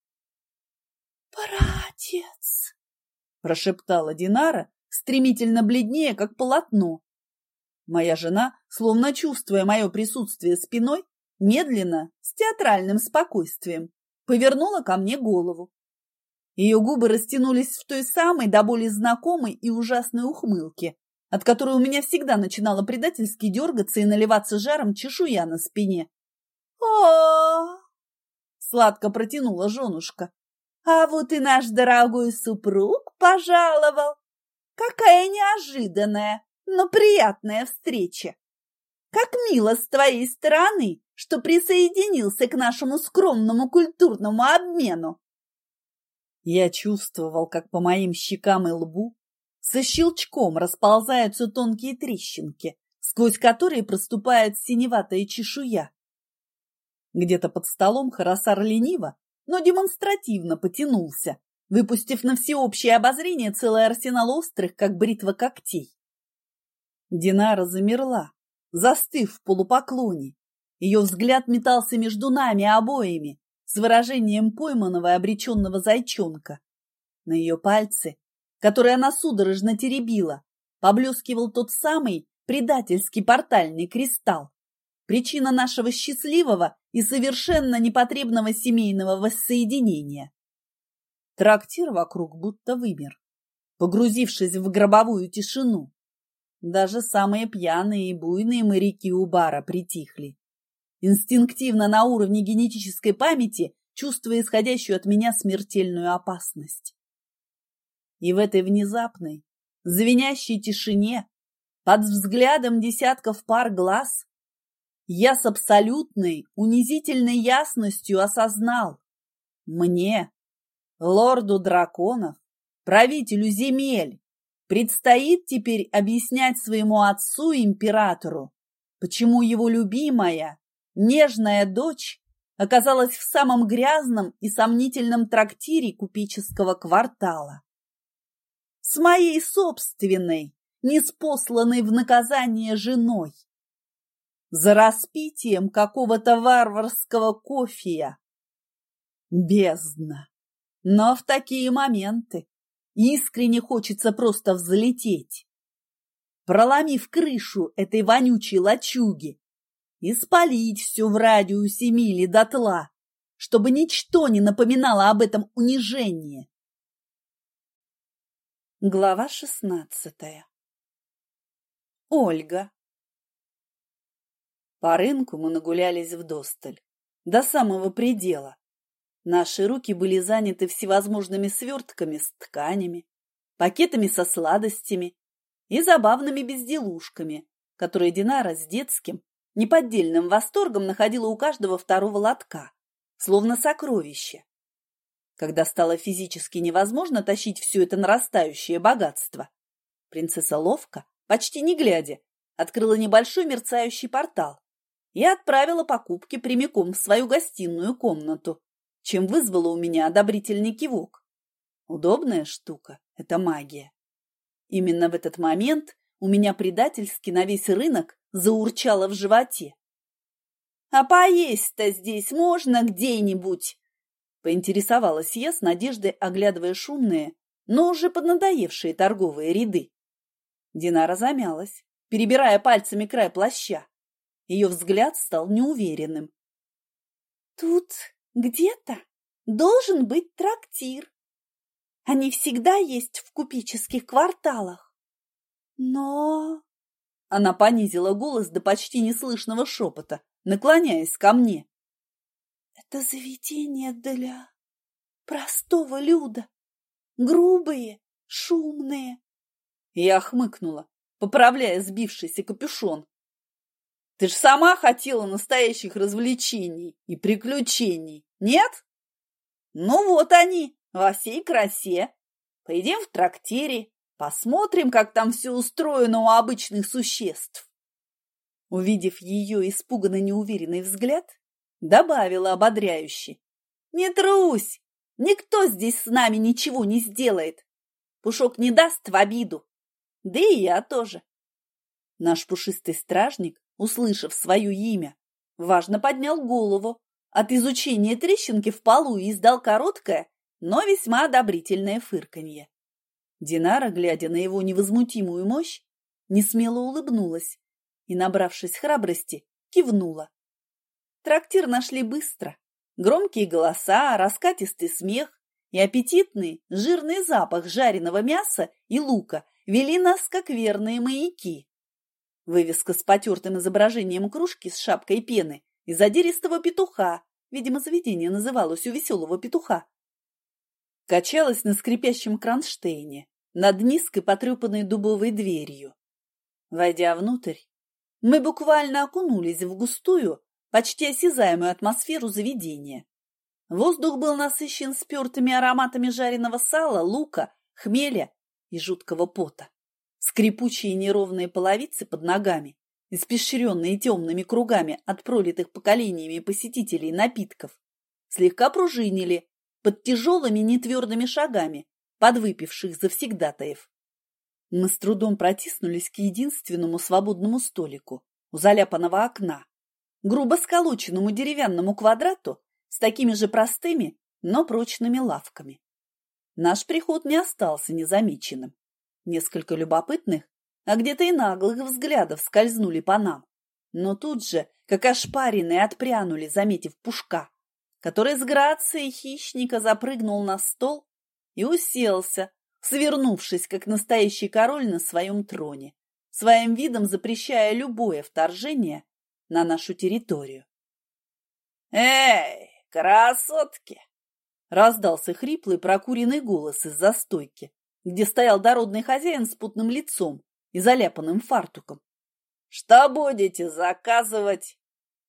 «Братец!» – прошептала Динара, стремительно бледнее, как полотно. Моя жена, словно чувствуя мое присутствие спиной, медленно, с театральным спокойствием, повернула ко мне голову. Ее губы растянулись в той самой до боли знакомой и ужасной ухмылке, от которой у меня всегда начинала предательски дергаться и наливаться жаром чешуя на спине. о сладко протянула женушка. «А вот и наш дорогой супруг пожаловал! Какая неожиданная, но приятная встреча! Как мило с твоей стороны что присоединился к нашему скромному культурному обмену. Я чувствовал, как по моим щекам и лбу со щелчком расползаются тонкие трещинки, сквозь которые проступает синеватая чешуя. Где-то под столом Харасар лениво, но демонстративно потянулся, выпустив на всеобщее обозрение целый арсенал острых, как бритва когтей. Динара замерла, застыв в полупоклоне, ее взгляд метался между нами обоими с выражением пойманного и обреченного зайчонка. На ее пальце, которые она судорожно теребила, поблескивал тот самый предательский портальный кристалл. Причина нашего счастливого и совершенно непотребного семейного воссоединения. Трактир вокруг будто вымер, погрузившись в гробовую тишину. Даже самые пьяные и буйные моряки у бара притихли инстинктивно на уровне генетической памяти, чувствуя исходящую от меня смертельную опасность. И в этой внезапной, звенящей тишине, под взглядом десятков пар глаз, я с абсолютной, унизительной ясностью осознал, мне, лорду драконов, правителю земель, предстоит теперь объяснять своему отцу-императору, почему его любимая, Нежная дочь оказалась в самом грязном и сомнительном трактире купеческого квартала. С моей собственной, неспосланной в наказание женой. за распитием какого-то варварского кофея. Бездна! Но в такие моменты искренне хочется просто взлететь. Проломив крышу этой вонючей лачуги и спалить все в радиусе мили дотла, чтобы ничто не напоминало об этом унижении. Глава шестнадцатая Ольга По рынку мы нагулялись вдосталь, до самого предела. Наши руки были заняты всевозможными свертками с тканями, пакетами со сладостями и забавными безделушками, которые Динара с детским, неподдельным восторгом находила у каждого второго лотка, словно сокровище. Когда стало физически невозможно тащить все это нарастающее богатство, принцесса ловко, почти не глядя, открыла небольшой мерцающий портал и отправила покупки прямиком в свою гостиную комнату, чем вызвало у меня одобрительный кивок. Удобная штука – это магия. Именно в этот момент у меня предательски на весь рынок заурчало в животе. «А поесть-то здесь можно где-нибудь?» Поинтересовалась я с надеждой, оглядывая шумные, но уже поднадоевшие торговые ряды. Динара замялась, перебирая пальцами край плаща. Ее взгляд стал неуверенным. «Тут где-то должен быть трактир. Они всегда есть в купеческих кварталах. Но...» Она понизила голос до почти неслышного шепота, наклоняясь ко мне. «Это заведение для простого люда. Грубые, шумные». Я хмыкнула, поправляя сбившийся капюшон. Ты ж сама хотела настоящих развлечений и приключений, нет? Ну вот они, во всей красе. Пойдем в трактире, посмотрим, как там все устроено у обычных существ. Увидев ее испуганно неуверенный взгляд, добавила ободряюще. Не трусь, никто здесь с нами ничего не сделает. Пушок не даст в обиду. Да и я тоже. Наш пушистый стражник услышав свое имя, важно поднял голову. От изучения трещинки в полу и издал короткое, но весьма одобрительное фырканье. Динара, глядя на его невозмутимую мощь, несмело улыбнулась и, набравшись храбрости, кивнула. Трактир нашли быстро. Громкие голоса, раскатистый смех и аппетитный, жирный запах жареного мяса и лука вели нас, как верные маяки. Вывеска с потертым изображением кружки с шапкой пены и задиристого петуха, видимо, заведение называлось у веселого петуха, качалась на скрипящем кронштейне над низкой потрепанной дубовой дверью. Войдя внутрь, мы буквально окунулись в густую, почти осязаемую атмосферу заведения. Воздух был насыщен спертыми ароматами жареного сала, лука, хмеля и жуткого пота. Скрипучие неровные половицы под ногами, испещренные темными кругами от пролитых поколениями посетителей напитков, слегка пружинили под тяжелыми нетвердыми шагами подвыпивших завсегдатаев. Мы с трудом протиснулись к единственному свободному столику у заляпанного окна, грубо сколоченному деревянному квадрату с такими же простыми, но прочными лавками. Наш приход не остался незамеченным. Несколько любопытных, а где-то и наглых взглядов скользнули по нам. Но тут же, как ошпаренные, отпрянули, заметив пушка, который с грацией хищника запрыгнул на стол и уселся, свернувшись, как настоящий король на своем троне, своим видом запрещая любое вторжение на нашу территорию. «Эй, красотки!» — раздался хриплый прокуренный голос из застойки где стоял дородный хозяин с путным лицом и заляпанным фартуком. «Что будете заказывать?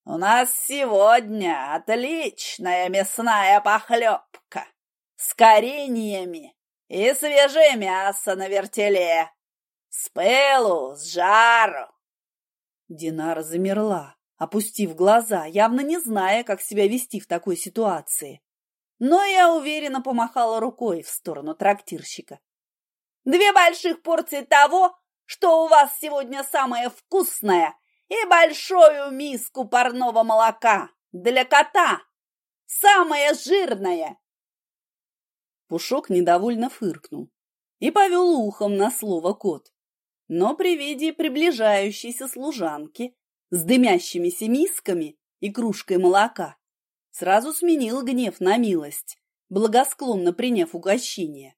У нас сегодня отличная мясная похлебка с кореньями и свежее мясо на вертеле, с пылу, с жару». Динара замерла, опустив глаза, явно не зная, как себя вести в такой ситуации. Но я уверенно помахала рукой в сторону трактирщика. Две больших порции того, что у вас сегодня самое вкусное и большую миску парного молока для кота. Самое жирное. Пушок недовольно фыркнул и повел ухом на слово «кот». Но при виде приближающейся служанки с дымящимися мисками и кружкой молока сразу сменил гнев на милость, благосклонно приняв угощение.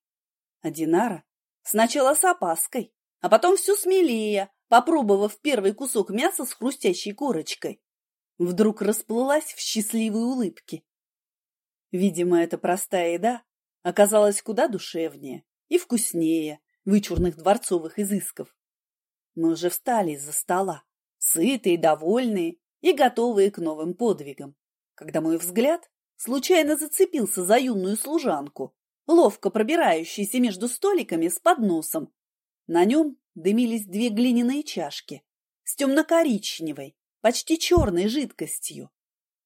А Динара сначала с опаской, а потом все смелее, попробовав первый кусок мяса с хрустящей корочкой, вдруг расплылась в счастливой улыбке. Видимо, эта простая еда оказалась куда душевнее и вкуснее вычурных дворцовых изысков. Мы уже встали из-за стола, сытые, довольные и готовые к новым подвигам, когда мой взгляд случайно зацепился за юную служанку, ловко пробирающуюся между столиками с подносом. На нем дымились две глиняные чашки с темно-коричневой, почти черной жидкостью,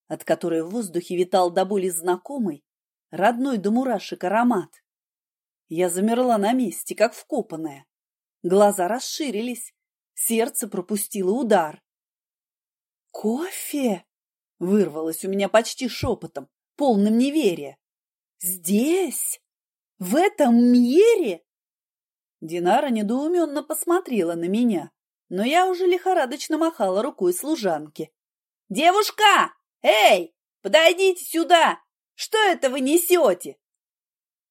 от которой в воздухе витал до боли знакомый, родной до мурашек аромат. Я замерла на месте, как вкопанная. Глаза расширились, сердце пропустило удар. «Кофе!» — вырвалось у меня почти шепотом, полным неверия. «Здесь? В этом мире?» Динара недоуменно посмотрела на меня, но я уже лихорадочно махала рукой служанке. «Девушка! Эй, подойдите сюда! Что это вы несете?»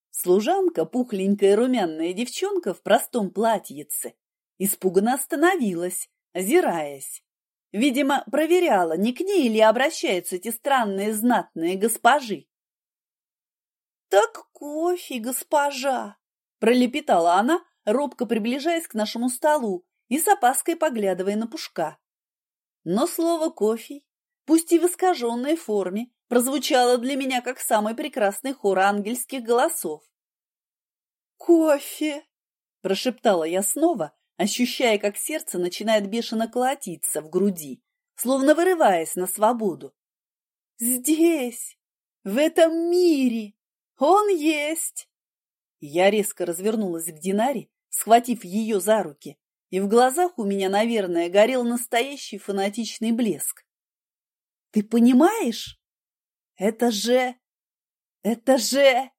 Служанка, пухленькая румяная девчонка в простом платьице, испуганно остановилась, озираясь. Видимо, проверяла, не к ней ли обращаются эти странные знатные госпожи. «Так кофе, госпожа!» – пролепетала она, робко приближаясь к нашему столу и с опаской поглядывая на Пушка. Но слово «кофе», пусть и в искаженной форме, прозвучало для меня как самый прекрасный хор ангельских голосов. «Кофе!» – прошептала я снова, ощущая, как сердце начинает бешено колотиться в груди, словно вырываясь на свободу. «Здесь, в этом мире, он есть!» Я резко развернулась к Динаре, схватив ее за руки, и в глазах у меня, наверное, горел настоящий фанатичный блеск. «Ты понимаешь? Это же... это же...»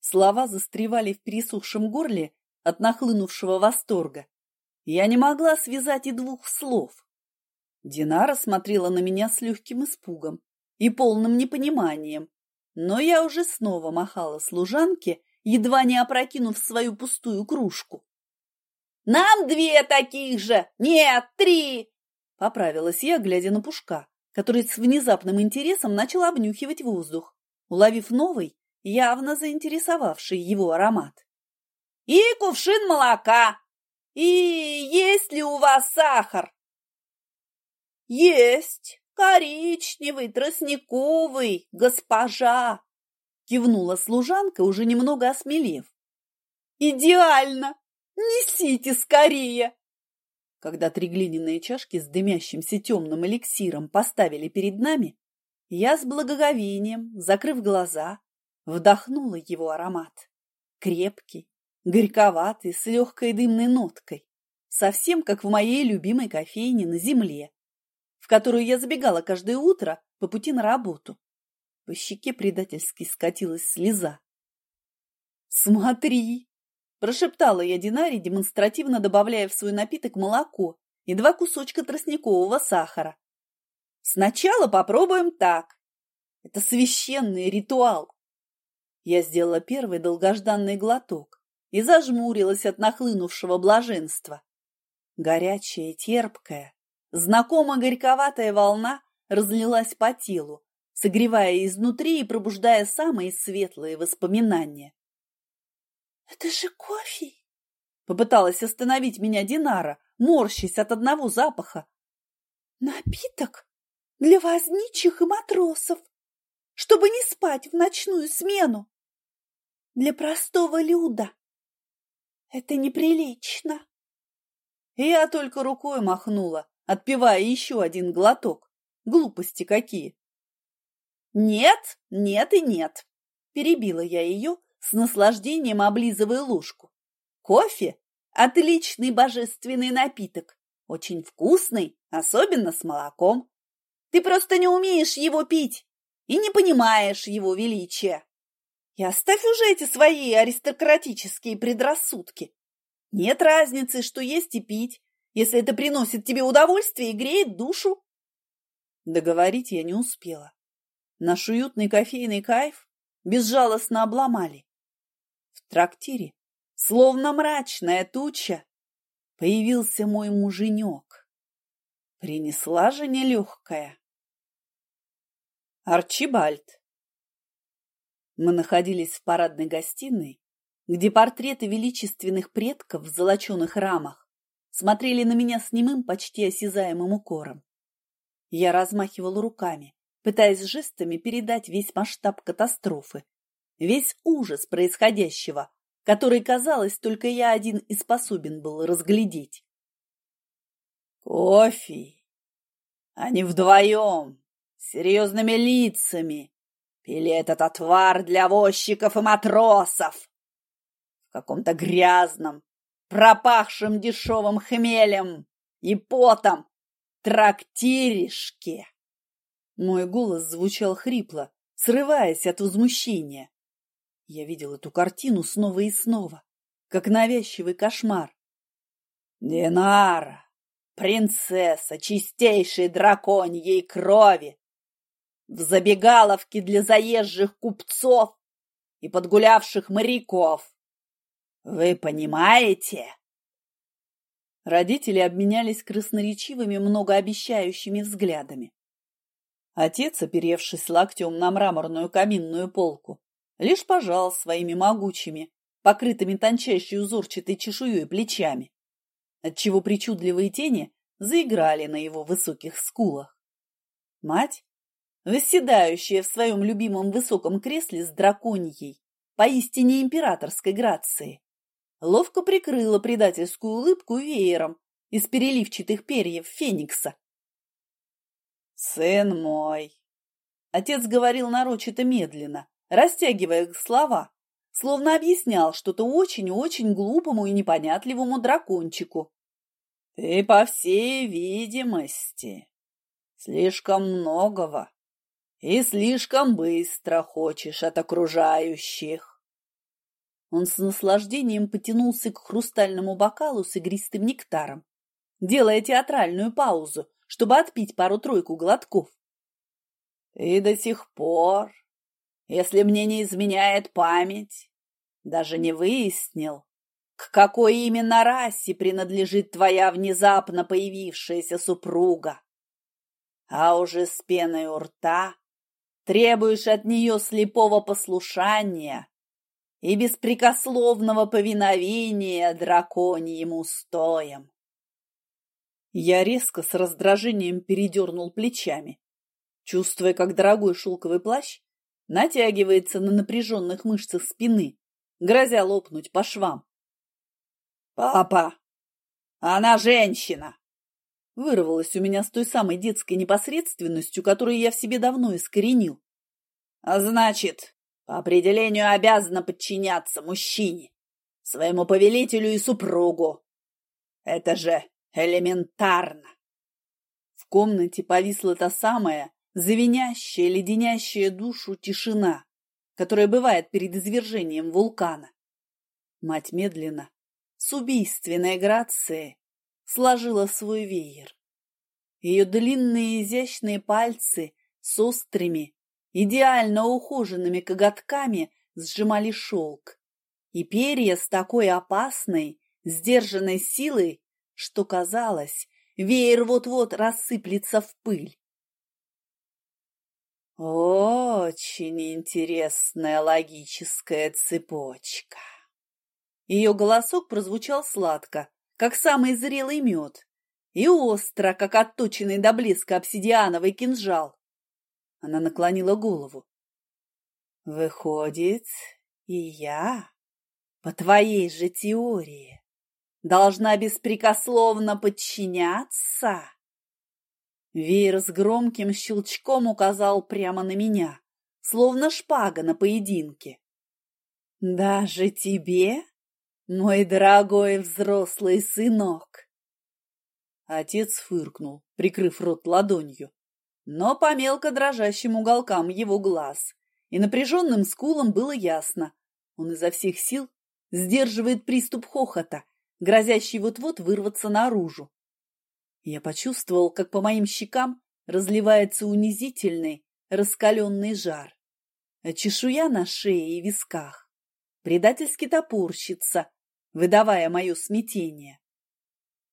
Слова застревали в пересохшем горле, от нахлынувшего восторга. Я не могла связать и двух слов. Динара смотрела на меня с легким испугом и полным непониманием, но я уже снова махала служанке, едва не опрокинув свою пустую кружку. «Нам две таких же! Нет, три!» Поправилась я, глядя на Пушка, который с внезапным интересом начал обнюхивать воздух, уловив новый, явно заинтересовавший его аромат и кувшин молока. И есть ли у вас сахар? Есть, коричневый, тростниковый, госпожа, кивнула служанка, уже немного осмелев. Идеально! Несите скорее! Когда три глиняные чашки с дымящимся темным эликсиром поставили перед нами, я с благоговением, закрыв глаза, вдохнула его аромат. Крепкий, горьковатый, с легкой дымной ноткой, совсем как в моей любимой кофейне на земле, в которую я забегала каждое утро по пути на работу. По щеке предательски скатилась слеза. «Смотри!» – прошептала я Динаре, демонстративно добавляя в свой напиток молоко и два кусочка тростникового сахара. «Сначала попробуем так. Это священный ритуал». Я сделала первый долгожданный глоток и зажмурилась от нахлынувшего блаженства. Горячая, терпкая, знакомо горьковатая волна разлилась по телу, согревая изнутри и пробуждая самые светлые воспоминания. — Это же кофе! — попыталась остановить меня Динара, морщась от одного запаха. — Напиток для возничих и матросов, чтобы не спать в ночную смену. Для простого люда это неприлично. Я только рукой махнула, отпивая еще один глоток. Глупости какие. Нет, нет и нет. Перебила я ее, с наслаждением облизывая ложку. Кофе – отличный божественный напиток, очень вкусный особенно с молоком. Ты просто не умеешь его пить и не понимаешь его величия. И оставь уже эти свои аристократические предрассудки. Нет разницы, что есть и пить, если это приносит тебе удовольствие и греет душу. Договорить я не успела. Наш уютный кофейный кайф безжалостно обломали. Трактире, словно мрачная туча, появился мой муженек. Принесла же нелегкая. Арчибальд. Мы находились в парадной гостиной, где портреты величественных предков в золоченых рамах смотрели на меня с немым, почти осязаемым укором. Я размахивал руками, пытаясь жестами передать весь масштаб катастрофы, весь ужас происходящего, который, казалось, только я один и способен был разглядеть. Кофе! Они вдвоем, с серьезными лицами, пили этот отвар для возчиков и матросов в каком-то грязном, пропахшем дешевым хмелем и потом трактиришке. Мой голос звучал хрипло, срываясь от возмущения. Я видел эту картину снова и снова, как навязчивый кошмар. Динара, принцесса чистейшей драконьей крови, в забегаловке для заезжих купцов и подгулявших моряков. Вы понимаете? Родители обменялись красноречивыми многообещающими взглядами. Отец, оперевшись локтем на мраморную каминную полку, лишь пожал своими могучими, покрытыми тончайшей узорчатой чешуей плечами, отчего причудливые тени заиграли на его высоких скулах. Мать, восседающая в своем любимом высоком кресле с драконьей, поистине императорской грацией, ловко прикрыла предательскую улыбку веером из переливчатых перьев феникса, «Сын мой!» Отец говорил нарочито медленно, растягивая слова, словно объяснял что-то очень-очень глупому и непонятливому дракончику. «Ты, по всей видимости, слишком многого и слишком быстро хочешь от окружающих». Он с наслаждением потянулся к хрустальному бокалу с игристым нектаром, делая театральную паузу, чтобы отпить пару-тройку глотков. И до сих пор, если мне не изменяет память, даже не выяснил, к какой именно расе принадлежит твоя внезапно появившаяся супруга. А уже с пеной у рта требуешь от нее слепого послушания и беспрекословного повиновения драконьим устоям. Я резко с раздражением передернул плечами, чувствуя, как дорогой шелковый плащ натягивается на напряженных мышцах спины, грозя лопнуть по швам. «Папа! Она женщина!» Вырвалось у меня с той самой детской непосредственностью, которую я в себе давно искоренил. «А значит, по определению обязана подчиняться мужчине, своему повелителю и супругу. Это же Элементарно. В комнате повисла та самая, завинящая, леденящая душу тишина, которая бывает перед извержением вулкана. Мать медленно, с убийственной грацией, сложила свой веер. Ее длинные изящные пальцы с острыми, идеально ухоженными коготками сжимали шелк, и перья с такой опасной, сдержанной силой что казалось, веер вот-вот рассыплется в пыль. Очень интересная логическая цепочка. Ее голосок прозвучал сладко, как самый зрелый мед, и остро, как отточенный до блеска обсидиановый кинжал. Она наклонила голову. Выходит, и я, по твоей же теории, должна беспрекословно подчиняться. Веер с громким щелчком указал прямо на меня, словно шпага на поединке. «Даже тебе, мой дорогой взрослый сынок?» Отец фыркнул, прикрыв рот ладонью, но по мелко дрожащим уголкам его глаз и напряженным скулам было ясно. Он изо всех сил сдерживает приступ хохота, грозящий вот-вот вырваться наружу. Я почувствовал, как по моим щекам разливается унизительный, раскаленный жар. А чешуя на шее и висках предательски топорщится, выдавая мое смятение.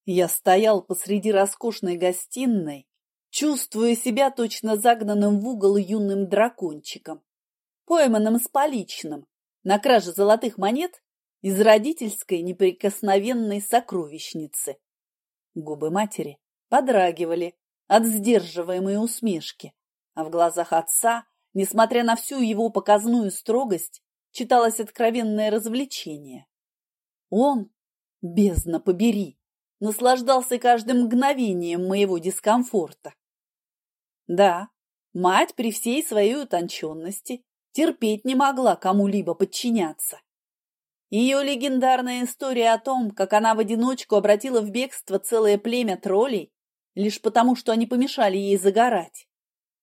Я стоял посреди роскошной гостиной, чувствуя себя точно загнанным в угол юным дракончиком, пойманным с поличным на краже золотых монет из родительской неприкосновенной сокровищницы. Губы матери подрагивали от сдерживаемой усмешки, а в глазах отца, несмотря на всю его показную строгость, читалось откровенное развлечение. Он, бездна побери, наслаждался каждым мгновением моего дискомфорта. Да, мать при всей своей утонченности терпеть не могла кому-либо подчиняться. Ее легендарная история о том, как она в одиночку обратила в бегство целое племя троллей, лишь потому, что они помешали ей загорать,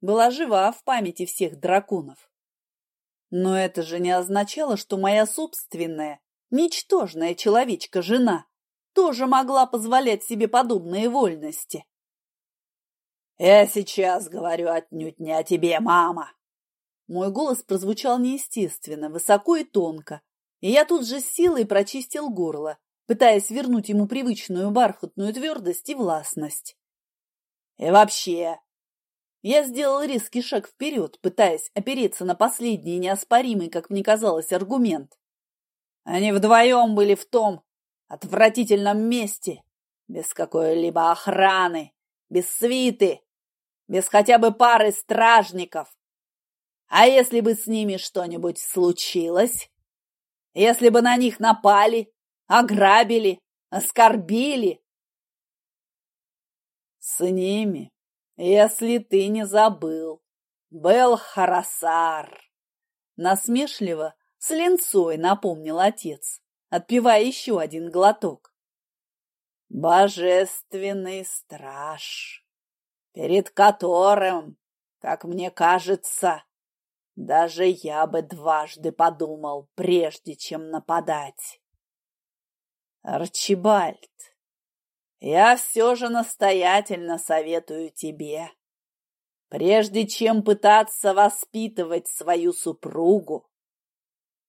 была жива в памяти всех драконов. Но это же не означало, что моя собственная, ничтожная человечка-жена тоже могла позволять себе подобные вольности. «Я сейчас говорю отнюдь не о тебе, мама!» Мой голос прозвучал неестественно, высоко и тонко, и я тут же с силой прочистил горло, пытаясь вернуть ему привычную бархатную твердость и властность. И вообще, я сделал резкий шаг вперед, пытаясь опереться на последний неоспоримый, как мне казалось, аргумент. Они вдвоем были в том отвратительном месте, без какой-либо охраны, без свиты, без хотя бы пары стражников. А если бы с ними что-нибудь случилось? Если бы на них напали, ограбили, оскорбили? С ними, если ты не забыл, был Харасар. Насмешливо с линцой напомнил отец, отпивая еще один глоток. Божественный страж, перед которым, как мне кажется, даже я бы дважды подумал, прежде чем нападать. Арчибальд, я все же настоятельно советую тебе, прежде чем пытаться воспитывать свою супругу,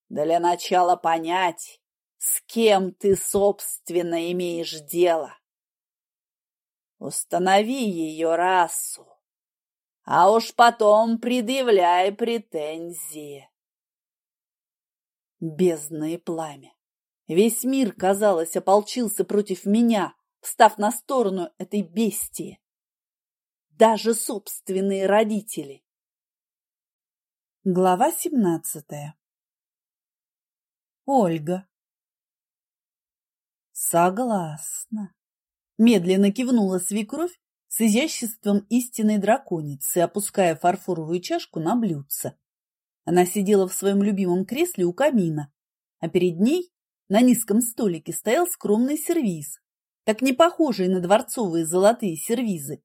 для начала понять, с кем ты, собственно, имеешь дело. Установи ее расу, а уж потом предъявляй претензии. Бездна и пламя. Весь мир, казалось, ополчился против меня, встав на сторону этой бестии. Даже собственные родители. Глава семнадцатая. Ольга. Согласна. Медленно кивнула свекровь, с изяществом истинной драконицы, опуская фарфоровую чашку на блюдце. Она сидела в своем любимом кресле у камина, а перед ней на низком столике стоял скромный сервиз, так не похожий на дворцовые золотые сервизы.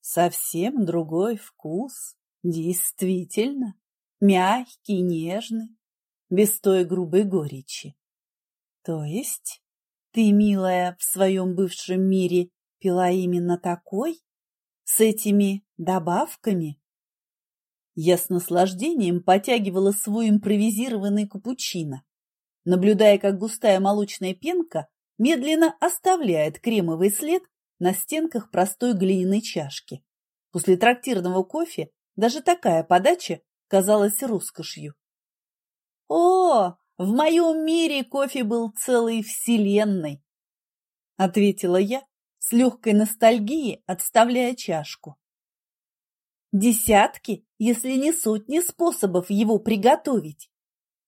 Совсем другой вкус, действительно, мягкий, нежный, без той грубой горечи. То есть ты, милая, в своем бывшем мире пила именно такой? С этими добавками? Я с наслаждением потягивала свой импровизированный капучино, наблюдая, как густая молочная пенка медленно оставляет кремовый след на стенках простой глиняной чашки. После трактирного кофе даже такая подача казалась роскошью. «О, в моем мире кофе был целой вселенной!» — ответила я, с легкой ностальгией отставляя чашку. Десятки, если не сотни способов его приготовить.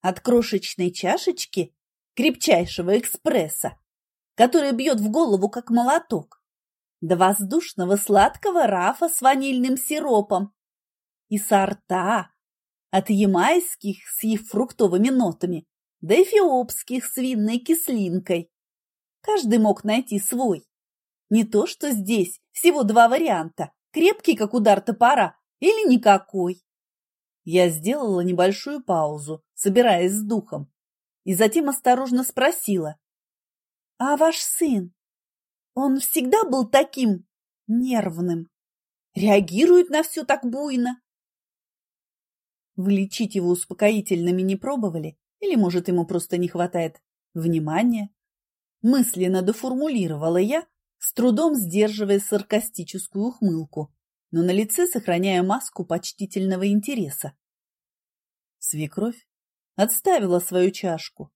От крошечной чашечки крепчайшего экспресса, который бьет в голову как молоток, до воздушного сладкого рафа с ванильным сиропом и сорта от ямайских с их фруктовыми нотами до эфиопских с винной кислинкой. Каждый мог найти свой Не то, что здесь всего два варианта. Крепкий, как удар топора, или никакой. Я сделала небольшую паузу, собираясь с духом, и затем осторожно спросила. «А ваш сын, он всегда был таким нервным? Реагирует на все так буйно?» Вылечить его успокоительными не пробовали? Или, может, ему просто не хватает внимания? Мысленно доформулировала я, с трудом сдерживая саркастическую ухмылку, но на лице сохраняя маску почтительного интереса. Свекровь отставила свою чашку.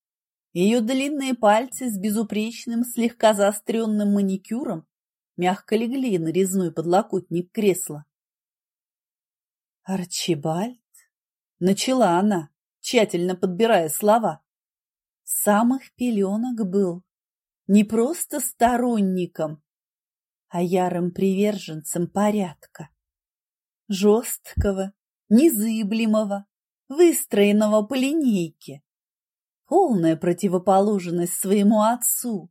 Ее длинные пальцы с безупречным, слегка заостренным маникюром мягко легли на резной подлокотник кресла. «Арчибальд?» — начала она, тщательно подбирая слова. «С самых пеленок был не просто сторонником, а ярым приверженцем порядка. Жесткого, незыблемого, выстроенного по линейке. Полная противоположность своему отцу.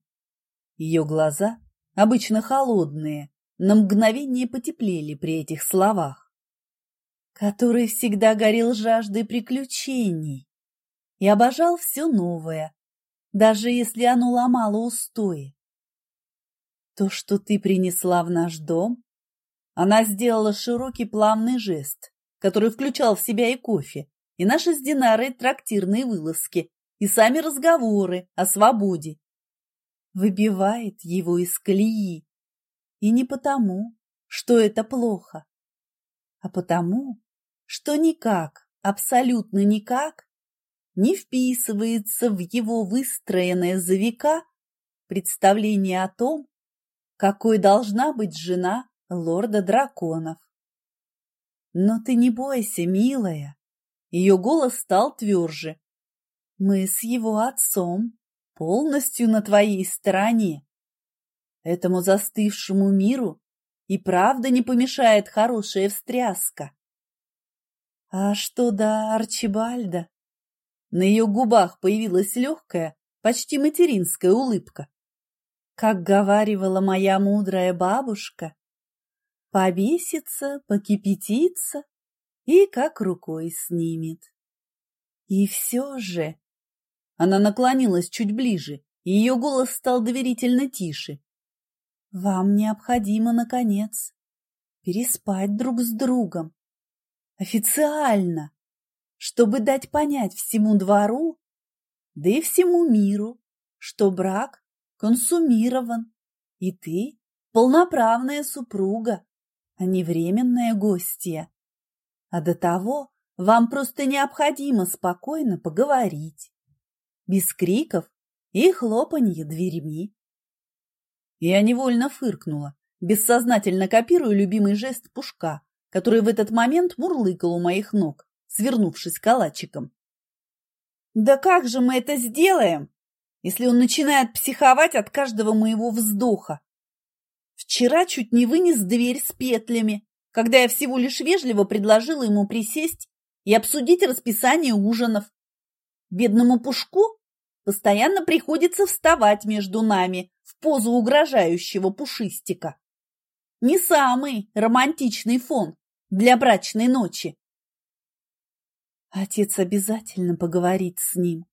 Ее глаза, обычно холодные, на мгновение потеплели при этих словах. Который всегда горел жаждой приключений и обожал все новое, даже если оно ломало устои. То, что ты принесла в наш дом, она сделала широкий плавный жест, который включал в себя и кофе, и наши с Динарой трактирные вылазки, и сами разговоры о свободе. Выбивает его из колеи. И не потому, что это плохо, а потому, что никак, абсолютно никак, не вписывается в его выстроенное за века представление о том, какой должна быть жена лорда драконов. Но ты не бойся, милая, ее голос стал тверже. Мы с его отцом полностью на твоей стороне. Этому застывшему миру и правда не помешает хорошая встряска. А что до Арчибальда? На ее губах появилась легкая, почти материнская улыбка. Как говаривала моя мудрая бабушка, повесится, покипятится и как рукой снимет. И все же... Она наклонилась чуть ближе, и ее голос стал доверительно тише. Вам необходимо, наконец, переспать друг с другом. Официально, чтобы дать понять всему двору, да и всему миру, что брак консумирован, и ты полноправная супруга, а не временная гостья. А до того вам просто необходимо спокойно поговорить. Без криков и хлопанья дверьми. Я невольно фыркнула, бессознательно копируя любимый жест Пушка, который в этот момент мурлыкал у моих ног, свернувшись калачиком. «Да как же мы это сделаем, если он начинает психовать от каждого моего вздоха? Вчера чуть не вынес дверь с петлями, когда я всего лишь вежливо предложила ему присесть и обсудить расписание ужинов. Бедному Пушку постоянно приходится вставать между нами в позу угрожающего пушистика. Не самый романтичный фон для брачной ночи. Отец обязательно поговорит с ним.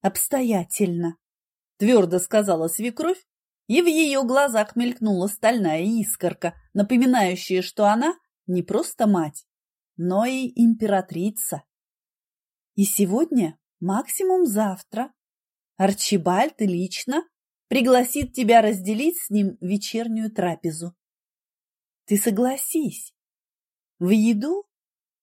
Обстоятельно, твердо сказала свекровь, и в ее глазах мелькнула стальная искорка, напоминающая, что она не просто мать, но и императрица. И сегодня, максимум завтра, Арчибальд лично пригласит тебя разделить с ним вечернюю трапезу. Ты согласись, в еду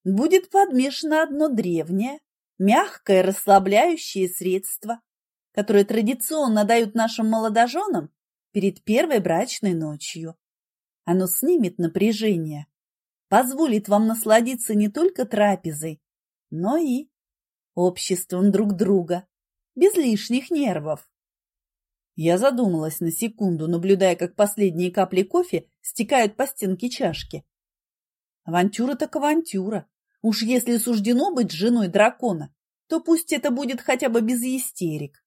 будет подмешано одно древнее, мягкое расслабляющее средство, которое традиционно дают нашим молодоженам перед первой брачной ночью. Оно снимет напряжение, позволит вам насладиться не только трапезой, но и обществом друг друга, без лишних нервов. Я задумалась на секунду, наблюдая, как последние капли кофе стекают по стенке чашки. Авантюра так авантюра. Уж если суждено быть женой дракона, то пусть это будет хотя бы без истерик.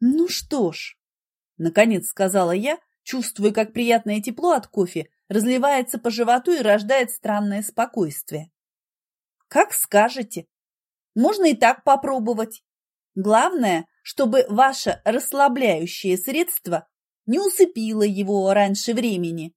Ну что ж, наконец сказала я, чувствуя, как приятное тепло от кофе разливается по животу и рождает странное спокойствие. Как скажете. Можно и так попробовать. Главное, чтобы ваше расслабляющее средство не усыпило его раньше времени.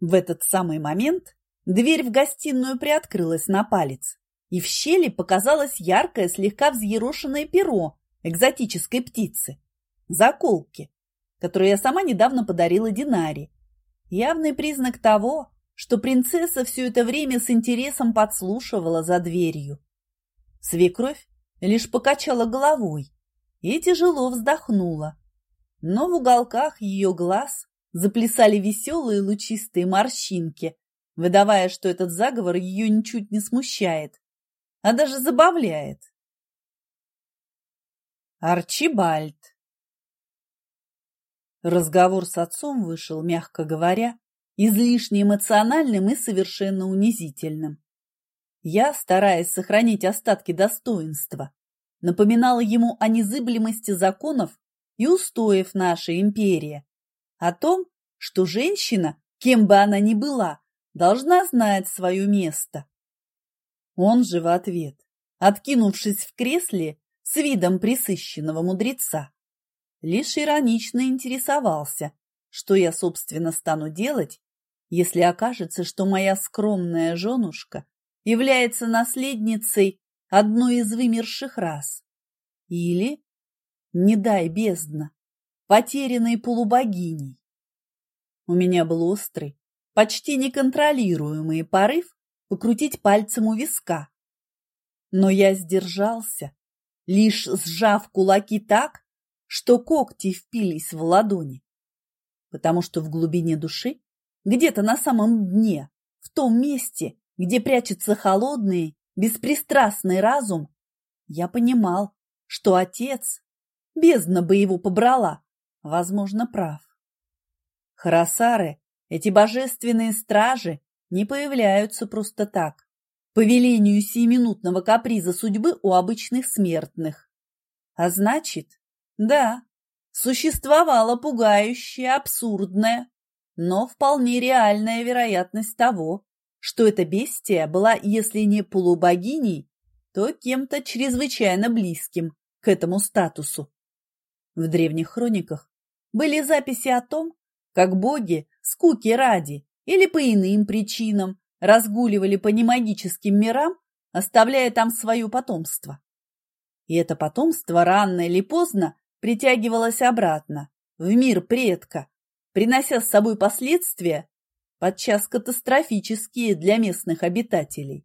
В этот самый момент дверь в гостиную приоткрылась на палец, и в щели показалось яркое, слегка взъерошенное перо экзотической птицы – заколки, которые я сама недавно подарила Динаре. Явный признак того, что принцесса все это время с интересом подслушивала за дверью. Свекровь лишь покачала головой и тяжело вздохнула. Но в уголках ее глаз заплясали веселые лучистые морщинки, выдавая, что этот заговор ее ничуть не смущает, а даже забавляет. Арчибальд Разговор с отцом вышел, мягко говоря, излишне эмоциональным и совершенно унизительным. Я, стараясь сохранить остатки достоинства, напоминала ему о незыблемости законов и устоев нашей империи, о том, что женщина, кем бы она ни была, должна знать свое место. Он же в ответ, откинувшись в кресле с видом присыщенного мудреца, лишь иронично интересовался, что я, собственно, стану делать, если окажется, что моя скромная женушка является наследницей одной из вымерших рас. Или, не дай бездна, потерянной полубогиней. У меня был острый, почти неконтролируемый порыв покрутить пальцем у виска. Но я сдержался, лишь сжав кулаки так, что когти впились в ладони. Потому что в глубине души, где-то на самом дне, в том месте, где прячется холодный, беспристрастный разум, я понимал, что отец, бездна бы его побрала, возможно, прав. Харасары, эти божественные стражи, не появляются просто так, по велению сиюминутного каприза судьбы у обычных смертных. А значит, да, существовала пугающая, абсурдная, но вполне реальная вероятность того, что эта бестия была, если не полубогиней, то кем-то чрезвычайно близким к этому статусу. В древних хрониках были записи о том, как боги, скуки ради или по иным причинам, разгуливали по немагическим мирам, оставляя там свое потомство. И это потомство рано или поздно притягивалось обратно, в мир предка, принося с собой последствия, подчас катастрофические для местных обитателей.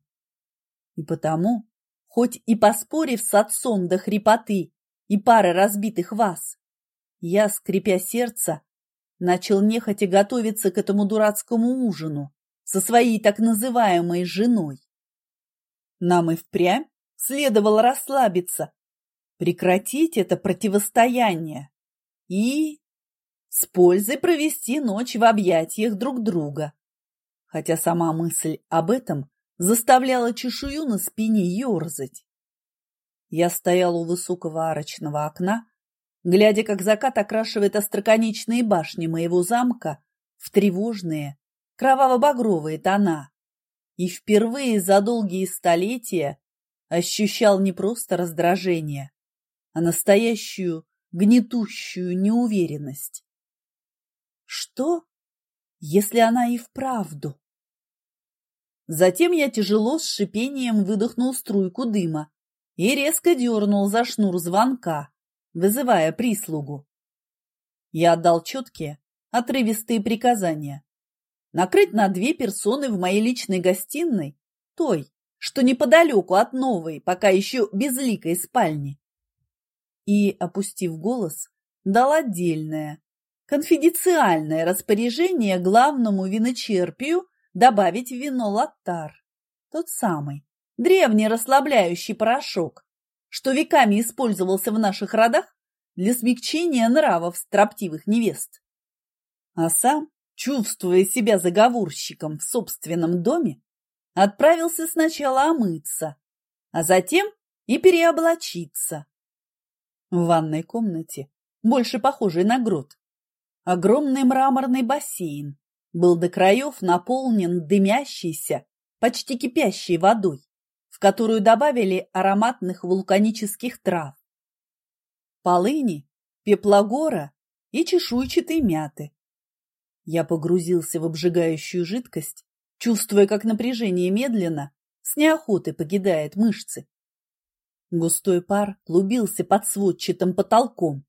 И потому, хоть и поспорив с отцом до хрипоты и пары разбитых вас, я, скрипя сердце, начал нехотя готовиться к этому дурацкому ужину со своей так называемой женой. Нам и впрямь следовало расслабиться, прекратить это противостояние и с пользой провести ночь в объятиях друг друга. Хотя сама мысль об этом заставляла чешую на спине ерзать. Я стоял у высокого арочного окна, глядя, как закат окрашивает остроконечные башни моего замка в тревожные, кроваво-багровые тона, и впервые за долгие столетия ощущал не просто раздражение, а настоящую гнетущую неуверенность. Что, если она и вправду? Затем я тяжело с шипением выдохнул струйку дыма и резко дернул за шнур звонка, вызывая прислугу. Я отдал четкие, отрывистые приказания. Накрыть на две персоны в моей личной гостиной, той, что неподалеку от новой, пока еще безликой спальни. И, опустив голос, дал отдельное, конфиденциальное распоряжение главному виночерпию добавить вино латтар. Тот самый, древний расслабляющий порошок, что веками использовался в наших родах для смягчения нравов строптивых невест. А сам, чувствуя себя заговорщиком в собственном доме, отправился сначала омыться, а затем и переоблачиться. В ванной комнате, больше похожей на грот, Огромный мраморный бассейн был до краев наполнен дымящейся, почти кипящей водой, в которую добавили ароматных вулканических трав. Полыни, пеплогора и чешуйчатой мяты. Я погрузился в обжигающую жидкость, чувствуя, как напряжение медленно, с неохотой покидает мышцы. Густой пар клубился под сводчатым потолком,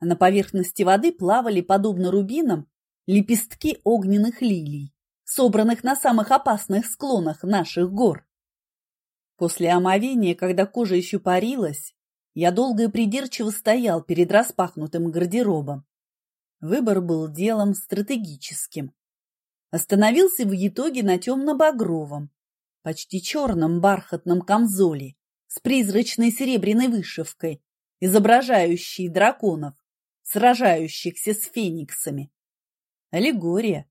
на поверхности воды плавали, подобно рубинам, лепестки огненных лилий, собранных на самых опасных склонах наших гор. После омовения, когда кожа еще парилась, я долго и придирчиво стоял перед распахнутым гардеробом. Выбор был делом стратегическим. Остановился в итоге на темно-багровом, почти черном бархатном камзоле с призрачной серебряной вышивкой, изображающей драконов, сражающихся с фениксами. Аллегория,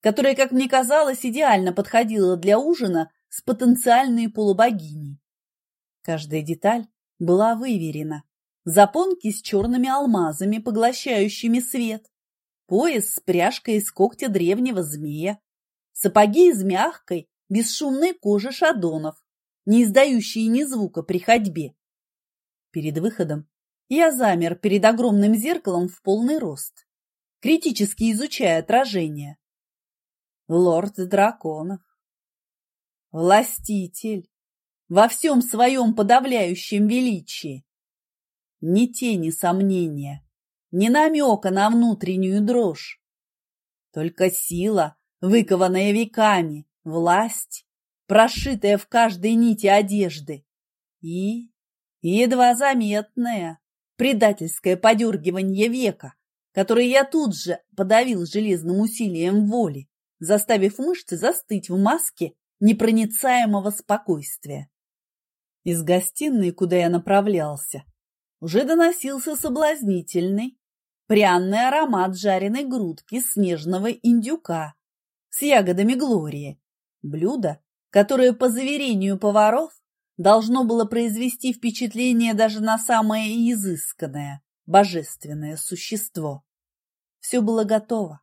которая, как мне казалось, идеально подходила для ужина с потенциальной полубогиней. Каждая деталь была выверена. Запонки с черными алмазами, поглощающими свет, пояс с пряжкой из когтя древнего змея, сапоги из мягкой, бесшумной кожи шадонов, не издающие ни звука при ходьбе. Перед выходом я замер перед огромным зеркалом в полный рост, критически изучая отражение. Лорд драконов. Властитель. Во всем своем подавляющем величии. Ни тени сомнения, ни намека на внутреннюю дрожь. Только сила, выкованная веками, власть, прошитая в каждой нити одежды и едва заметная, предательское подергивание века, которое я тут же подавил железным усилием воли, заставив мышцы застыть в маске непроницаемого спокойствия. Из гостиной, куда я направлялся, уже доносился соблазнительный, пряный аромат жареной грудки снежного индюка с ягодами Глории, блюдо, которое, по заверению поваров, должно было произвести впечатление даже на самое изысканное, божественное существо. Все было готово.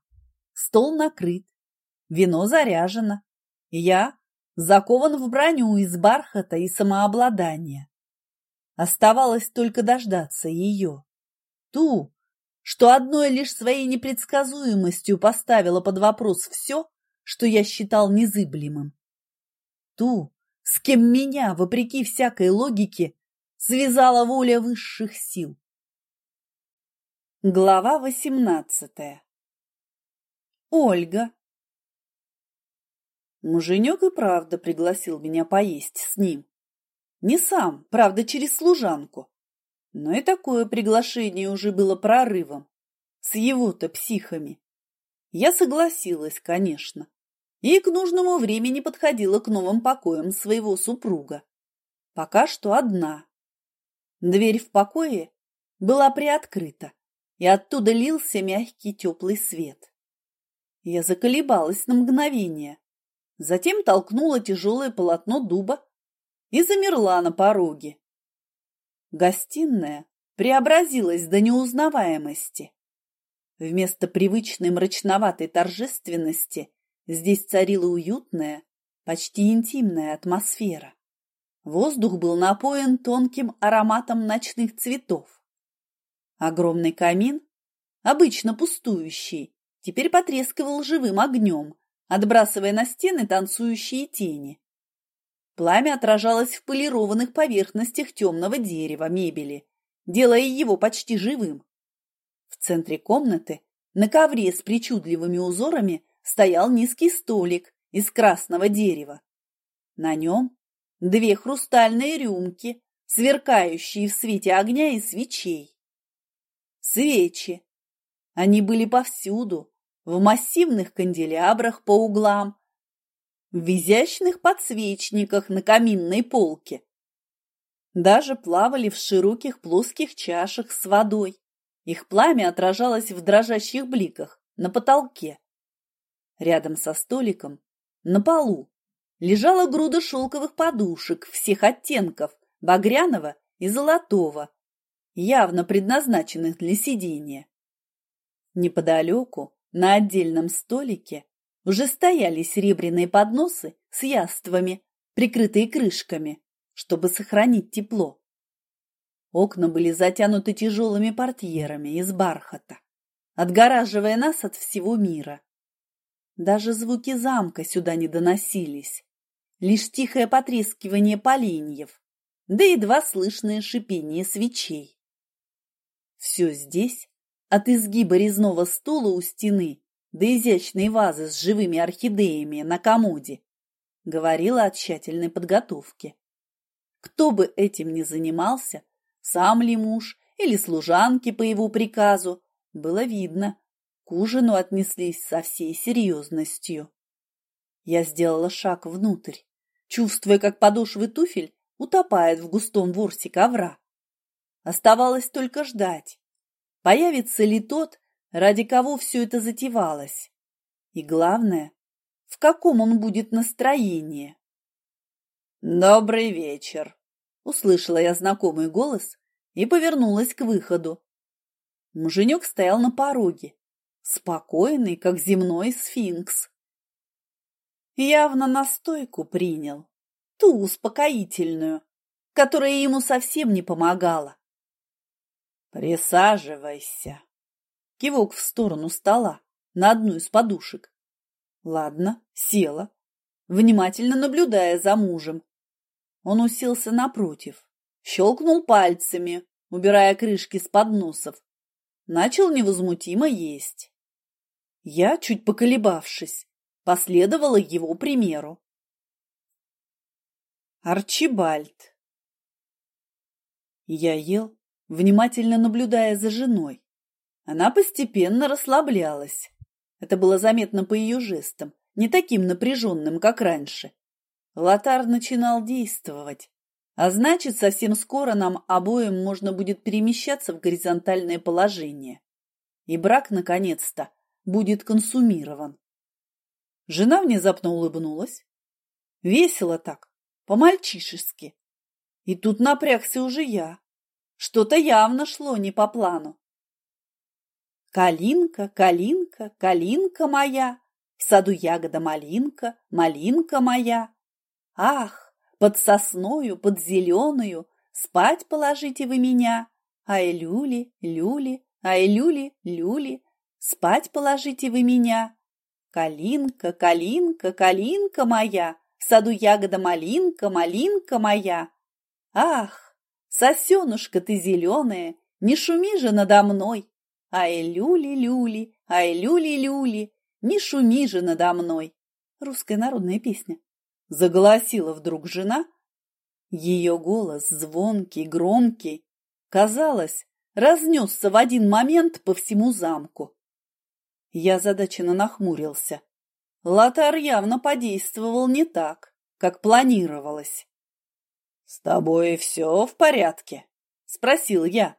Стол накрыт, вино заряжено. Я закован в броню из бархата и самообладания. Оставалось только дождаться ее. Ту, что одной лишь своей непредсказуемостью поставила под вопрос все, что я считал незыблемым. Ту, с кем меня, вопреки всякой логике, связала воля высших сил. Глава восемнадцатая Ольга Муженек и правда пригласил меня поесть с ним. Не сам, правда, через служанку. Но и такое приглашение уже было прорывом. С его-то психами. Я согласилась, конечно и к нужному времени подходила к новым покоям своего супруга. Пока что одна. Дверь в покое была приоткрыта, и оттуда лился мягкий теплый свет. Я заколебалась на мгновение, затем толкнула тяжелое полотно дуба и замерла на пороге. Гостиная преобразилась до неузнаваемости. Вместо привычной мрачноватой торжественности Здесь царила уютная, почти интимная атмосфера. Воздух был напоен тонким ароматом ночных цветов. Огромный камин, обычно пустующий, теперь потрескивал живым огнем, отбрасывая на стены танцующие тени. Пламя отражалось в полированных поверхностях темного дерева мебели, делая его почти живым. В центре комнаты, на ковре с причудливыми узорами, стоял низкий столик из красного дерева. На нем две хрустальные рюмки, сверкающие в свете огня и свечей. Свечи. Они были повсюду, в массивных канделябрах по углам, в изящных подсвечниках на каминной полке. Даже плавали в широких плоских чашах с водой. Их пламя отражалось в дрожащих бликах на потолке. Рядом со столиком, на полу, лежала груда шелковых подушек всех оттенков, багряного и золотого, явно предназначенных для сидения. Неподалеку, на отдельном столике, уже стояли серебряные подносы с яствами, прикрытые крышками, чтобы сохранить тепло. Окна были затянуты тяжелыми портьерами из бархата, отгораживая нас от всего мира. Даже звуки замка сюда не доносились, лишь тихое потрескивание поленьев, да едва слышное шипение свечей. Все здесь, от изгиба резного стула у стены до изящной вазы с живыми орхидеями на комоде, говорила о тщательной подготовке. Кто бы этим ни занимался, сам ли муж или служанки по его приказу, было видно, к ужину отнеслись со всей серьезностью. Я сделала шаг внутрь, чувствуя, как подошвы туфель утопают в густом ворсе ковра. Оставалось только ждать, появится ли тот, ради кого все это затевалось. И главное, в каком он будет настроении. «Добрый вечер!» — услышала я знакомый голос и повернулась к выходу. Муженек стоял на пороге, спокойный, как земной сфинкс. Явно настойку принял, ту успокоительную, которая ему совсем не помогала. «Присаживайся!» Кивок в сторону стола, на одну из подушек. Ладно, села, внимательно наблюдая за мужем. Он уселся напротив, щелкнул пальцами, убирая крышки с подносов. Начал невозмутимо есть. Я, чуть поколебавшись, последовала его примеру. Арчибальд. Я ел, внимательно наблюдая за женой. Она постепенно расслаблялась. Это было заметно по ее жестам, не таким напряженным, как раньше. Лотар начинал действовать, а значит, совсем скоро нам обоим можно будет перемещаться в горизонтальное положение. И брак, наконец-то, будет консумирован. Жена внезапно улыбнулась. Весело так, по-мальчишески. И тут напрягся уже я. Что-то явно шло не по плану. Калинка, калинка, калинка моя, в саду ягода малинка, малинка моя. Ах, под сосною, под зеленую, спать положите вы меня. Ай, люли, люли, ай, люли, люли, спать положите вы меня. Калинка, калинка, калинка моя, в саду ягода малинка, малинка моя. Ах, сосенушка ты зеленая, не шуми же надо мной. Ай, люли-люли, ай, люли-люли, не шуми же надо мной. Русская народная песня. Заголосила вдруг жена. Ее голос, звонкий, громкий, казалось, разнесся в один момент по всему замку. Я задаченно нахмурился. Лотар явно подействовал не так, как планировалось. — С тобой все в порядке? — спросил я.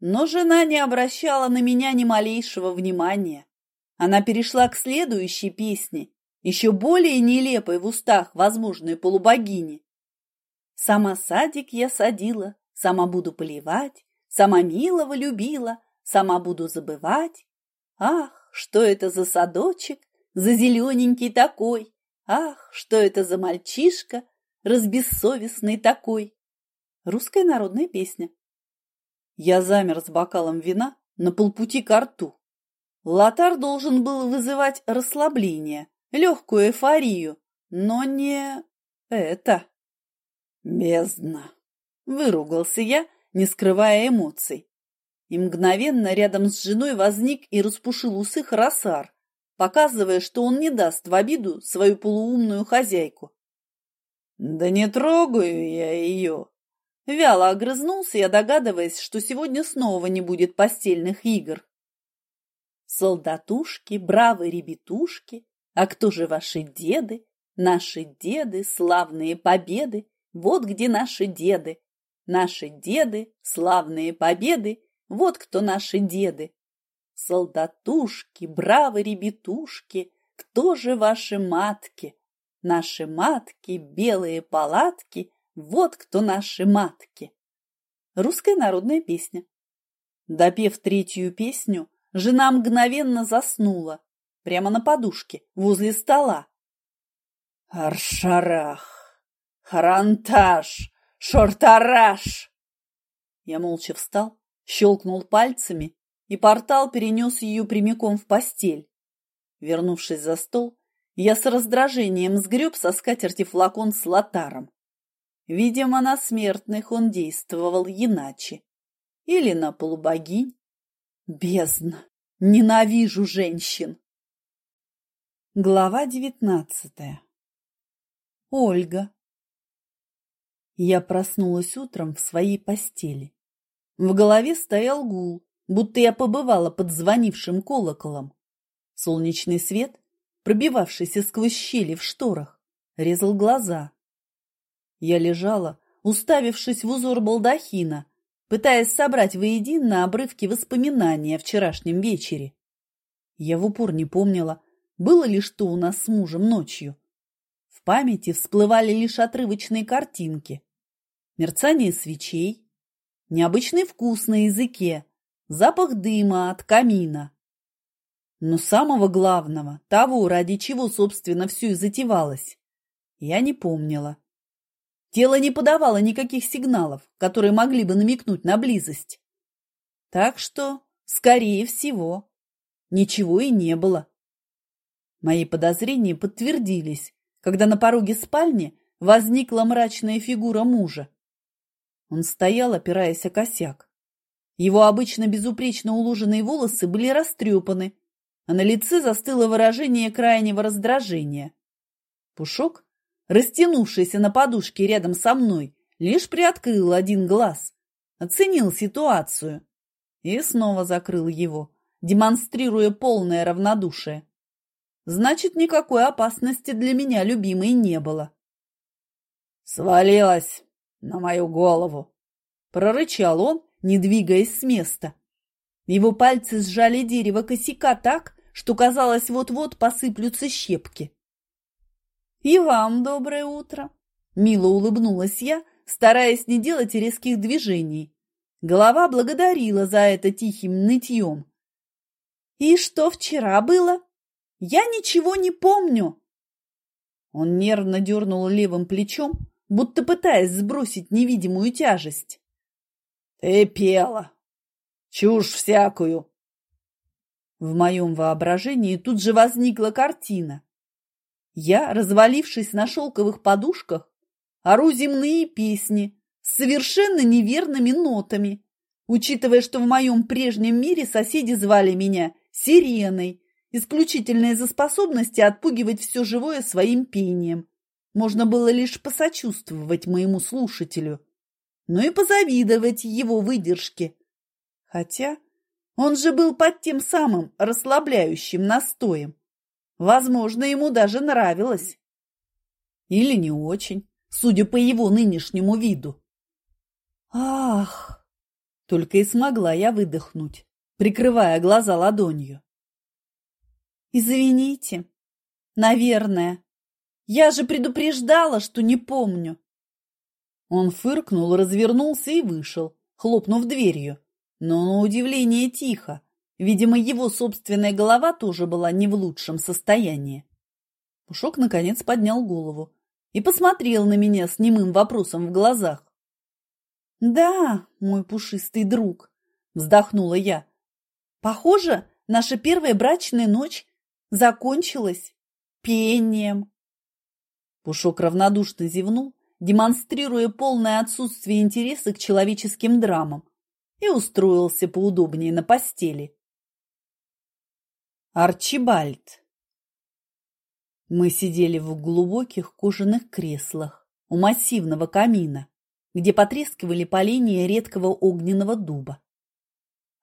Но жена не обращала на меня ни малейшего внимания. Она перешла к следующей песне, еще более нелепой в устах возможной полубогини. «Сама садик я садила, сама буду поливать, сама милого любила, сама буду забывать. Ах, что это за садочек, за зелененький такой! Ах, что это за мальчишка, разбессовестный такой!» Русская народная песня. Я замер с бокалом вина на полпути к рту. Лотар должен был вызывать расслабление, легкую эйфорию, но не это. Бездна. Выругался я, не скрывая эмоций. И мгновенно рядом с женой возник и распушил усы Харасар, показывая, что он не даст в обиду свою полуумную хозяйку. «Да не трогаю я ее!» Вяло огрызнулся я, догадываясь, что сегодня снова не будет постельных игр. Солдатушки, бравые ребятушки, а кто же ваши деды? Наши деды, славные победы, вот где наши деды. Наши деды, славные победы, вот кто наши деды. Солдатушки, бравые ребятушки, кто же ваши матки? Наши матки, белые палатки, вот кто наши матки. Русская народная песня. Допев третью песню, жена мгновенно заснула, прямо на подушке, возле стола. «Аршарах! Харанташ! Шортараш!» Я молча встал, щелкнул пальцами, и портал перенес ее прямиком в постель. Вернувшись за стол, я с раздражением сгреб со скатерти флакон с лотаром. Видимо, на смертных он действовал иначе. Или на полубогинь. Бездна! Ненавижу женщин! Глава девятнадцатая Ольга Я проснулась утром в своей постели. В голове стоял гул, будто я побывала под звонившим колоколом. Солнечный свет, пробивавшийся сквозь щели в шторах, резал глаза. Я лежала, уставившись в узор балдахина, пытаясь собрать воедино обрывки воспоминания о вчерашнем вечере. Я в упор не помнила, было ли что у нас с мужем ночью. В памяти всплывали лишь отрывочные картинки. Мерцание свечей, необычный вкус на языке, запах дыма от камина. Но самого главного, того, ради чего, собственно, все и затевалось, я не помнила. Тело не подавало никаких сигналов, которые могли бы намекнуть на близость. Так что, скорее всего, ничего и не было. Мои подозрения подтвердились, когда на пороге спальни возникла мрачная фигура мужа. Он стоял, опираясь о косяк. Его обычно безупречно уложенные волосы были растрепаны, а на лице застыло выражение крайнего раздражения. Пушок, растянувшийся на подушке рядом со мной, лишь приоткрыл один глаз, оценил ситуацию и снова закрыл его, демонстрируя полное равнодушие. Значит, никакой опасности для меня любимой не было. «Свалилась на мою голову!» – прорычал он, не двигаясь с места. Его пальцы сжали дерево косяка так, что казалось, вот-вот посыплются щепки. «И вам доброе утро!» – мило улыбнулась я, стараясь не делать резких движений. Голова благодарила за это тихим нытьем. «И что вчера было? Я ничего не помню!» Он нервно дернул левым плечом, будто пытаясь сбросить невидимую тяжесть. Ты пела. Чушь всякую. В моем воображении тут же возникла картина. Я, развалившись на шелковых подушках, ору земные песни с совершенно неверными нотами, учитывая, что в моем прежнем мире соседи звали меня Сиреной, исключительно из-за способности отпугивать все живое своим пением. Можно было лишь посочувствовать моему слушателю но и позавидовать его выдержке. Хотя он же был под тем самым расслабляющим настоем. Возможно, ему даже нравилось. Или не очень, судя по его нынешнему виду. Ах! Только и смогла я выдохнуть, прикрывая глаза ладонью. Извините, наверное. Я же предупреждала, что не помню. Он фыркнул, развернулся и вышел, хлопнув дверью. Но на удивление тихо. Видимо, его собственная голова тоже была не в лучшем состоянии. Пушок, наконец, поднял голову и посмотрел на меня с немым вопросом в глазах. «Да, мой пушистый друг», — вздохнула я. «Похоже, наша первая брачная ночь закончилась пением». Пушок равнодушно зевнул демонстрируя полное отсутствие интереса к человеческим драмам, и устроился поудобнее на постели. Арчибальд Мы сидели в глубоких кожаных креслах у массивного камина, где потрескивали поленья редкого огненного дуба.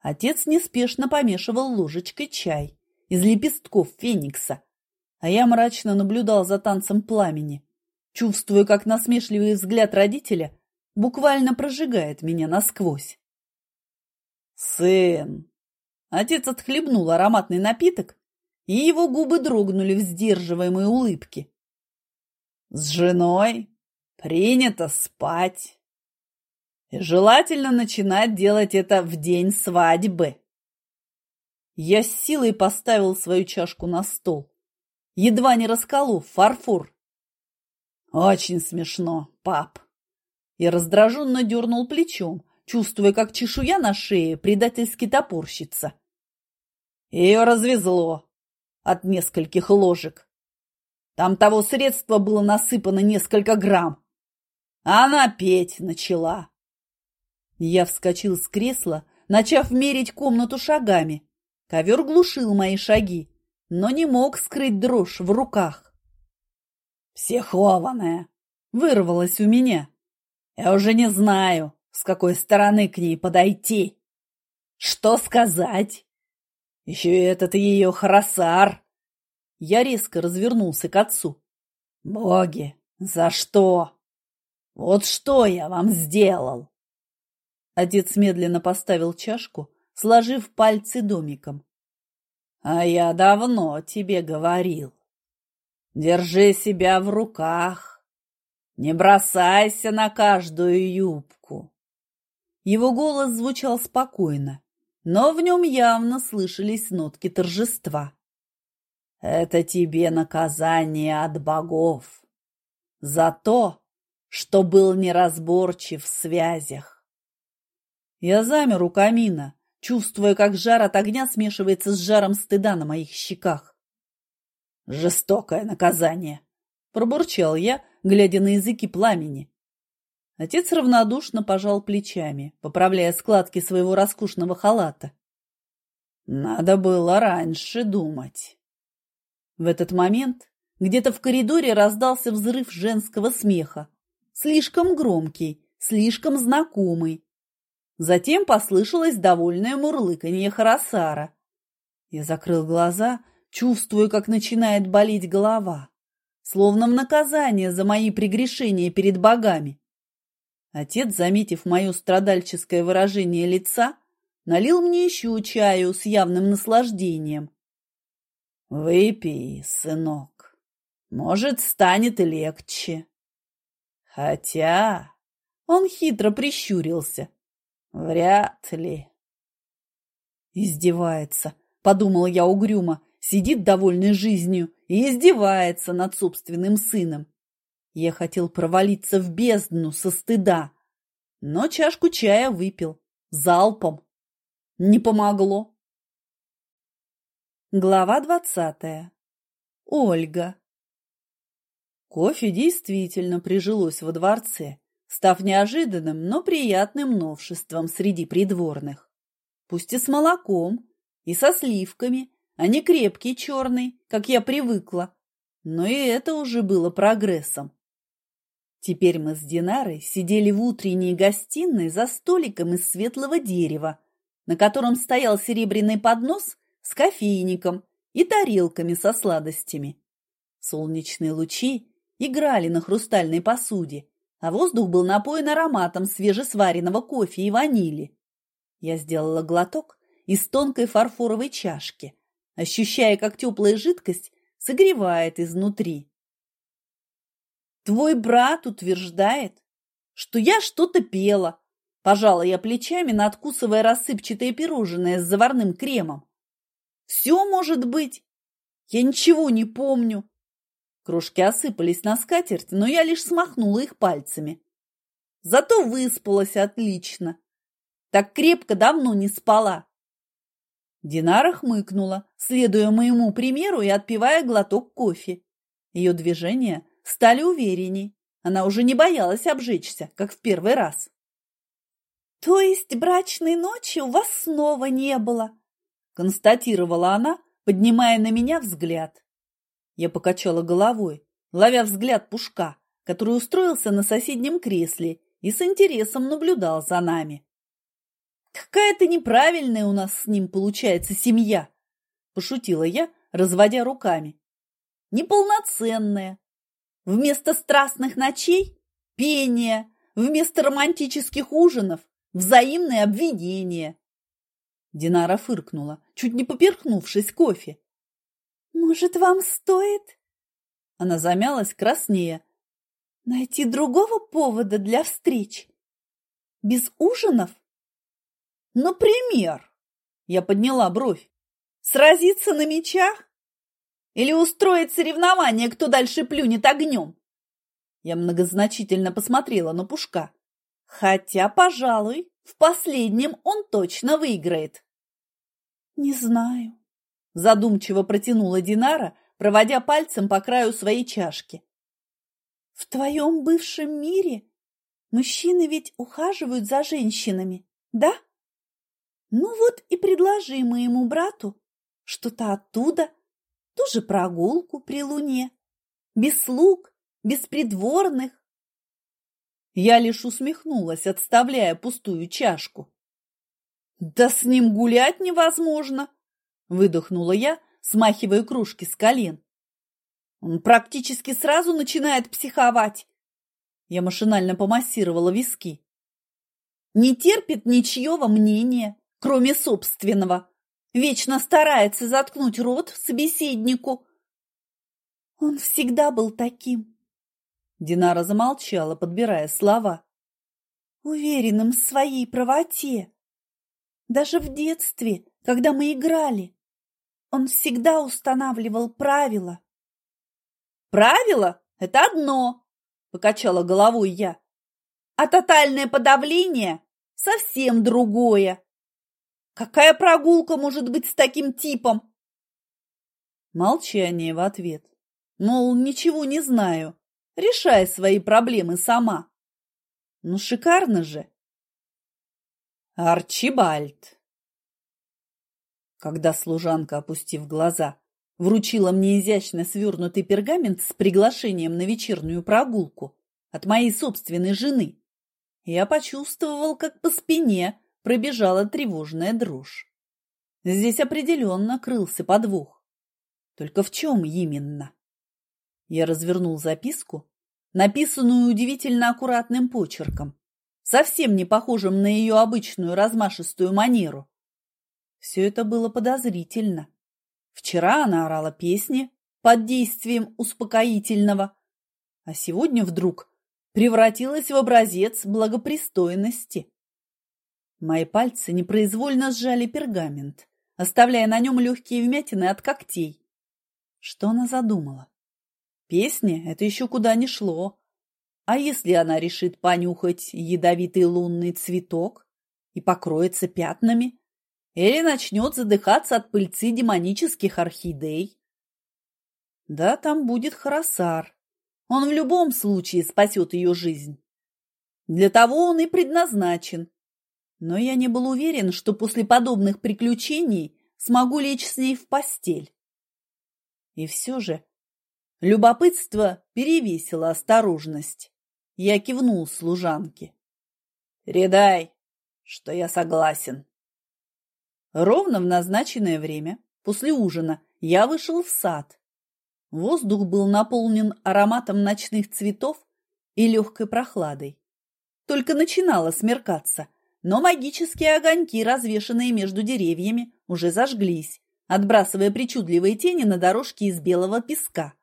Отец неспешно помешивал ложечкой чай из лепестков феникса, а я мрачно наблюдал за танцем пламени, чувствуя, как насмешливый взгляд родителя буквально прожигает меня насквозь. «Сын!» Отец отхлебнул ароматный напиток, и его губы дрогнули в сдерживаемой улыбке. «С женой принято спать. И желательно начинать делать это в день свадьбы». Я с силой поставил свою чашку на стол, едва не расколов фарфор. Очень смешно, пап. Я раздраженно дернул плечом, чувствуя, как чешуя на шее предательски топорщится. Ее развезло от нескольких ложек. Там того средства было насыпано несколько грамм. Она петь начала. Я вскочил с кресла, начав мерить комнату шагами. Ковер глушил мои шаги, но не мог скрыть дрожь в руках. «Психованная!» — вырвалась у меня. «Я уже не знаю, с какой стороны к ней подойти. Что сказать? Еще и этот ее хоросар!» Я резко развернулся к отцу. «Боги, за что? Вот что я вам сделал?» Отец медленно поставил чашку, сложив пальцы домиком. «А я давно тебе говорил. Держи себя в руках. Не бросайся на каждую юбку». Его голос звучал спокойно, но в нем явно слышались нотки торжества. «Это тебе наказание от богов за то, что был неразборчив в связях. Я замер у камина, чувствуя, как жар от огня смешивается с жаром стыда на моих щеках. «Жестокое наказание!» – пробурчал я, глядя на языки пламени. Отец равнодушно пожал плечами, поправляя складки своего роскошного халата. «Надо было раньше думать». В этот момент где-то в коридоре раздался взрыв женского смеха. Слишком громкий, слишком знакомый, Затем послышалось довольное мурлыканье Харасара. Я закрыл глаза, чувствуя, как начинает болеть голова, словно в наказание за мои прегрешения перед богами. Отец, заметив мое страдальческое выражение лица, налил мне еще чаю с явным наслаждением. «Выпей, сынок, может, станет легче». Хотя он хитро прищурился, Вряд ли. Издевается, подумала я угрюмо, сидит довольный жизнью и издевается над собственным сыном. Я хотел провалиться в бездну со стыда, но чашку чая выпил, залпом. Не помогло. Глава двадцатая. Ольга. Кофе действительно прижилось во дворце став неожиданным, но приятным новшеством среди придворных. Пусть и с молоком, и со сливками, а не крепкий черный, как я привыкла, но и это уже было прогрессом. Теперь мы с Динарой сидели в утренней гостиной за столиком из светлого дерева, на котором стоял серебряный поднос с кофейником и тарелками со сладостями. Солнечные лучи играли на хрустальной посуде, а воздух был напоен ароматом свежесваренного кофе и ванили. Я сделала глоток из тонкой фарфоровой чашки, ощущая, как теплая жидкость согревает изнутри. «Твой брат утверждает, что я что-то пела», Пожала я плечами, надкусывая рассыпчатое пирожное с заварным кремом. «Все может быть. Я ничего не помню. Крошки осыпались на скатерть, но я лишь смахнула их пальцами. Зато выспалась отлично. Так крепко давно не спала. Динара хмыкнула, следуя моему примеру и отпивая глоток кофе. Ее движения стали уверенней. Она уже не боялась обжечься, как в первый раз. «То есть брачной ночи у вас снова не было?» констатировала она, поднимая на меня взгляд. Я покачала головой, ловя взгляд Пушка, который устроился на соседнем кресле и с интересом наблюдал за нами. «Какая-то неправильная у нас с ним получается семья!» – пошутила я, разводя руками. «Неполноценная. Вместо страстных ночей – пение, вместо романтических ужинов – взаимное обвинение». Динара фыркнула, чуть не поперхнувшись кофе. «Может, вам стоит?» Она замялась краснее. «Найти другого повода для встреч? Без ужинов?» «Например?» Я подняла бровь. Сразиться на мечах? Или устроить соревнование, кто дальше плюнет огнем? Я многозначительно посмотрела на Пушка. Хотя, пожалуй, в последнем он точно выиграет. Не знаю. Задумчиво протянула Динара, проводя пальцем по краю своей чашки. В твоем бывшем мире мужчины ведь ухаживают за женщинами, да? Ну вот и предложи моему брату что-то оттуда, ту же прогулку при луне, без слуг, без придворных. Я лишь усмехнулась, отставляя пустую чашку. «Да с ним гулять невозможно!» – выдохнула я, смахивая кружки с колен. «Он практически сразу начинает психовать!» Я машинально помассировала виски. «Не терпит ничьего мнения, кроме собственного!» Вечно старается заткнуть рот собеседнику. Он всегда был таким. Динара замолчала, подбирая слова. Уверенным в своей правоте. Даже в детстве, когда мы играли, он всегда устанавливал правила. Правила – это одно, покачала головой я. А тотальное подавление – совсем другое. Какая прогулка может быть с таким типом? Молчание в ответ. Мол, ничего не знаю. Решай свои проблемы сама. Ну, шикарно же. Арчибальд. Когда служанка, опустив глаза, вручила мне изящно свернутый пергамент с приглашением на вечернюю прогулку от моей собственной жены, я почувствовал, как по спине пробежала тревожная дрожь. Здесь определенно крылся подвох. Только в чем именно? Я развернул записку, написанную удивительно аккуратным почерком, совсем не похожим на ее обычную размашистую манеру. Все это было подозрительно. Вчера она орала песни под действием успокоительного, а сегодня вдруг превратилась в образец благопристойности. Мои пальцы непроизвольно сжали пергамент, оставляя на нем легкие вмятины от когтей. Что она задумала? Песня — это еще куда ни шло. А если она решит понюхать ядовитый лунный цветок и покроется пятнами? Или начнет задыхаться от пыльцы демонических орхидей? Да, там будет Харасар. Он в любом случае спасет ее жизнь. Для того он и предназначен, но я не был уверен, что после подобных приключений смогу лечь с ней в постель. И все же любопытство перевесило осторожность. Я кивнул служанке. «Передай, что я согласен». Ровно в назначенное время, после ужина, я вышел в сад. Воздух был наполнен ароматом ночных цветов и легкой прохладой. Только начинало смеркаться, но магические огоньки, развешанные между деревьями, уже зажглись, отбрасывая причудливые тени на дорожке из белого песка.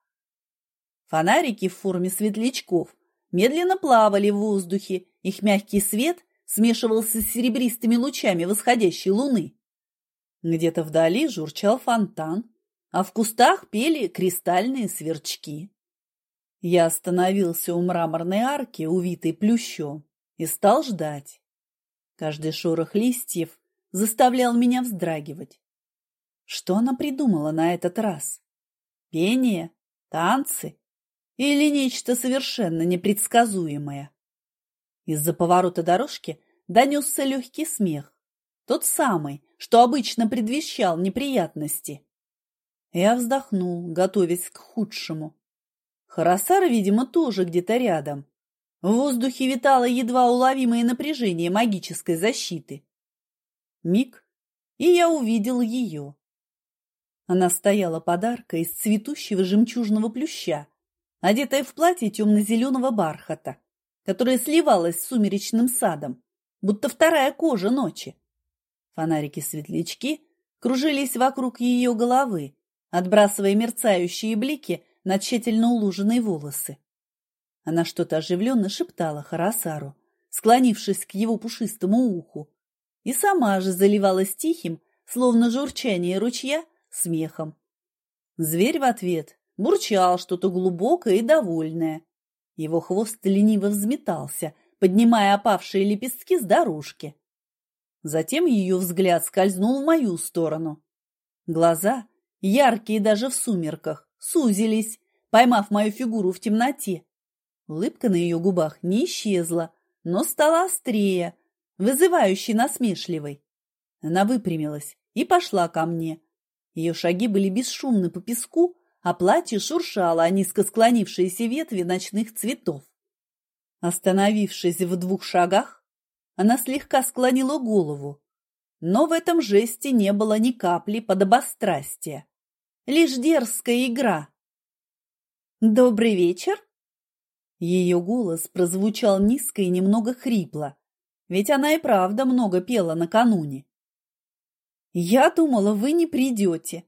Фонарики в форме светлячков медленно плавали в воздухе, их мягкий свет смешивался с серебристыми лучами восходящей луны. Где-то вдали журчал фонтан, а в кустах пели кристальные сверчки. Я остановился у мраморной арки, увитой плющом, и стал ждать. Каждый шорох листьев заставлял меня вздрагивать. Что она придумала на этот раз? Пение? Танцы? Или нечто совершенно непредсказуемое? Из-за поворота дорожки донесся легкий смех. Тот самый, что обычно предвещал неприятности. Я вздохнул, готовясь к худшему. Харасара, видимо, тоже где-то рядом. В воздухе витало едва уловимое напряжение магической защиты. Миг, и я увидел ее. Она стояла подарка из цветущего жемчужного плюща, одетая в платье темно-зеленого бархата, которое сливалось с сумеречным садом, будто вторая кожа ночи. Фонарики-светлячки кружились вокруг ее головы, отбрасывая мерцающие блики на тщательно уложенные волосы. Она что-то оживленно шептала Харасару, склонившись к его пушистому уху, и сама же заливалась тихим, словно журчание ручья, смехом. Зверь в ответ бурчал что-то глубокое и довольное. Его хвост лениво взметался, поднимая опавшие лепестки с дорожки. Затем ее взгляд скользнул в мою сторону. Глаза, яркие даже в сумерках, сузились, поймав мою фигуру в темноте. Улыбка на ее губах не исчезла, но стала острее, вызывающей насмешливой. Она выпрямилась и пошла ко мне. Ее шаги были бесшумны по песку, а платье шуршало о низко склонившиеся ветви ночных цветов. Остановившись в двух шагах, она слегка склонила голову, но в этом жесте не было ни капли подобострастия, лишь дерзкая игра. «Добрый вечер!» Ее голос прозвучал низко и немного хрипло, ведь она и правда много пела накануне. «Я думала, вы не придете».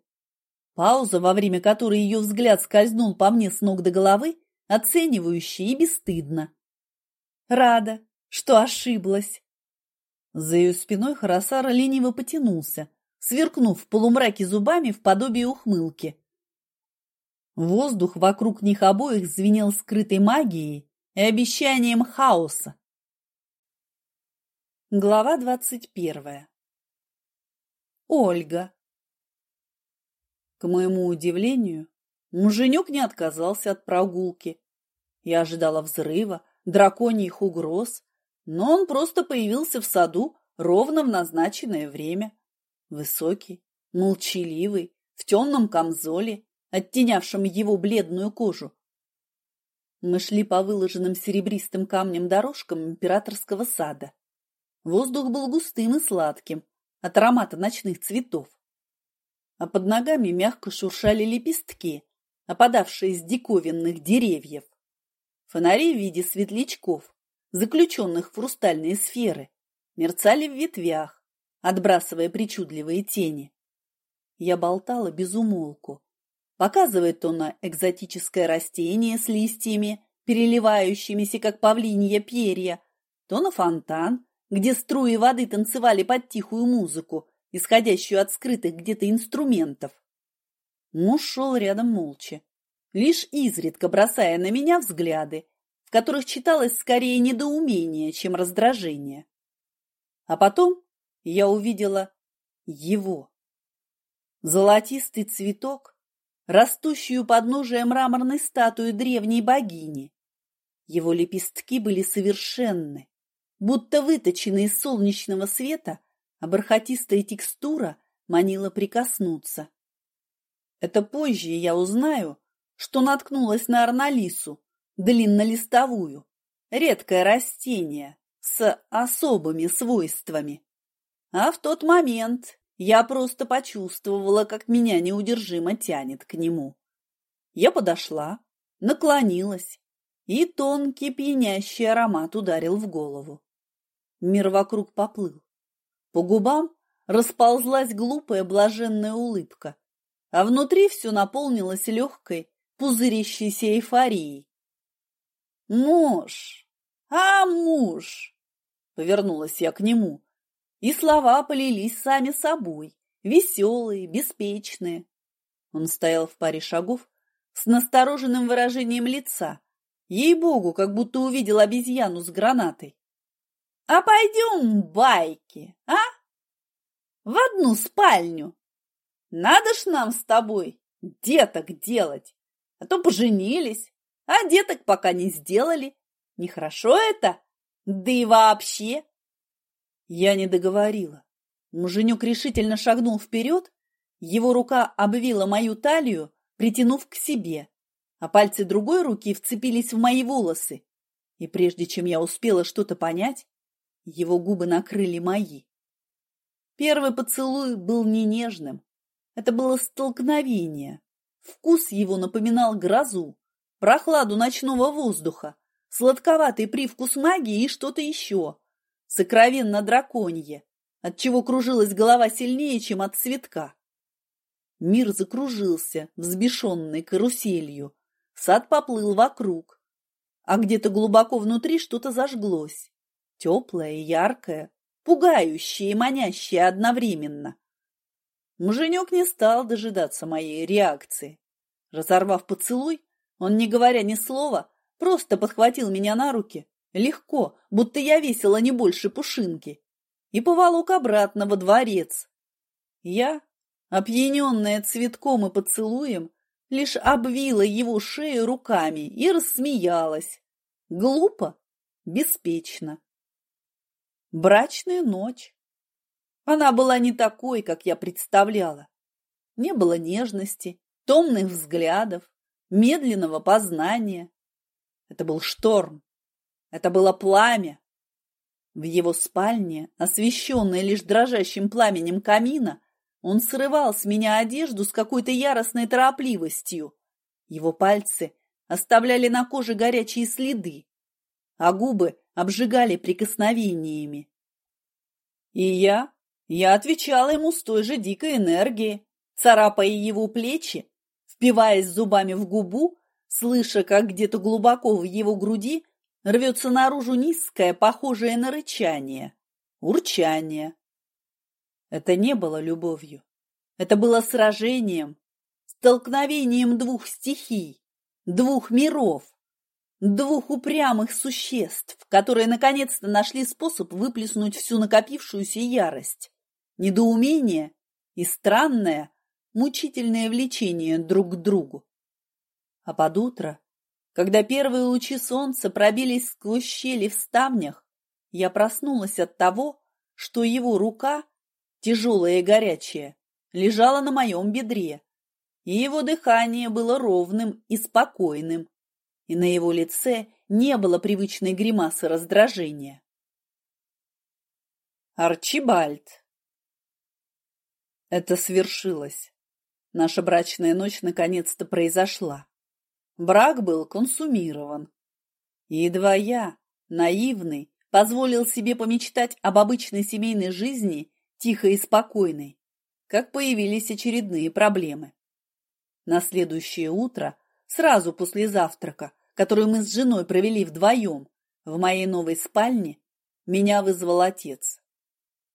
Пауза, во время которой ее взгляд скользнул по мне с ног до головы, оценивающе и бесстыдно. «Рада, что ошиблась». За ее спиной Харасара лениво потянулся, сверкнув в полумраке зубами в подобие ухмылки. Воздух вокруг них обоих звенел скрытой магией и обещанием хаоса. Глава двадцать первая Ольга. К моему удивлению, муженек не отказался от прогулки. Я ожидала взрыва, драконьих угроз, но он просто появился в саду ровно в назначенное время. Высокий, молчаливый, в темном камзоле, оттенявшем его бледную кожу. Мы шли по выложенным серебристым камнем дорожкам императорского сада. Воздух был густым и сладким, от аромата ночных цветов. А под ногами мягко шуршали лепестки, опадавшие с диковинных деревьев. Фонари в виде светлячков, заключенных в хрустальные сферы, мерцали в ветвях, отбрасывая причудливые тени. Я болтала без умолку. Показывает то на экзотическое растение с листьями, переливающимися, как павлинья перья, то на фонтан, где струи воды танцевали под тихую музыку, исходящую от скрытых где-то инструментов. Муж шел рядом молча, лишь изредка бросая на меня взгляды, которых читалось скорее недоумение, чем раздражение. А потом я увидела его. Золотистый цветок, растущую подножие мраморной статуи древней богини. Его лепестки были совершенны, будто выточены из солнечного света, а бархатистая текстура манила прикоснуться. Это позже я узнаю, что наткнулась на орналису, длиннолистовую, редкое растение с особыми свойствами. А в тот момент я просто почувствовала, как меня неудержимо тянет к нему. Я подошла, наклонилась, и тонкий пьянящий аромат ударил в голову. Мир вокруг поплыл. По губам расползлась глупая блаженная улыбка, а внутри все наполнилось легкой, пузырящейся эйфорией. «Муж! А, муж!» Повернулась я к нему, и слова полились сами собой, веселые, беспечные. Он стоял в паре шагов с настороженным выражением лица, ей-богу, как будто увидел обезьяну с гранатой. А пойдем байки, а? В одну спальню. Надо ж нам с тобой деток делать, а то поженились, а деток пока не сделали. Нехорошо это? Да и вообще. Я не договорила. Муженек решительно шагнул вперед, его рука обвила мою талию, притянув к себе, а пальцы другой руки вцепились в мои волосы. И прежде чем я успела что-то понять, его губы накрыли мои. Первый поцелуй был не нежным. Это было столкновение. Вкус его напоминал грозу, прохладу ночного воздуха, сладковатый привкус магии и что-то еще. Сокровенно драконье, отчего кружилась голова сильнее, чем от цветка. Мир закружился, взбешенный каруселью. Сад поплыл вокруг, а где-то глубоко внутри что-то зажглось теплое, яркое, пугающее и манящее одновременно. Муженек не стал дожидаться моей реакции. Разорвав поцелуй, он, не говоря ни слова, просто подхватил меня на руки, легко, будто я весила не больше пушинки, и поволок обратно во дворец. Я, опьяненная цветком и поцелуем, лишь обвила его шею руками и рассмеялась. Глупо, беспечно. Брачная ночь. Она была не такой, как я представляла. Не было нежности, томных взглядов, медленного познания. Это был шторм. Это было пламя. В его спальне, освещенной лишь дрожащим пламенем камина, он срывал с меня одежду с какой-то яростной торопливостью. Его пальцы оставляли на коже горячие следы, а губы обжигали прикосновениями. И я я отвечала ему с той же дикой энергией, царапая его плечи, впиваясь зубами в губу, слыша, как где-то глубоко в его груди рвется наружу низкое, похожее на рычание, урчание. Это не было любовью. Это было сражением, столкновением двух стихий, двух миров, двух упрямых существ, которые наконец-то нашли способ выплеснуть всю накопившуюся ярость недоумение и странное, мучительное влечение друг к другу. А под утро, когда первые лучи солнца пробились сквозь щели в ставнях, я проснулась от того, что его рука, тяжелая и горячая, лежала на моем бедре, и его дыхание было ровным и спокойным, и на его лице не было привычной гримасы раздражения. Арчибальд это свершилось. Наша брачная ночь наконец-то произошла. Брак был консумирован. Едва я, наивный, позволил себе помечтать об обычной семейной жизни, тихой и спокойной, как появились очередные проблемы. На следующее утро, сразу после завтрака, который мы с женой провели вдвоем в моей новой спальне, меня вызвал отец.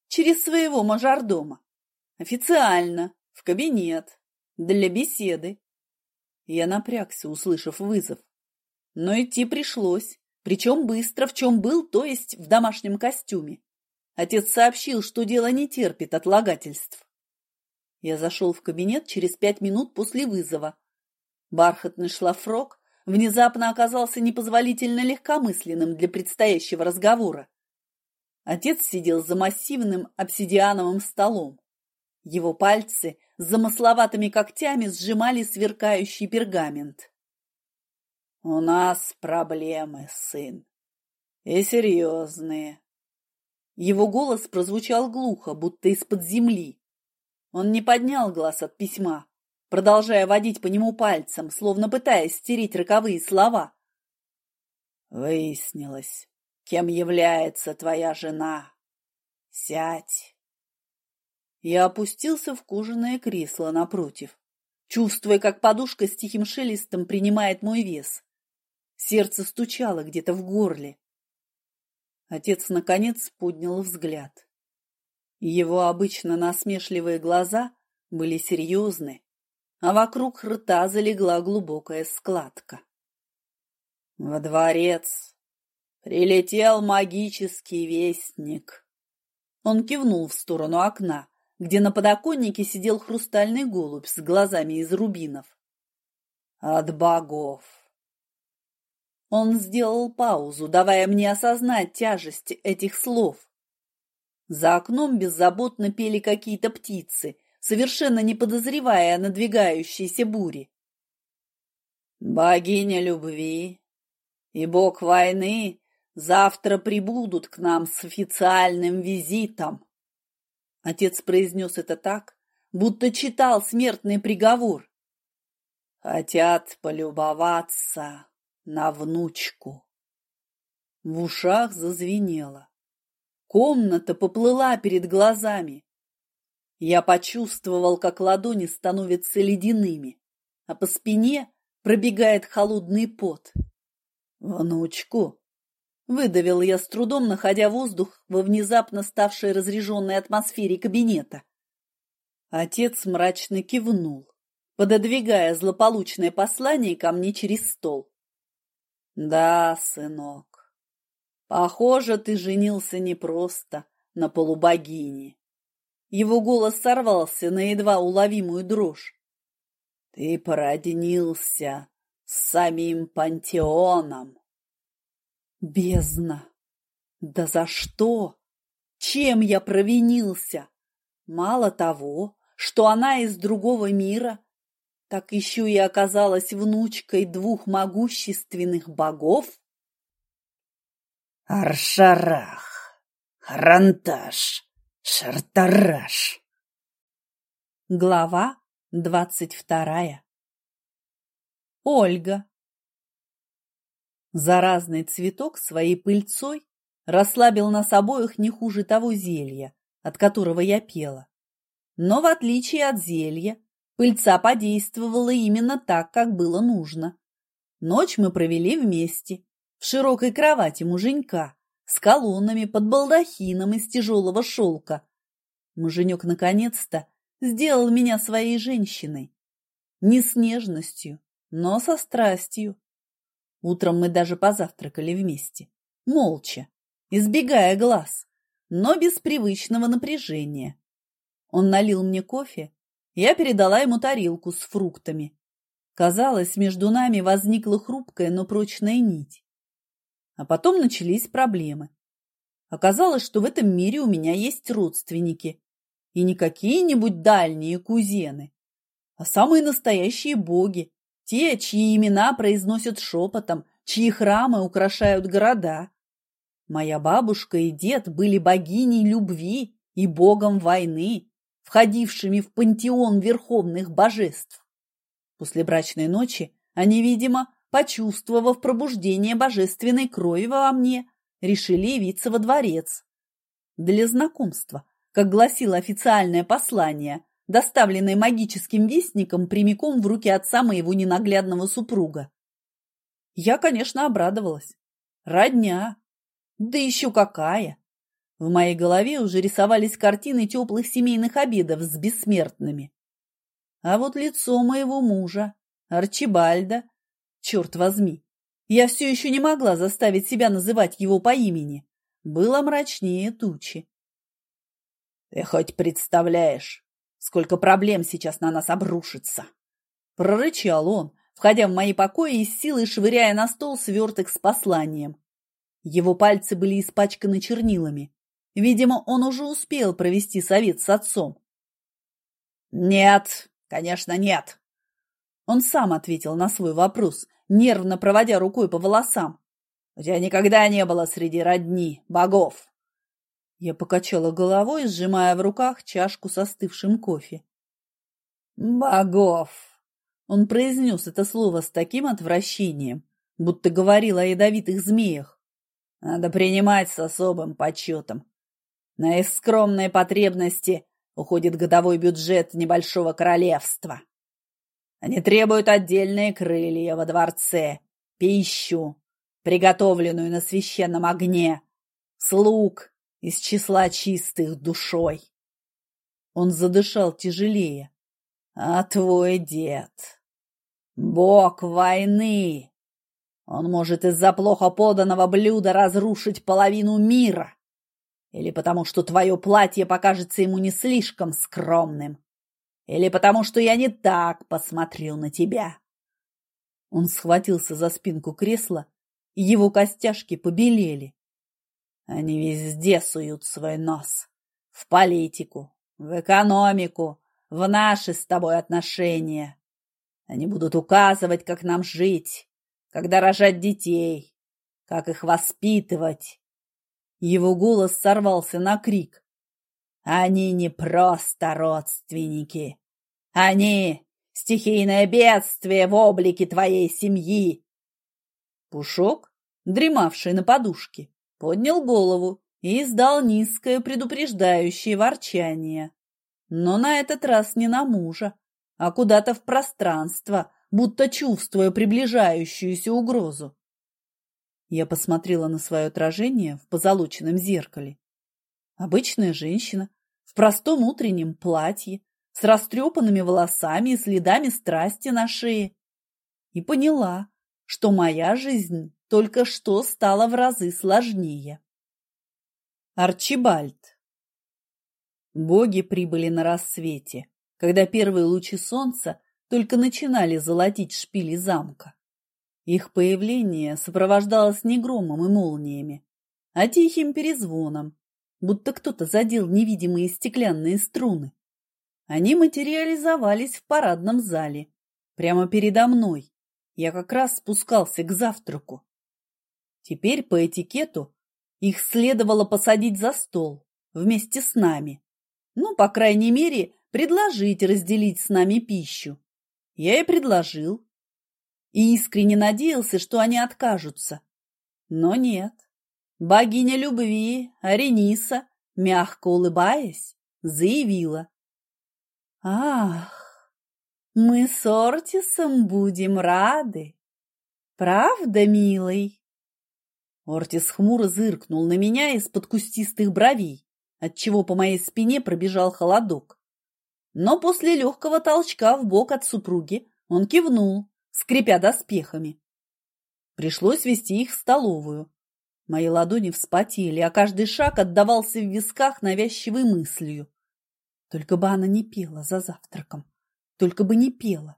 Через своего мажордома. Официально, в кабинет, для беседы. Я напрягся, услышав вызов. Но идти пришлось, причем быстро, в чем был, то есть в домашнем костюме. Отец сообщил, что дело не терпит отлагательств. Я зашел в кабинет через пять минут после вызова. Бархатный шлафрок внезапно оказался непозволительно легкомысленным для предстоящего разговора. Отец сидел за массивным обсидиановым столом. Его пальцы с замысловатыми когтями сжимали сверкающий пергамент. «У нас проблемы, сын, и серьезные». Его голос прозвучал глухо, будто из-под земли. Он не поднял глаз от письма, продолжая водить по нему пальцем, словно пытаясь стереть роковые слова. «Выяснилось, кем является твоя жена. Сядь я опустился в кожаное кресло напротив, чувствуя, как подушка с тихим шелестом принимает мой вес. Сердце стучало где-то в горле. Отец, наконец, поднял взгляд. Его обычно насмешливые глаза были серьезны, а вокруг рта залегла глубокая складка. Во дворец прилетел магический вестник. Он кивнул в сторону окна, где на подоконнике сидел хрустальный голубь с глазами из рубинов. От богов. Он сделал паузу, давая мне осознать тяжесть этих слов. За окном беззаботно пели какие-то птицы, совершенно не подозревая о надвигающейся буре. Богиня любви и бог войны завтра прибудут к нам с официальным визитом. Отец произнес это так, будто читал смертный приговор. Хотят полюбоваться на внучку. В ушах зазвенело. Комната поплыла перед глазами. Я почувствовал, как ладони становятся ледяными, а по спине пробегает холодный пот. Внучку Выдавил я с трудом, находя воздух во внезапно ставшей разреженной атмосфере кабинета. Отец мрачно кивнул, пододвигая злополучное послание ко мне через стол. Да, сынок, похоже, ты женился не просто на полубогине. Его голос сорвался на едва уловимую дрожь. Ты породнился с самим пантеоном. Бездна! Да за что? Чем я провинился? Мало того, что она из другого мира, так еще и оказалась внучкой двух могущественных богов? Аршарах, Харанташ, Шартараш. Глава двадцать вторая. Ольга. Заразный цветок своей пыльцой расслабил нас обоих не хуже того зелья, от которого я пела. Но в отличие от зелья, пыльца подействовала именно так, как было нужно. Ночь мы провели вместе, в широкой кровати муженька, с колоннами под балдахином из тяжелого шелка. Муженек наконец-то сделал меня своей женщиной. Не с нежностью, но со страстью. Утром мы даже позавтракали вместе, молча, избегая глаз, но без привычного напряжения. Он налил мне кофе, я передала ему тарелку с фруктами. Казалось, между нами возникла хрупкая, но прочная нить. А потом начались проблемы. Оказалось, что в этом мире у меня есть родственники. И не какие-нибудь дальние кузены, а самые настоящие боги, те, чьи имена произносят шепотом, чьи храмы украшают города. Моя бабушка и дед были богиней любви и богом войны, входившими в пантеон верховных божеств. После брачной ночи они, видимо, почувствовав пробуждение божественной крови во мне, решили явиться во дворец. Для знакомства, как гласило официальное послание, доставленной магическим вестником прямиком в руки отца моего ненаглядного супруга. Я, конечно, обрадовалась. Родня. Да еще какая! В моей голове уже рисовались картины теплых семейных обедов с бессмертными. А вот лицо моего мужа, Арчибальда, черт возьми, я все еще не могла заставить себя называть его по имени, было мрачнее тучи. Ты хоть представляешь, Сколько проблем сейчас на нас обрушится!» Прорычал он, входя в мои покои и с силой швыряя на стол сверток с посланием. Его пальцы были испачканы чернилами. Видимо, он уже успел провести совет с отцом. «Нет, конечно, нет!» Он сам ответил на свой вопрос, нервно проводя рукой по волосам. «У тебя никогда не было среди родни богов. Я покачала головой, сжимая в руках чашку с остывшим кофе. «Богов!» Он произнес это слово с таким отвращением, будто говорил о ядовитых змеях. «Надо принимать с особым почетом. На их скромные потребности уходит годовой бюджет небольшого королевства. Они требуют отдельные крылья во дворце, пищу, приготовленную на священном огне, слуг из числа чистых душой. Он задышал тяжелее. А твой дед, бог войны, он может из-за плохо поданного блюда разрушить половину мира. Или потому, что твое платье покажется ему не слишком скромным. Или потому, что я не так посмотрел на тебя. Он схватился за спинку кресла, и его костяшки побелели. Они везде суют свой нос. В политику, в экономику, в наши с тобой отношения. Они будут указывать, как нам жить, когда рожать детей, как их воспитывать. Его голос сорвался на крик. Они не просто родственники. Они — стихийное бедствие в облике твоей семьи. Пушок, дремавший на подушке, поднял голову и издал низкое предупреждающее ворчание. Но на этот раз не на мужа, а куда-то в пространство, будто чувствуя приближающуюся угрозу. Я посмотрела на свое отражение в позолоченном зеркале. Обычная женщина в простом утреннем платье, с растрепанными волосами и следами страсти на шее. И поняла, что моя жизнь только что стала в разы сложнее. Арчибальд Боги прибыли на рассвете, когда первые лучи солнца только начинали золотить шпили замка. Их появление сопровождалось не громом и молниями, а тихим перезвоном, будто кто-то задел невидимые стеклянные струны. Они материализовались в парадном зале, прямо передо мной. Я как раз спускался к завтраку. Теперь по этикету их следовало посадить за стол вместе с нами. Ну, по крайней мере, предложить разделить с нами пищу. Я и предложил. И искренне надеялся, что они откажутся. Но нет. Богиня любви, Арениса, мягко улыбаясь, заявила. «Ах, мы с Ортисом будем рады. Правда, милый?» Ортис хмуро зыркнул на меня из-под кустистых бровей, отчего по моей спине пробежал холодок. Но после легкого толчка в бок от супруги он кивнул, скрипя доспехами. Пришлось вести их в столовую, Мои ладони вспотели, а каждый шаг отдавался в висках навязчивой мыслью. Только бы она не пела за завтраком, только бы не пела.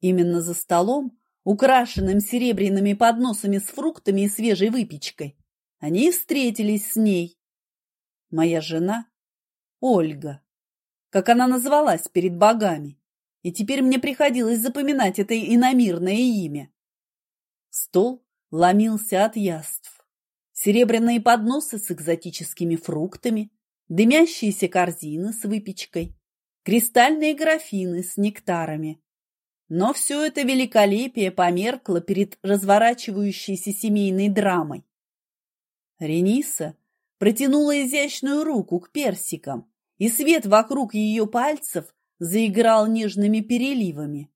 Именно за столом, украшенным серебряными подносами с фруктами и свежей выпечкой, они встретились с ней. Моя жена Ольга, как она называлась перед богами, и теперь мне приходилось запоминать это иномирное имя. Стол ломился от яств серебряные подносы с экзотическими фруктами, дымящиеся корзины с выпечкой, кристальные графины с нектарами. Но все это великолепие померкло перед разворачивающейся семейной драмой. Рениса протянула изящную руку к персикам, и свет вокруг ее пальцев заиграл нежными переливами.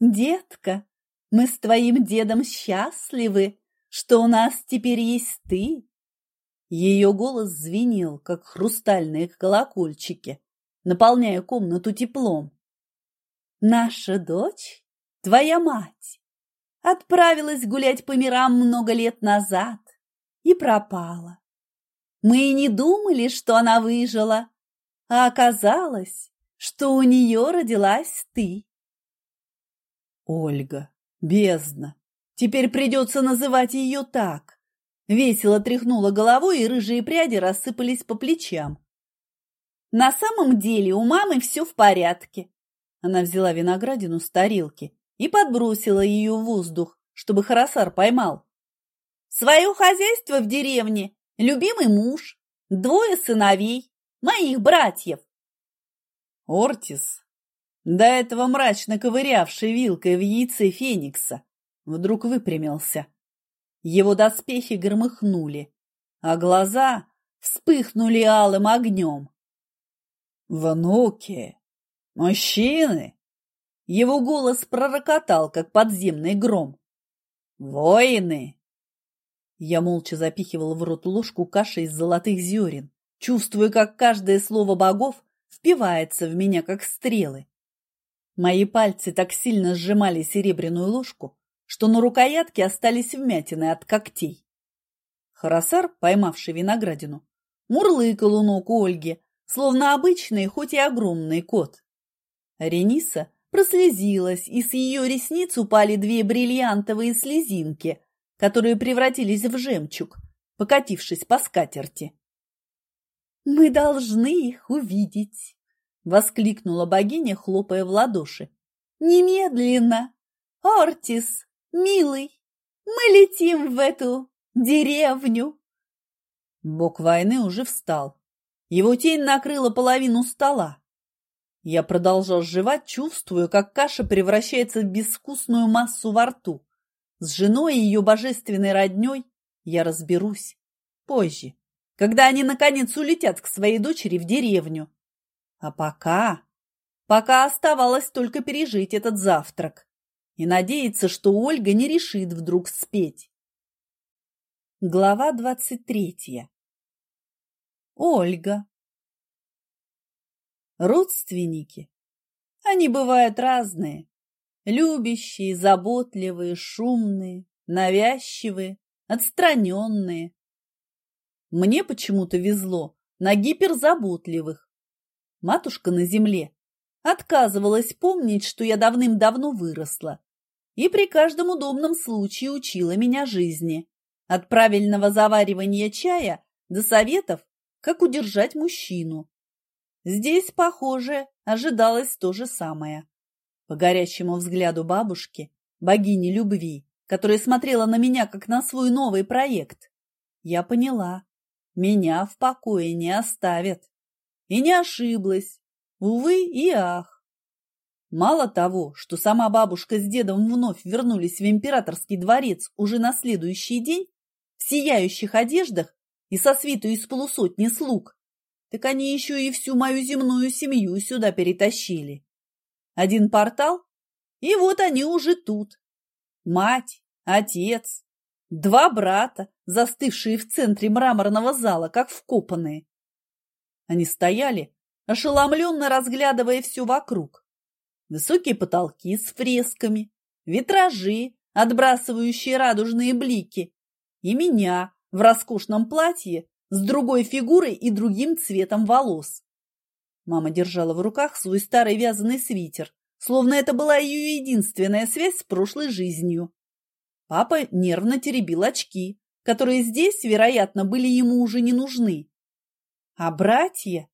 «Детка, мы с твоим дедом счастливы!» что у нас теперь есть ты. Ее голос звенел, как хрустальные колокольчики, наполняя комнату теплом. Наша дочь, твоя мать, отправилась гулять по мирам много лет назад и пропала. Мы и не думали, что она выжила, а оказалось, что у нее родилась ты. Ольга, бездна, Теперь придется называть ее так. Весело тряхнула головой, и рыжие пряди рассыпались по плечам. На самом деле у мамы все в порядке. Она взяла виноградину с тарелки и подбросила ее в воздух, чтобы Харасар поймал. Свое хозяйство в деревне, любимый муж, двое сыновей, моих братьев. Ортис, до этого мрачно ковырявший вилкой в яйце Феникса, вдруг выпрямился. Его доспехи громыхнули, а глаза вспыхнули алым огнем. «Внуки! Мужчины!» Его голос пророкотал, как подземный гром. «Воины!» Я молча запихивала в рот ложку каши из золотых зерен, чувствуя, как каждое слово богов впивается в меня, как стрелы. Мои пальцы так сильно сжимали серебряную ложку, что на рукоятке остались вмятины от когтей. Харасар, поймавший виноградину, мурлыкал у ног Ольги, словно обычный, хоть и огромный кот. Рениса прослезилась, и с ее ресниц упали две бриллиантовые слезинки, которые превратились в жемчуг, покатившись по скатерти. «Мы должны их увидеть!» — воскликнула богиня, хлопая в ладоши. «Немедленно! Ортис, «Милый, мы летим в эту деревню!» Бог войны уже встал. Его тень накрыла половину стола. Я продолжал жевать, чувствуя, как каша превращается в безвкусную массу во рту. С женой и ее божественной родней я разберусь позже, когда они, наконец, улетят к своей дочери в деревню. А пока... Пока оставалось только пережить этот завтрак и надеяться, что Ольга не решит вдруг спеть. Глава двадцать третья. Ольга. Родственники. Они бывают разные. Любящие, заботливые, шумные, навязчивые, отстраненные. Мне почему-то везло на гиперзаботливых. Матушка на земле отказывалась помнить, что я давным-давно выросла, и при каждом удобном случае учила меня жизни. От правильного заваривания чая до советов, как удержать мужчину. Здесь, похоже, ожидалось то же самое. По горячему взгляду бабушки, богини любви, которая смотрела на меня как на свой новый проект, я поняла, меня в покое не оставят. И не ошиблась. Увы и ах. Мало того, что сама бабушка с дедом вновь вернулись в императорский дворец уже на следующий день в сияющих одеждах и со свиту из полусотни слуг, так они еще и всю мою земную семью сюда перетащили. Один портал, и вот они уже тут. Мать, отец, два брата, застывшие в центре мраморного зала, как вкопанные. Они стояли, ошеломленно разглядывая все вокруг. Высокие потолки с фресками, витражи, отбрасывающие радужные блики, и меня в роскошном платье с другой фигурой и другим цветом волос. Мама держала в руках свой старый вязаный свитер, словно это была ее единственная связь с прошлой жизнью. Папа нервно теребил очки, которые здесь, вероятно, были ему уже не нужны. А братья?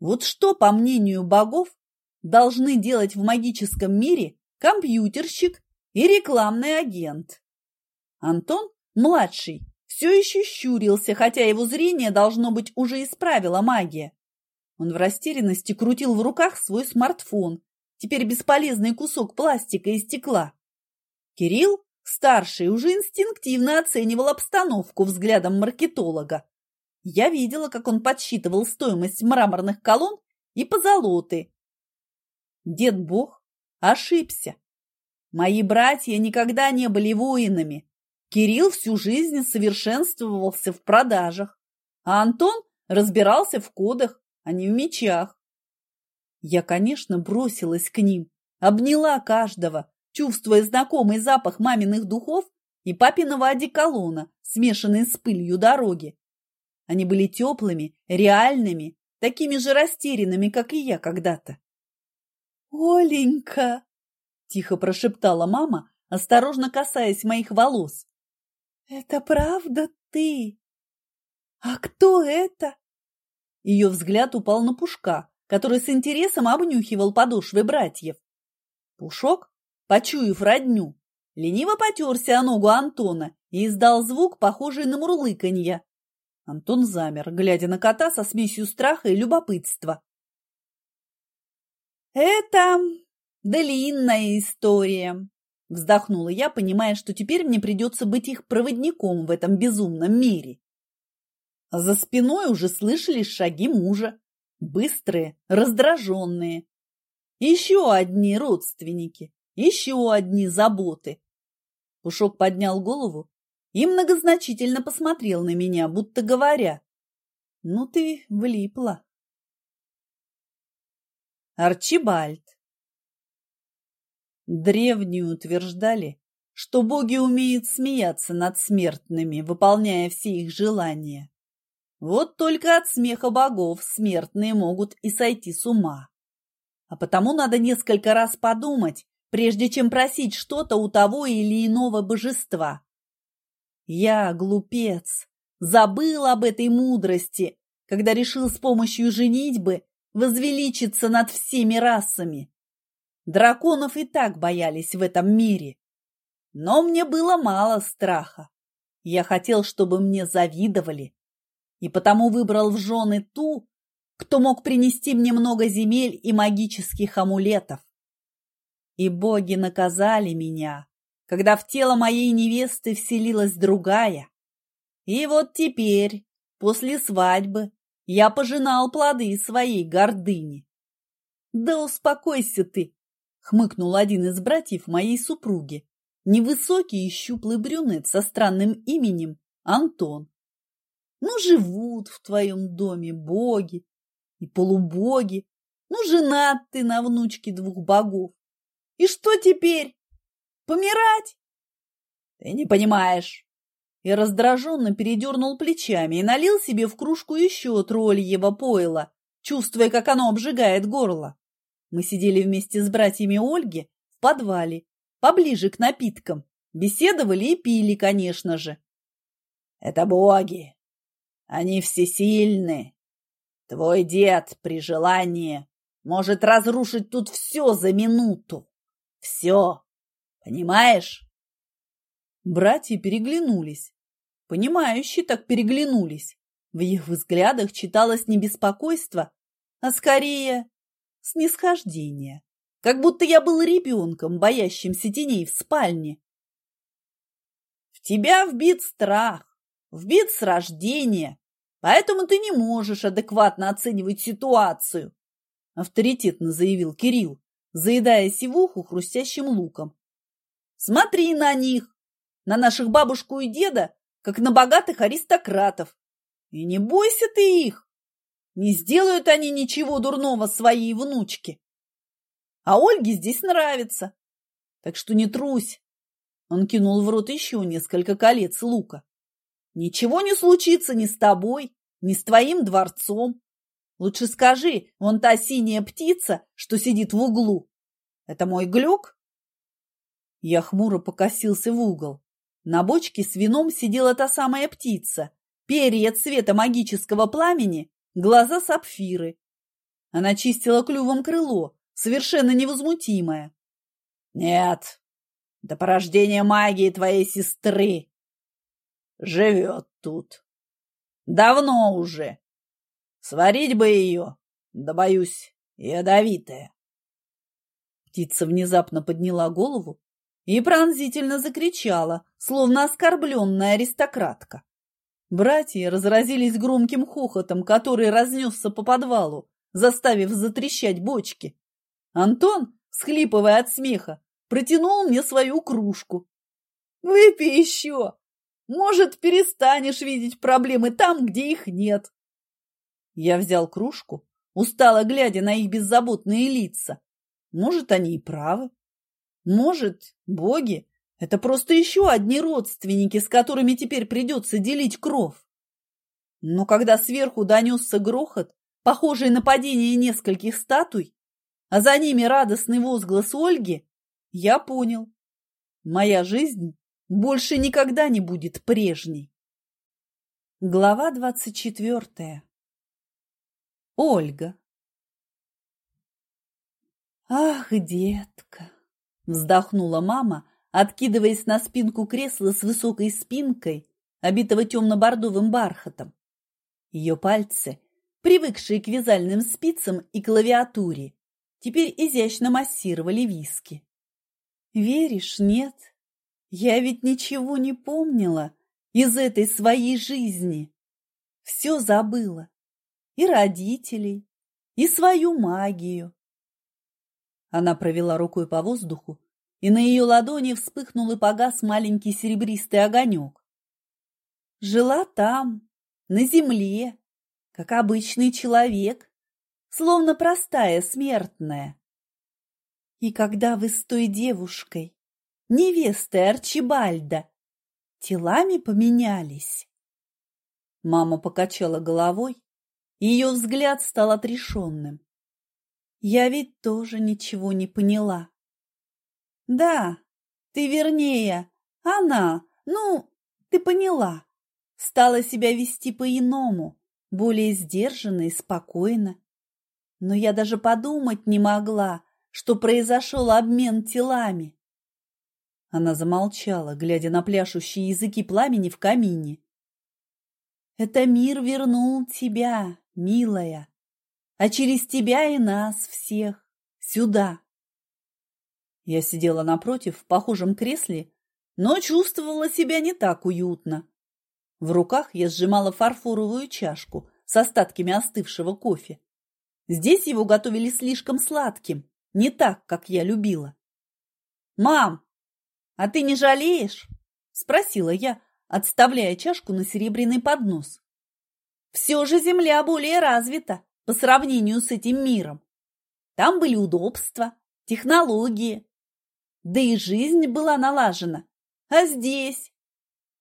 Вот что, по мнению богов, должны делать в магическом мире компьютерщик и рекламный агент? Антон, младший, все еще щурился, хотя его зрение, должно быть, уже исправила магия. Он в растерянности крутил в руках свой смартфон, теперь бесполезный кусок пластика и стекла. Кирилл, старший, уже инстинктивно оценивал обстановку взглядом маркетолога. Я видела, как он подсчитывал стоимость мраморных колонн и позолоты. Дед Бог ошибся. Мои братья никогда не были воинами. Кирилл всю жизнь совершенствовался в продажах, а Антон разбирался в кодах, а не в мечах. Я, конечно, бросилась к ним, обняла каждого, чувствуя знакомый запах маминых духов и папиного одеколона, смешанный с пылью дороги. Они были теплыми, реальными, такими же растерянными, как и я когда-то. «Оленька!» – тихо прошептала мама, осторожно касаясь моих волос. «Это правда ты? А кто это?» Ее взгляд упал на Пушка, который с интересом обнюхивал подошвы братьев. Пушок, почуяв родню, лениво потерся о ногу Антона и издал звук, похожий на мурлыканье. Антон замер, глядя на кота со смесью страха и любопытства. «Это длинная история», – вздохнула я, понимая, что теперь мне придется быть их проводником в этом безумном мире. За спиной уже слышались шаги мужа, быстрые, раздраженные. Еще одни родственники, еще одни заботы. Пушок поднял голову и многозначительно посмотрел на меня, будто говоря, «Ну ты влипла». Арчибальд Древние утверждали, что боги умеют смеяться над смертными, выполняя все их желания. Вот только от смеха богов смертные могут и сойти с ума. А потому надо несколько раз подумать, прежде чем просить что-то у того или иного божества. Я, глупец, забыл об этой мудрости, когда решил с помощью женитьбы возвеличиться над всеми расами. Драконов и так боялись в этом мире. Но мне было мало страха. Я хотел, чтобы мне завидовали, и потому выбрал в жены ту, кто мог принести мне много земель и магических амулетов. И боги наказали меня, когда в тело моей невесты вселилась другая. И вот теперь, после свадьбы, я пожинал плоды своей гордыни. «Да успокойся ты!» — хмыкнул один из братьев моей супруги, невысокий и щуплый брюнет со странным именем Антон. Ну, живут в твоем доме боги, и полубоги. Ну, женат ты на внучке двух богов. И что теперь? Помирать? Ты не понимаешь. И раздраженно передернул плечами и налил себе в кружку еще тролльего пойла, чувствуя, как оно обжигает горло. Мы сидели вместе с братьями Ольги в подвале, поближе к напиткам, беседовали и пили, конечно же. Это боги. Они всесильны. Твой дед при желании может разрушить тут все за минуту. Все. Понимаешь? Братья переглянулись. Понимающие так переглянулись. В их взглядах читалось не беспокойство, а скорее снисхождение. Как будто я был ребенком, боящимся теней в спальне. В тебя вбит страх, вбит с рождения, поэтому ты не можешь адекватно оценивать ситуацию, авторитетно заявил Кирилл, заедая сивуху хрустящим луком. Смотри на них, на наших бабушку и деда, как на богатых аристократов. И не бойся ты их. Не сделают они ничего дурного своей внучке. А Ольге здесь нравится. Так что не трусь. Он кинул в рот еще несколько колец лука. Ничего не случится ни с тобой, ни с твоим дворцом. Лучше скажи, вон та синяя птица, что сидит в углу. Это мой глюк? Я хмуро покосился в угол. На бочке с вином сидела та самая птица. Перья цвета магического пламени, глаза сапфиры. Она чистила клювом крыло, совершенно невозмутимая. Нет, до порождения магии твоей сестры живет тут. Давно уже. Сварить бы ее, да, боюсь, ядовитая. Птица внезапно подняла голову и пронзительно закричала, словно оскорбленная аристократка. Братья разразились громким хохотом, который разнесся по подвалу, заставив затрещать бочки. Антон, схлипывая от смеха, протянул мне свою кружку. «Выпей еще!» Может, перестанешь видеть проблемы там, где их нет. Я взял кружку, устало глядя на их беззаботные лица. Может, они и правы. Может, боги – это просто еще одни родственники, с которыми теперь придется делить кровь. Но когда сверху донесся грохот, похожий на падение нескольких статуй, а за ними радостный возглас Ольги, я понял. Моя жизнь больше никогда не будет прежней. Глава двадцать четвертая. Ольга. Ах, детка, вздохнула мама, откидываясь на спинку кресла с высокой спинкой, обитого темно-бордовым бархатом. Ее пальцы, привыкшие к вязальным спицам и клавиатуре, теперь изящно массировали виски. Веришь, нет? Я ведь ничего не помнила из этой своей жизни. Все забыла. И родителей, и свою магию. Она провела рукой по воздуху, и на ее ладони вспыхнул и погас маленький серебристый огонек. Жила там, на земле, как обычный человек, словно простая смертная. И когда вы с той девушкой невестой Арчибальда. Телами поменялись. Мама покачала головой, ее взгляд стал отрешенным. Я ведь тоже ничего не поняла. Да, ты вернее, она, ну, ты поняла, стала себя вести по-иному, более сдержанно и спокойно. Но я даже подумать не могла, что произошел обмен телами. Она замолчала, глядя на пляшущие языки пламени в камине. «Это мир вернул тебя, милая, а через тебя и нас всех сюда». Я сидела напротив в похожем кресле, но чувствовала себя не так уютно. В руках я сжимала фарфоровую чашку с остатками остывшего кофе. Здесь его готовили слишком сладким, не так, как я любила. «Мам, «А ты не жалеешь?» – спросила я, отставляя чашку на серебряный поднос. «Все же земля более развита, по сравнению с этим миром. Там были удобства, технологии, да и жизнь была налажена. А здесь...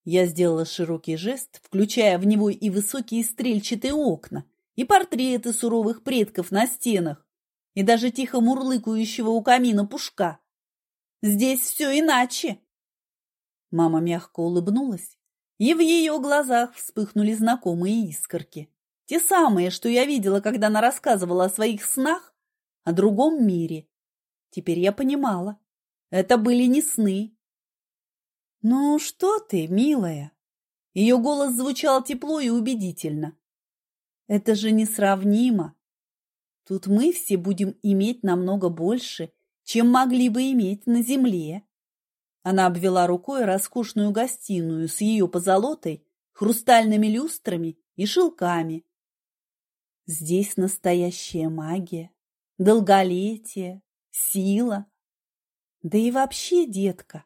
Я сделала широкий жест, включая в него и высокие стрельчатые окна, и портреты суровых предков на стенах, и даже тихо мурлыкающего у камина пушка. Здесь все иначе. Мама мягко улыбнулась, и в ее глазах вспыхнули знакомые искорки. Те самые, что я видела, когда она рассказывала о своих снах, о другом мире. Теперь я понимала. Это были не сны. «Ну что ты, милая?» Ее голос звучал тепло и убедительно. «Это же несравнимо. Тут мы все будем иметь намного больше, чем могли бы иметь на земле». Она обвела рукой роскошную гостиную с ее позолотой, хрустальными люстрами и шелками. Здесь настоящая магия, долголетие, сила. Да и вообще, детка,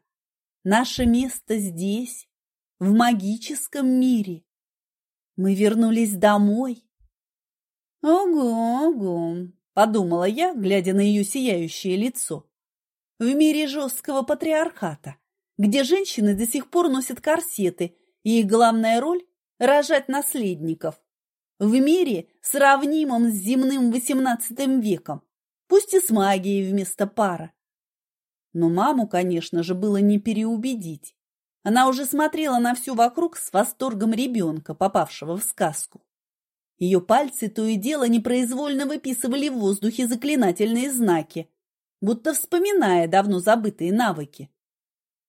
наше место здесь, в магическом мире. Мы вернулись домой. Ого-ого, подумала я, глядя на ее сияющее лицо. В мире жесткого патриархата, где женщины до сих пор носят корсеты, и их главная роль – рожать наследников в мире, сравнимом с земным XVIII веком, пусть и с магией вместо пара. Но маму, конечно же, было не переубедить. Она уже смотрела на всю вокруг с восторгом ребенка, попавшего в сказку. Ее пальцы то и дело непроизвольно выписывали в воздухе заклинательные знаки, будто вспоминая давно забытые навыки.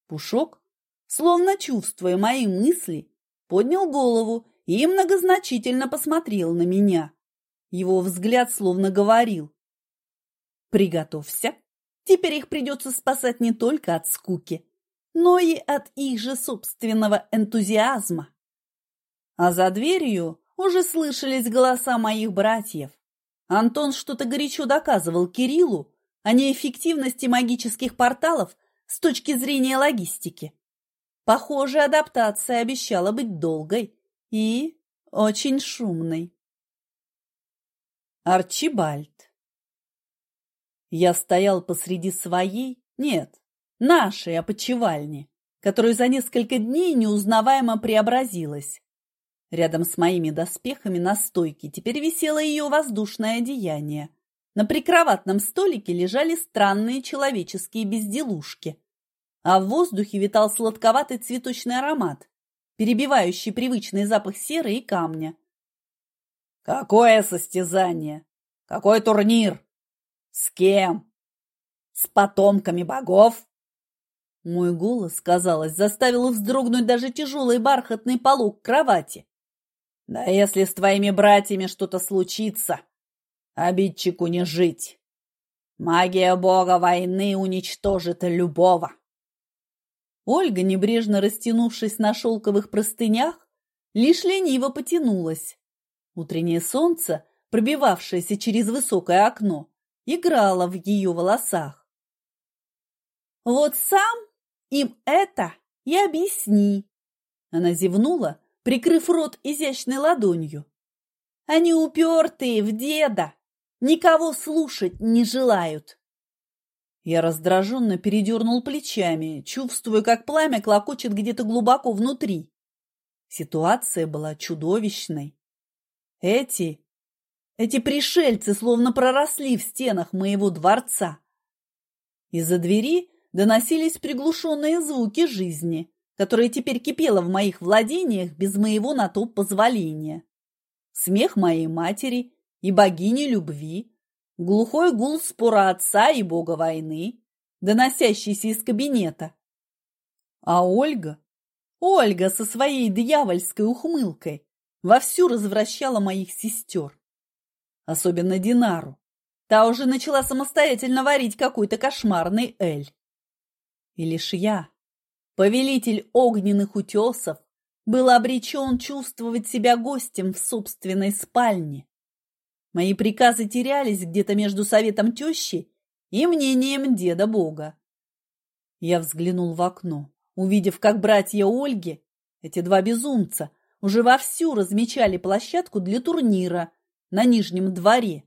Пушок, словно чувствуя мои мысли, поднял голову и многозначительно посмотрел на меня. Его взгляд словно говорил. «Приготовься, теперь их придется спасать не только от скуки, но и от их же собственного энтузиазма». А за дверью уже слышались голоса моих братьев. Антон что-то горячо доказывал Кириллу о неэффективности магических порталов с точки зрения логистики. Похоже, адаптация обещала быть долгой и очень шумный. Арчибальд. Я стоял посреди своей, нет, нашей опочивальни, которая за несколько дней неузнаваемо преобразилась. Рядом с моими доспехами на стойке теперь висело ее воздушное одеяние. На прикроватном столике лежали странные человеческие безделушки, а в воздухе витал сладковатый цветочный аромат, перебивающий привычный запах серы и камня. «Какое состязание? Какой турнир? С кем? С потомками богов?» Мой голос, казалось, заставил вздрогнуть даже тяжелый бархатный полог кровати. «Да если с твоими братьями что-то случится, обидчику не жить. Магия бога войны уничтожит любого». Ольга, небрежно растянувшись на шелковых простынях, лишь лениво потянулась. Утреннее солнце, пробивавшееся через высокое окно, играло в ее волосах. «Вот сам им это и объясни!» Она зевнула, прикрыв рот изящной ладонью. «Они упертые в деда, никого слушать не желают!» Я раздраженно передернул плечами, чувствуя, как пламя клокочет где-то глубоко внутри. Ситуация была чудовищной. Эти, эти пришельцы словно проросли в стенах моего дворца. Из-за двери доносились приглушенные звуки жизни, которая теперь кипела в моих владениях без моего на то позволения. Смех моей матери и богини любви, глухой гул спора отца и бога войны, доносящийся из кабинета. А Ольга, Ольга со своей дьявольской ухмылкой вовсю развращала моих сестер. Особенно Динару. Та уже начала самостоятельно варить какой-то кошмарный эль. И лишь я, повелитель огненных утесов, был обречен чувствовать себя гостем в собственной спальне. Мои приказы терялись где-то между советом тещи и мнением деда Бога. Я взглянул в окно, увидев, как братья Ольги, эти два безумца, уже вовсю размечали площадку для турнира, на нижнем дворе.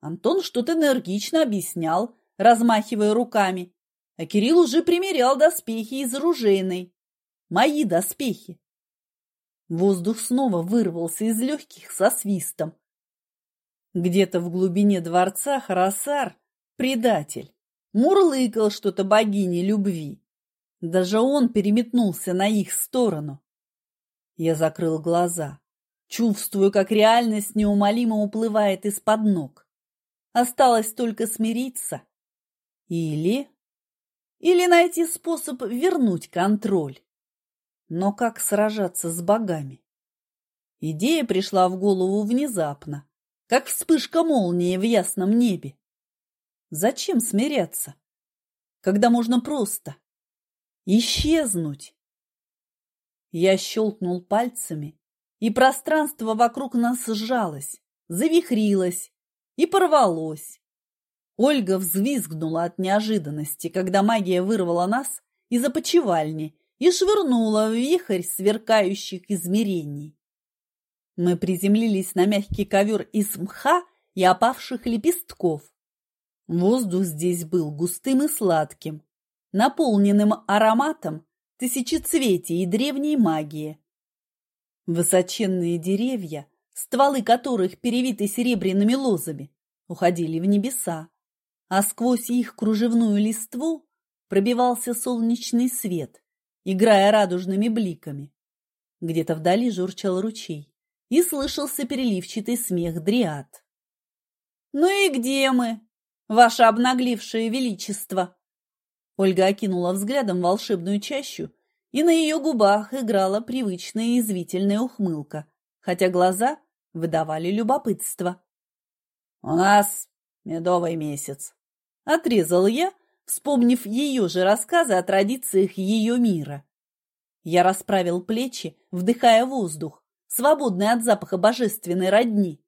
Антон что-то энергично объяснял, размахивая руками, а Кирилл уже примерял доспехи из оружейной. Мои доспехи. Воздух снова вырвался из легких со свистом. Где-то в глубине дворца Харасар, предатель, мурлыкал что-то богине любви. Даже он переметнулся на их сторону. Я закрыл глаза, чувствую, как реальность неумолимо уплывает из-под ног. Осталось только смириться. Или... Или найти способ вернуть контроль. Но как сражаться с богами? Идея пришла в голову внезапно, как вспышка молнии в ясном небе. Зачем смиряться, когда можно просто исчезнуть? Я щелкнул пальцами, и пространство вокруг нас сжалось, завихрилось и порвалось. Ольга взвизгнула от неожиданности, когда магия вырвала нас из опочивальни и швырнула в вихрь сверкающих измерений. Мы приземлились на мягкий ковер из мха и опавших лепестков. Воздух здесь был густым и сладким, наполненным ароматом тысячецветия и древней магии. Высоченные деревья, стволы которых перевиты серебряными лозами, уходили в небеса, а сквозь их кружевную листву пробивался солнечный свет, играя радужными бликами. Где-то вдали журчал ручей, и слышался переливчатый смех дриад. «Ну и где мы, ваше обнаглившее величество?» Ольга окинула взглядом волшебную чащу, и на ее губах играла привычная язвительная ухмылка, хотя глаза выдавали любопытство. «У нас медовый месяц», Отрезал я, вспомнив ее же рассказы о традициях ее мира. Я расправил плечи, вдыхая воздух, свободный от запаха божественной родни.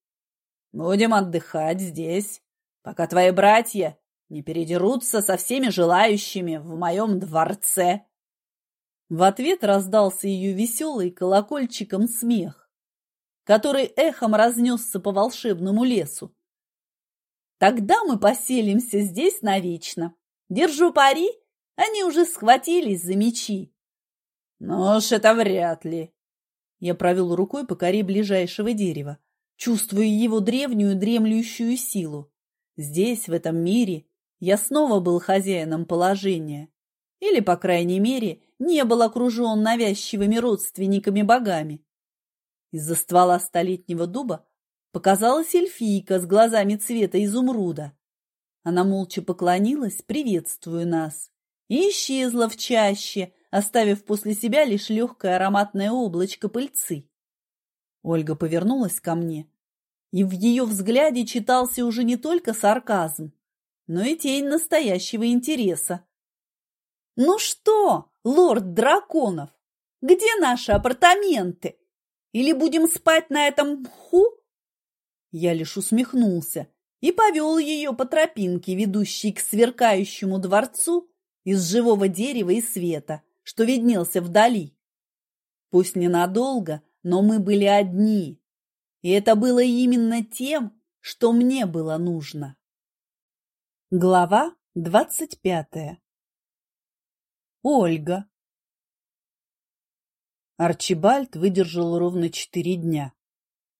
Будем отдыхать здесь, пока твои братья не передерутся со всеми желающими в моем дворце. В ответ раздался ее веселый колокольчиком смех, который эхом разнесся по волшебному лесу. Тогда мы поселимся здесь навечно. Держу пари, они уже схватились за мечи. Ну уж это вряд ли. Я провел рукой по коре ближайшего дерева, чувствуя его древнюю дремлющую силу. Здесь, в этом мире, я снова был хозяином положения. Или, по крайней мере, не был окружен навязчивыми родственниками-богами. Из-за ствола столетнего дуба Показалась эльфийка с глазами цвета изумруда. Она молча поклонилась, приветствуя нас, и исчезла в чаще, оставив после себя лишь легкое ароматное облачко пыльцы. Ольга повернулась ко мне, и в ее взгляде читался уже не только сарказм, но и тень настоящего интереса. «Ну что, лорд драконов, где наши апартаменты? Или будем спать на этом мху?» Я лишь усмехнулся и повел ее по тропинке, ведущей к сверкающему дворцу из живого дерева и света, что виднелся вдали. Пусть ненадолго, но мы были одни, и это было именно тем, что мне было нужно. Глава двадцать пятая Ольга Арчибальд выдержал ровно четыре дня.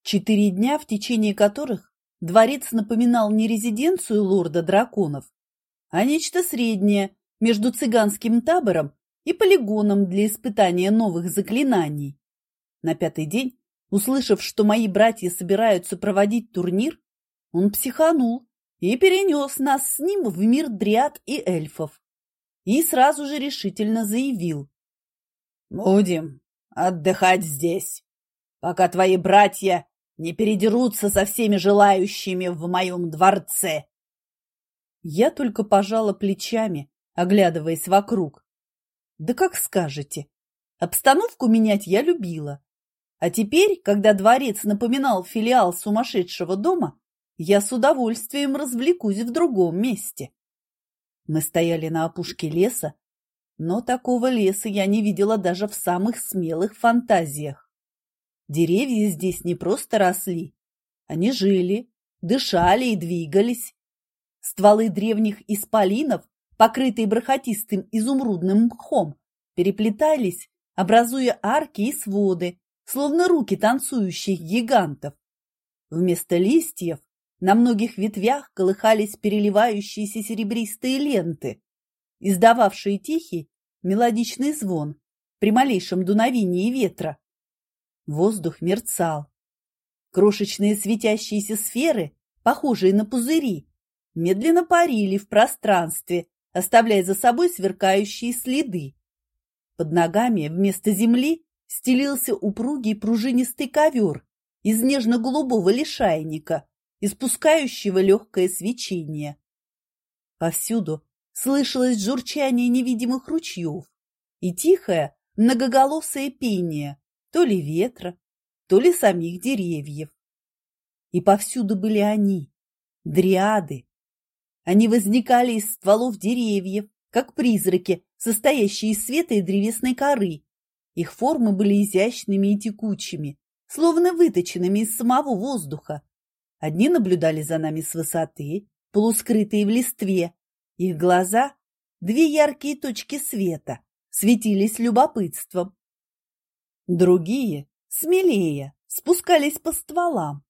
Четыре дня, в течение которых дворец напоминал не резиденцию лорда драконов, а нечто среднее между цыганским табором и полигоном для испытания новых заклинаний. На пятый день, услышав, что мои братья собираются проводить турнир, он психанул и перенес нас с ним в мир дриад и эльфов. И сразу же решительно заявил. «Будем отдыхать здесь, пока твои братья не передерутся со всеми желающими в моем дворце. Я только пожала плечами, оглядываясь вокруг. Да как скажете. Обстановку менять я любила. А теперь, когда дворец напоминал филиал сумасшедшего дома, я с удовольствием развлекусь в другом месте. Мы стояли на опушке леса, но такого леса я не видела даже в самых смелых фантазиях. Деревья здесь не просто росли, Они жили, дышали и двигались. Стволы древних исполинов, покрытые бархатистым изумрудным мхом, переплетались, образуя арки и своды, словно руки танцующих гигантов. Вместо листьев на многих ветвях колыхались переливающиеся серебристые ленты, издававшие тихий мелодичный звон при малейшем дуновении ветра. Воздух мерцал. Крошечные светящиеся сферы, похожие на пузыри, медленно парили в пространстве, оставляя за собой сверкающие следы. Под ногами вместо земли стелился упругий пружинистый ковер из нежно-голубого лишайника, испускающего легкое свечение. Повсюду слышалось журчание невидимых ручьев и тихое многоголосое пение то ли ветра, то ли самих деревьев. И повсюду были они, дриады. Они возникали из стволов деревьев, как призраки, состоящие из света и древесной коры. Их формы были изящными и текучими, словно выточенными из самого воздуха. Одни наблюдали за нами с высоты, полускрытые в листве. Их глаза, две яркие точки света, светились любопытством. Другие, смелее, спускались по стволам,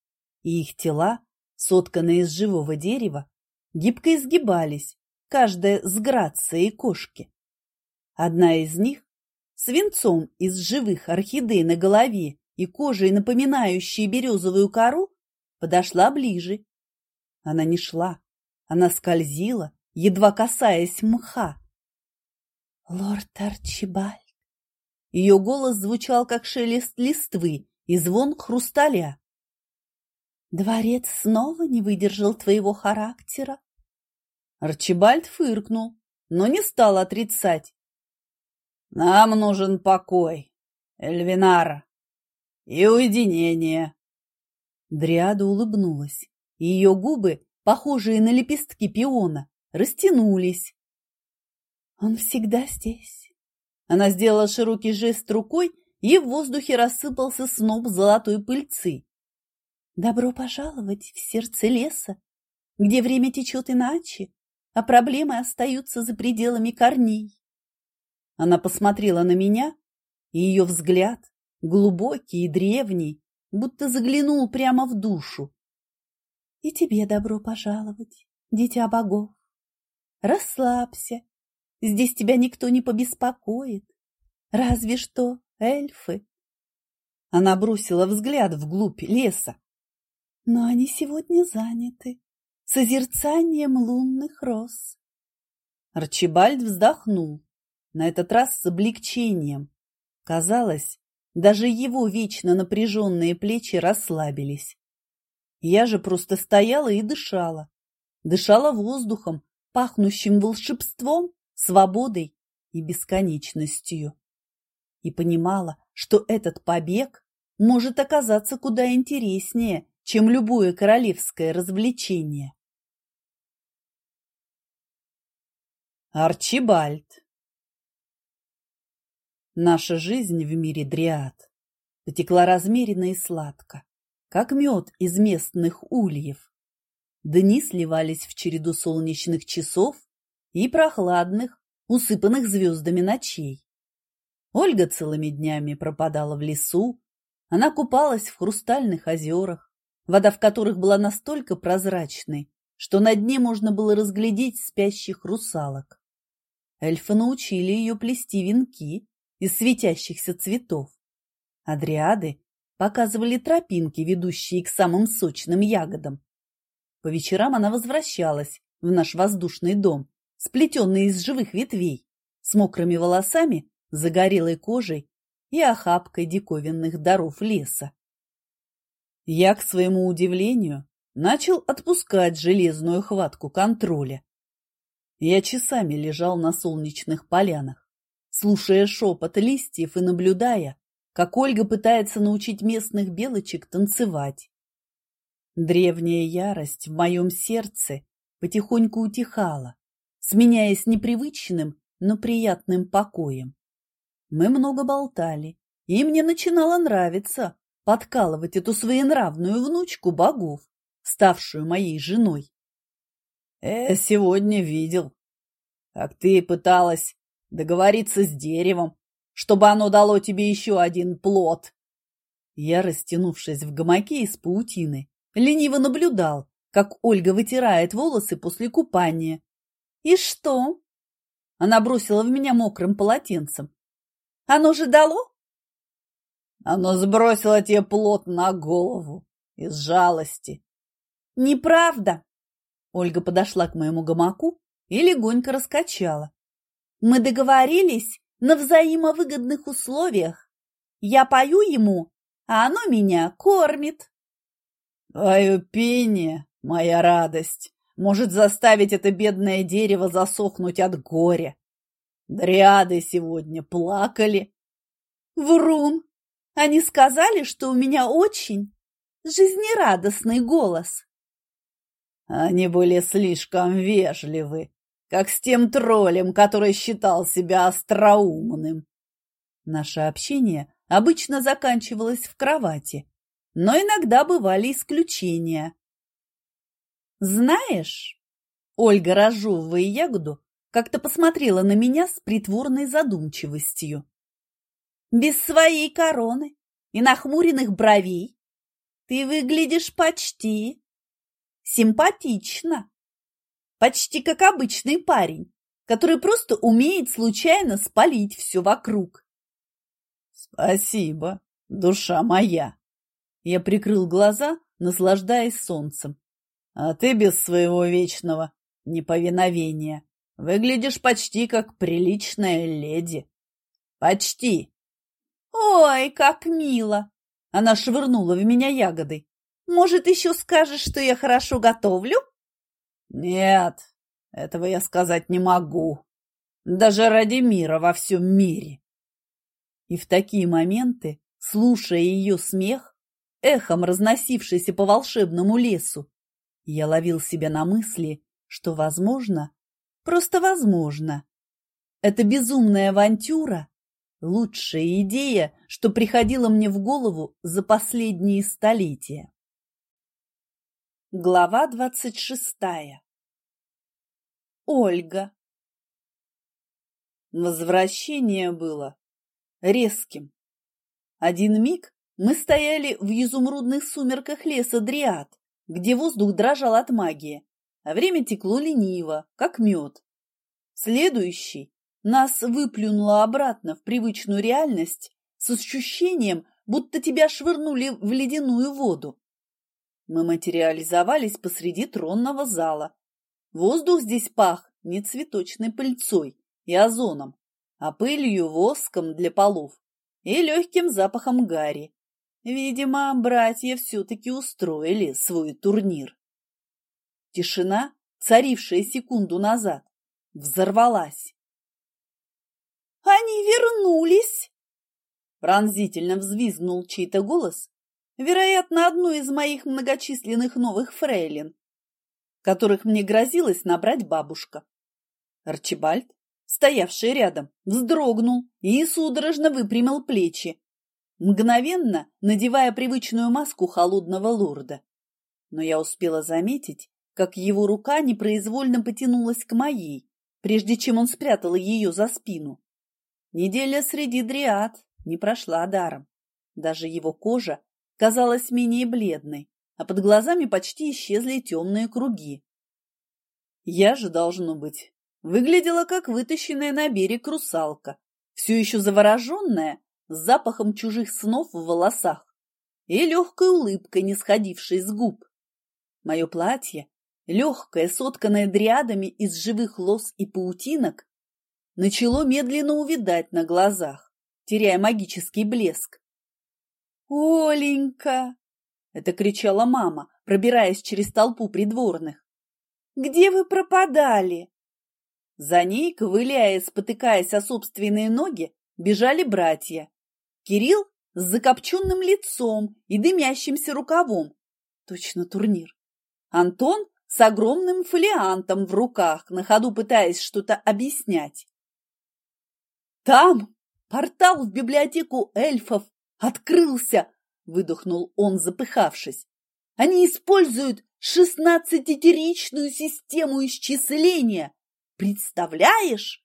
и их тела, сотканные из живого дерева, гибко изгибались, каждая с грацией кошки. Одна из них, свинцом из живых орхидей на голове и кожей, напоминающей березовую кору, подошла ближе. Она не шла, она скользила, едва касаясь мха. «Лорд Арчибальд!» Ее голос звучал, как шелест листвы и звон хрусталя. «Дворец снова не выдержал твоего характера?» Арчибальд фыркнул, но не стал отрицать. «Нам нужен покой, Эльвинара, и уединение». Дриада улыбнулась, ее губы, похожие на лепестки пиона, растянулись. «Он всегда здесь». Она сделала широкий жест рукой, и в воздухе рассыпался сноп золотой пыльцы. «Добро пожаловать в сердце леса, где время течет иначе, а проблемы остаются за пределами корней». Она посмотрела на меня, и ее взгляд, глубокий и древний, будто заглянул прямо в душу. «И тебе добро пожаловать, дитя богов. Расслабься, здесь тебя никто не побеспокоит, разве что эльфы». Она бросила взгляд вглубь леса. «Но они сегодня заняты созерцанием лунных роз». Арчибальд вздохнул, на этот раз с облегчением. Казалось, даже его вечно напряженные плечи расслабились. Я же просто стояла и дышала. Дышала воздухом, пахнущим волшебством, свободой и бесконечностью. И понимала, что этот побег может оказаться куда интереснее, чем любое королевское развлечение. Арчибальд Наша жизнь в мире дриад потекла размеренно и сладко, как мед из местных ульев. Дни сливались в череду солнечных часов и прохладных, усыпанных звездами ночей. Ольга целыми днями пропадала в лесу, она купалась в хрустальных озерах, вода в которых была настолько прозрачной, что на дне можно было разглядеть спящих русалок. Эльфы научили ее плести венки, из светящихся цветов. Адриады показывали тропинки, ведущие к самым сочным ягодам. По вечерам она возвращалась в наш воздушный дом, сплетенный из живых ветвей, с мокрыми волосами, загорелой кожей и охапкой диковинных даров леса. Я, к своему удивлению, начал отпускать железную хватку контроля. Я часами лежал на солнечных полянах, слушая шепот листьев и наблюдая, как Ольга пытается научить местных белочек танцевать. Древняя ярость в моем сердце потихоньку утихала, сменяясь непривычным, но приятным покоем. Мы много болтали, и мне начинало нравиться подкалывать эту своенравную внучку богов, ставшую моей женой. Э, сегодня видел, как ты пыталась договориться с деревом, чтобы оно дало тебе еще один плод. Я, растянувшись в гамаке из паутины, лениво наблюдал, как Ольга вытирает волосы после купания. «И что?» Она бросила в меня мокрым полотенцем. «Оно же дало?» «Оно сбросило тебе плод на голову из жалости». «Неправда!» Ольга подошла к моему гамаку и легонько раскачала. «Мы договорились на взаимовыгодных условиях. Я пою ему, а оно меня кормит». «Твое пение, моя радость, может заставить это бедное дерево засохнуть от горя. Дриады сегодня плакали». «Врун! Они сказали, что у меня очень жизнерадостный голос». Они были слишком вежливы, как с тем троллем, который считал себя остроумным. Наше общение обычно заканчивалось в кровати, но иногда бывали исключения. «Знаешь...» Ольга, разжевывая ягоду, как-то посмотрела на меня с притворной задумчивостью. «Без своей короны и нахмуренных бровей ты выглядишь почти симпатично. Почти как обычный парень, который просто умеет случайно спалить все вокруг. Спасибо, душа моя. Я прикрыл глаза, наслаждаясь солнцем. А ты без своего вечного неповиновения выглядишь почти как приличная леди. Почти. Ой, как мило! Она швырнула в меня ягодой. Может, еще скажешь, что я хорошо готовлю? Нет, этого я сказать не могу. Даже ради мира во всем мире. И в такие моменты, слушая ее смех, эхом разносившийся по волшебному лесу, я ловил себя на мысли, что, возможно, просто возможно, эта безумная авантюра – лучшая идея, что приходила мне в голову за последние столетия. Глава двадцать шестая. Ольга. Возвращение было резким. Один миг мы стояли в изумрудных сумерках леса Дриад, где воздух дрожал от магии, а время текло лениво, как мед. Следующий нас выплюнуло обратно в привычную реальность с ощущением, будто тебя швырнули в ледяную воду. Мы материализовались посреди тронного зала. Воздух здесь пах не цветочной пыльцой и озоном, а пылью, воском для полов и легким запахом гари. Видимо, братья все-таки устроили свой турнир. Тишина, царившая секунду назад, взорвалась. «Они вернулись!» Пронзительно взвизгнул чей-то голос, Вероятно, одну из моих многочисленных новых фрейлин, которых мне грозилось набрать бабушка. Арчибальд, стоявший рядом, вздрогнул и судорожно выпрямил плечи, мгновенно надевая привычную маску холодного лорда. Но я успела заметить, как его рука непроизвольно потянулась к моей, прежде чем он спрятал ее за спину. Неделя среди дриад не прошла даром. Даже его кожа казалась менее бледной, а под глазами почти исчезли темные круги. Я же, должно быть, выглядела как вытащенная на берег русалка, все еще завороженная, с запахом чужих снов в волосах и легкой улыбкой, не сходившей с губ. Мое платье, легкое, сотканное дриадами из живых лос и паутинок, начало медленно увидать на глазах, теряя магический блеск. «Оленька!» — это кричала мама, пробираясь через толпу придворных. «Где вы пропадали?» За ней, ковыляя, спотыкаясь о собственные ноги, бежали братья. Кирилл с закопченным лицом и дымящимся рукавом. Точно турнир. Антон с огромным фолиантом в руках, на ходу пытаясь что-то объяснять. Там портал в библиотеку эльфов открылся, выдохнул он, запыхавшись. Они используют шестнадцатитеричную систему исчисления. Представляешь?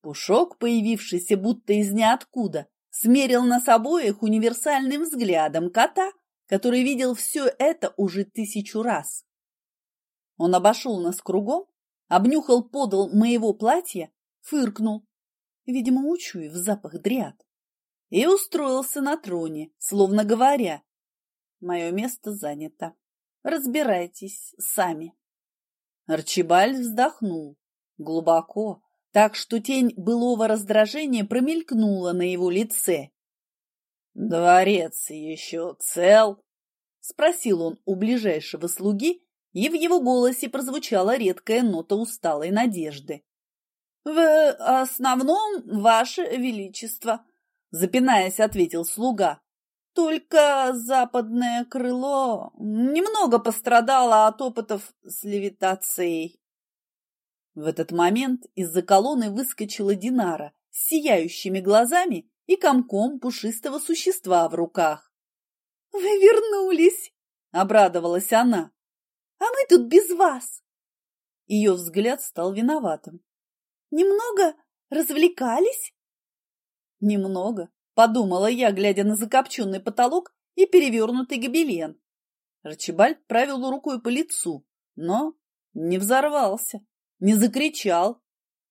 Пушок, появившийся будто из ниоткуда, смерил нас обоих универсальным взглядом кота, который видел все это уже тысячу раз. Он обошел нас кругом, обнюхал подол моего платья, фыркнул, видимо, учуяв запах дряд, и устроился на троне, словно говоря, «Мое место занято. Разбирайтесь сами». Арчибальд вздохнул глубоко, так что тень былого раздражения промелькнула на его лице. «Дворец еще цел?» — спросил он у ближайшего слуги, и в его голосе прозвучала редкая нота усталой надежды. «В основном, Ваше Величество», — запинаясь, ответил слуга. «Только западное крыло немного пострадало от опытов с левитацией». В этот момент из-за колонны выскочила Динара с сияющими глазами и комком пушистого существа в руках. «Вы вернулись!» — обрадовалась она. «А мы тут без вас!» Ее взгляд стал виноватым. «Немного развлекались?» «Немного», — подумала я, глядя на закопченный потолок и перевернутый гобелен. Арчибальд провел рукой по лицу, но не взорвался не закричал.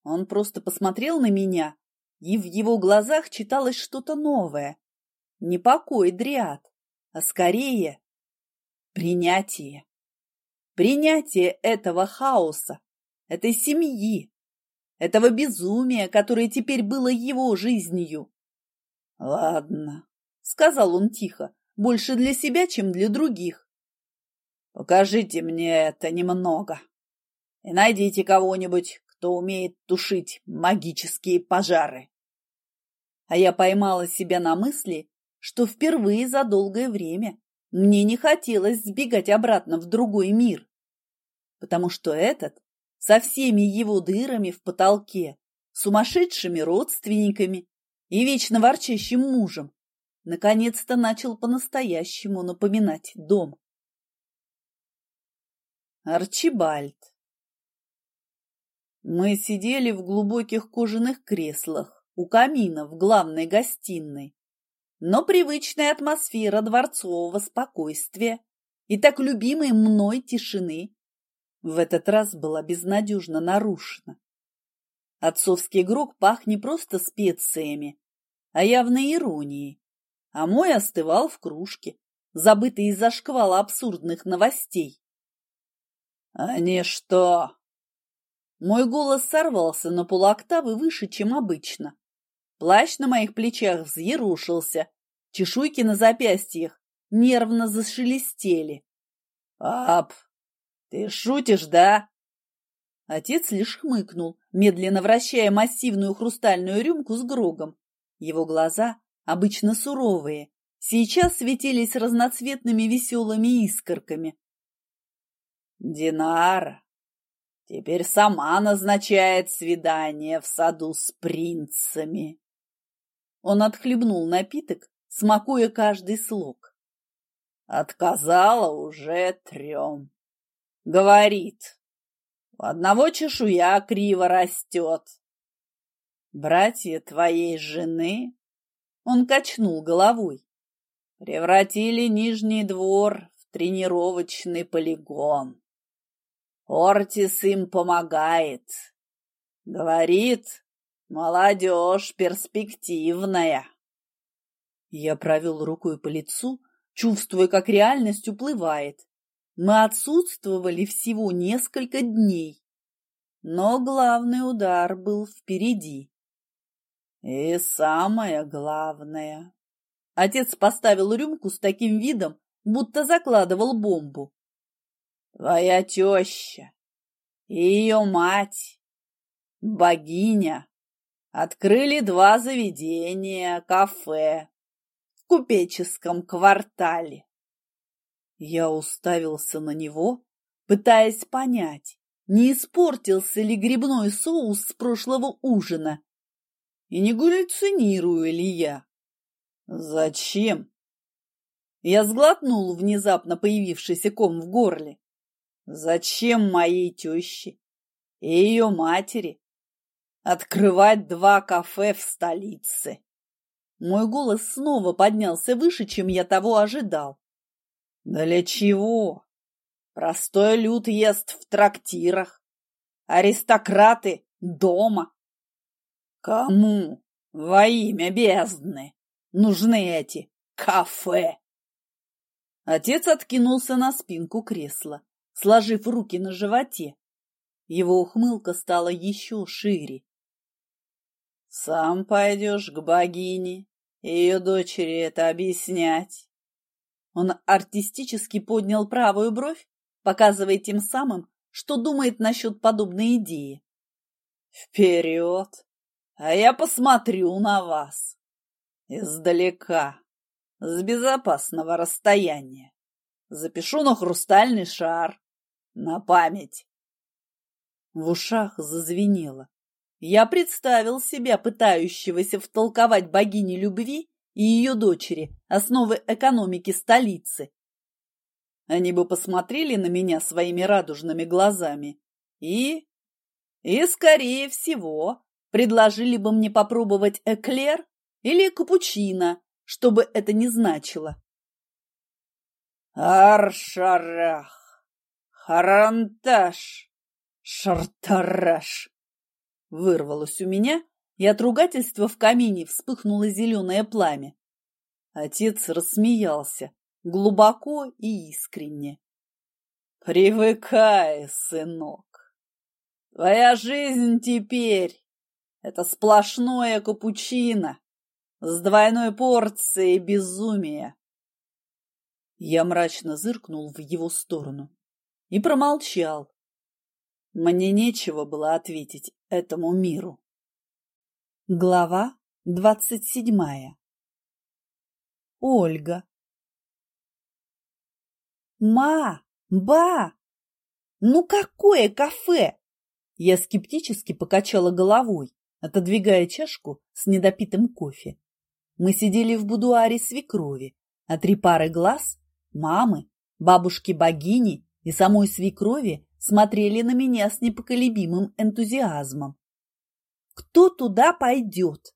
Он просто посмотрел на меня, и в его глазах читалось что-то новое. Не покой дриад, а скорее принятие. Принятие этого хаоса, этой семьи, этого безумия, которое теперь было его жизнью. «Ладно», — сказал он тихо, больше для себя, чем для других. «Покажите мне это немного» и найдите кого-нибудь, кто умеет тушить магические пожары. А я поймала себя на мысли, что впервые за долгое время мне не хотелось сбегать обратно в другой мир, потому что этот, со всеми его дырами в потолке, сумасшедшими родственниками и вечно ворчащим мужем, наконец-то начал по-настоящему напоминать дом. Арчибальд мы сидели в глубоких кожаных креслах у камина в главной гостиной. Но привычная атмосфера дворцового спокойствия и так любимой мной тишины в этот раз была безнадежно нарушена. Отцовский игрок пах не просто специями, а явной иронией, а мой остывал в кружке, забытый из-за шквала абсурдных новостей. — Они что, мой голос сорвался на полуоктавы выше, чем обычно. Плащ на моих плечах взъерушился, чешуйки на запястьях нервно зашелестели. «Пап, ты шутишь, да?» Отец лишь хмыкнул, медленно вращая массивную хрустальную рюмку с грогом. Его глаза, обычно суровые, сейчас светились разноцветными веселыми искорками. «Динара, Теперь сама назначает свидание в саду с принцами. Он отхлебнул напиток, смакуя каждый слог. Отказала уже трем. Говорит, у одного чешуя криво растет. Братья твоей жены, он качнул головой, превратили Нижний двор в тренировочный полигон. Ортис им помогает. Говорит, молодежь перспективная. Я провел рукой по лицу, чувствуя, как реальность уплывает. Мы отсутствовали всего несколько дней. Но главный удар был впереди. И самое главное. Отец поставил рюмку с таким видом, будто закладывал бомбу. Твоя теща и ее мать, богиня, открыли два заведения, кафе в купеческом квартале. Я уставился на него, пытаясь понять, не испортился ли грибной соус с прошлого ужина и не галлюцинирую ли я. Зачем? Я сглотнул внезапно появившийся ком в горле. Зачем моей теще и ее матери открывать два кафе в столице? Мой голос снова поднялся выше, чем я того ожидал. Для чего? Простой люд ест в трактирах, аристократы дома. Кому во имя бездны нужны эти кафе? Отец откинулся на спинку кресла, сложив руки на животе. Его ухмылка стала еще шире. Сам пойдешь к богине ее дочери это объяснять. Он артистически поднял правую бровь, показывая тем самым, что думает насчет подобной идеи. Вперед! А я посмотрю на вас. Издалека, с безопасного расстояния. Запишу на хрустальный шар, на память. В ушах зазвенело. Я представил себя пытающегося втолковать богине любви и ее дочери основы экономики столицы. Они бы посмотрели на меня своими радужными глазами и... и, скорее всего, предложили бы мне попробовать эклер или капучино, чтобы это не значило. Аршарах, харанташ, шартараш. Вырвалось у меня, и от ругательства в камине вспыхнуло зеленое пламя. Отец рассмеялся, глубоко и искренне. «Привыкай, сынок. Твоя жизнь теперь — это сплошное капучино с двойной порцией безумия». Я мрачно зыркнул в его сторону и промолчал. Мне нечего было ответить этому миру. Глава двадцать седьмая Ольга «Ма! Ба! Ну какое кафе?» Я скептически покачала головой, отодвигая чашку с недопитым кофе. Мы сидели в будуаре свекрови, а три пары глаз – мамы, бабушки-богини и самой свекрови смотрели на меня с непоколебимым энтузиазмом. Кто туда пойдет?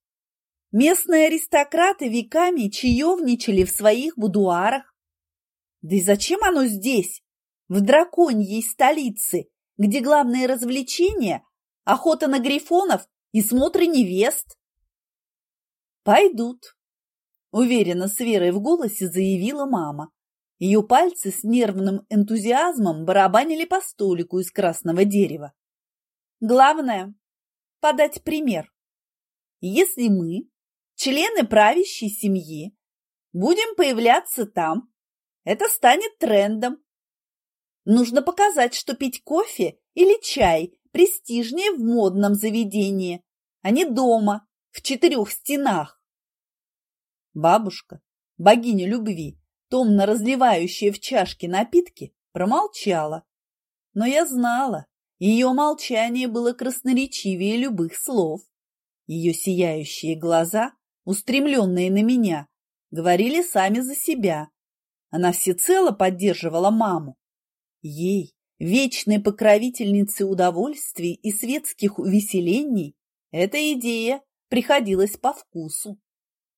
Местные аристократы веками чаевничали в своих будуарах. Да и зачем оно здесь, в драконьей столице, где главное развлечение – охота на грифонов и смотры невест? Пойдут, уверенно с верой в голосе заявила мама. Ее пальцы с нервным энтузиазмом барабанили по столику из красного дерева. Главное – подать пример. Если мы, члены правящей семьи, будем появляться там, это станет трендом. Нужно показать, что пить кофе или чай престижнее в модном заведении, а не дома, в четырех стенах. Бабушка, богиня любви, томно разливающая в чашке напитки, промолчала. Но я знала, ее молчание было красноречивее любых слов. Ее сияющие глаза, устремленные на меня, говорили сами за себя. Она всецело поддерживала маму. Ей, вечной покровительнице удовольствий и светских увеселений, эта идея приходилась по вкусу.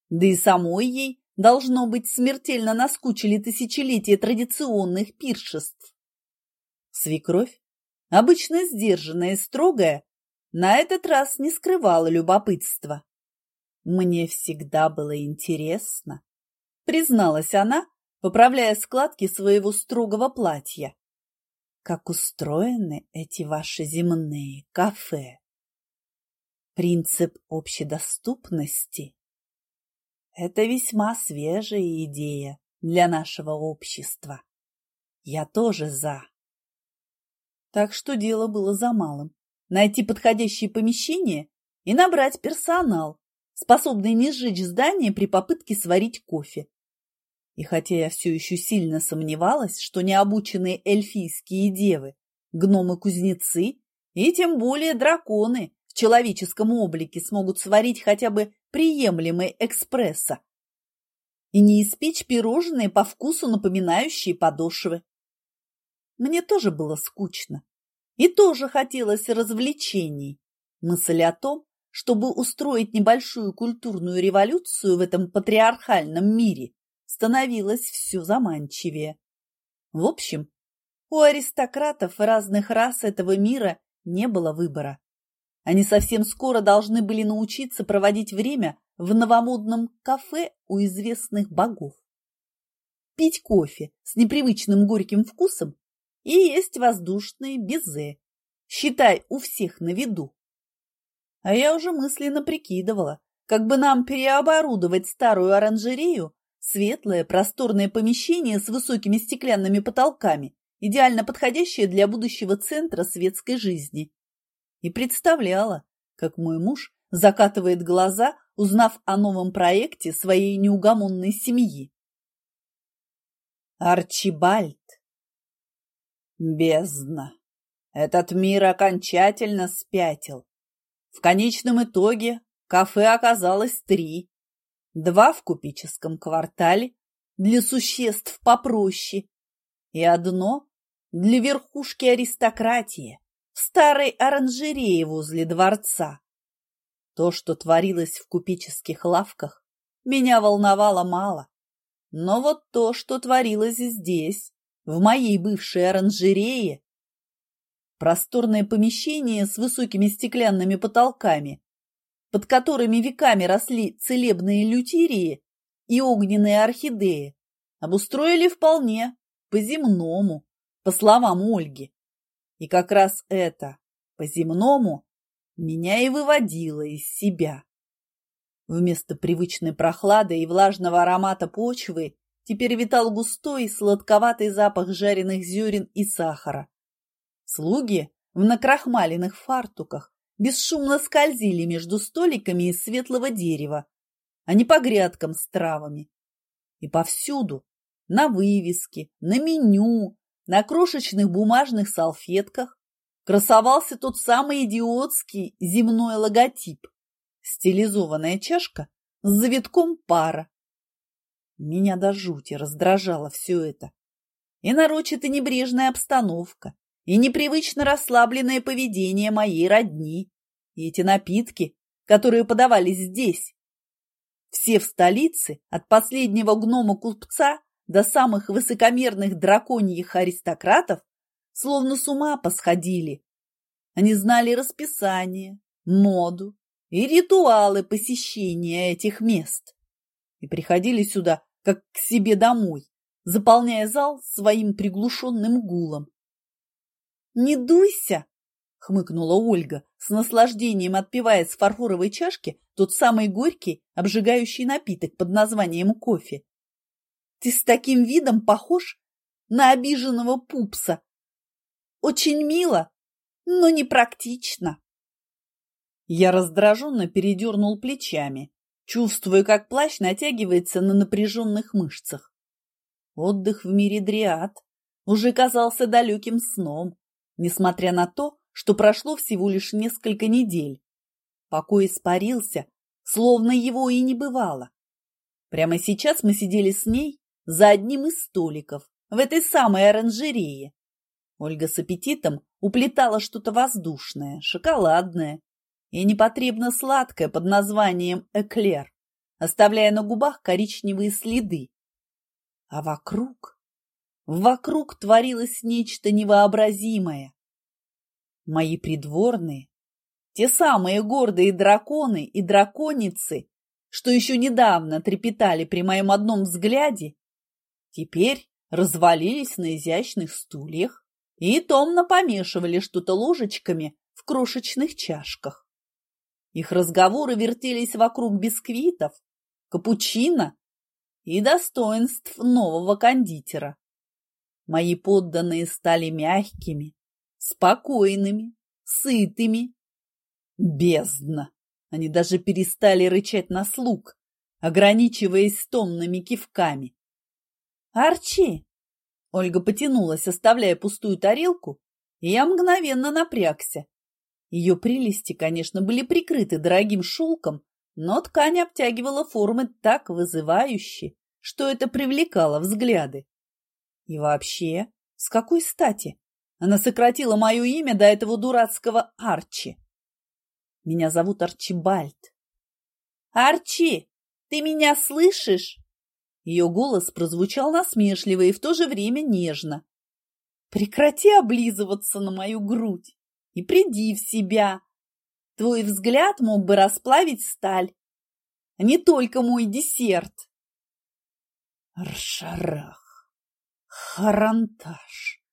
Да и самой ей Должно быть, смертельно наскучили тысячелетия традиционных пиршеств. Свекровь, обычно сдержанная и строгая, на этот раз не скрывала любопытства. Мне всегда было интересно, призналась она, поправляя складки своего строгого платья. Как устроены эти ваши земные кафе? Принцип общедоступности это весьма свежая идея для нашего общества. Я тоже за. Так что дело было за малым. Найти подходящее помещение и набрать персонал, способный не сжечь здание при попытке сварить кофе. И хотя я все еще сильно сомневалась, что необученные эльфийские девы, гномы-кузнецы и тем более драконы в человеческом облике смогут сварить хотя бы приемлемый экспресса. и не испечь пирожные по вкусу напоминающие подошвы. Мне тоже было скучно. И тоже хотелось развлечений. Мысль о том, чтобы устроить небольшую культурную революцию в этом патриархальном мире, становилась все заманчивее. В общем, у аристократов разных рас этого мира не было выбора. Они совсем скоро должны были научиться проводить время в новомодном кафе у известных богов. Пить кофе с непривычным горьким вкусом и есть воздушные безе, считай, у всех на виду. А я уже мысленно прикидывала, как бы нам переоборудовать старую оранжерею, светлое просторное помещение с высокими стеклянными потолками, идеально подходящее для будущего центра светской жизни. И представляла, как мой муж закатывает глаза, узнав о новом проекте своей неугомонной семьи. Арчибальд Бездна. Этот мир окончательно спятил. В конечном итоге кафе оказалось три. Два в купеческом квартале для существ попроще и одно для верхушки аристократии в старой оранжерее возле дворца. То, что творилось в купеческих лавках, меня волновало мало. Но вот то, что творилось здесь, в моей бывшей оранжерее. Просторное помещение с высокими стеклянными потолками, под которыми веками росли целебные лютирии и огненные орхидеи, обустроили вполне по-земному, по словам Ольги. И как раз это, по-земному, меня и выводило из себя. Вместо привычной прохлады и влажного аромата почвы Теперь витал густой сладковатый запах жареных зерен и сахара. Слуги в накрахмаленных фартуках бесшумно скользили между столиками из светлого дерева, а не по грядкам с травами. И повсюду, на вывеске, на меню, на крошечных бумажных салфетках красовался тот самый идиотский земной логотип. Стилизованная чашка с завитком пара меня до жути раздражало все это. И нарочито небрежная обстановка, и непривычно расслабленное поведение моей родни, и эти напитки, которые подавались здесь. Все в столице, от последнего гнома-купца до самых высокомерных драконьих аристократов, словно с ума посходили. Они знали расписание, моду и ритуалы посещения этих мест и приходили сюда как к себе домой, заполняя зал своим приглушенным гулом. «Не дуйся!» — хмыкнула Ольга, с наслаждением отпивая с фарфоровой чашки тот самый горький, обжигающий напиток под названием кофе. «Ты с таким видом похож на обиженного пупса. Очень мило, но непрактично». Я раздраженно передернул плечами, чувствуя, как плащ натягивается на напряженных мышцах. Отдых в мире дриад уже казался далеким сном, несмотря на то, что прошло всего лишь несколько недель. Покой испарился, словно его и не бывало. Прямо сейчас мы сидели с ней за одним из столиков в этой самой оранжерее. Ольга с аппетитом уплетала что-то воздушное, шоколадное, и непотребно сладкое под названием эклер, оставляя на губах коричневые следы. А вокруг, вокруг творилось нечто невообразимое. Мои придворные, те самые гордые драконы и драконицы, что еще недавно трепетали при моем одном взгляде, теперь развалились на изящных стульях и томно помешивали что-то ложечками в крошечных чашках. Их разговоры вертелись вокруг бисквитов, капучино и достоинств нового кондитера. Мои подданные стали мягкими, спокойными, сытыми. Бездна! Они даже перестали рычать на слуг, ограничиваясь томными кивками. «Арчи!» Ольга потянулась, оставляя пустую тарелку, и я мгновенно напрягся. Ее прелести, конечно, были прикрыты дорогим шелком, но ткань обтягивала формы так вызывающе, что это привлекало взгляды. И вообще, с какой стати? Она сократила мое имя до этого дурацкого Арчи. Меня зовут Арчибальд. Арчи, ты меня слышишь? Ее голос прозвучал насмешливо и в то же время нежно. Прекрати облизываться на мою грудь и приди в себя. Твой взгляд мог бы расплавить сталь, а не только мой десерт. Ршарах, харанташ,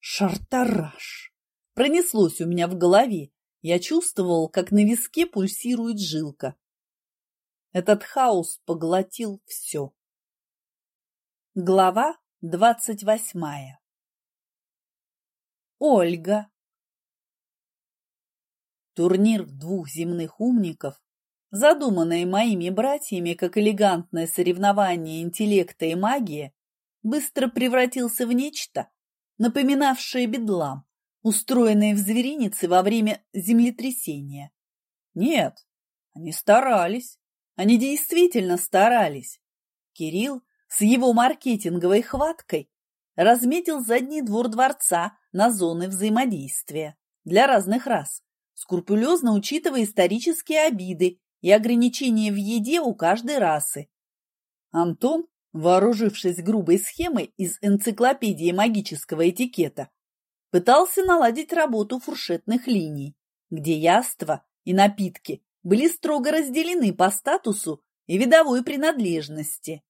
шартараш. Пронеслось у меня в голове. Я чувствовал, как на виске пульсирует жилка. Этот хаос поглотил все. Глава двадцать восьмая Ольга Турнир двух земных умников, задуманный моими братьями как элегантное соревнование интеллекта и магии, быстро превратился в нечто, напоминавшее бедлам, устроенное в зверинице во время землетрясения. Нет, они старались, они действительно старались. Кирилл с его маркетинговой хваткой разметил задний двор дворца на зоны взаимодействия для разных рас, скрупулезно учитывая исторические обиды и ограничения в еде у каждой расы. Антон, вооружившись грубой схемой из энциклопедии магического этикета, пытался наладить работу фуршетных линий, где яства и напитки были строго разделены по статусу и видовой принадлежности.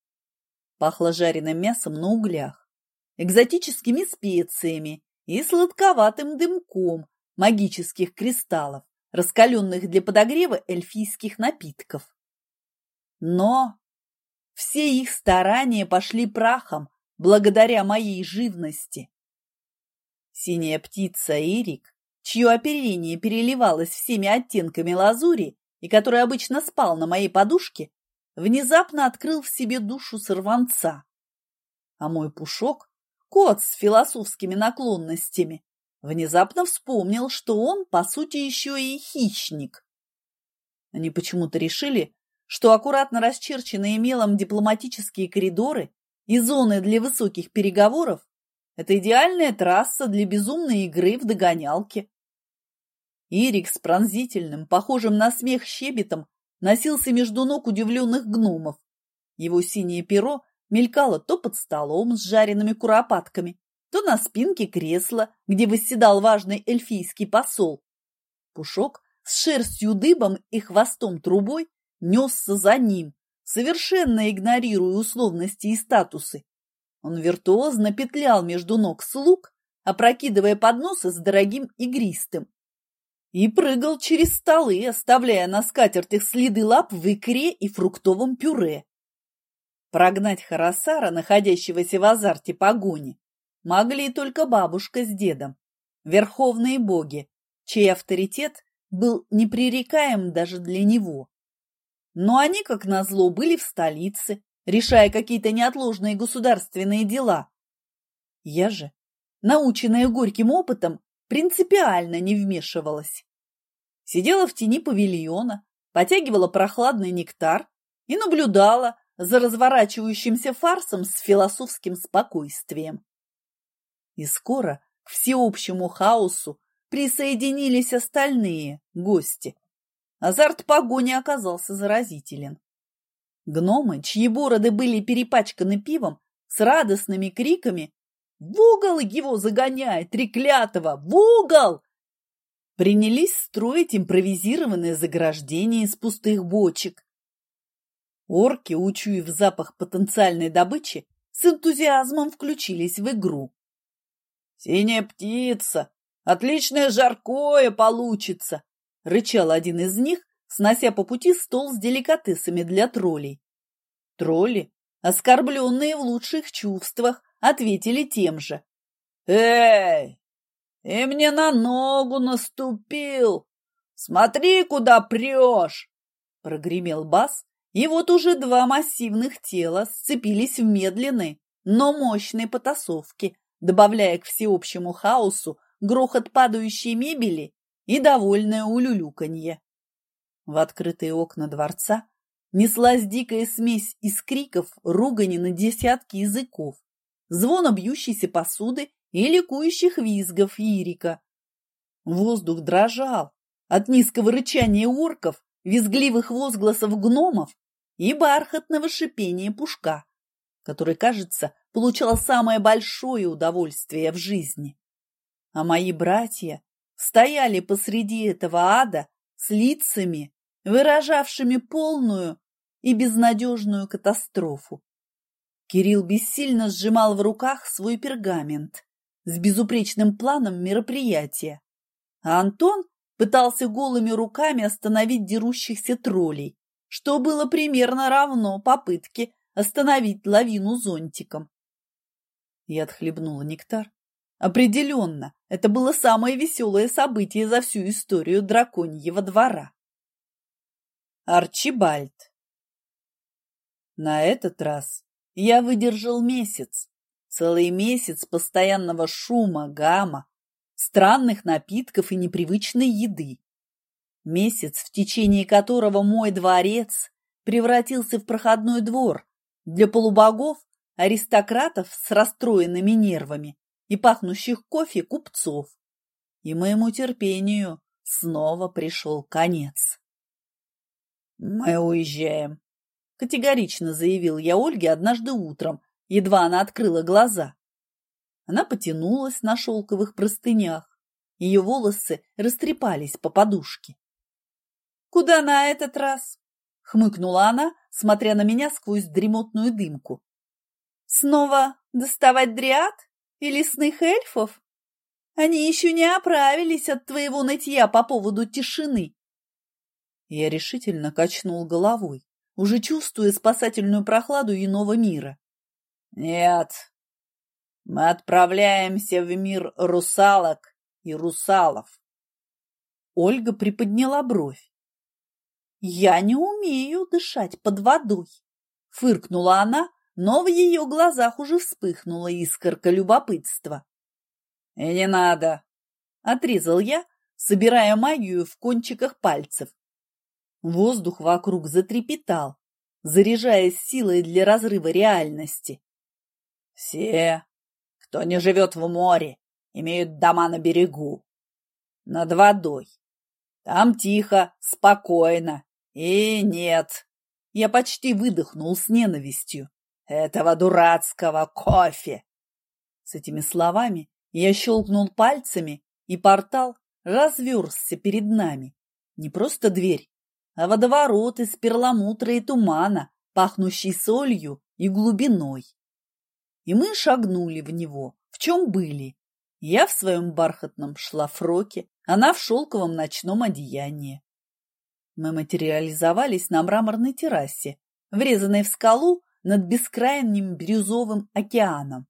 Пахло жареным мясом на углях, экзотическими специями и сладковатым дымком магических кристаллов, раскаленных для подогрева эльфийских напитков. Но все их старания пошли прахом благодаря моей живности. Синяя птица Ирик, чье оперение переливалось всеми оттенками лазури и который обычно спал на моей подушке, внезапно открыл в себе душу сорванца. А мой пушок, кот с философскими наклонностями, внезапно вспомнил, что он, по сути, еще и хищник. Они почему-то решили, что аккуратно расчерченные мелом дипломатические коридоры и зоны для высоких переговоров – это идеальная трасса для безумной игры в догонялки. Ирик с пронзительным, похожим на смех щебетом носился между ног удивленных гномов. Его синее перо мелькало то под столом с жареными куропатками, то на спинке кресла, где восседал важный эльфийский посол. Пушок с шерстью дыбом и хвостом трубой несся за ним, совершенно игнорируя условности и статусы. Он виртуозно петлял между ног слуг, опрокидывая подносы с дорогим игристым и прыгал через столы, оставляя на скатертях следы лап в икре и фруктовом пюре. Прогнать Харасара, находящегося в азарте погони, могли только бабушка с дедом, верховные боги, чей авторитет был непререкаем даже для него. Но они, как назло, были в столице, решая какие-то неотложные государственные дела. Я же, наученная горьким опытом, принципиально не вмешивалась. Сидела в тени павильона, потягивала прохладный нектар и наблюдала за разворачивающимся фарсом с философским спокойствием. И скоро к всеобщему хаосу присоединились остальные гости. Азарт погони оказался заразителен. Гномы, чьи бороды были перепачканы пивом, с радостными криками в угол его загоняй, треклятого! В угол!» Принялись строить импровизированное заграждение из пустых бочек. Орки, учуяв запах потенциальной добычи, с энтузиазмом включились в игру. «Синяя птица! Отличное жаркое получится!» — рычал один из них, снося по пути стол с деликатесами для троллей. Тролли, оскорбленные в лучших чувствах, ответили тем же. «Эй, ты мне на ногу наступил! Смотри, куда прешь!» Прогремел бас, и вот уже два массивных тела сцепились в медленной, но мощной потасовке, добавляя к всеобщему хаосу грохот падающей мебели и довольное улюлюканье. В открытые окна дворца неслась дикая смесь из криков, ругани на десятки языков, звона бьющейся посуды и ликующих визгов Ирика. Воздух дрожал от низкого рычания орков, визгливых возгласов гномов и бархатного шипения пушка, который, кажется, получал самое большое удовольствие в жизни. А мои братья стояли посреди этого ада с лицами, выражавшими полную и безнадежную катастрофу. Кирилл бессильно сжимал в руках свой пергамент с безупречным планом мероприятия, а Антон пытался голыми руками остановить дерущихся троллей, что было примерно равно попытке остановить лавину зонтиком. Я отхлебнула нектар. Определенно, это было самое веселое событие за всю историю драконьего двора. Арчибальд На этот раз я выдержал месяц, целый месяц постоянного шума, гамма, странных напитков и непривычной еды. Месяц, в течение которого мой дворец превратился в проходной двор для полубогов, аристократов с расстроенными нервами и пахнущих кофе купцов. И моему терпению снова пришел конец. «Мы уезжаем», — категорично заявил я Ольге однажды утром, едва она открыла глаза. Она потянулась на шелковых простынях. Ее волосы растрепались по подушке. «Куда на этот раз?» — хмыкнула она, смотря на меня сквозь дремотную дымку. «Снова доставать дриад и лесных эльфов? Они еще не оправились от твоего нытья по поводу тишины». Я решительно качнул головой, уже чувствуя спасательную прохладу иного мира. «Нет, мы отправляемся в мир русалок и русалов. Ольга приподняла бровь. Я не умею дышать под водой, фыркнула она, но в ее глазах уже вспыхнула искорка любопытства. И не надо, отрезал я, собирая магию в кончиках пальцев. Воздух вокруг затрепетал, заряжаясь силой для разрыва реальности. Все кто не живет в море, имеют дома на берегу, над водой. Там тихо, спокойно. И нет, я почти выдохнул с ненавистью этого дурацкого кофе. С этими словами я щелкнул пальцами, и портал разверзся перед нами. Не просто дверь, а водоворот из перламутра и тумана, пахнущий солью и глубиной и мы шагнули в него, в чем были. Я в своем бархатном шлафроке, она в шелковом ночном одеянии. Мы материализовались на мраморной террасе, врезанной в скалу над бескрайним бирюзовым океаном.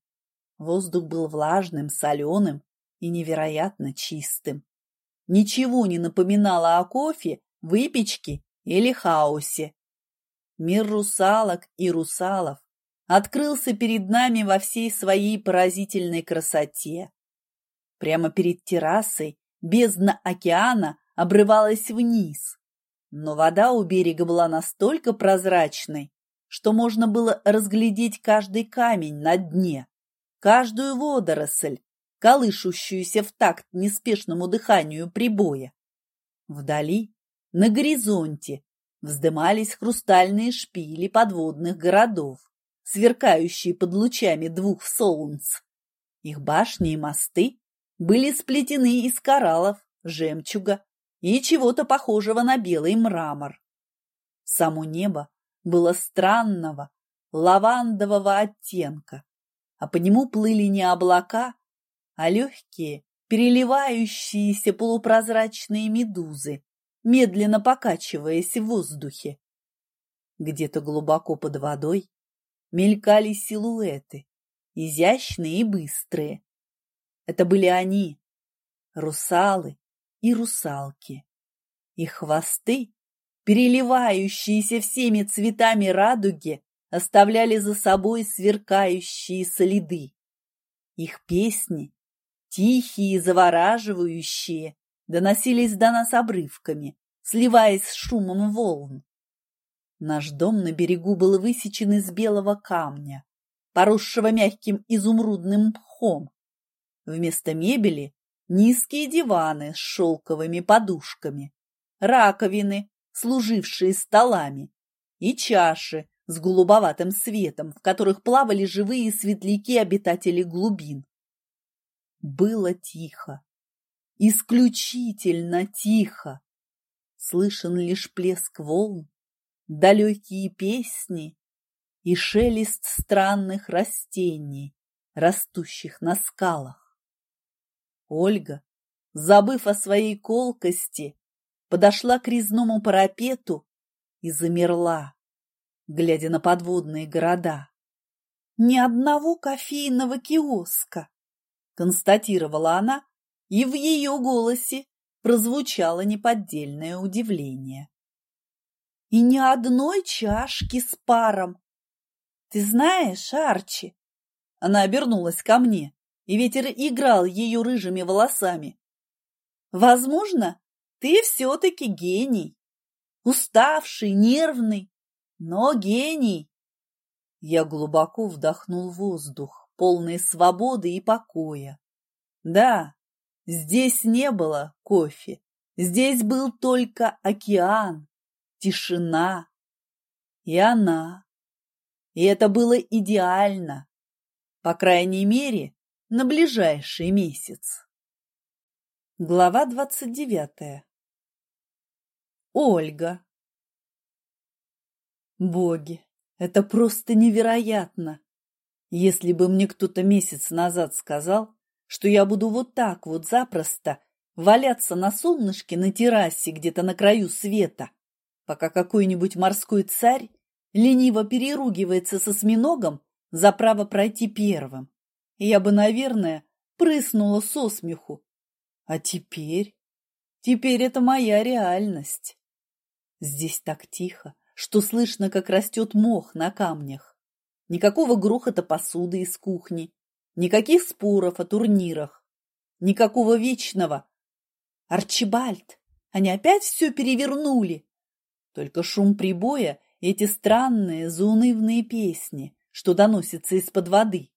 Воздух был влажным, соленым и невероятно чистым. Ничего не напоминало о кофе, выпечке или хаосе. Мир русалок и русалов открылся перед нами во всей своей поразительной красоте. Прямо перед террасой бездна океана обрывалась вниз, но вода у берега была настолько прозрачной, что можно было разглядеть каждый камень на дне, каждую водоросль, колышущуюся в такт неспешному дыханию прибоя. Вдали, на горизонте, вздымались хрустальные шпили подводных городов сверкающие под лучами двух солнц. Их башни и мосты были сплетены из кораллов, жемчуга и чего-то похожего на белый мрамор. Само небо было странного, лавандового оттенка, а по нему плыли не облака, а легкие, переливающиеся полупрозрачные медузы, медленно покачиваясь в воздухе. Где-то глубоко под водой мелькали силуэты, изящные и быстрые. Это были они, русалы и русалки. Их хвосты, переливающиеся всеми цветами радуги, оставляли за собой сверкающие следы. Их песни, тихие и завораживающие, доносились до нас обрывками, сливаясь с шумом волн. Наш дом на берегу был высечен из белого камня, поросшего мягким изумрудным мхом. Вместо мебели низкие диваны с шелковыми подушками, раковины, служившие столами, и чаши с голубоватым светом, в которых плавали живые светляки обитателей глубин. Было тихо, исключительно тихо. Слышен лишь плеск волн, далекие песни и шелест странных растений, растущих на скалах. Ольга, забыв о своей колкости, подошла к резному парапету и замерла, глядя на подводные города. «Ни одного кофейного киоска!» — констатировала она, и в ее голосе прозвучало неподдельное удивление. «И ни одной чашки с паром! Ты знаешь, Арчи?» Она обернулась ко мне, и ветер играл ее рыжими волосами. «Возможно, ты все-таки гений, уставший, нервный, но гений. Я глубоко вдохнул воздух, полный свободы и покоя. Да, здесь не было кофе, здесь был только океан, тишина и она. И это было идеально, по крайней мере, на ближайший месяц. Глава двадцать девятая Ольга Боги, это просто невероятно! Если бы мне кто-то месяц назад сказал, что я буду вот так вот запросто валяться на солнышке на террасе где-то на краю света, пока какой-нибудь морской царь лениво переругивается со осьминогом за право пройти первым, я бы, наверное, прыснула со смеху. А теперь? Теперь это моя реальность. Здесь так тихо, что слышно, как растет мох на камнях. Никакого грохота посуды из кухни, никаких споров о турнирах, никакого вечного. Арчибальд, они опять все перевернули. Только шум прибоя и эти странные заунывные песни, что доносятся из-под воды.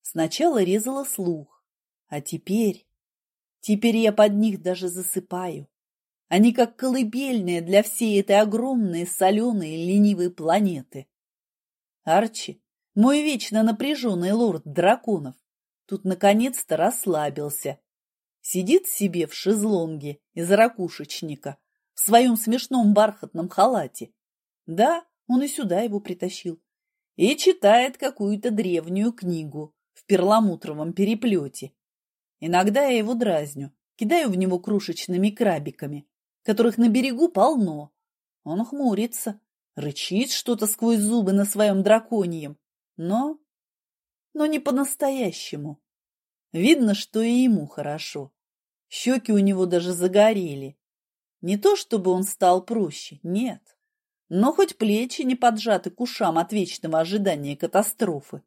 Сначала резала слух, а теперь... Теперь я под них даже засыпаю. Они как колыбельные для всей этой огромной, соленой, ленивой планеты. Арчи, мой вечно напряженный лорд драконов, тут наконец-то расслабился. Сидит себе в шезлонге из ракушечника, в своем смешном бархатном халате. Да, он и сюда его притащил. И читает какую-то древнюю книгу в перламутровом переплете. Иногда я его дразню, кидаю в него крошечными крабиками которых на берегу полно. Он хмурится, рычит что-то сквозь зубы на своем драконьем, но... но не по-настоящему. Видно, что и ему хорошо. Щеки у него даже загорели. Не то, чтобы он стал проще, нет. Но хоть плечи не поджаты к ушам от вечного ожидания катастрофы.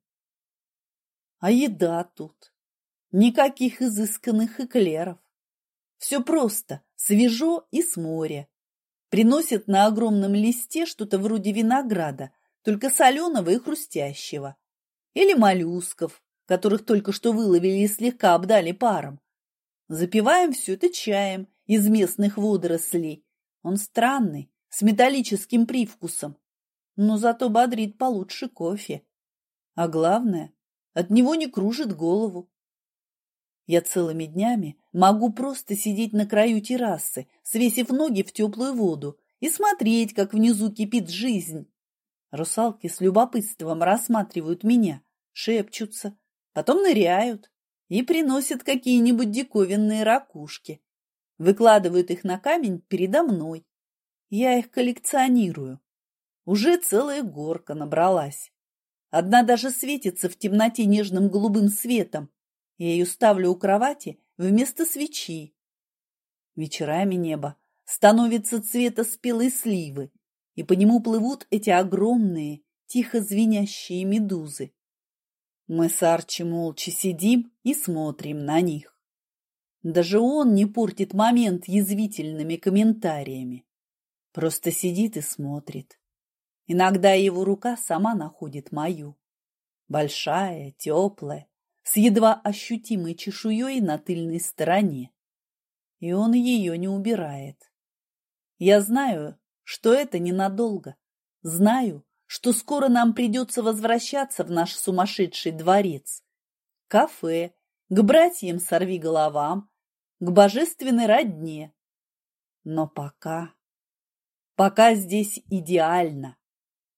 А еда тут. Никаких изысканных эклеров. Все просто, свежо и с моря. Приносят на огромном листе что-то вроде винограда, только соленого и хрустящего. Или моллюсков, которых только что выловили и слегка обдали паром. Запиваем все это чаем из местных водорослей. Он странный, с металлическим привкусом, но зато бодрит получше кофе. А главное, от него не кружит голову. Я целыми днями могу просто сидеть на краю террасы, свесив ноги в теплую воду и смотреть, как внизу кипит жизнь. Русалки с любопытством рассматривают меня, шепчутся, потом ныряют и приносят какие-нибудь диковинные ракушки. Выкладывают их на камень передо мной. Я их коллекционирую. Уже целая горка набралась. Одна даже светится в темноте нежным голубым светом, я ее ставлю у кровати вместо свечи. Вечерами небо становится цвета спелой сливы, и по нему плывут эти огромные, тихо звенящие медузы. Мы с Арчи молча сидим и смотрим на них. Даже он не портит момент язвительными комментариями. Просто сидит и смотрит. Иногда его рука сама находит мою. Большая, теплая, с едва ощутимой чешуей на тыльной стороне. И он ее не убирает. Я знаю, что это ненадолго. Знаю, что скоро нам придется возвращаться в наш сумасшедший дворец. Кафе, к братьям сорви головам, к божественной родне. Но пока... Пока здесь идеально.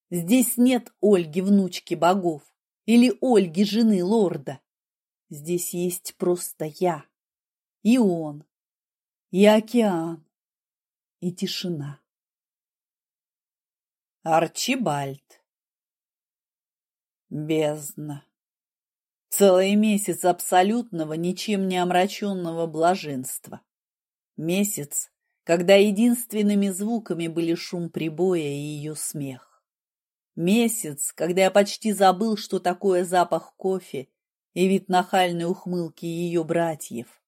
Здесь нет Ольги, внучки богов, или Ольги, жены лорда. Здесь есть просто я, и он, и океан, и тишина. Арчибальд. Бездна. Целый месяц абсолютного, ничем не омраченного блаженства. Месяц, когда единственными звуками были шум прибоя и ее смех. Месяц, когда я почти забыл, что такое запах кофе и вид нахальной ухмылки ее братьев.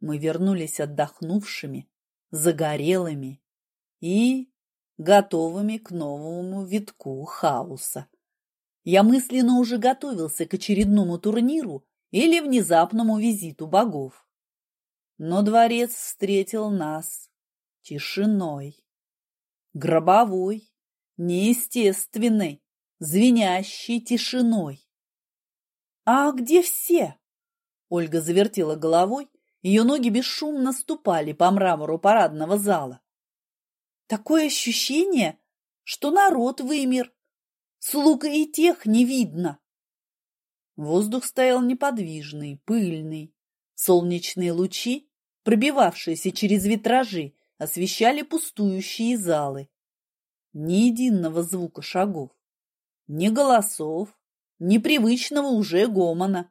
Мы вернулись отдохнувшими, загорелыми и готовыми к новому витку хаоса. Я мысленно уже готовился к очередному турниру или внезапному визиту богов. Но дворец встретил нас тишиной. Гробовой, неестественной, звенящей тишиной. «А где все?» Ольга завертела головой, ее ноги бесшумно ступали по мрамору парадного зала. «Такое ощущение, что народ вымер. Слуг и тех не видно». Воздух стоял неподвижный, пыльный. Солнечные лучи, пробивавшиеся через витражи, освещали пустующие залы. Ни единого звука шагов, ни голосов, ни привычного уже гомона.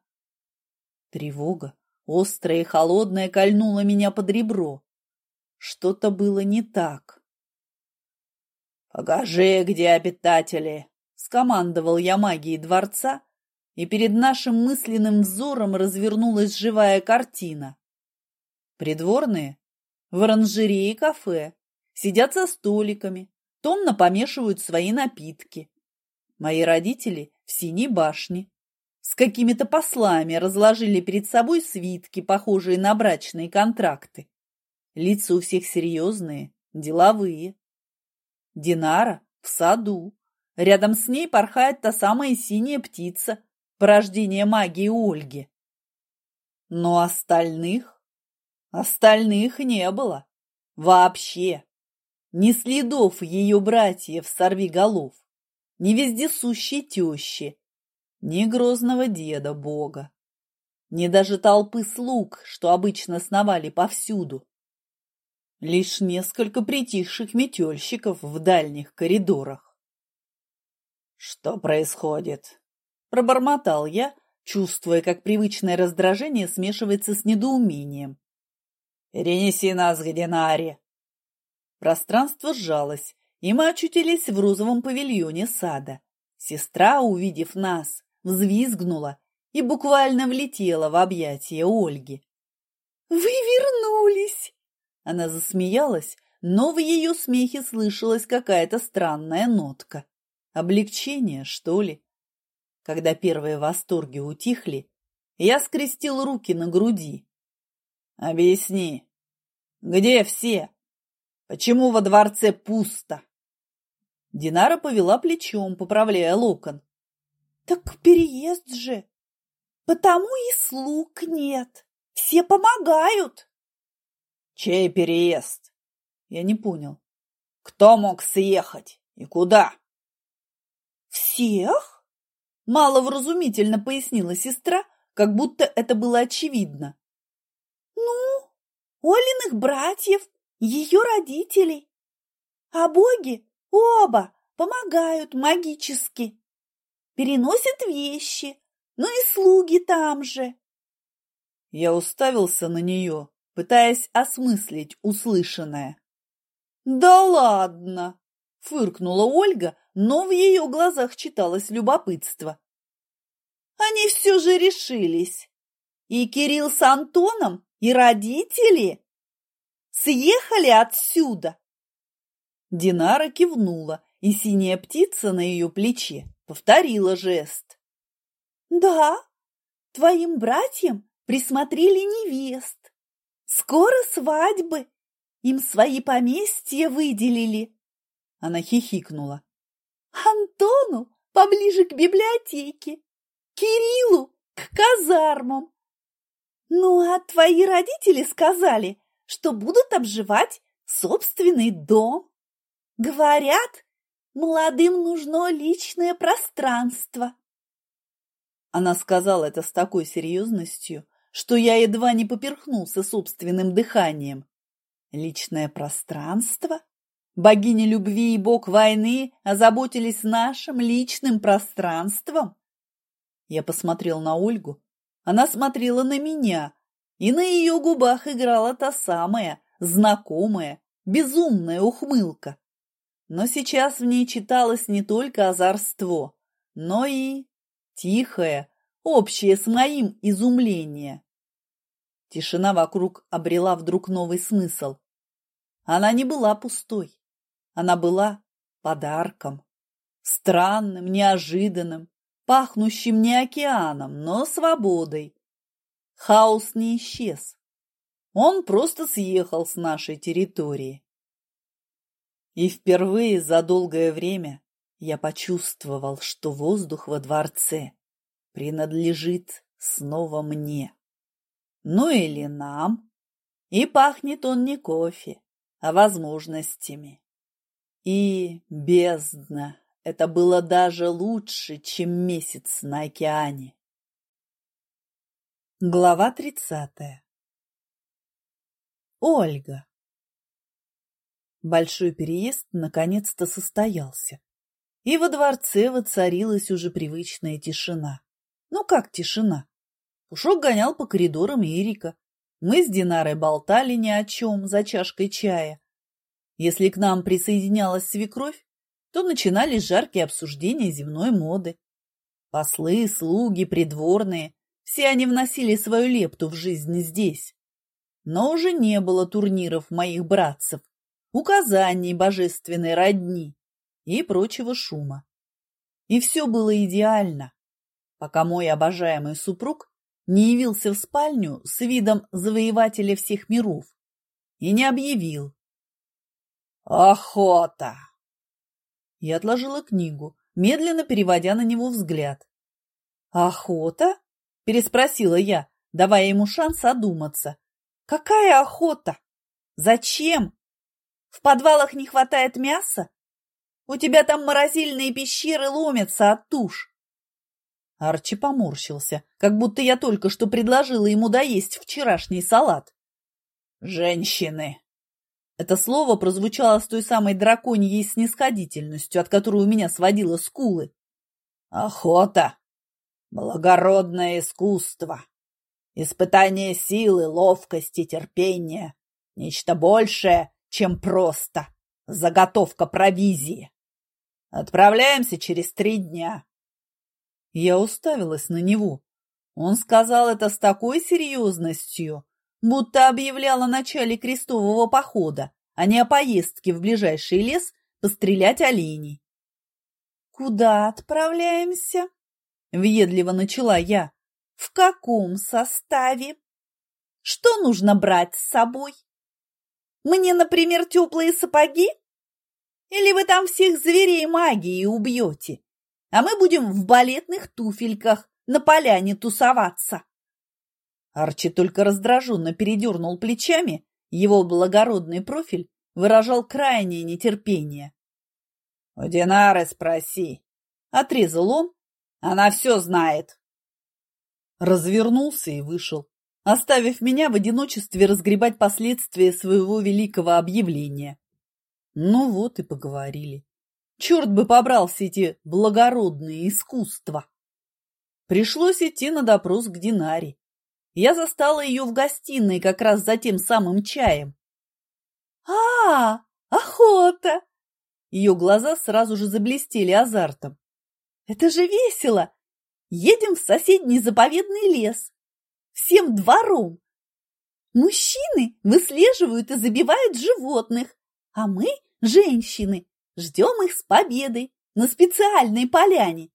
Тревога, острая и холодная, кольнула меня под ребро. Что-то было не так. «Покажи, где обитатели!» — скомандовал я магией дворца, и перед нашим мысленным взором развернулась живая картина. Придворные в оранжерее и кафе, сидят за столиками, томно помешивают свои напитки. Мои родители в синей башне. С какими-то послами разложили перед собой свитки, похожие на брачные контракты. Лица у всех серьезные, деловые. Динара в саду. Рядом с ней порхает та самая синяя птица, порождение магии Ольги. Но остальных Остальных не было. Вообще. Ни следов ее братьев сорви голов, ни вездесущей тещи, ни грозного деда бога, ни даже толпы слуг, что обычно сновали повсюду. Лишь несколько притихших метельщиков в дальних коридорах. «Что происходит?» – пробормотал я, чувствуя, как привычное раздражение смешивается с недоумением. «Перенеси нас к Динаре!» Пространство сжалось, и мы очутились в розовом павильоне сада. Сестра, увидев нас, взвизгнула и буквально влетела в объятия Ольги. «Вы вернулись!» Она засмеялась, но в ее смехе слышалась какая-то странная нотка. Облегчение, что ли? Когда первые восторги утихли, я скрестил руки на груди. «Объясни, где все? Почему во дворце пусто? Динара повела плечом, поправляя локон. Так переезд же. Потому и слуг нет. Все помогают. Чей переезд? Я не понял. Кто мог съехать и куда? Всех? Маловразумительно пояснила сестра, как будто это было очевидно. Ну, Олиных братьев, ее родителей. А боги оба помогают магически. Переносят вещи, ну и слуги там же. Я уставился на нее, пытаясь осмыслить услышанное. «Да ладно!» – фыркнула Ольга, но в ее глазах читалось любопытство. Они все же решились. И Кирилл с Антоном и родители съехали отсюда. Динара кивнула, и синяя птица на ее плече повторила жест. «Да, твоим братьям присмотрели невест. Скоро свадьбы, им свои поместья выделили». Она хихикнула. «Антону поближе к библиотеке, Кириллу к казармам. Ну, а твои родители сказали, что будут обживать собственный дом. Говорят, молодым нужно личное пространство. Она сказала это с такой серьезностью, что я едва не поперхнулся собственным дыханием. Личное пространство? Богини любви и бог войны озаботились нашим личным пространством? Я посмотрел на Ольгу. Она смотрела на меня, и на ее губах играла та самая, знакомая, безумная ухмылка. Но сейчас в ней читалось не только озорство, но и тихое, общее с моим изумление. Тишина вокруг обрела вдруг новый смысл. Она не была пустой. Она была подарком. Странным, неожиданным, пахнущим не океаном, но свободой. Хаос не исчез. Он просто съехал с нашей территории. И впервые за долгое время я почувствовал, что воздух во дворце принадлежит снова мне. Ну или нам. И пахнет он не кофе, а возможностями. И бездна. Это было даже лучше, чем месяц на океане. Глава тридцатая Ольга Большой переезд наконец-то состоялся. И во дворце воцарилась уже привычная тишина. Ну как тишина? Пушок гонял по коридорам Ирика. Мы с Динарой болтали ни о чем за чашкой чая. Если к нам присоединялась свекровь, то начинались жаркие обсуждения земной моды. Послы, слуги, придворные – все они вносили свою лепту в жизнь здесь. Но уже не было турниров моих братцев, указаний божественной родни и прочего шума. И все было идеально, пока мой обожаемый супруг не явился в спальню с видом завоевателя всех миров и не объявил. «Охота!» Я отложила книгу, медленно переводя на него взгляд. «Охота?» – переспросила я, давая ему шанс одуматься. «Какая охота? Зачем?» В подвалах не хватает мяса? У тебя там морозильные пещеры ломятся от туш. Арчи поморщился, как будто я только что предложила ему доесть вчерашний салат. «Женщины!» Это слово прозвучало с той самой драконьей снисходительностью, от которой у меня сводило скулы. «Охота! Благородное искусство! Испытание силы, ловкости, терпения! Нечто большее, чем просто заготовка провизии. Отправляемся через три дня. Я уставилась на него. Он сказал это с такой серьезностью, будто объявлял о начале крестового похода, а не о поездке в ближайший лес пострелять оленей. «Куда отправляемся?» — въедливо начала я. «В каком составе? Что нужно брать с собой?» Мне, например, теплые сапоги? Или вы там всех зверей магии убьете, а мы будем в балетных туфельках на поляне тусоваться?» Арчи только раздраженно передернул плечами, его благородный профиль выражал крайнее нетерпение. «У Динары спроси», — отрезал он, — «она все знает». Развернулся и вышел оставив меня в одиночестве разгребать последствия своего великого объявления. Ну вот и поговорили. Черт бы побрал все эти благородные искусства. Пришлось идти на допрос к Динаре. Я застала ее в гостиной как раз за тем самым чаем. «А, охота!» Ее глаза сразу же заблестели азартом. «Это же весело! Едем в соседний заповедный лес всем двором. Мужчины выслеживают и забивают животных, а мы, женщины, ждем их с победой на специальной поляне.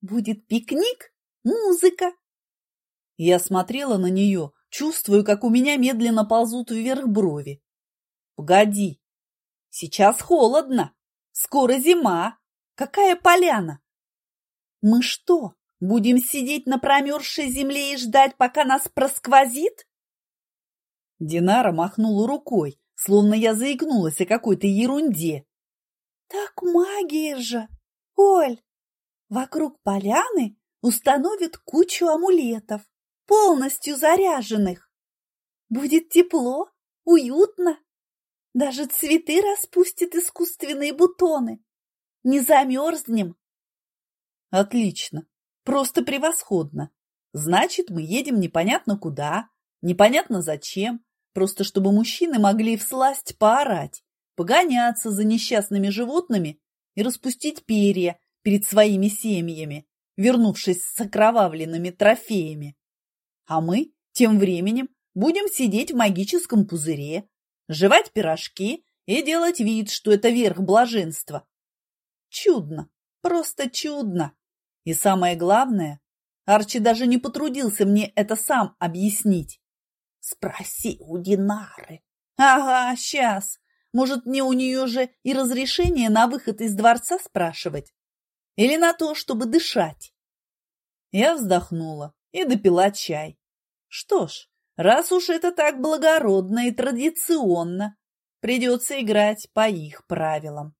Будет пикник, музыка. Я смотрела на нее, чувствую, как у меня медленно ползут вверх брови. Погоди, сейчас холодно, скоро зима. Какая поляна? Мы что, будем сидеть на промерзшей земле и ждать, пока нас просквозит? Динара махнула рукой, словно я заикнулась о какой-то ерунде. Так магия же! Оль, вокруг поляны установят кучу амулетов, полностью заряженных. Будет тепло, уютно. Даже цветы распустят искусственные бутоны. Не замерзнем. Отлично, просто превосходно. Значит, мы едем непонятно куда, непонятно зачем, просто чтобы мужчины могли всласть поорать, погоняться за несчастными животными и распустить перья перед своими семьями, вернувшись с окровавленными трофеями. А мы тем временем будем сидеть в магическом пузыре, жевать пирожки и делать вид, что это верх блаженства. Чудно, просто чудно. И самое главное, Арчи даже не потрудился мне это сам объяснить. Спроси у Динары. Ага, сейчас. Может, мне у нее же и разрешение на выход из дворца спрашивать? Или на то, чтобы дышать? Я вздохнула и допила чай. Что ж, раз уж это так благородно и традиционно, придется играть по их правилам.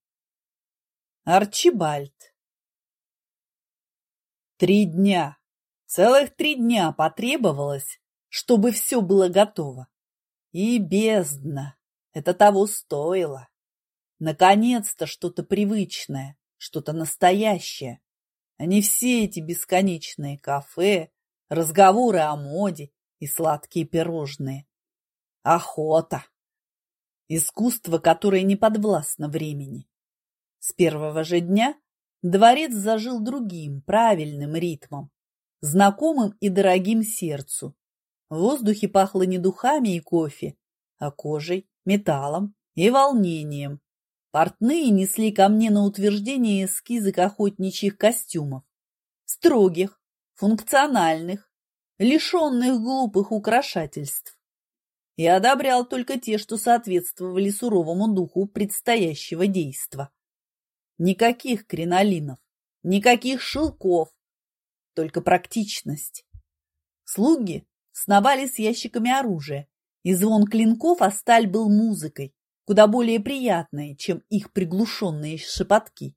Арчибальд Три дня, целых три дня потребовалось, чтобы все было готово. И бездна, это того стоило. Наконец-то что-то привычное, что-то настоящее, а не все эти бесконечные кафе, разговоры о моде и сладкие пирожные. Охота. Искусство, которое не подвластно времени. С первого же дня дворец зажил другим, правильным ритмом, знакомым и дорогим сердцу. В воздухе пахло не духами и кофе, а кожей, металлом и волнением. Портные несли ко мне на утверждение эскизы охотничьих костюмов. Строгих, функциональных, лишенных глупых украшательств. И одобрял только те, что соответствовали суровому духу предстоящего действа. Никаких кринолинов, никаких шелков, только практичность. Слуги сновали с ящиками оружия, и звон клинков о сталь был музыкой, куда более приятной, чем их приглушенные шепотки.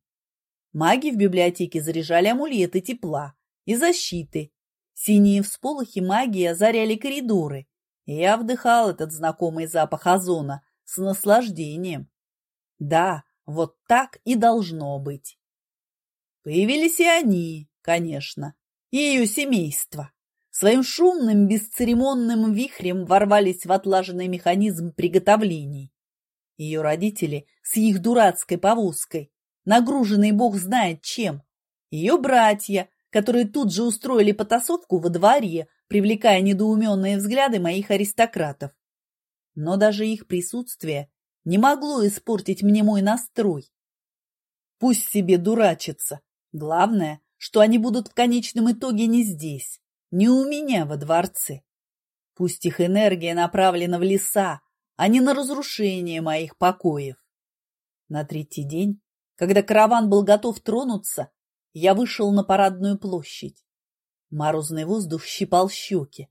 Маги в библиотеке заряжали амулеты тепла и защиты. Синие всполохи магии озаряли коридоры, и я вдыхал этот знакомый запах озона с наслаждением. Да, вот так и должно быть. Появились и они, конечно, и ее семейство своим шумным, бесцеремонным вихрем ворвались в отлаженный механизм приготовлений. Ее родители с их дурацкой повозкой, нагруженные бог знает чем, ее братья, которые тут же устроили потасовку во дворе, привлекая недоуменные взгляды моих аристократов. Но даже их присутствие не могло испортить мне мой настрой. Пусть себе дурачится. Главное, что они будут в конечном итоге не здесь не у меня во дворце. Пусть их энергия направлена в леса, а не на разрушение моих покоев. На третий день, когда караван был готов тронуться, я вышел на парадную площадь. Морозный воздух щипал щеки.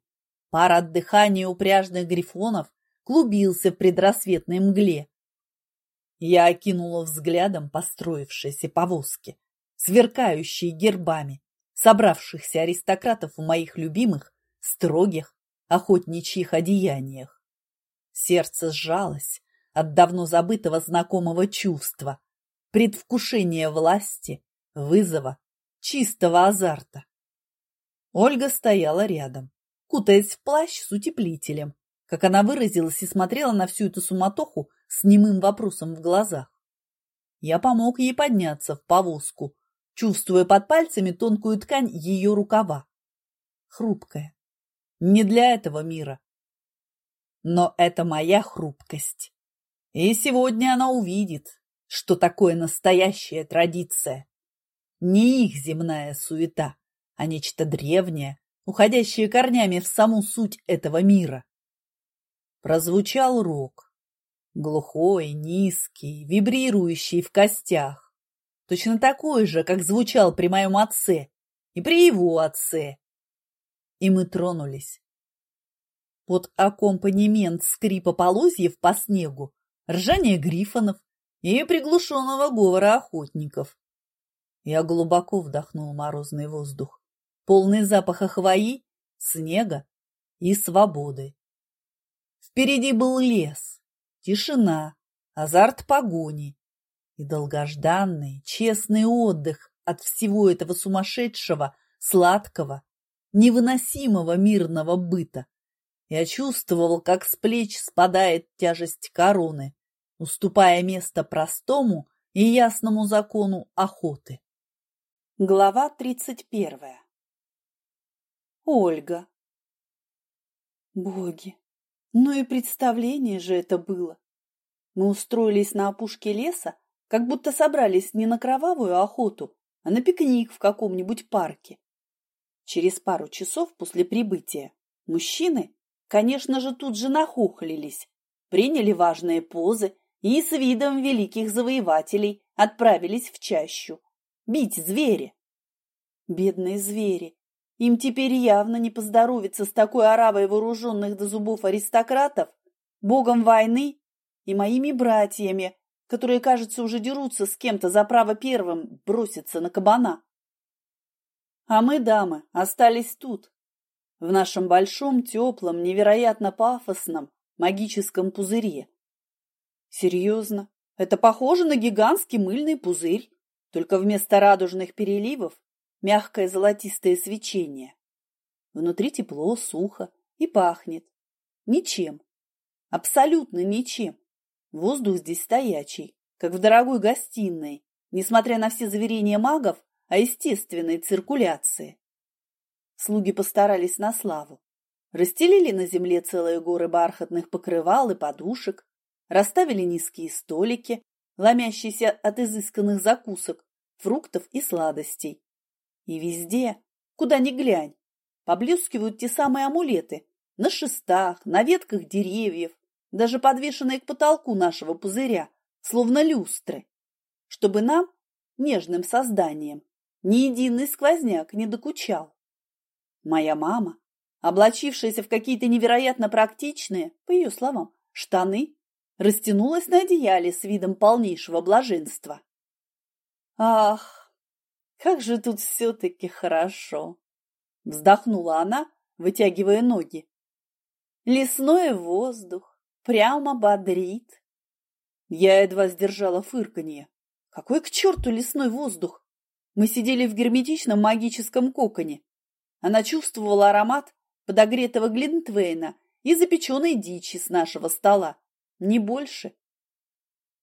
Пар от дыхания упряжных грифонов клубился в предрассветной мгле. Я окинула взглядом построившиеся повозки, сверкающие гербами, собравшихся аристократов в моих любимых, строгих, охотничьих одеяниях. Сердце сжалось от давно забытого знакомого чувства, предвкушения власти, вызова, чистого азарта. Ольга стояла рядом, кутаясь в плащ с утеплителем, как она выразилась и смотрела на всю эту суматоху с немым вопросом в глазах. Я помог ей подняться в повозку, чувствуя под пальцами тонкую ткань ее рукава. Хрупкая. Не для этого мира. Но это моя хрупкость. И сегодня она увидит, что такое настоящая традиция. Не их земная суета, а нечто древнее, уходящее корнями в саму суть этого мира. Прозвучал рок. Глухой, низкий, вибрирующий в костях. Точно такой же, как звучал при моем отце и при его отце. И мы тронулись. Под аккомпанемент скрипа полозьев по снегу, ржание грифонов и приглушенного говора охотников. Я глубоко вдохнул морозный воздух, полный запаха хвои, снега и свободы. Впереди был лес, тишина, азарт погони и долгожданный, честный отдых от всего этого сумасшедшего, сладкого, невыносимого мирного быта. Я чувствовал, как с плеч спадает тяжесть короны, уступая место простому и ясному закону охоты. Глава тридцать первая Ольга Боги, ну и представление же это было. Мы устроились на опушке леса, как будто собрались не на кровавую охоту, а на пикник в каком-нибудь парке. Через пару часов после прибытия мужчины, конечно же, тут же нахохлились, приняли важные позы и с видом великих завоевателей отправились в чащу. Бить зверя. Бедные звери. Им теперь явно не поздоровится с такой оравой вооруженных до зубов аристократов, богом войны и моими братьями, которые, кажется, уже дерутся с кем-то за право первым броситься на кабана. А мы, дамы, остались тут, в нашем большом, теплом, невероятно пафосном магическом пузыре. Серьезно, это похоже на гигантский мыльный пузырь, только вместо радужных переливов мягкое золотистое свечение. Внутри тепло, сухо и пахнет. Ничем. Абсолютно ничем. Воздух здесь стоячий, как в дорогой гостиной, несмотря на все заверения магов о естественной циркуляции. Слуги постарались на славу. Расстелили на земле целые горы бархатных покрывал и подушек, расставили низкие столики, ломящиеся от изысканных закусок, фруктов и сладостей. И везде, куда ни глянь, поблескивают те самые амулеты на шестах, на ветках деревьев, даже подвешенные к потолку нашего пузыря, словно люстры, чтобы нам, нежным созданием, ни единый сквозняк не докучал. Моя мама, облачившаяся в какие-то невероятно практичные, по ее словам, штаны, растянулась на одеяле с видом полнейшего блаженства. Ах, как же тут все-таки хорошо! Вздохнула она, вытягивая ноги. Лесной воздух прямо бодрит. Я едва сдержала фырканье. Какой к черту лесной воздух? Мы сидели в герметичном магическом коконе. Она чувствовала аромат подогретого глинтвейна и запеченной дичи с нашего стола. Не больше.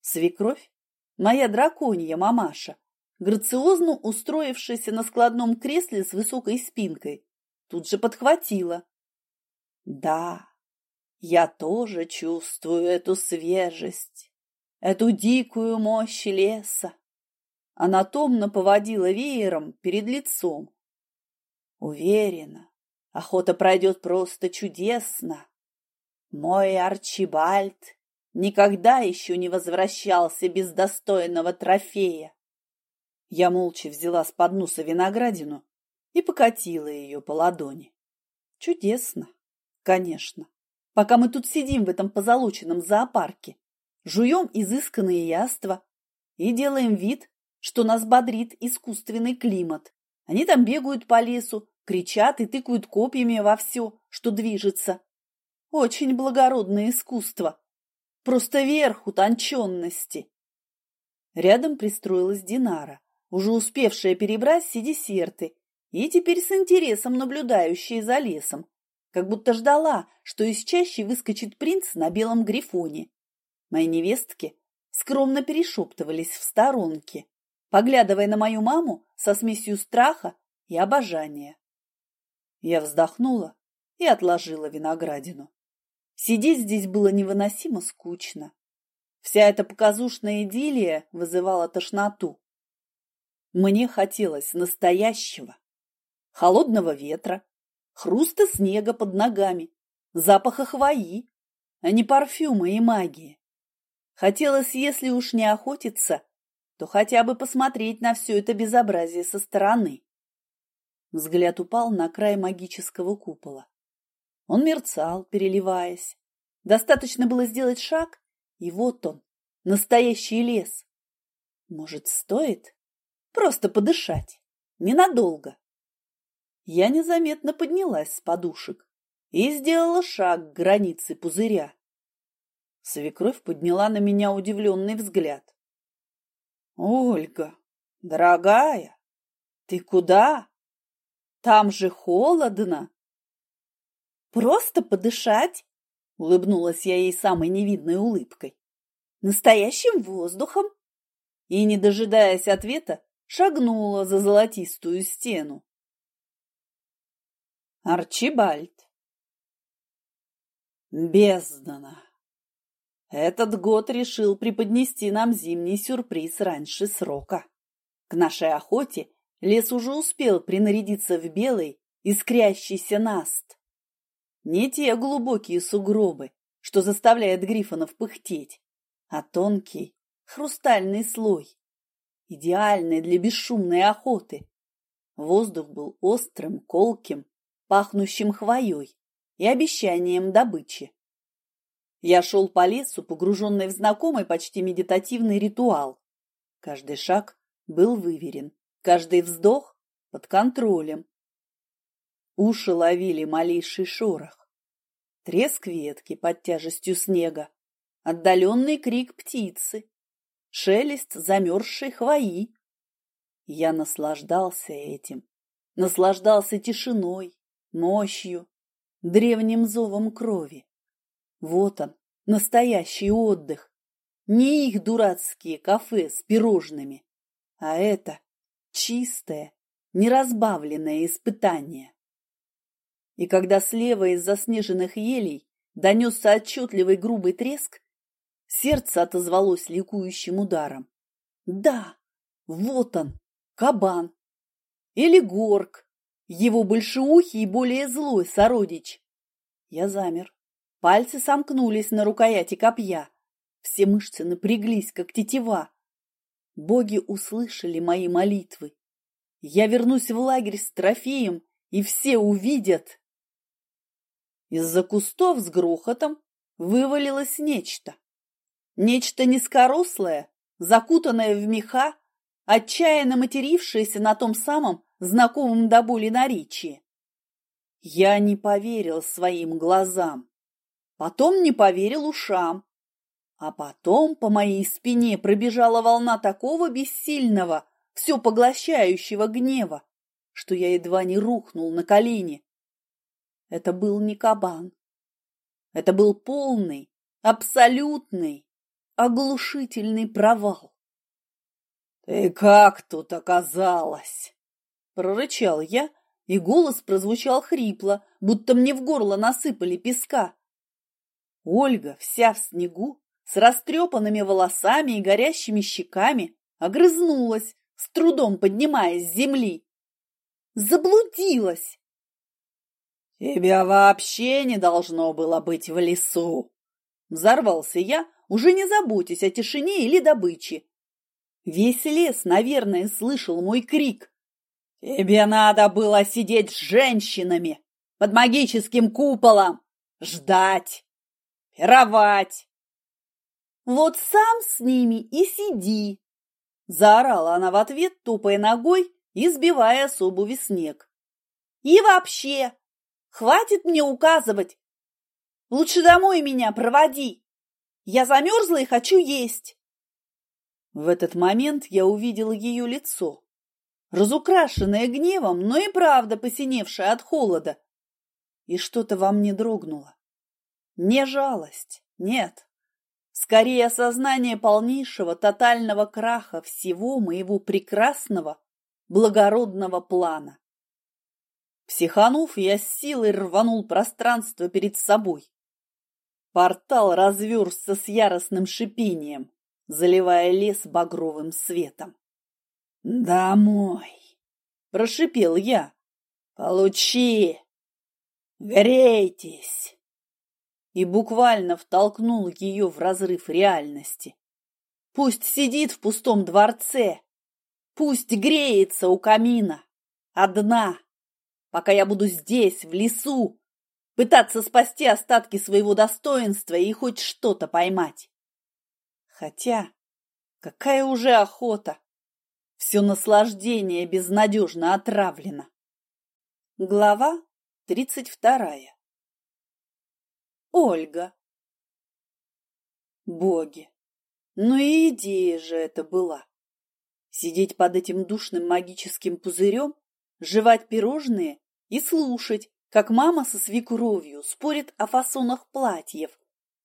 Свекровь, моя драконья мамаша, грациозно устроившаяся на складном кресле с высокой спинкой, тут же подхватила. Да, я тоже чувствую эту свежесть, эту дикую мощь леса. Она томно поводила веером перед лицом. Уверена, охота пройдет просто чудесно. Мой Арчибальд никогда еще не возвращался без достойного трофея. Я молча взяла с подноса виноградину и покатила ее по ладони. Чудесно, конечно. Пока мы тут сидим в этом позолоченном зоопарке, жуем изысканные яства и делаем вид, что нас бодрит искусственный климат. Они там бегают по лесу, кричат и тыкают копьями во все, что движется. Очень благородное искусство. Просто верх утонченности. Рядом пристроилась Динара, уже успевшая перебрать все десерты и теперь с интересом наблюдающая за лесом, как будто ждала, что из чащи выскочит принц на белом грифоне. Мои невестки скромно перешептывались в сторонке, поглядывая на мою маму со смесью страха и обожания. Я вздохнула и отложила виноградину. Сидеть здесь было невыносимо скучно. Вся эта показушная идиллия вызывала тошноту. Мне хотелось настоящего. Холодного ветра, хруста снега под ногами, запаха хвои, а не парфюма и магии. Хотелось, если уж не охотиться, то хотя бы посмотреть на все это безобразие со стороны. Взгляд упал на край магического купола. Он мерцал, переливаясь. Достаточно было сделать шаг, и вот он, настоящий лес. Может, стоит просто подышать? Ненадолго. Я незаметно поднялась с подушек и сделала шаг к границе пузыря. Свекровь подняла на меня удивленный взгляд. «Ольга, дорогая, ты куда? Там же холодно!» «Просто подышать!» — улыбнулась я ей самой невидной улыбкой. «Настоящим воздухом!» И, не дожидаясь ответа, шагнула за золотистую стену. Арчибальд Бездна! Этот год решил преподнести нам зимний сюрприз раньше срока. К нашей охоте лес уже успел принарядиться в белый, искрящийся наст. Не те глубокие сугробы, что заставляет грифонов пыхтеть, а тонкий, хрустальный слой, идеальный для бесшумной охоты. Воздух был острым, колким, пахнущим хвоей и обещанием добычи. Я шел по лесу, погруженный в знакомый почти медитативный ритуал. Каждый шаг был выверен, каждый вздох под контролем. Уши ловили малейший шорох. Треск ветки под тяжестью снега, отдаленный крик птицы, шелест замерзшей хвои. Я наслаждался этим, наслаждался тишиной, мощью, древним зовом крови. Вот он, настоящий отдых. Не их дурацкие кафе с пирожными, а это чистое, неразбавленное испытание. И когда слева из заснеженных елей донесся отчетливый грубый треск, сердце отозвалось ликующим ударом. Да, вот он, кабан. Или горк, его большеухий и более злой сородич. Я замер. Пальцы сомкнулись на рукояти копья. Все мышцы напряглись, как тетива. Боги услышали мои молитвы. Я вернусь в лагерь с трофеем, и все увидят. Из-за кустов с грохотом вывалилось нечто. Нечто низкорослое, закутанное в меха, отчаянно матерившееся на том самом знакомом до боли наречии. Я не поверил своим глазам потом не поверил ушам. А потом по моей спине пробежала волна такого бессильного, все поглощающего гнева, что я едва не рухнул на колени. Это был не кабан. Это был полный, абсолютный, оглушительный провал. «Ты как тут оказалась?» – прорычал я, и голос прозвучал хрипло, будто мне в горло насыпали песка. Ольга, вся в снегу, с растрепанными волосами и горящими щеками, огрызнулась, с трудом поднимаясь с земли. Заблудилась. «Тебя вообще не должно было быть в лесу!» Взорвался я, уже не заботясь о тишине или добыче. Весь лес, наверное, слышал мой крик. «Тебе надо было сидеть с женщинами под магическим куполом, ждать, пировать. Вот сам с ними и сиди, заорала она в ответ, тупой ногой и сбивая с обуви снег. И вообще, хватит мне указывать. Лучше домой меня проводи. Я замерзла и хочу есть. В этот момент я увидела ее лицо, разукрашенное гневом, но и правда посиневшее от холода. И что-то во мне дрогнуло. Не жалость, нет. Скорее осознание полнейшего тотального краха всего моего прекрасного, благородного плана. Психанув, я с силой рванул пространство перед собой. Портал разверзся с яростным шипением, заливая лес багровым светом. «Домой!» – прошипел я. «Получи! Грейтесь!» И буквально втолкнул ее в разрыв реальности. Пусть сидит в пустом дворце, пусть греется у камина, одна, пока я буду здесь, в лесу, пытаться спасти остатки своего достоинства и хоть что-то поймать. Хотя, какая уже охота! Все наслаждение безнадежно отравлено. Глава тридцать вторая. Ольга. Боги, ну и идея же это была. Сидеть под этим душным магическим пузырем, жевать пирожные и слушать, как мама со свекровью спорит о фасонах платьев,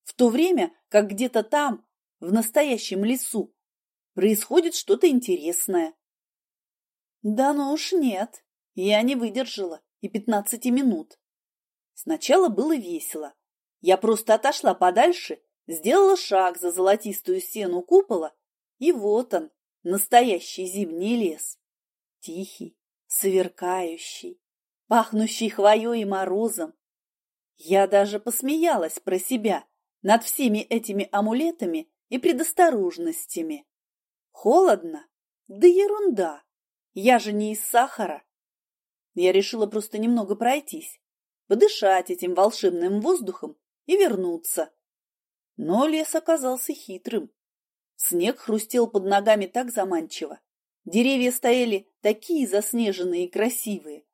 в то время как где-то там, в настоящем лесу, происходит что-то интересное. Да ну уж нет, я не выдержала и пятнадцати минут. Сначала было весело. Я просто отошла подальше, сделала шаг за золотистую стену купола, и вот он, настоящий зимний лес. Тихий, сверкающий, пахнущий хвоей и морозом. Я даже посмеялась про себя над всеми этими амулетами и предосторожностями. Холодно? Да ерунда! Я же не из сахара. Я решила просто немного пройтись, подышать этим волшебным воздухом и вернуться. Но лес оказался хитрым. Снег хрустел под ногами так заманчиво. Деревья стояли такие заснеженные и красивые,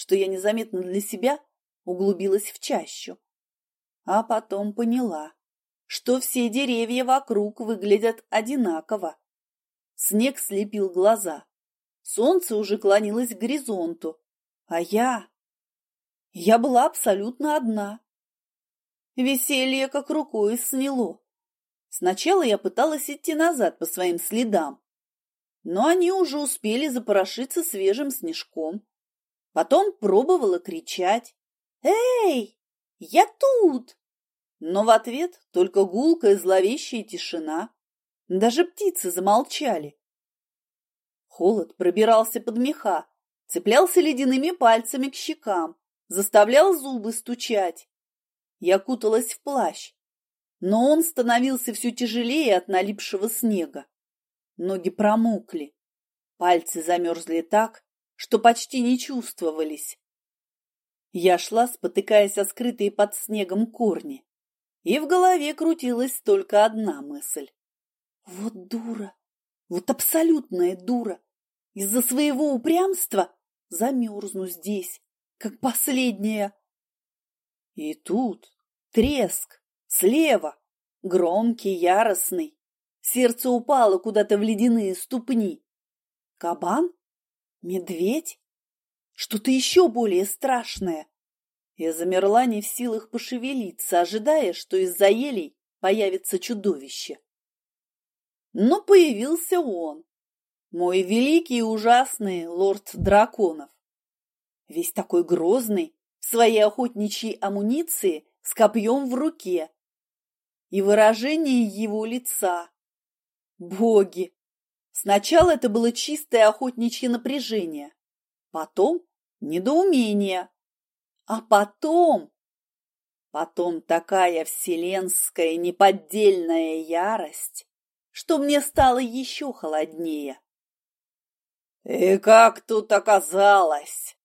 что я незаметно для себя углубилась в чащу. А потом поняла, что все деревья вокруг выглядят одинаково. Снег слепил глаза. Солнце уже клонилось к горизонту, а я... Я была абсолютно одна. Веселье как рукой сняло. Сначала я пыталась идти назад по своим следам, но они уже успели запорошиться свежим снежком. Потом пробовала кричать «Эй, я тут!» Но в ответ только гулкая зловещая тишина. Даже птицы замолчали. Холод пробирался под меха, цеплялся ледяными пальцами к щекам, заставлял зубы стучать. Я куталась в плащ, но он становился все тяжелее от налипшего снега. Ноги промокли, пальцы замерзли так, что почти не чувствовались. Я шла, спотыкаясь о скрытые под снегом корни, и в голове крутилась только одна мысль. Вот дура, вот абсолютная дура. Из-за своего упрямства замерзну здесь, как последняя. И тут треск, слева, громкий, яростный. Сердце упало куда-то в ледяные ступни. Кабан? Медведь? Что-то еще более страшное. Я замерла не в силах пошевелиться, ожидая, что из-за елей появится чудовище. Но появился он, мой великий и ужасный лорд драконов. Весь такой грозный, в своей охотничьей амуниции, с копьем в руке. И выражение его лица. Боги! Сначала это было чистое охотничье напряжение, потом недоумение, а потом... Потом такая вселенская неподдельная ярость, что мне стало еще холоднее. «И как тут оказалось?»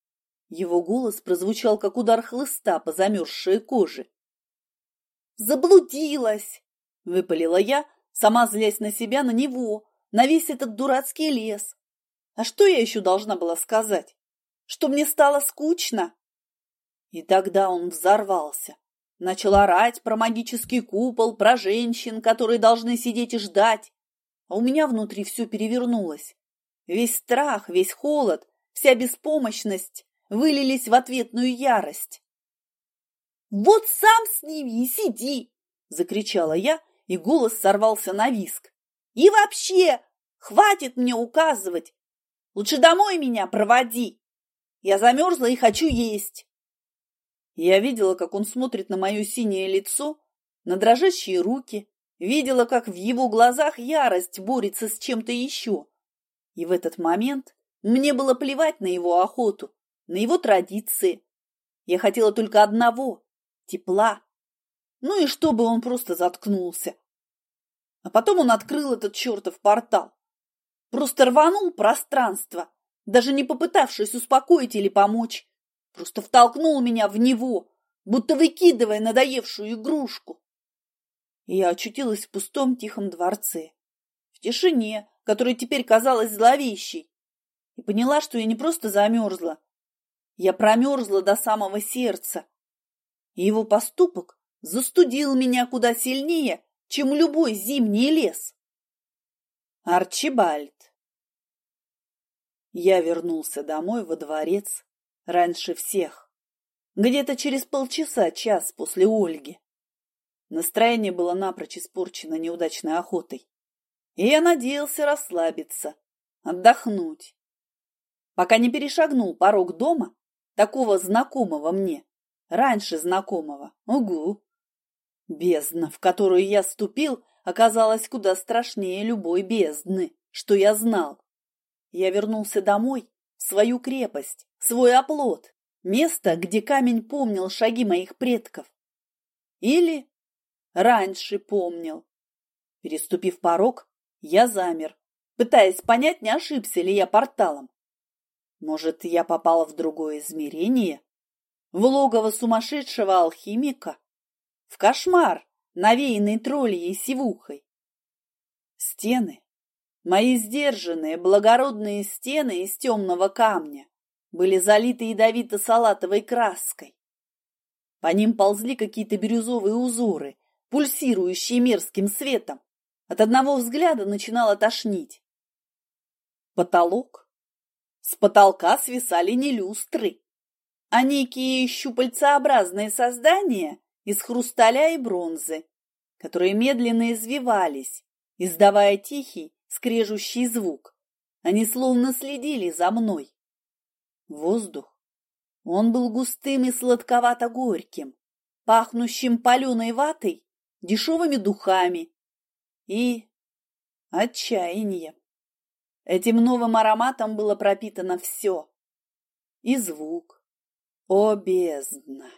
Его голос прозвучал, как удар хлыста по замерзшей коже. «Заблудилась!» — выпалила я, сама злясь на себя, на него, на весь этот дурацкий лес. А что я еще должна была сказать? Что мне стало скучно? И тогда он взорвался. Начал орать про магический купол, про женщин, которые должны сидеть и ждать. А у меня внутри все перевернулось. Весь страх, весь холод, вся беспомощность вылились в ответную ярость. «Вот сам с ними и сиди!» – закричала я, и голос сорвался на виск. «И вообще, хватит мне указывать! Лучше домой меня проводи! Я замерзла и хочу есть!» Я видела, как он смотрит на мое синее лицо, на дрожащие руки, видела, как в его глазах ярость борется с чем-то еще. И в этот момент мне было плевать на его охоту, на его традиции. Я хотела только одного – тепла. Ну и чтобы он просто заткнулся. А потом он открыл этот чертов портал. Просто рванул пространство, даже не попытавшись успокоить или помочь. Просто втолкнул меня в него, будто выкидывая надоевшую игрушку. И я очутилась в пустом тихом дворце, в тишине, которая теперь казалась зловещей, и поняла, что я не просто замерзла, я промерзла до самого сердца. И его поступок застудил меня куда сильнее, чем любой зимний лес. Арчибальд. Я вернулся домой во дворец раньше всех, где-то через полчаса-час после Ольги. Настроение было напрочь испорчено неудачной охотой, и я надеялся расслабиться, отдохнуть. Пока не перешагнул порог дома, такого знакомого мне, раньше знакомого, угу. Бездна, в которую я ступил, оказалась куда страшнее любой бездны, что я знал. Я вернулся домой, в свою крепость, свой оплот, место, где камень помнил шаги моих предков. Или раньше помнил. Переступив порог, я замер, пытаясь понять, не ошибся ли я порталом. Может, я попал в другое измерение? В логово сумасшедшего алхимика? В кошмар, навеянный троллей сивухой? Стены, мои сдержанные, благородные стены из темного камня, были залиты ядовито-салатовой краской. По ним ползли какие-то бирюзовые узоры, пульсирующие мерзким светом. От одного взгляда начинало тошнить. Потолок с потолка свисали не люстры, а некие щупальцеобразные создания из хрусталя и бронзы, которые медленно извивались, издавая тихий, скрежущий звук. Они словно следили за мной. Воздух. Он был густым и сладковато-горьким, пахнущим паленой ватой, дешевыми духами и отчаянием. Этим новым ароматом было пропитано все. И звук. О, бездна!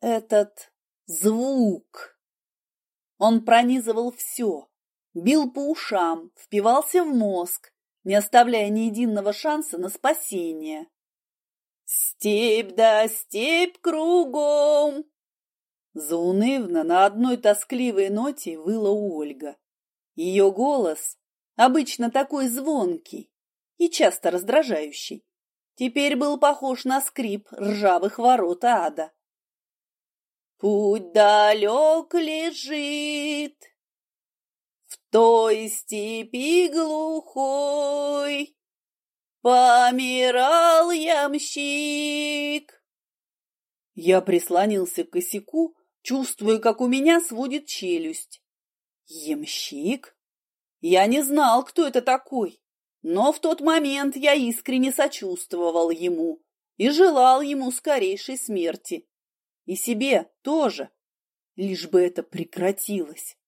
Этот звук! Он пронизывал все, бил по ушам, впивался в мозг, не оставляя ни единого шанса на спасение. «Степь да степь кругом!» Заунывно на одной тоскливой ноте выла Ольга. Ее голос обычно такой звонкий и часто раздражающий, теперь был похож на скрип ржавых ворот ада. Путь далек лежит в той степи глухой, помирал ямщик. Я прислонился к косяку, чувствуя, как у меня сводит челюсть. Ямщик? Я не знал, кто это такой, но в тот момент я искренне сочувствовал ему и желал ему скорейшей смерти. И себе тоже, лишь бы это прекратилось.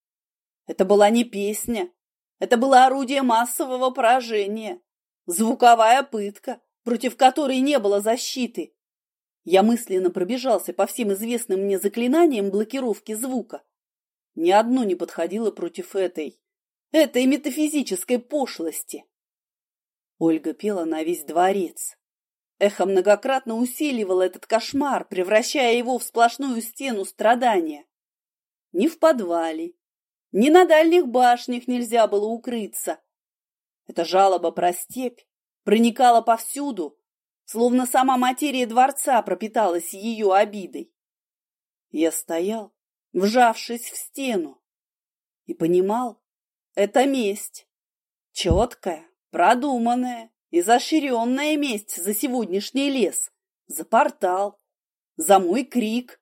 Это была не песня, это было орудие массового поражения, звуковая пытка, против которой не было защиты. Я мысленно пробежался по всем известным мне заклинаниям блокировки звука. Ни одно не подходило против этой этой метафизической пошлости. Ольга пела на весь дворец. Эхо многократно усиливало этот кошмар, превращая его в сплошную стену страдания. Ни в подвале, ни на дальних башнях нельзя было укрыться. Эта жалоба про степь проникала повсюду, словно сама материя дворца пропиталась ее обидой. Я стоял, вжавшись в стену, и понимал, это месть. Четкая, продуманная, изощренная месть за сегодняшний лес, за портал, за мой крик.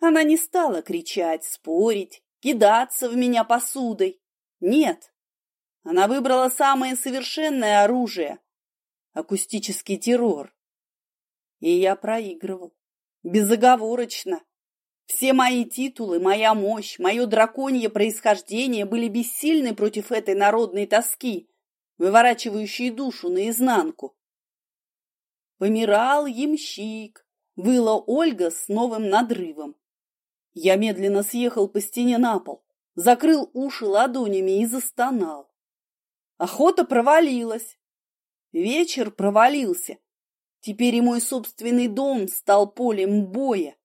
Она не стала кричать, спорить, кидаться в меня посудой. Нет, она выбрала самое совершенное оружие – акустический террор. И я проигрывал, безоговорочно. Все мои титулы, моя мощь, мое драконье происхождение были бессильны против этой народной тоски, выворачивающей душу наизнанку. Помирал ямщик, выла Ольга с новым надрывом. Я медленно съехал по стене на пол, закрыл уши ладонями и застонал. Охота провалилась. Вечер провалился. Теперь и мой собственный дом стал полем боя.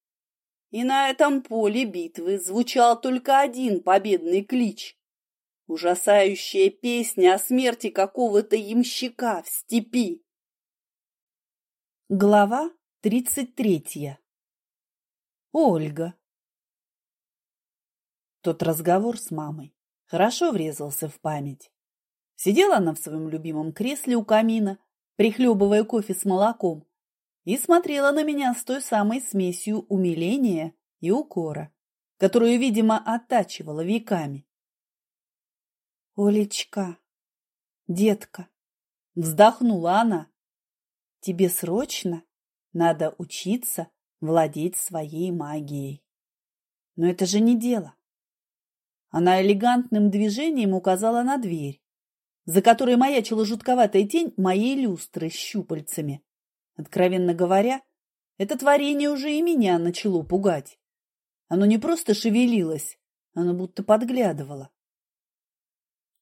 И на этом поле битвы звучал только один победный клич. Ужасающая песня о смерти какого-то ямщика в степи. Глава тридцать третья. Ольга. Тот разговор с мамой хорошо врезался в память. Сидела она в своем любимом кресле у камина, прихлебывая кофе с молоком, и смотрела на меня с той самой смесью умиления и укора, которую, видимо, оттачивала веками. «Олечка, детка!» — вздохнула она. «Тебе срочно надо учиться владеть своей магией. Но это же не дело». Она элегантным движением указала на дверь, за которой маячила жутковатая тень моей люстры с щупальцами. Откровенно говоря, это творение уже и меня начало пугать. Оно не просто шевелилось, оно будто подглядывало.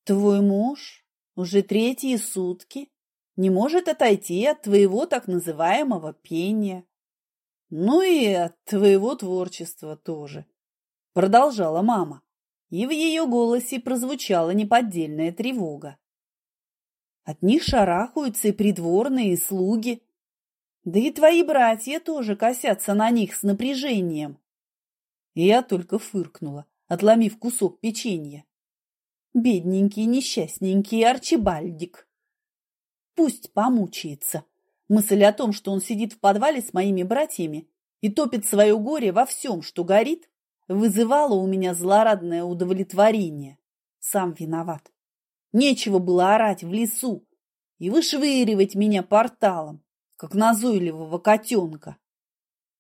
Твой муж уже третьи сутки не может отойти от твоего так называемого пения. Ну и от твоего творчества тоже, продолжала мама, и в ее голосе прозвучала неподдельная тревога. От них шарахаются и придворные, и слуги, да и твои братья тоже косятся на них с напряжением. И я только фыркнула, отломив кусок печенья. Бедненький, несчастненький Арчибальдик. Пусть помучается. Мысль о том, что он сидит в подвале с моими братьями и топит свое горе во всем, что горит, вызывала у меня злорадное удовлетворение. Сам виноват. Нечего было орать в лесу и вышвыривать меня порталом как назойливого котенка.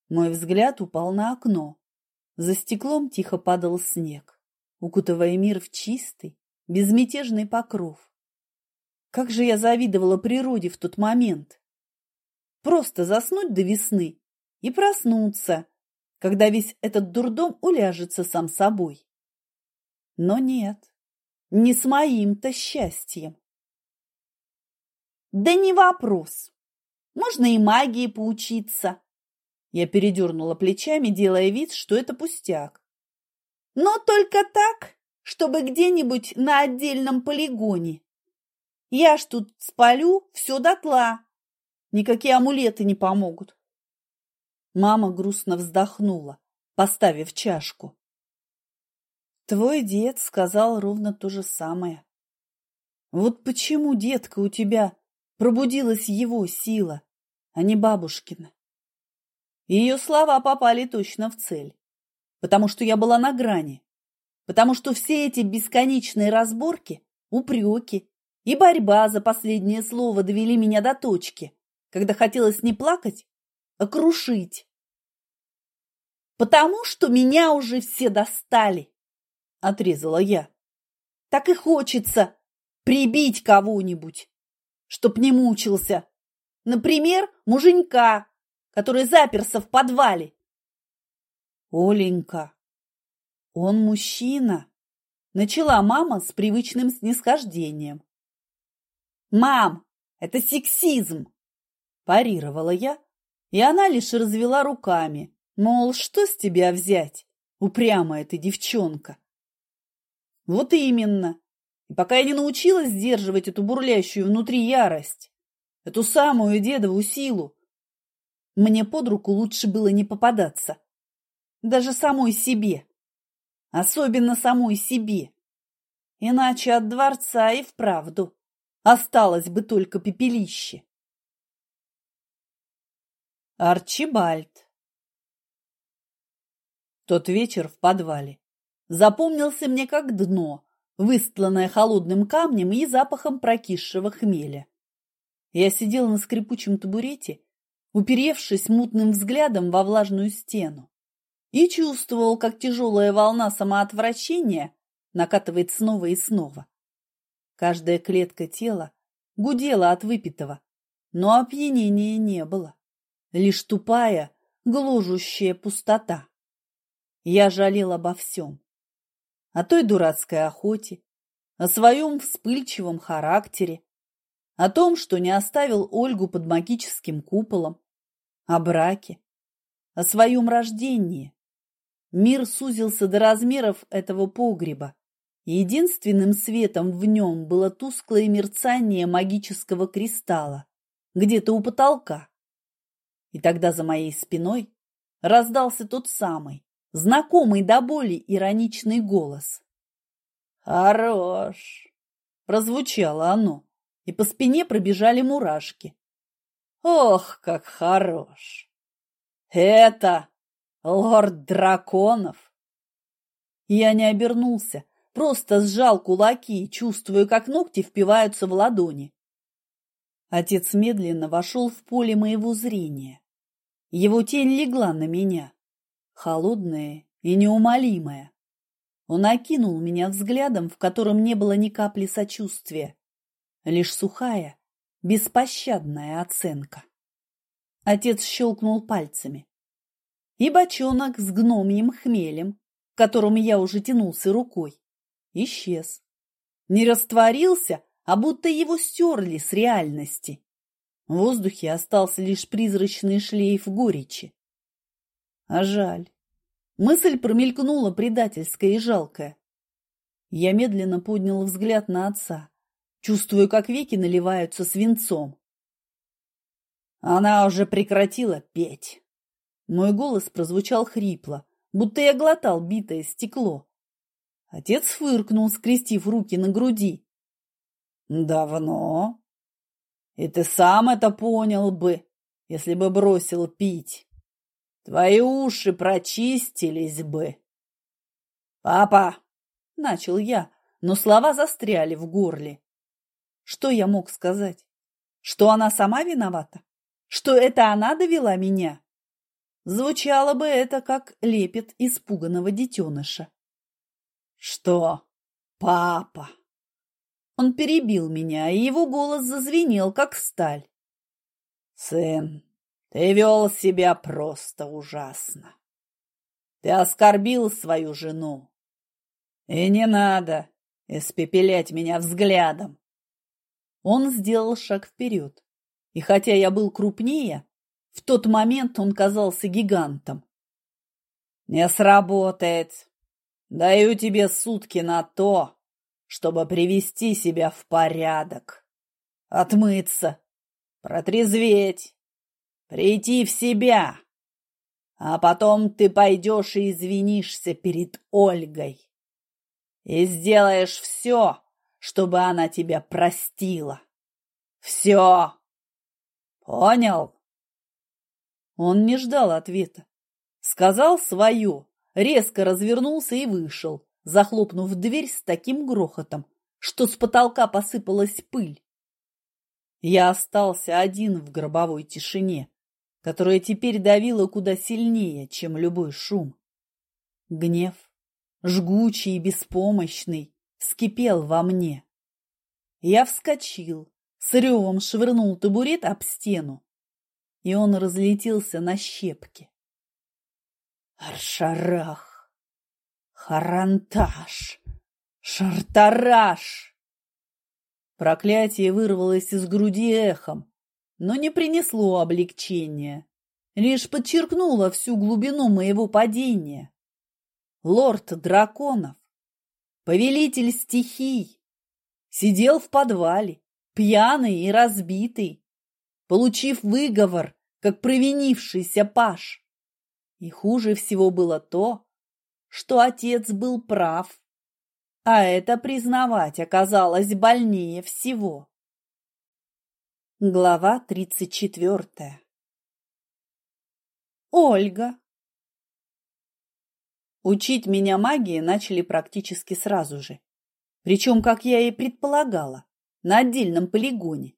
Мой взгляд упал на окно. За стеклом тихо падал снег, укутывая мир в чистый, безмятежный покров. Как же я завидовала природе в тот момент! Просто заснуть до весны и проснуться, когда весь этот дурдом уляжется сам собой. Но нет, не с моим-то счастьем. Да не вопрос. Можно и магии поучиться. Я передернула плечами, делая вид, что это пустяк. Но только так, чтобы где-нибудь на отдельном полигоне. Я ж тут спалю все дотла. Никакие амулеты не помогут. Мама грустно вздохнула, поставив чашку. Твой дед сказал ровно то же самое. Вот почему, детка, у тебя Пробудилась его сила, а не бабушкина. Ее слова попали точно в цель, потому что я была на грани, потому что все эти бесконечные разборки, упреки и борьба за последнее слово довели меня до точки, когда хотелось не плакать, а крушить. «Потому что меня уже все достали!» – отрезала я. «Так и хочется прибить кого-нибудь, чтоб не мучился. Например, муженька, который заперся в подвале. Оленька, он мужчина, начала мама с привычным снисхождением. Мам, это сексизм, парировала я, и она лишь развела руками, мол, что с тебя взять, упрямая ты девчонка. Вот именно, и пока я не научилась сдерживать эту бурлящую внутри ярость, эту самую дедову силу, мне под руку лучше было не попадаться. Даже самой себе. Особенно самой себе. Иначе от дворца и вправду осталось бы только пепелище. Арчибальд Тот вечер в подвале запомнился мне как дно, выстланная холодным камнем и запахом прокисшего хмеля. Я сидела на скрипучем табурете, уперевшись мутным взглядом во влажную стену. И чувствовал, как тяжелая волна самоотвращения накатывает снова и снова. Каждая клетка тела гудела от выпитого, но опьянения не было. Лишь тупая, гложущая пустота. Я жалел обо всем. О той дурацкой охоте, о своем вспыльчивом характере, о том, что не оставил Ольгу под магическим куполом, о браке, о своем рождении. Мир сузился до размеров этого погреба, единственным светом в нем было тусклое мерцание магического кристалла где-то у потолка. И тогда за моей спиной раздался тот самый, знакомый до боли ироничный голос. «Хорош!» – прозвучало оно, и по спине пробежали мурашки. «Ох, как хорош! Это лорд драконов!» Я не обернулся, просто сжал кулаки, чувствуя, как ногти впиваются в ладони. Отец медленно вошел в поле моего зрения. Его тень легла на меня, холодная и неумолимая. Он окинул меня взглядом, в котором не было ни капли сочувствия, лишь сухая, беспощадная оценка. Отец щелкнул пальцами. И бочонок с гномьим хмелем, к которому я уже тянулся рукой, исчез. Не растворился, а будто его стерли с реальности. В воздухе остался лишь призрачный шлейф горечи. А жаль. Мысль промелькнула предательская и жалкая. Я медленно поднял взгляд на отца, чувствуя, как веки наливаются свинцом. Она уже прекратила петь. Мой голос прозвучал хрипло, будто я глотал битое стекло. Отец фыркнул, скрестив руки на груди. Давно? И ты сам это понял бы, если бы бросил пить. Твои уши прочистились бы. Папа, начал я, но слова застряли в горле. Что я мог сказать? Что она сама виновата? Что это она довела меня? Звучало бы это как лепет испуганного детеныша. Что, папа? Он перебил меня, и его голос зазвенел, как сталь. «Сын, ты вел себя просто ужасно. Ты оскорбил свою жену. И не надо испепелять меня взглядом». Он сделал шаг вперед, и хотя я был крупнее, в тот момент он казался гигантом. «Не сработает. Даю тебе сутки на то, чтобы привести себя в порядок, отмыться, протрезветь, прийти в себя. А потом ты пойдешь и извинишься перед Ольгой. И сделаешь все, чтобы она тебя простила. Все. Понял? Он не ждал ответа. Сказал свое, резко развернулся и вышел, захлопнув дверь с таким грохотом, что с потолка посыпалась пыль. Я остался один в гробовой тишине, которая теперь давила куда сильнее, чем любой шум. Гнев, жгучий и беспомощный, вскипел во мне. Я вскочил, с ревом швырнул табурет об стену, и он разлетелся на щепки. Аршарах! Харанташ! Шартараш! Проклятие вырвалось из груди эхом, но не принесло облегчения, лишь подчеркнуло всю глубину моего падения. Лорд драконов, повелитель стихий, сидел в подвале, пьяный и разбитый, получив выговор, как провинившийся паш. И хуже всего было то, что отец был прав, а это признавать оказалось больнее всего. Глава тридцать четвертая Ольга Учить меня магии начали практически сразу же. Причем, как я и предполагала, на отдельном полигоне.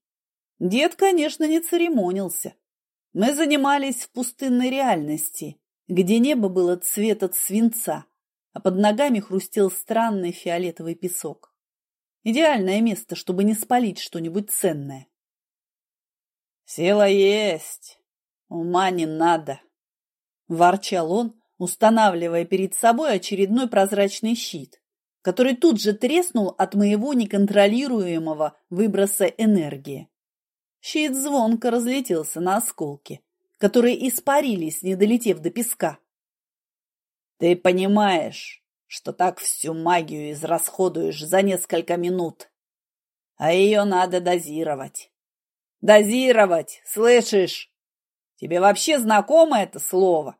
Дед, конечно, не церемонился. Мы занимались в пустынной реальности, где небо было цвета свинца, а под ногами хрустел странный фиолетовый песок. Идеальное место, чтобы не спалить что-нибудь ценное. «Сила есть, ума не надо», – ворчал он, устанавливая перед собой очередной прозрачный щит, который тут же треснул от моего неконтролируемого выброса энергии. Щит звонко разлетелся на осколки, которые испарились, не долетев до песка. «Ты понимаешь, что так всю магию израсходуешь за несколько минут, а ее надо дозировать. Дозировать, слышишь? Тебе вообще знакомо это слово?»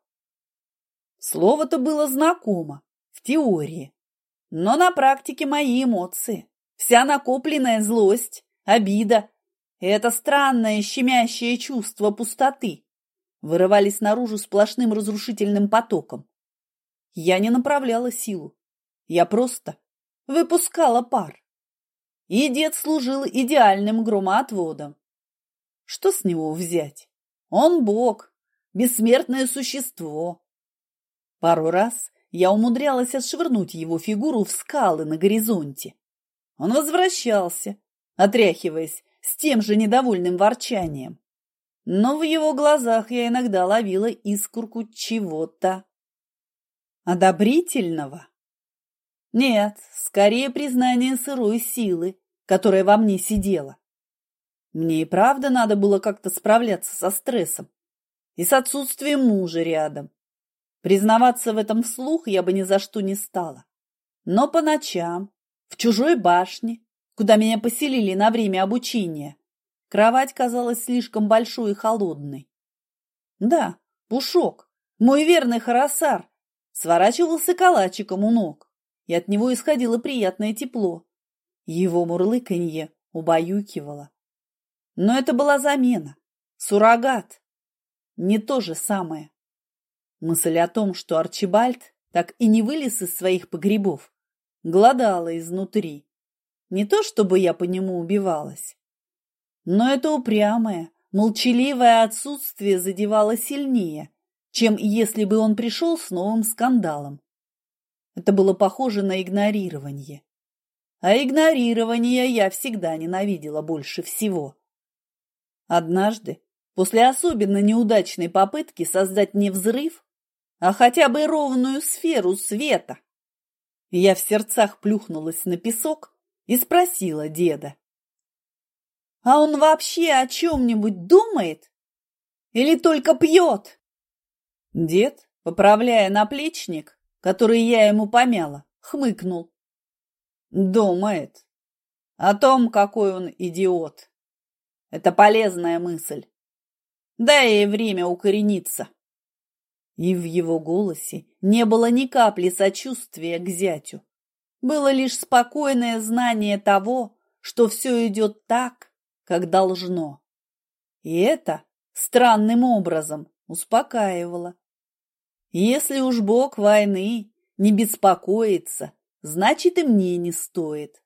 Слово-то было знакомо, в теории. Но на практике мои эмоции, вся накопленная злость, обида это странное щемящее чувство пустоты вырывались наружу сплошным разрушительным потоком. Я не направляла силу, я просто выпускала пар. И дед служил идеальным громоотводом. Что с него взять? Он бог, бессмертное существо, Пару раз я умудрялась отшвырнуть его фигуру в скалы на горизонте. Он возвращался, отряхиваясь с тем же недовольным ворчанием. Но в его глазах я иногда ловила искорку чего-то одобрительного. Нет, скорее признание сырой силы, которая во мне сидела. Мне и правда надо было как-то справляться со стрессом и с отсутствием мужа рядом. Признаваться в этом вслух я бы ни за что не стала. Но по ночам, в чужой башне, куда меня поселили на время обучения, кровать казалась слишком большой и холодной. Да, Пушок, мой верный хоросар, сворачивался калачиком у ног, и от него исходило приятное тепло. Его мурлыканье убаюкивало. Но это была замена, суррогат, не то же самое. Мысль о том, что Арчибальд так и не вылез из своих погребов, глодала изнутри. Не то, чтобы я по нему убивалась, но это упрямое, молчаливое отсутствие задевало сильнее, чем если бы он пришел с новым скандалом. Это было похоже на игнорирование. А игнорирование я всегда ненавидела больше всего. Однажды, после особенно неудачной попытки создать не взрыв, а хотя бы ровную сферу света. Я в сердцах плюхнулась на песок и спросила деда. А он вообще о чем-нибудь думает? Или только пьет? Дед, поправляя наплечник, который я ему помяла, хмыкнул. Думает. О том, какой он идиот. Это полезная мысль. Дай ей время укорениться. И в его голосе не было ни капли сочувствия к зятю. Было лишь спокойное знание того, что все идет так, как должно. И это странным образом успокаивало. Если уж бог войны не беспокоится, значит и мне не стоит.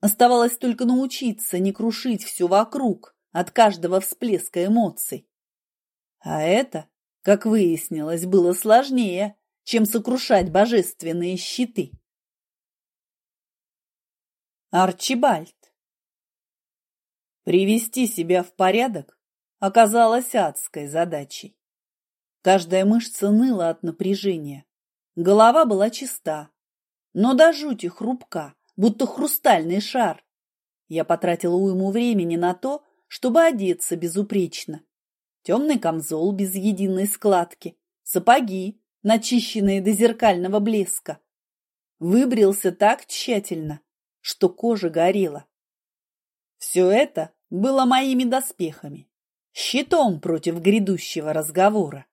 Оставалось только научиться не крушить все вокруг от каждого всплеска эмоций. А это как выяснилось, было сложнее, чем сокрушать божественные щиты. Арчибальд. Привести себя в порядок оказалось адской задачей. Каждая мышца ныла от напряжения. Голова была чиста, но до жути хрупка, будто хрустальный шар. Я потратила уйму времени на то, чтобы одеться безупречно темный камзол без единой складки, сапоги, начищенные до зеркального блеска. Выбрился так тщательно, что кожа горела. Все это было моими доспехами, щитом против грядущего разговора.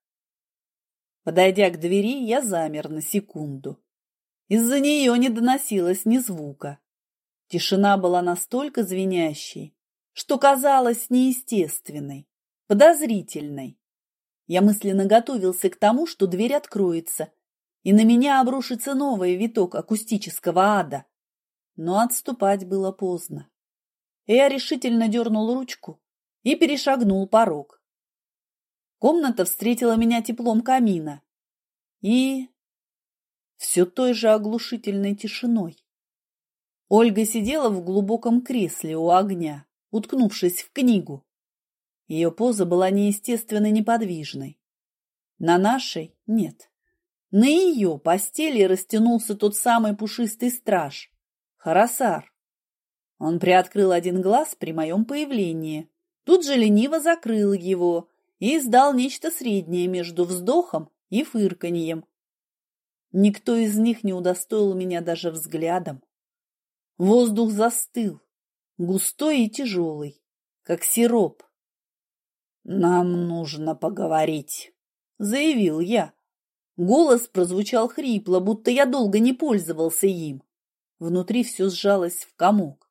Подойдя к двери, я замер на секунду. Из-за нее не доносилось ни звука. Тишина была настолько звенящей, что казалась неестественной подозрительной. Я мысленно готовился к тому, что дверь откроется, и на меня обрушится новый виток акустического ада. Но отступать было поздно. Я решительно дернул ручку и перешагнул порог. Комната встретила меня теплом камина и все той же оглушительной тишиной. Ольга сидела в глубоком кресле у огня, уткнувшись в книгу. Ее поза была неестественно неподвижной. На нашей – нет. На ее постели растянулся тот самый пушистый страж – Харасар. Он приоткрыл один глаз при моем появлении, тут же лениво закрыл его и издал нечто среднее между вздохом и фырканьем. Никто из них не удостоил меня даже взглядом. Воздух застыл, густой и тяжелый, как сироп. «Нам нужно поговорить», — заявил я. Голос прозвучал хрипло, будто я долго не пользовался им. Внутри все сжалось в комок,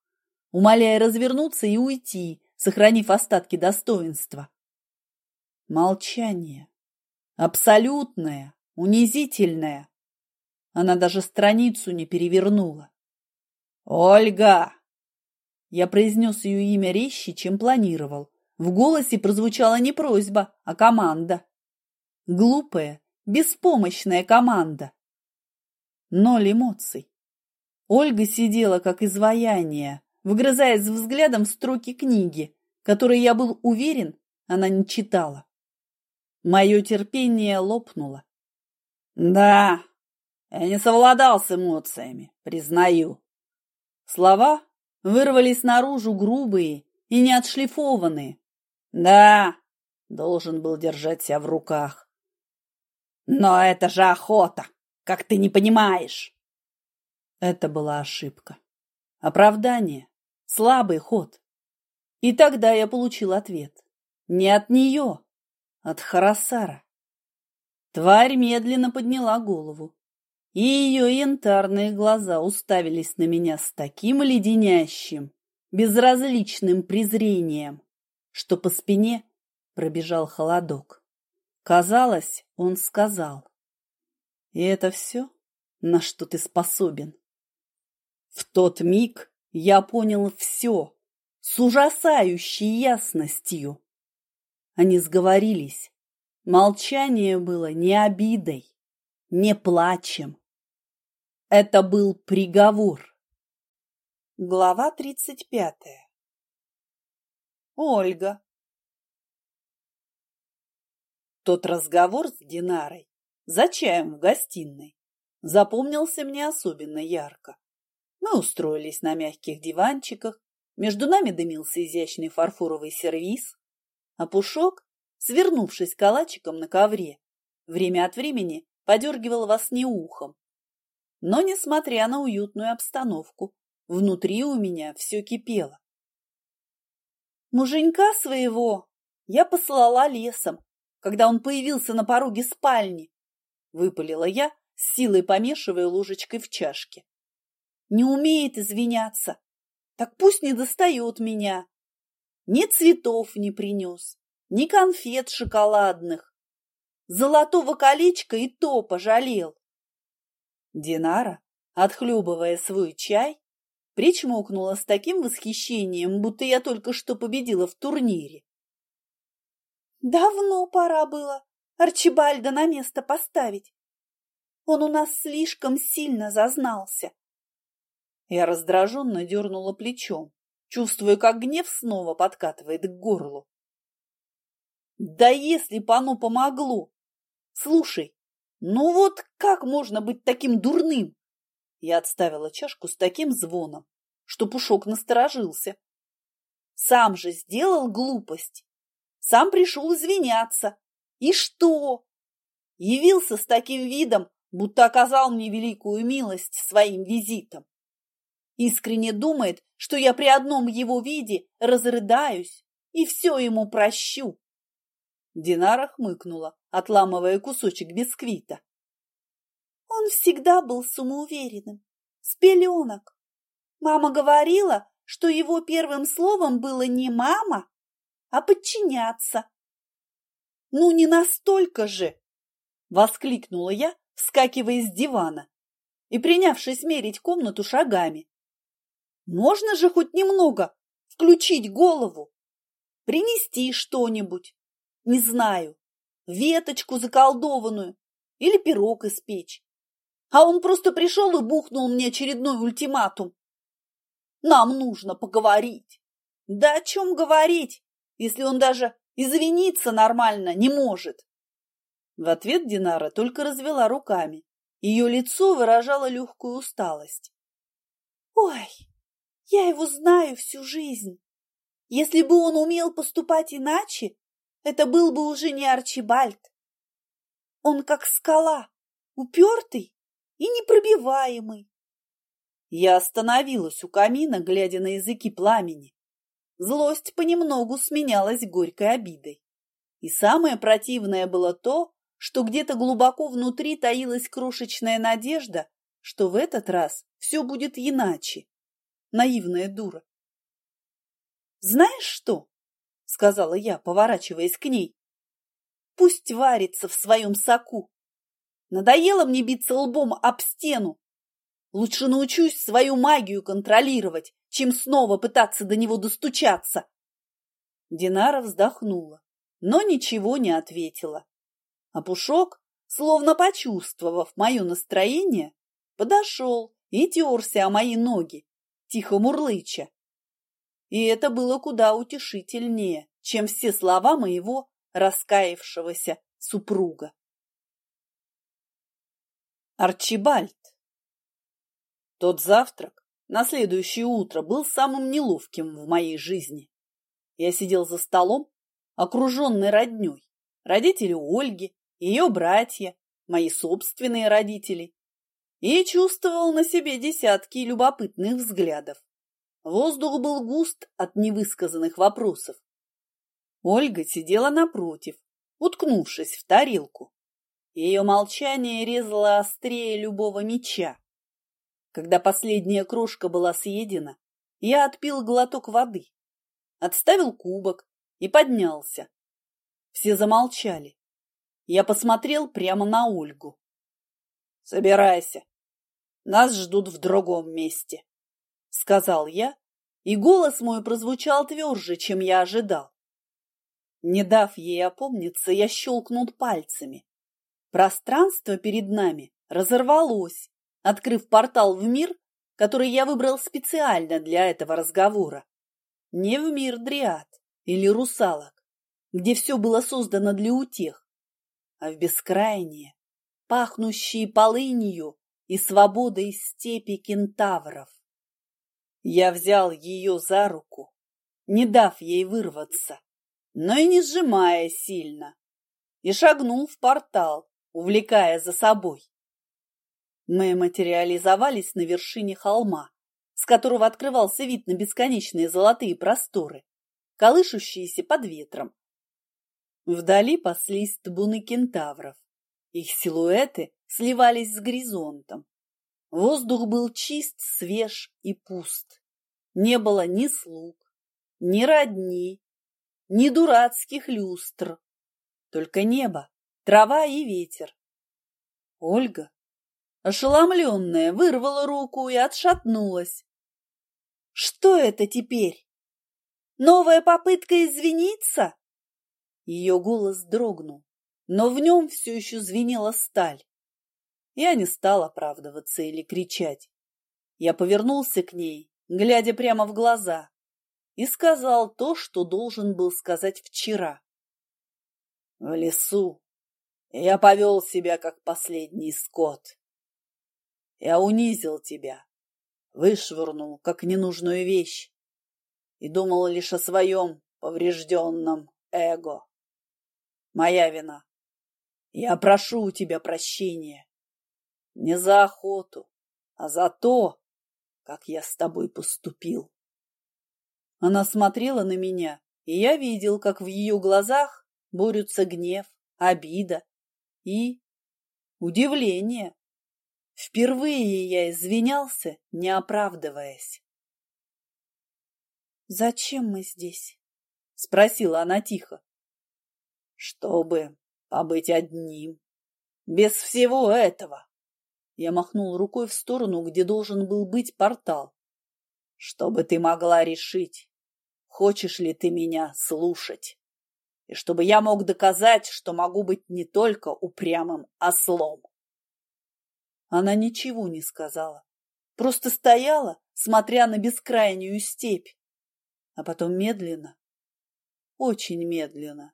умоляя развернуться и уйти, сохранив остатки достоинства. Молчание. Абсолютное, унизительное. Она даже страницу не перевернула. «Ольга!» Я произнес ее имя резче, чем планировал. В голосе прозвучала не просьба, а команда. Глупая, беспомощная команда. Ноль эмоций. Ольга сидела как изваяние, вгрызаясь взглядом строки книги, которые, я был уверен, она не читала. Мое терпение лопнуло. Да, я не совладал с эмоциями, признаю. Слова вырвались наружу грубые и неотшлифованные. Да, должен был держать себя в руках. Но это же охота, как ты не понимаешь. Это была ошибка. Оправдание. Слабый ход. И тогда я получил ответ. Не от нее, от Харасара. Тварь медленно подняла голову, и ее янтарные глаза уставились на меня с таким леденящим, безразличным презрением, что по спине пробежал холодок. Казалось, он сказал. И это все, на что ты способен. В тот миг я понял все с ужасающей ясностью. Они сговорились. Молчание было не обидой, не плачем. Это был приговор. Глава тридцать пятая. Ольга. Тот разговор с Динарой за чаем в гостиной запомнился мне особенно ярко. Мы устроились на мягких диванчиках, между нами дымился изящный фарфоровый сервиз, а Пушок, свернувшись калачиком на ковре, время от времени подергивал во сне ухом. Но, несмотря на уютную обстановку, внутри у меня все кипело. Муженька своего я послала лесом, когда он появился на пороге спальни, выпалила я, с силой помешивая ложечкой в чашке. Не умеет извиняться, так пусть не достает меня. Ни цветов не принес, ни конфет шоколадных. Золотого колечка и то пожалел. Динара, отхлебывая свой чай, причмокнула с таким восхищением, будто я только что победила в турнире. Давно пора было Арчибальда на место поставить. Он у нас слишком сильно зазнался. Я раздраженно дернула плечом, чувствуя, как гнев снова подкатывает к горлу. Да если бы оно помогло! Слушай, ну вот как можно быть таким дурным? Я отставила чашку с таким звоном, что Пушок насторожился. Сам же сделал глупость. Сам пришел извиняться. И что? Явился с таким видом, будто оказал мне великую милость своим визитом. Искренне думает, что я при одном его виде разрыдаюсь и все ему прощу. Динара хмыкнула, отламывая кусочек бисквита. Он всегда был самоуверенным, с пеленок. Мама говорила, что его первым словом было не «мама», а «подчиняться». «Ну, не настолько же!» — воскликнула я, вскакивая с дивана и принявшись мерить комнату шагами. Можно же хоть немного включить голову, принести что-нибудь, не знаю, веточку заколдованную или пирог испечь. А он просто пришел и бухнул мне очередной ультиматум. Нам нужно поговорить. Да о чем говорить, если он даже извиниться нормально не может? В ответ Динара только развела руками. Ее лицо выражало легкую усталость. Ой, я его знаю всю жизнь. Если бы он умел поступать иначе, это был бы уже не Арчибальд. Он как скала, упертый и непробиваемый. Я остановилась у камина, глядя на языки пламени. Злость понемногу сменялась горькой обидой. И самое противное было то, что где-то глубоко внутри таилась крошечная надежда, что в этот раз все будет иначе. Наивная дура. «Знаешь что?» — сказала я, поворачиваясь к ней. «Пусть варится в своем соку. Надоело мне биться лбом об стену. Лучше научусь свою магию контролировать, чем снова пытаться до него достучаться». Динара вздохнула, но ничего не ответила. А Пушок, словно почувствовав мое настроение, подошел и терся о мои ноги, тихо мурлыча. И это было куда утешительнее, чем все слова моего раскаявшегося супруга. Арчибальд. Тот завтрак на следующее утро был самым неловким в моей жизни. Я сидел за столом, окруженный родней, родители Ольги, ее братья, мои собственные родители, и чувствовал на себе десятки любопытных взглядов. Воздух был густ от невысказанных вопросов. Ольга сидела напротив, уткнувшись в тарелку. Ее молчание резало острее любого меча. Когда последняя крошка была съедена, я отпил глоток воды, отставил кубок и поднялся. Все замолчали. Я посмотрел прямо на Ольгу. «Собирайся. Нас ждут в другом месте» сказал я, и голос мой прозвучал тверже, чем я ожидал. Не дав ей опомниться, я щелкнул пальцами. Пространство перед нами разорвалось, открыв портал в мир, который я выбрал специально для этого разговора. Не в мир дриад или русалок, где все было создано для утех, а в бескрайнее, пахнущие полынью и свободой степи кентавров. Я взял ее за руку, не дав ей вырваться, но и не сжимая сильно, и шагнул в портал, увлекая за собой. Мы материализовались на вершине холма, с которого открывался вид на бесконечные золотые просторы, колышущиеся под ветром. Вдали паслись табуны кентавров. Их силуэты сливались с горизонтом, Воздух был чист, свеж и пуст. Не было ни слуг, ни родни, ни дурацких люстр. Только небо, трава и ветер. Ольга, ошеломленная, вырвала руку и отшатнулась. Что это теперь? Новая попытка извиниться? Ее голос дрогнул, но в нем все еще звенела сталь. Я не стал оправдываться или кричать. Я повернулся к ней, глядя прямо в глаза, и сказал то, что должен был сказать вчера. В лесу я повел себя, как последний скот. Я унизил тебя, вышвырнул, как ненужную вещь, и думал лишь о своем поврежденном эго. Моя вина. Я прошу у тебя прощения. Не за охоту, а за то, как я с тобой поступил. Она смотрела на меня, и я видел, как в ее глазах борются гнев, обида и удивление. Впервые я извинялся, не оправдываясь. «Зачем мы здесь?» — спросила она тихо. «Чтобы побыть одним, без всего этого». Я махнул рукой в сторону, где должен был быть портал. Чтобы ты могла решить, хочешь ли ты меня слушать. и чтобы я мог доказать, что могу быть не только упрямым ослом. Она ничего не сказала, просто стояла, смотря на бескрайнюю степь, а потом медленно, очень медленно,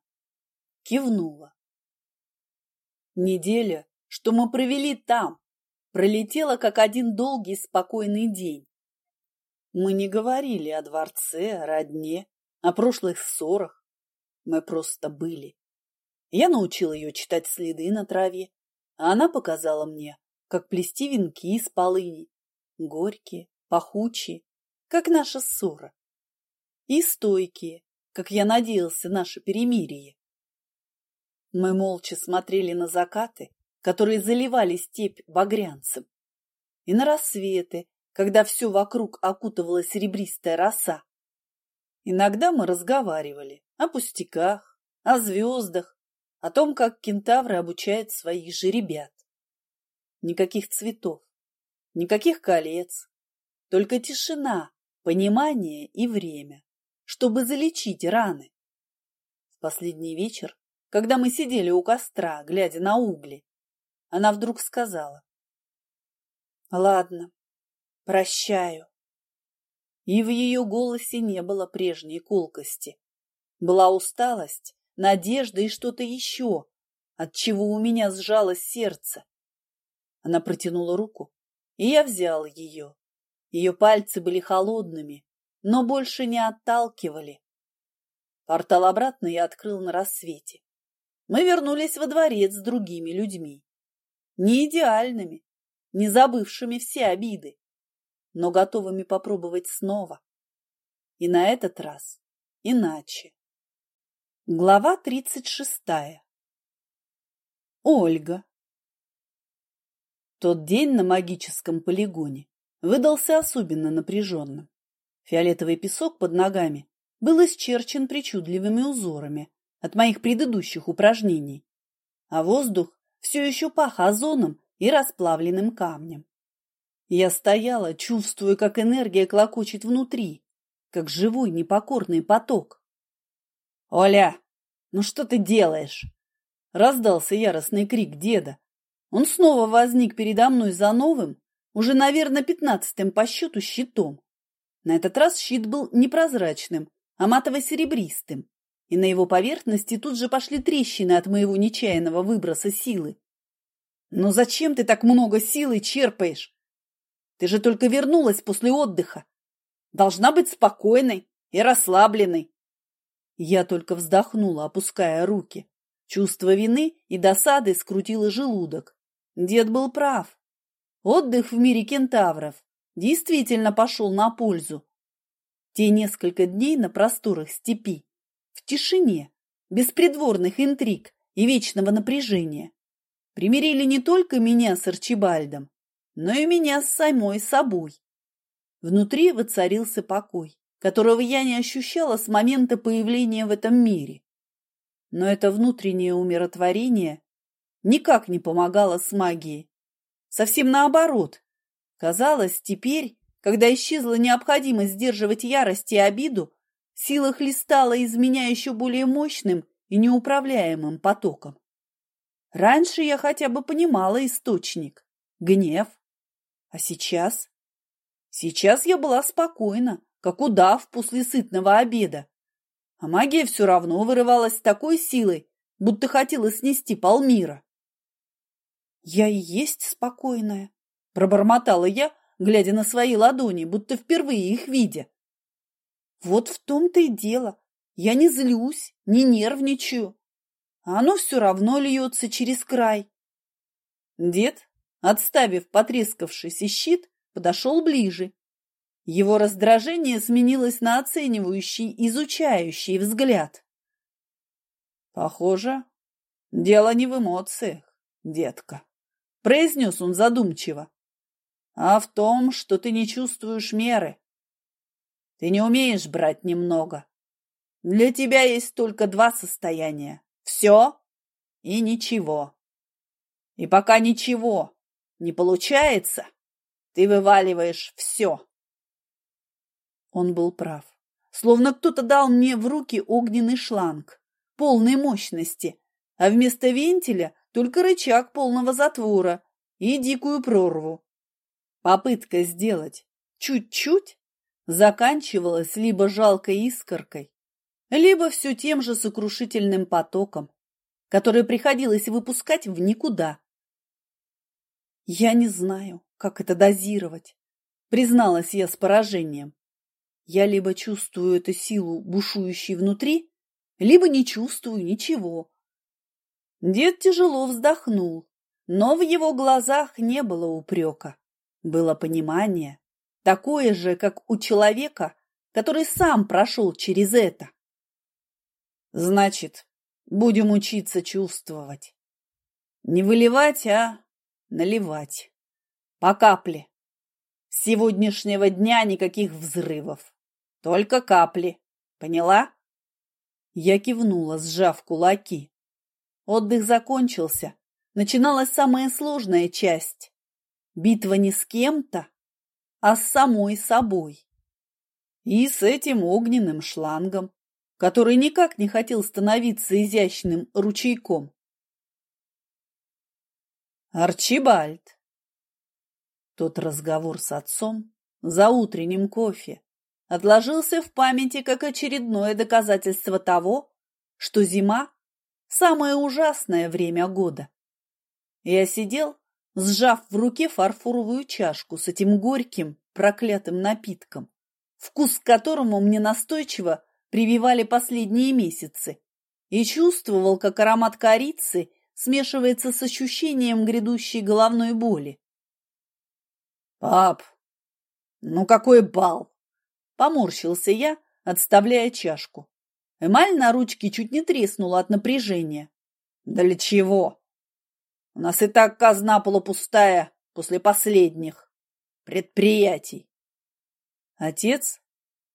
кивнула. Неделя, что мы провели там, пролетела как один долгий спокойный день. Мы не говорили о дворце, о родне, о прошлых ссорах. Мы просто были. Я научил ее читать следы на траве, а она показала мне, как плести венки из полыни, горькие, пахучие, как наша ссора, и стойкие, как я надеялся, наше перемирие. Мы молча смотрели на закаты, которые заливали степь багрянцем, и на рассветы, когда все вокруг окутывала серебристая роса. Иногда мы разговаривали о пустяках, о звездах, о том, как кентавры обучают своих же ребят. Никаких цветов, никаких колец, только тишина, понимание и время, чтобы залечить раны. В последний вечер, когда мы сидели у костра, глядя на угли, она вдруг сказала. «Ладно, Прощаю. И в ее голосе не было прежней колкости. Была усталость, надежда и что-то еще, от чего у меня сжалось сердце. Она протянула руку, и я взял ее. Ее пальцы были холодными, но больше не отталкивали. Портал обратно я открыл на рассвете. Мы вернулись во дворец с другими людьми. Не идеальными, не забывшими все обиды, но готовыми попробовать снова. И на этот раз иначе. Глава тридцать шестая. Ольга. Тот день на магическом полигоне выдался особенно напряженным. Фиолетовый песок под ногами был исчерчен причудливыми узорами от моих предыдущих упражнений, а воздух все еще пах озоном и расплавленным камнем. Я стояла, чувствуя, как энергия клокочет внутри, как живой непокорный поток. «Оля, ну что ты делаешь?» Раздался яростный крик деда. Он снова возник передо мной за новым, уже, наверное, пятнадцатым по счету щитом. На этот раз щит был непрозрачным, а матово-серебристым, и на его поверхности тут же пошли трещины от моего нечаянного выброса силы. «Ну зачем ты так много силы черпаешь?» Ты же только вернулась после отдыха. Должна быть спокойной и расслабленной. Я только вздохнула, опуская руки. Чувство вины и досады скрутило желудок. Дед был прав. Отдых в мире кентавров действительно пошел на пользу. Те несколько дней на просторах степи, в тишине, без придворных интриг и вечного напряжения, примирили не только меня с Арчибальдом, но и меня с самой собой. Внутри воцарился покой, которого я не ощущала с момента появления в этом мире. Но это внутреннее умиротворение никак не помогало с магией. Совсем наоборот. Казалось, теперь, когда исчезла необходимость сдерживать ярость и обиду, сила хлестала из меня еще более мощным и неуправляемым потоком. Раньше я хотя бы понимала источник – гнев, а сейчас? Сейчас я была спокойна, как удав после сытного обеда. А магия все равно вырывалась с такой силой, будто хотела снести полмира. «Я и есть спокойная», — пробормотала я, глядя на свои ладони, будто впервые их видя. «Вот в том-то и дело. Я не злюсь, не нервничаю. А оно все равно льется через край». Дед, Отставив потрескавшийся щит, подошел ближе. Его раздражение сменилось на оценивающий, изучающий взгляд. «Похоже, дело не в эмоциях, детка», — произнес он задумчиво, «а в том, что ты не чувствуешь меры. Ты не умеешь брать немного. Для тебя есть только два состояния — все и ничего. И пока ничего не получается, ты вываливаешь все. Он был прав. Словно кто-то дал мне в руки огненный шланг. полной мощности, а вместо вентиля только рычаг полного затвора и дикую прорву. Попытка сделать чуть-чуть заканчивалась либо жалкой искоркой, либо все тем же сокрушительным потоком, который приходилось выпускать в никуда. Я не знаю, как это дозировать, призналась я с поражением. Я либо чувствую эту силу, бушующей внутри, либо не чувствую ничего. Дед тяжело вздохнул, но в его глазах не было упрека. Было понимание, такое же, как у человека, который сам прошел через это. Значит, будем учиться чувствовать. Не выливать, а наливать. По капле. С сегодняшнего дня никаких взрывов. Только капли. Поняла? Я кивнула, сжав кулаки. Отдых закончился. Начиналась самая сложная часть. Битва не с кем-то, а с самой собой. И с этим огненным шлангом, который никак не хотел становиться изящным ручейком. Арчибальд. Тот разговор с отцом за утренним кофе отложился в памяти как очередное доказательство того, что зима – самое ужасное время года. Я сидел, сжав в руке фарфоровую чашку с этим горьким, проклятым напитком, вкус к которому мне настойчиво прививали последние месяцы, и чувствовал, как аромат корицы смешивается с ощущением грядущей головной боли. «Пап, ну какой бал!» Поморщился я, отставляя чашку. Эмаль на ручке чуть не треснула от напряжения. Да для чего? У нас и так казна полупустая после последних предприятий. Отец,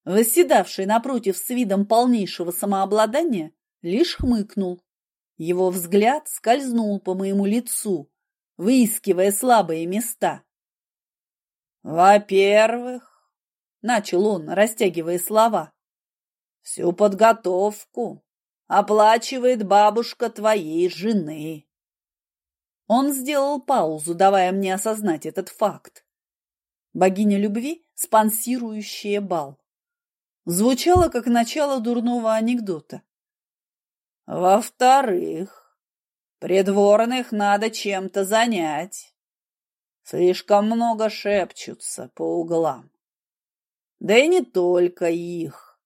восседавший напротив с видом полнейшего самообладания, лишь хмыкнул. Его взгляд скользнул по моему лицу, выискивая слабые места. Во-первых, начал он, растягивая слова. Всю подготовку оплачивает бабушка твоей жены. Он сделал паузу, давая мне осознать этот факт. Богиня любви, спонсирующая бал. Звучало, как начало дурного анекдота. Во-вторых, придворных надо чем-то занять. Слишком много шепчутся по углам. Да и не только их.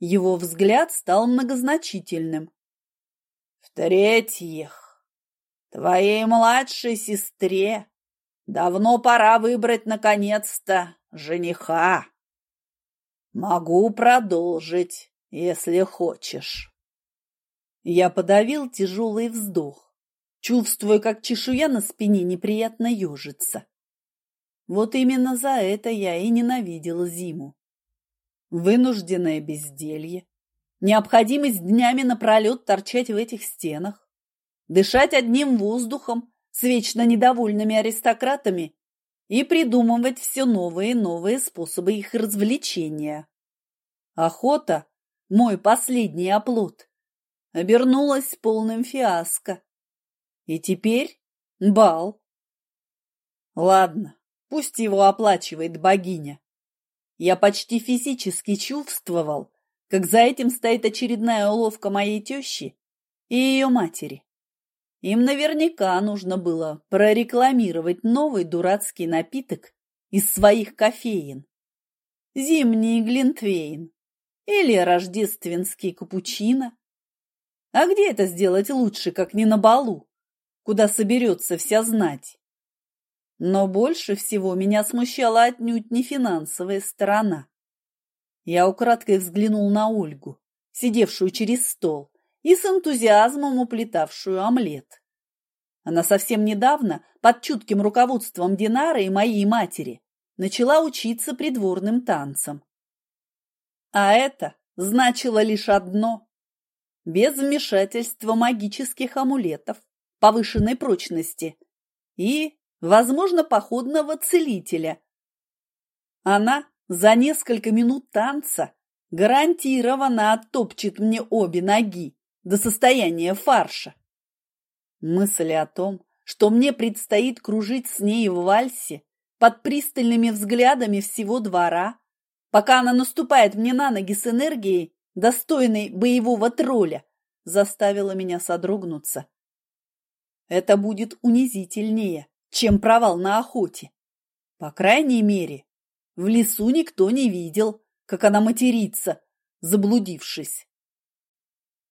Его взгляд стал многозначительным. В-третьих, твоей младшей сестре давно пора выбрать наконец-то жениха. Могу продолжить, если хочешь. Я подавил тяжелый вздох, чувствуя, как чешуя на спине неприятно ежится. Вот именно за это я и ненавидела зиму. Вынужденное безделье, необходимость днями напролет торчать в этих стенах, дышать одним воздухом с вечно недовольными аристократами и придумывать все новые и новые способы их развлечения. Охота, мой последний оплот, обернулась полным фиаско. И теперь бал. Ладно, Пусть его оплачивает богиня. Я почти физически чувствовал, как за этим стоит очередная уловка моей тещи и ее матери. Им наверняка нужно было прорекламировать новый дурацкий напиток из своих кофеин. Зимний глинтвейн или рождественский капучино. А где это сделать лучше, как не на балу, куда соберется вся знать? Но больше всего меня смущала отнюдь не финансовая сторона. Я украдкой взглянул на Ольгу, сидевшую через стол и с энтузиазмом уплетавшую омлет. Она совсем недавно, под чутким руководством Динары и моей матери, начала учиться придворным танцам. А это значило лишь одно – без вмешательства магических амулетов повышенной прочности и возможно, походного целителя. Она за несколько минут танца гарантированно оттопчет мне обе ноги до состояния фарша. Мысль о том, что мне предстоит кружить с ней в вальсе под пристальными взглядами всего двора, пока она наступает мне на ноги с энергией, достойной боевого тролля, заставила меня содрогнуться. Это будет унизительнее, чем провал на охоте. По крайней мере, в лесу никто не видел, как она матерится, заблудившись.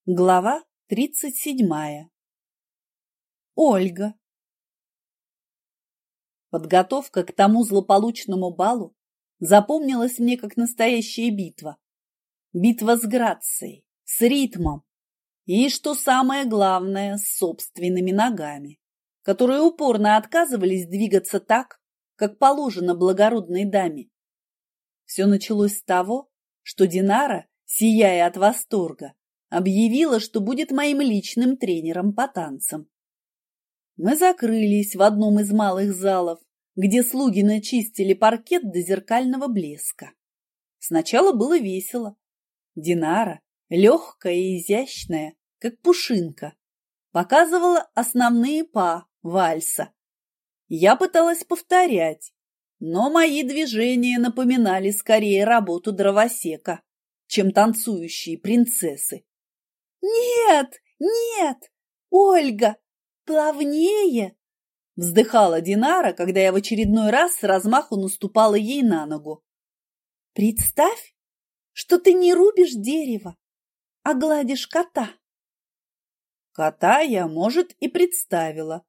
Глава тридцать седьмая. Ольга. Подготовка к тому злополучному балу запомнилась мне как настоящая битва. Битва с грацией, с ритмом и, что самое главное, с собственными ногами, которые упорно отказывались двигаться так, как положено благородной даме. Все началось с того, что Динара, сияя от восторга, объявила, что будет моим личным тренером по танцам. Мы закрылись в одном из малых залов, где слуги начистили паркет до зеркального блеска. Сначала было весело. Динара, легкая и изящная, как пушинка, показывала основные па вальса. Я пыталась повторять, но мои движения напоминали скорее работу дровосека, чем танцующие принцессы. «Нет, нет, Ольга, плавнее!» Вздыхала Динара, когда я в очередной раз с размаху наступала ей на ногу. «Представь, что ты не рубишь дерево, а гладишь кота». Кота я, может, и представила,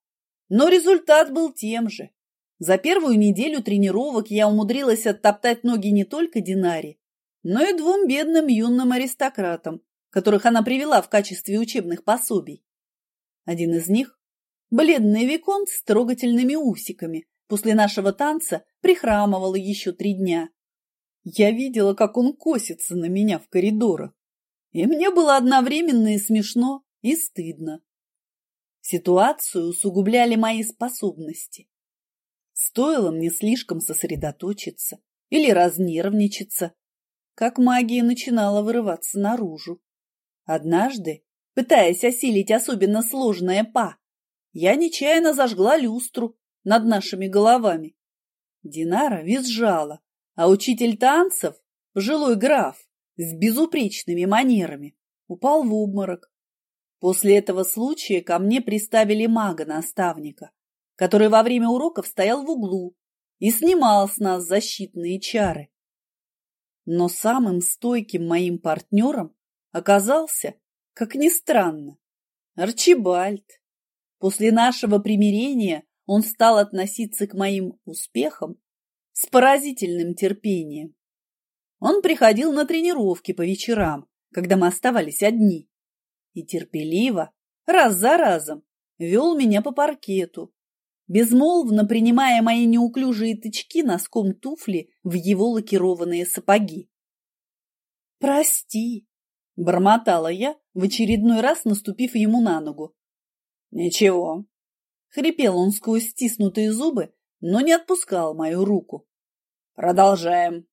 но результат был тем же. За первую неделю тренировок я умудрилась оттоптать ноги не только Динаре, но и двум бедным юным аристократам, которых она привела в качестве учебных пособий. Один из них – бледный виконт с трогательными усиками, после нашего танца прихрамывал еще три дня. Я видела, как он косится на меня в коридорах, и мне было одновременно и смешно, и стыдно. Ситуацию усугубляли мои способности. Стоило мне слишком сосредоточиться или разнервничаться, как магия начинала вырываться наружу. Однажды, пытаясь осилить особенно сложное па, я нечаянно зажгла люстру над нашими головами. Динара визжала, а учитель танцев, пожилой граф с безупречными манерами, упал в обморок. После этого случая ко мне приставили мага-наставника, который во время уроков стоял в углу и снимал с нас защитные чары. Но самым стойким моим партнером оказался, как ни странно, Арчибальд. После нашего примирения он стал относиться к моим успехам с поразительным терпением. Он приходил на тренировки по вечерам, когда мы оставались одни, и терпеливо, раз за разом, вел меня по паркету, безмолвно принимая мои неуклюжие тычки носком туфли в его лакированные сапоги. «Прости!» – бормотала я, в очередной раз наступив ему на ногу. «Ничего!» – хрипел он сквозь стиснутые зубы, но не отпускал мою руку. «Продолжаем!»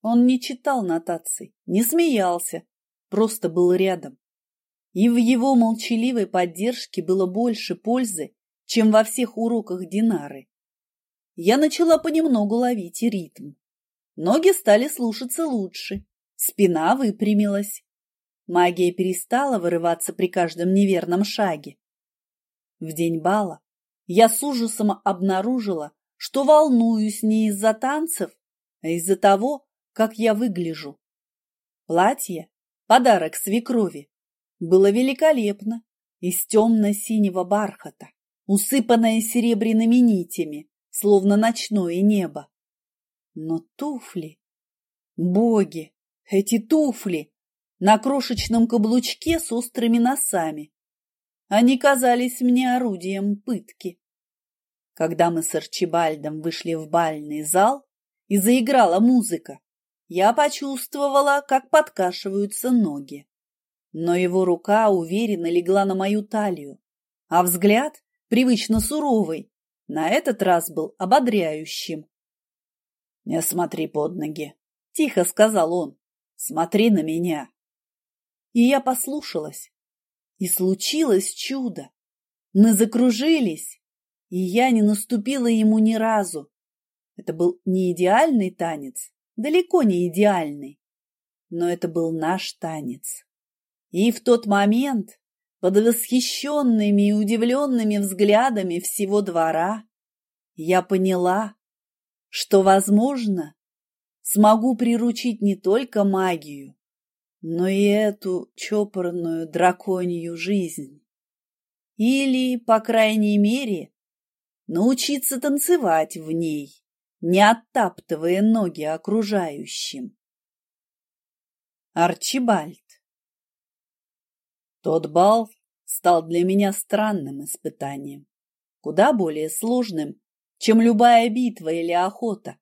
Он не читал нотаций, не смеялся, просто был рядом. И в его молчаливой поддержке было больше пользы, чем во всех уроках Динары. Я начала понемногу ловить ритм. Ноги стали слушаться лучше, спина выпрямилась. Магия перестала вырываться при каждом неверном шаге. В день бала я с ужасом обнаружила, что волнуюсь не из-за танцев, а из-за того, как я выгляжу. Платье, подарок свекрови, было великолепно, из темно-синего бархата усыпанная серебряными нитями, словно ночное небо. Но туфли... Боги! Эти туфли! На крошечном каблучке с острыми носами. Они казались мне орудием пытки. Когда мы с Арчибальдом вышли в бальный зал и заиграла музыка, я почувствовала, как подкашиваются ноги. Но его рука уверенно легла на мою талию, а взгляд привычно суровый, на этот раз был ободряющим. «Не смотри под ноги», — тихо сказал он. «Смотри на меня». И я послушалась. И случилось чудо. Мы закружились, и я не наступила ему ни разу. Это был не идеальный танец, далеко не идеальный, но это был наш танец. И в тот момент, под восхищенными и удивленными взглядами всего двора, я поняла, что, возможно, смогу приручить не только магию, но и эту чопорную драконью жизнь. Или, по крайней мере, научиться танцевать в ней, не оттаптывая ноги окружающим. Арчибальд Тот бал стал для меня странным испытанием, куда более сложным, чем любая битва или охота.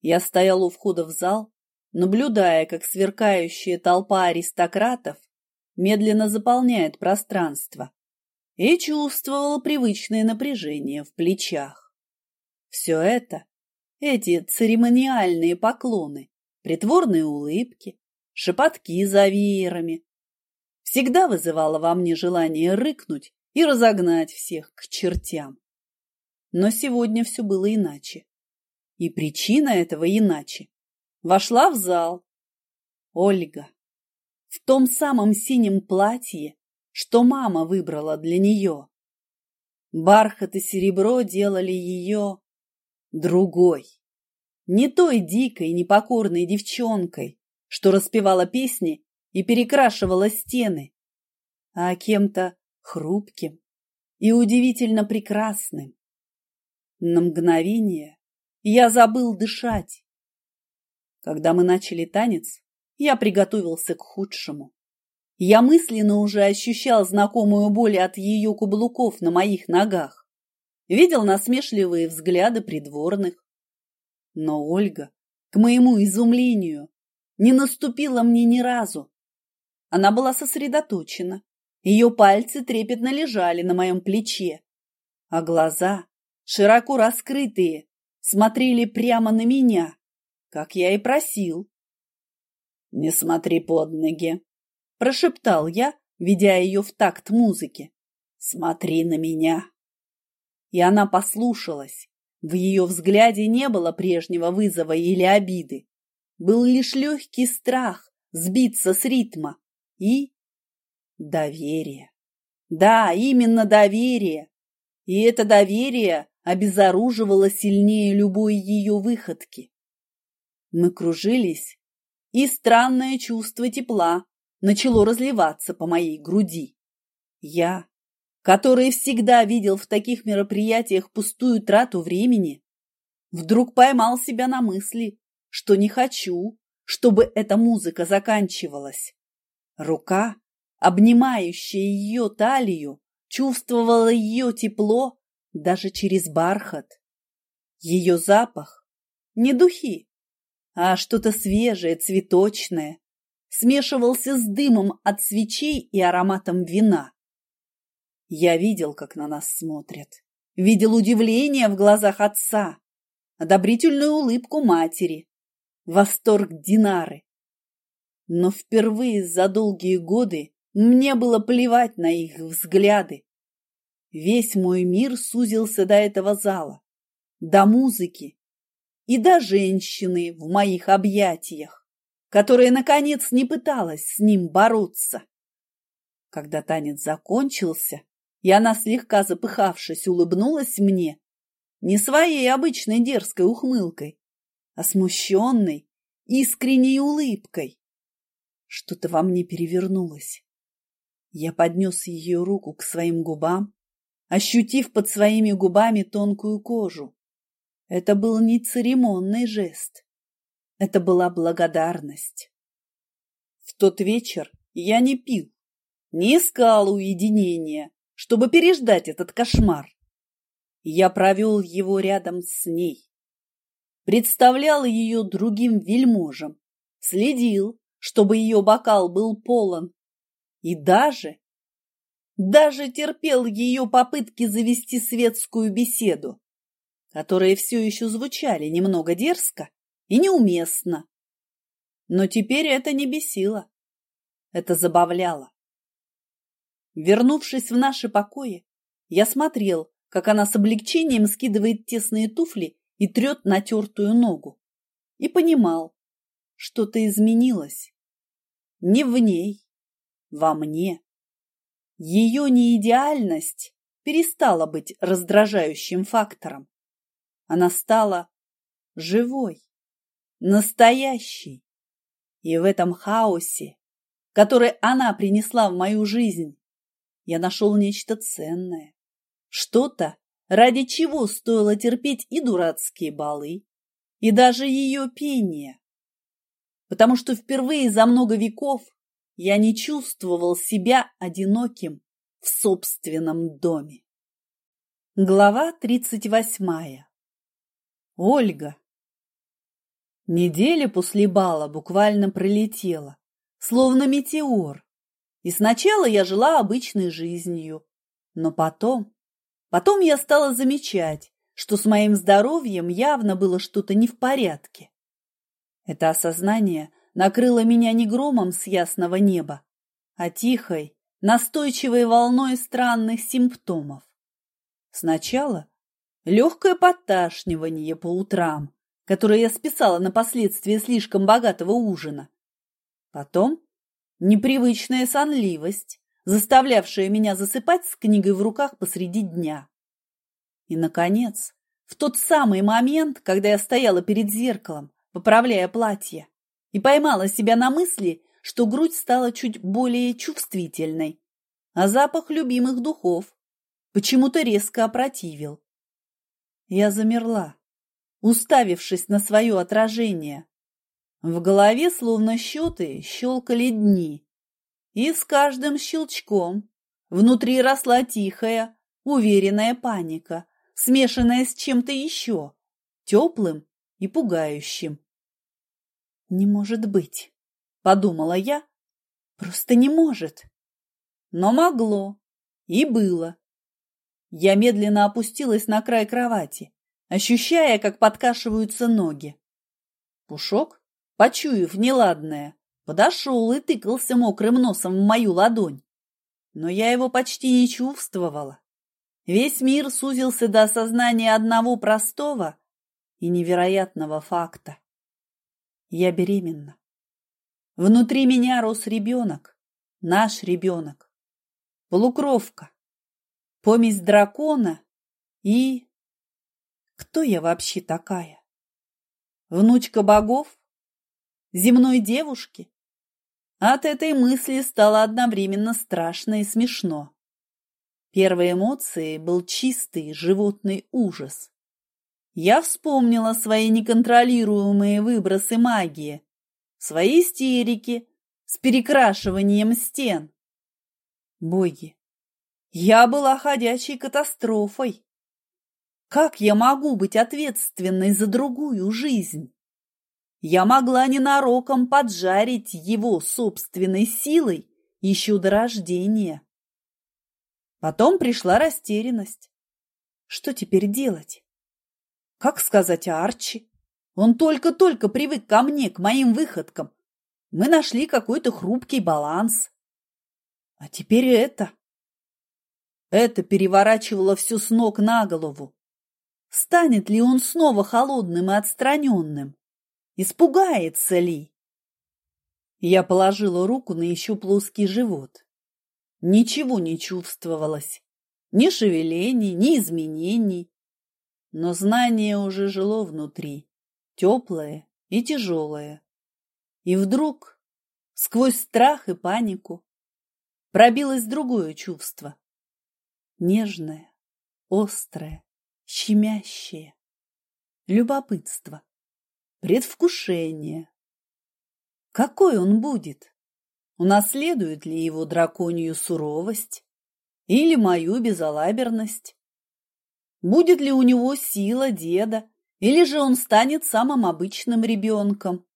Я стоял у входа в зал, наблюдая, как сверкающая толпа аристократов медленно заполняет пространство, и чувствовала привычное напряжение в плечах. Все это, эти церемониальные поклоны, притворные улыбки, шепотки за веерами, всегда вызывало во мне желание рыкнуть и разогнать всех к чертям. Но сегодня все было иначе. И причина этого иначе. Вошла в зал. Ольга. В том самом синем платье, что мама выбрала для нее. Бархат и серебро делали ее другой. Не той дикой, непокорной девчонкой, что распевала песни и перекрашивала стены, а кем-то хрупким и удивительно прекрасным. На мгновение я забыл дышать. Когда мы начали танец, я приготовился к худшему. Я мысленно уже ощущал знакомую боль от ее каблуков на моих ногах. Видел насмешливые взгляды придворных. Но Ольга, к моему изумлению, не наступила мне ни разу. Она была сосредоточена. Ее пальцы трепетно лежали на моем плече, а глаза, широко раскрытые, смотрели прямо на меня, как я и просил. «Не смотри под ноги», прошептал я, ведя ее в такт музыки. «Смотри на меня!» И она послушалась. В ее взгляде не было прежнего вызова или обиды. Был лишь легкий страх сбиться с ритма и доверие. Да, именно доверие. И это доверие обезоруживало сильнее любой ее выходки. Мы кружились, и странное чувство тепла начало разливаться по моей груди. Я, который всегда видел в таких мероприятиях пустую трату времени, вдруг поймал себя на мысли, что не хочу, чтобы эта музыка заканчивалась. Рука, обнимающая ее талию, чувствовала ее тепло даже через бархат. Ее запах – не духи, а что-то свежее, цветочное, смешивался с дымом от свечей и ароматом вина. Я видел, как на нас смотрят. Видел удивление в глазах отца, одобрительную улыбку матери, восторг Динары. Но впервые за долгие годы мне было плевать на их взгляды. Весь мой мир сузился до этого зала, до музыки и до женщины в моих объятиях которая, наконец, не пыталась с ним бороться. Когда танец закончился, и она, слегка запыхавшись, улыбнулась мне, не своей обычной дерзкой ухмылкой, а смущенной, искренней улыбкой. Что-то во мне перевернулось. Я поднес ее руку к своим губам, ощутив под своими губами тонкую кожу. Это был не церемонный жест. Это была благодарность. В тот вечер я не пил, не искал уединения, чтобы переждать этот кошмар. Я провел его рядом с ней. Представлял ее другим вельможам, следил, чтобы ее бокал был полон. И даже, даже терпел ее попытки завести светскую беседу, которые все еще звучали немного дерзко и неуместно. Но теперь это не бесило. Это забавляло. Вернувшись в наши покои, я смотрел, как она с облегчением скидывает тесные туфли и трет натертую ногу. И понимал, что-то изменилось. Не в ней, во мне. Ее неидеальность перестала быть раздражающим фактором. Она стала живой, настоящей. И в этом хаосе, который она принесла в мою жизнь, я нашел нечто ценное. Что-то, ради чего стоило терпеть и дурацкие балы, и даже ее пение. Потому что впервые за много веков я не чувствовал себя одиноким в собственном доме. Глава тридцать восьмая. Ольга. Неделя после бала буквально пролетела, словно метеор. И сначала я жила обычной жизнью, но потом, потом я стала замечать, что с моим здоровьем явно было что-то не в порядке. Это осознание накрыло меня не громом с ясного неба, а тихой, настойчивой волной странных симптомов. Сначала легкое подташнивание по утрам, которое я списала на последствия слишком богатого ужина. Потом непривычная сонливость, заставлявшая меня засыпать с книгой в руках посреди дня. И, наконец, в тот самый момент, когда я стояла перед зеркалом, поправляя платье, и поймала себя на мысли, что грудь стала чуть более чувствительной, а запах любимых духов почему-то резко опротивил. Я замерла, уставившись на свое отражение. В голове, словно счеты, щелкали дни. И с каждым щелчком внутри росла тихая, уверенная паника, смешанная с чем-то еще, теплым и пугающим. «Не может быть», — подумала я, — «просто не может». Но могло и было. Я медленно опустилась на край кровати, ощущая, как подкашиваются ноги. Пушок, почуяв неладное, подошел и тыкался мокрым носом в мою ладонь. Но я его почти не чувствовала. Весь мир сузился до осознания одного простого и невероятного факта. Я беременна. Внутри меня рос ребенок, наш ребенок, полукровка, помесь дракона и... Кто я вообще такая? Внучка богов? Земной девушки? От этой мысли стало одновременно страшно и смешно. Первой эмоцией был чистый животный ужас. Я вспомнила свои неконтролируемые выбросы магии, свои истерики с перекрашиванием стен. Боги, я была ходячей катастрофой. Как я могу быть ответственной за другую жизнь? Я могла ненароком поджарить его собственной силой еще до рождения. Потом пришла растерянность. Что теперь делать? Как сказать Арчи? Он только-только привык ко мне, к моим выходкам. Мы нашли какой-то хрупкий баланс. А теперь это. Это переворачивало все с ног на голову. Станет ли он снова холодным и отстраненным? Испугается ли? Я положила руку на еще плоский живот. Ничего не чувствовалось. Ни шевелений, ни изменений. Но знание уже жило внутри, теплое и тяжелое. И вдруг, сквозь страх и панику, пробилось другое чувство нежное, острое, щемящее, любопытство, предвкушение. Какой он будет? Унаследует ли его драконию суровость или мою безалаберность? Будет ли у него сила деда, или же он станет самым обычным ребенком?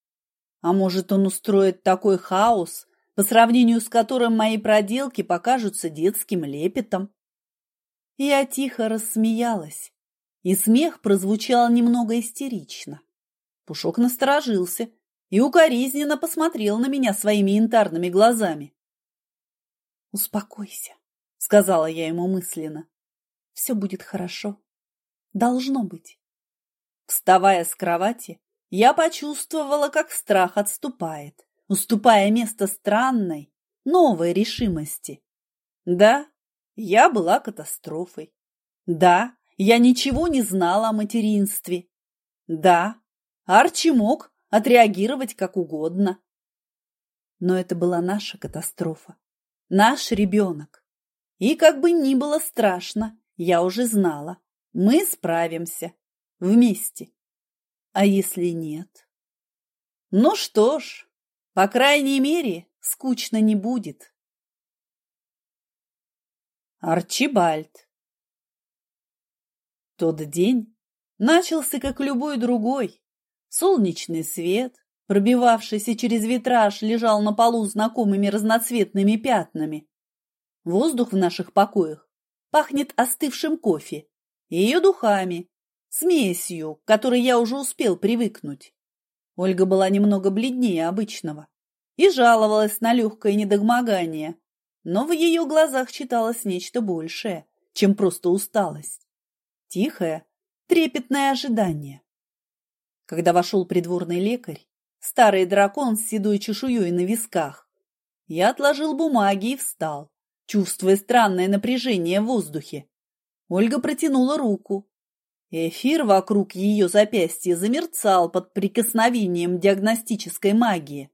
А может, он устроит такой хаос, по сравнению с которым мои проделки покажутся детским лепетом? Я тихо рассмеялась, и смех прозвучал немного истерично. Пушок насторожился и укоризненно посмотрел на меня своими янтарными глазами. «Успокойся», сказала я ему мысленно. Все будет хорошо. Должно быть. Вставая с кровати, я почувствовала, как страх отступает, уступая место странной, новой решимости. Да, я была катастрофой. Да, я ничего не знала о материнстве. Да, Арчи мог отреагировать как угодно. Но это была наша катастрофа, наш ребенок. И как бы ни было страшно, я уже знала, мы справимся вместе. А если нет? Ну что ж, по крайней мере, скучно не будет. Арчибальд Тот день начался, как любой другой. Солнечный свет, пробивавшийся через витраж, лежал на полу знакомыми разноцветными пятнами. Воздух в наших покоях пахнет остывшим кофе и ее духами, смесью, к которой я уже успел привыкнуть. Ольга была немного бледнее обычного и жаловалась на легкое недогмогание, но в ее глазах читалось нечто большее, чем просто усталость. Тихое, трепетное ожидание. Когда вошел придворный лекарь, старый дракон с седой чешуей на висках, я отложил бумаги и встал, чувствуя странное напряжение в воздухе. Ольга протянула руку. Эфир вокруг ее запястья замерцал под прикосновением диагностической магии.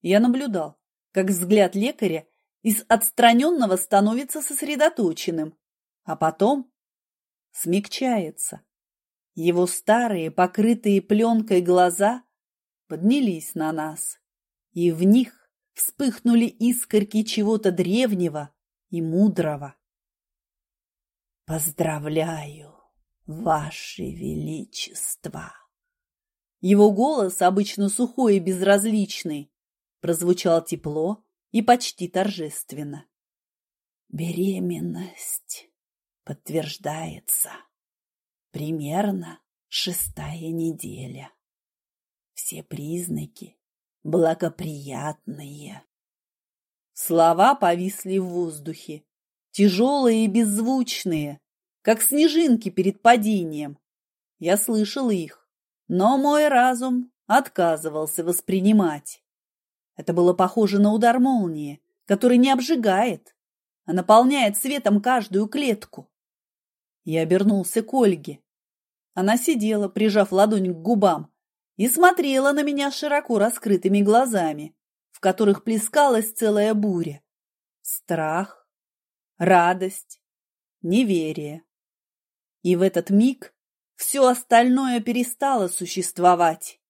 Я наблюдал, как взгляд лекаря из отстраненного становится сосредоточенным, а потом смягчается. Его старые, покрытые пленкой глаза поднялись на нас, и в них вспыхнули искорки чего-то древнего и мудрого. «Поздравляю, Ваше Величество!» Его голос, обычно сухой и безразличный, прозвучал тепло и почти торжественно. «Беременность подтверждается». Примерно шестая неделя. Все признаки благоприятные. Слова повисли в воздухе, тяжелые и беззвучные, как снежинки перед падением. Я слышал их, но мой разум отказывался воспринимать. Это было похоже на удар молнии, который не обжигает, а наполняет светом каждую клетку. Я обернулся к Ольге. Она сидела, прижав ладонь к губам, и смотрела на меня широко раскрытыми глазами, в которых плескалась целая буря. Страх, радость, неверие. И в этот миг все остальное перестало существовать.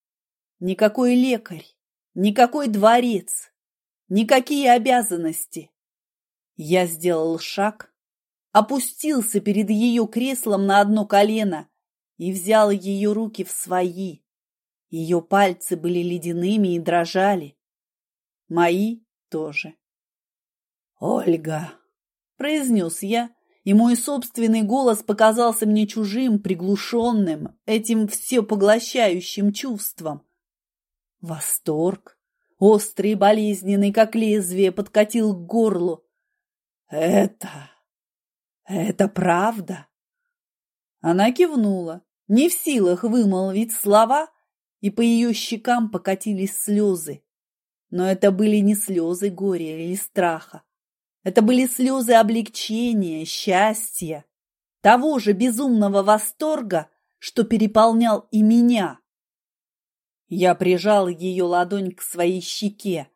Никакой лекарь, никакой дворец, никакие обязанности. Я сделал шаг, опустился перед ее креслом на одно колено и взял ее руки в свои. Ее пальцы были ледяными и дрожали. Мои тоже. «Ольга!» – произнес я, и мой собственный голос показался мне чужим, приглушенным, этим все поглощающим чувством. Восторг, острый и болезненный, как лезвие, подкатил к горлу. «Это... это правда?» Она кивнула, не в силах вымолвить слова, и по ее щекам покатились слезы. Но это были не слезы горя или страха. Это были слезы облегчения, счастья, того же безумного восторга, что переполнял и меня. Я прижал ее ладонь к своей щеке,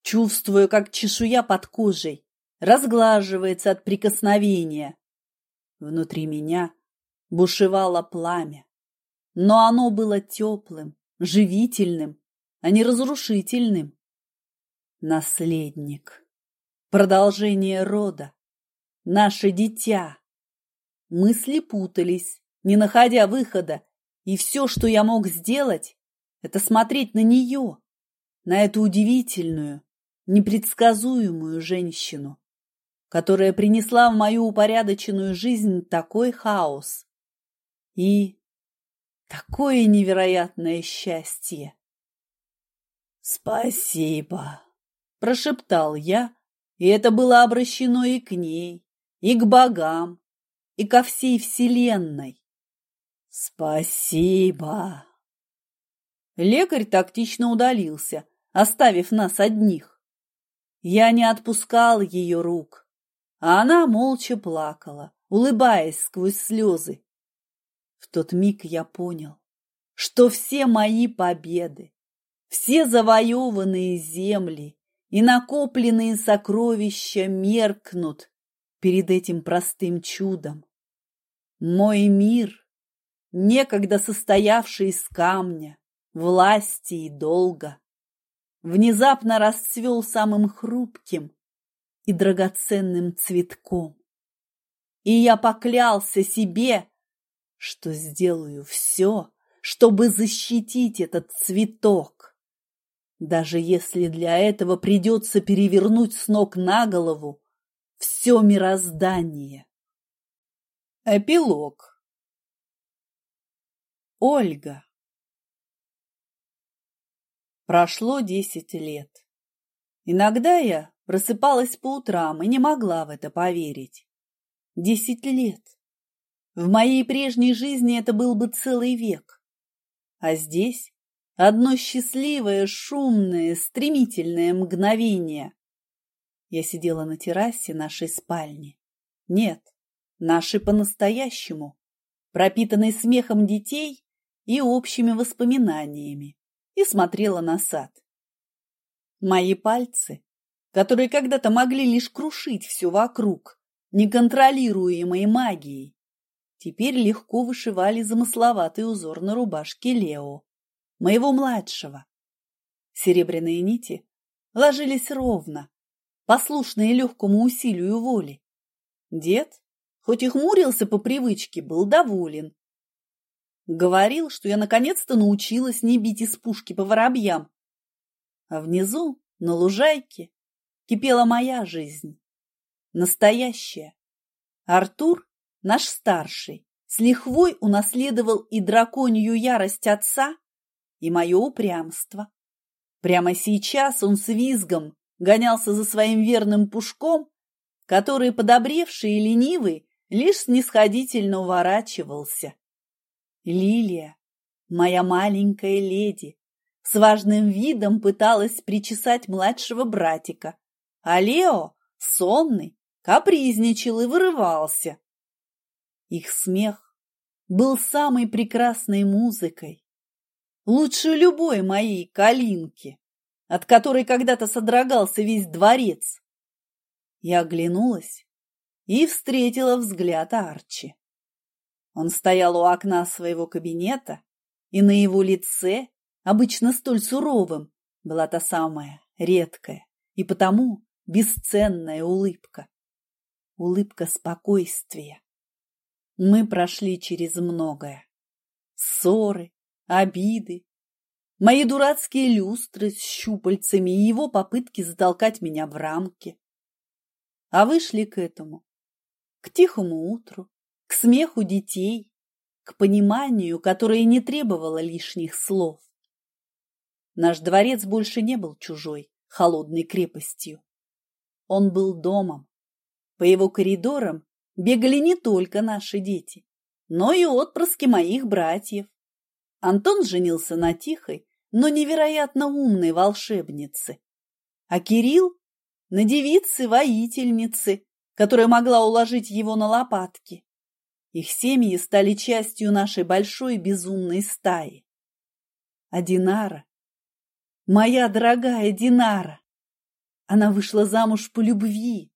чувствуя, как чешуя под кожей разглаживается от прикосновения. Внутри меня бушевало пламя. Но оно было теплым, живительным, а не разрушительным. Наследник. Продолжение рода. Наше дитя. Мысли путались, не находя выхода, и все, что я мог сделать, это смотреть на нее, на эту удивительную, непредсказуемую женщину которая принесла в мою упорядоченную жизнь такой хаос и такое невероятное счастье. «Спасибо!» – прошептал я, И это было обращено и к ней, и к богам, и ко всей вселенной. Спасибо. Лекарь тактично удалился, оставив нас одних. Я не отпускал ее рук, а она молча плакала, улыбаясь сквозь слезы. В тот миг я понял, что все мои победы, все завоеванные земли и накопленные сокровища меркнут перед этим простым чудом. Мой мир, некогда состоявший из камня, власти и долга, внезапно расцвел самым хрупким и драгоценным цветком. И я поклялся себе, что сделаю все, чтобы защитить этот цветок. Даже если для этого придется перевернуть с ног на голову все мироздание. Эпилог Ольга Прошло десять лет. Иногда я просыпалась по утрам и не могла в это поверить. Десять лет. В моей прежней жизни это был бы целый век. А здесь одно счастливое, шумное, стремительное мгновение. Я сидела на террасе нашей спальни. Нет, нашей по-настоящему, пропитанной смехом детей и общими воспоминаниями и смотрела на сад. Мои пальцы, которые когда-то могли лишь крушить все вокруг, неконтролируемой магией, теперь легко вышивали замысловатый узор на рубашке Лео, моего младшего. Серебряные нити ложились ровно, послушные легкому усилию воли. Дед, хоть и хмурился по привычке, был доволен Говорил, что я наконец-то научилась не бить из пушки по воробьям. А внизу, на лужайке, кипела моя жизнь. Настоящая. Артур, наш старший, с лихвой унаследовал и драконью ярость отца, и мое упрямство. Прямо сейчас он с визгом гонялся за своим верным пушком, который, подобревший и ленивый, лишь снисходительно уворачивался. Лилия, моя маленькая леди, с важным видом пыталась причесать младшего братика, а Лео, сонный, капризничал и вырывался. Их смех был самой прекрасной музыкой, лучше любой моей калинки, от которой когда-то содрогался весь дворец. Я оглянулась и встретила взгляд Арчи. Он стоял у окна своего кабинета, и на его лице, обычно столь суровым, была та самая редкая и потому бесценная улыбка. Улыбка спокойствия. Мы прошли через многое. Ссоры, обиды, мои дурацкие люстры с щупальцами и его попытки затолкать меня в рамки. А вышли к этому, к тихому утру, к смеху детей, к пониманию, которое не требовало лишних слов. Наш дворец больше не был чужой, холодной крепостью. Он был домом. По его коридорам бегали не только наши дети, но и отпрыски моих братьев. Антон женился на тихой, но невероятно умной волшебнице, а Кирилл – на девице-воительнице, которая могла уложить его на лопатки. Их семьи стали частью нашей большой безумной стаи. А Динара, моя дорогая Динара, она вышла замуж по любви,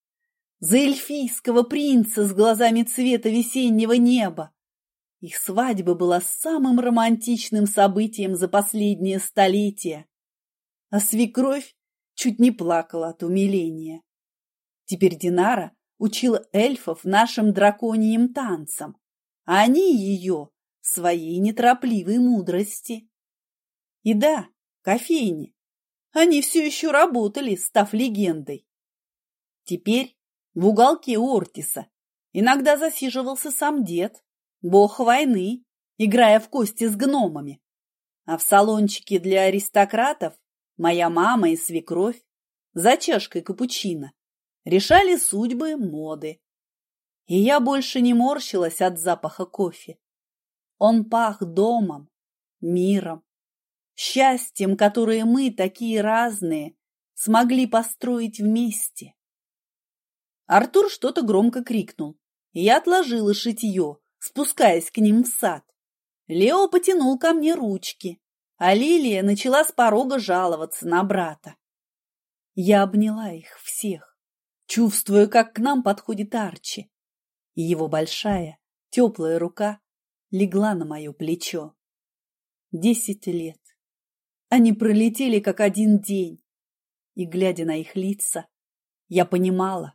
за эльфийского принца с глазами цвета весеннего неба. Их свадьба была самым романтичным событием за последнее столетие, а свекровь чуть не плакала от умиления. Теперь Динара учила эльфов нашим драконьим танцам, а они ее своей неторопливой мудрости. И да, кофейни. Они все еще работали, став легендой. Теперь в уголке Ортиса иногда засиживался сам дед, бог войны, играя в кости с гномами. А в салончике для аристократов моя мама и свекровь за чашкой капучино решали судьбы моды. И я больше не морщилась от запаха кофе. Он пах домом, миром, счастьем, которое мы, такие разные, смогли построить вместе. Артур что-то громко крикнул, я отложила шитье, спускаясь к ним в сад. Лео потянул ко мне ручки, а Лилия начала с порога жаловаться на брата. Я обняла их всех, чувствуя, как к нам подходит Арчи, и его большая, теплая рука легла на мое плечо. Десять лет. Они пролетели, как один день, и, глядя на их лица, я понимала,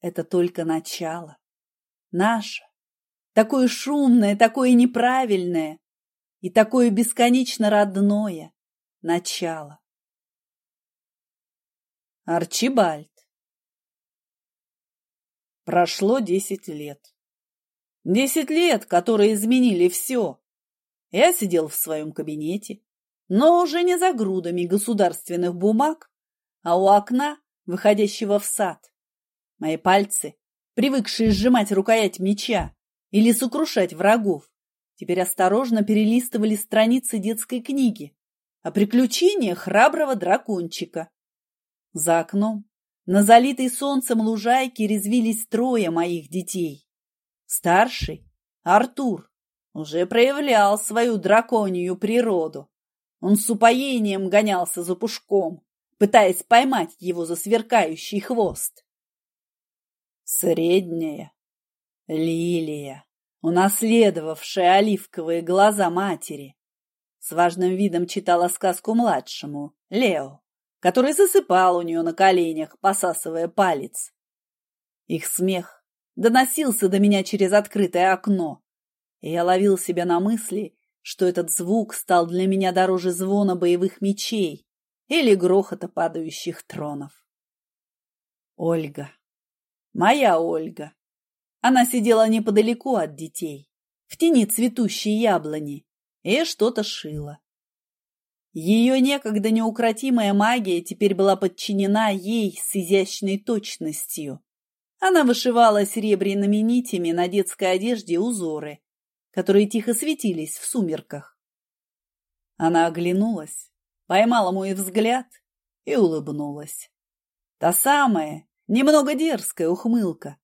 это только начало. Наше, такое шумное, такое неправильное и такое бесконечно родное начало. Арчибальд Прошло десять лет. Десять лет, которые изменили все. Я сидел в своем кабинете, но уже не за грудами государственных бумаг, а у окна, выходящего в сад. Мои пальцы, привыкшие сжимать рукоять меча или сокрушать врагов, теперь осторожно перелистывали страницы детской книги о приключениях храброго дракончика. За окном на залитой солнцем лужайке резвились трое моих детей. Старший, Артур, уже проявлял свою драконью природу. Он с упоением гонялся за пушком, пытаясь поймать его за сверкающий хвост. Средняя, Лилия, унаследовавшая оливковые глаза матери, с важным видом читала сказку младшему, Лео который засыпал у нее на коленях, посасывая палец. Их смех доносился до меня через открытое окно, и я ловил себя на мысли, что этот звук стал для меня дороже звона боевых мечей или грохота падающих тронов. Ольга. Моя Ольга. Она сидела неподалеку от детей, в тени цветущей яблони, и что-то шила. Ее некогда неукротимая магия теперь была подчинена ей с изящной точностью. Она вышивала серебряными нитями на детской одежде узоры, которые тихо светились в сумерках. Она оглянулась, поймала мой взгляд и улыбнулась. Та самая, немного дерзкая ухмылка,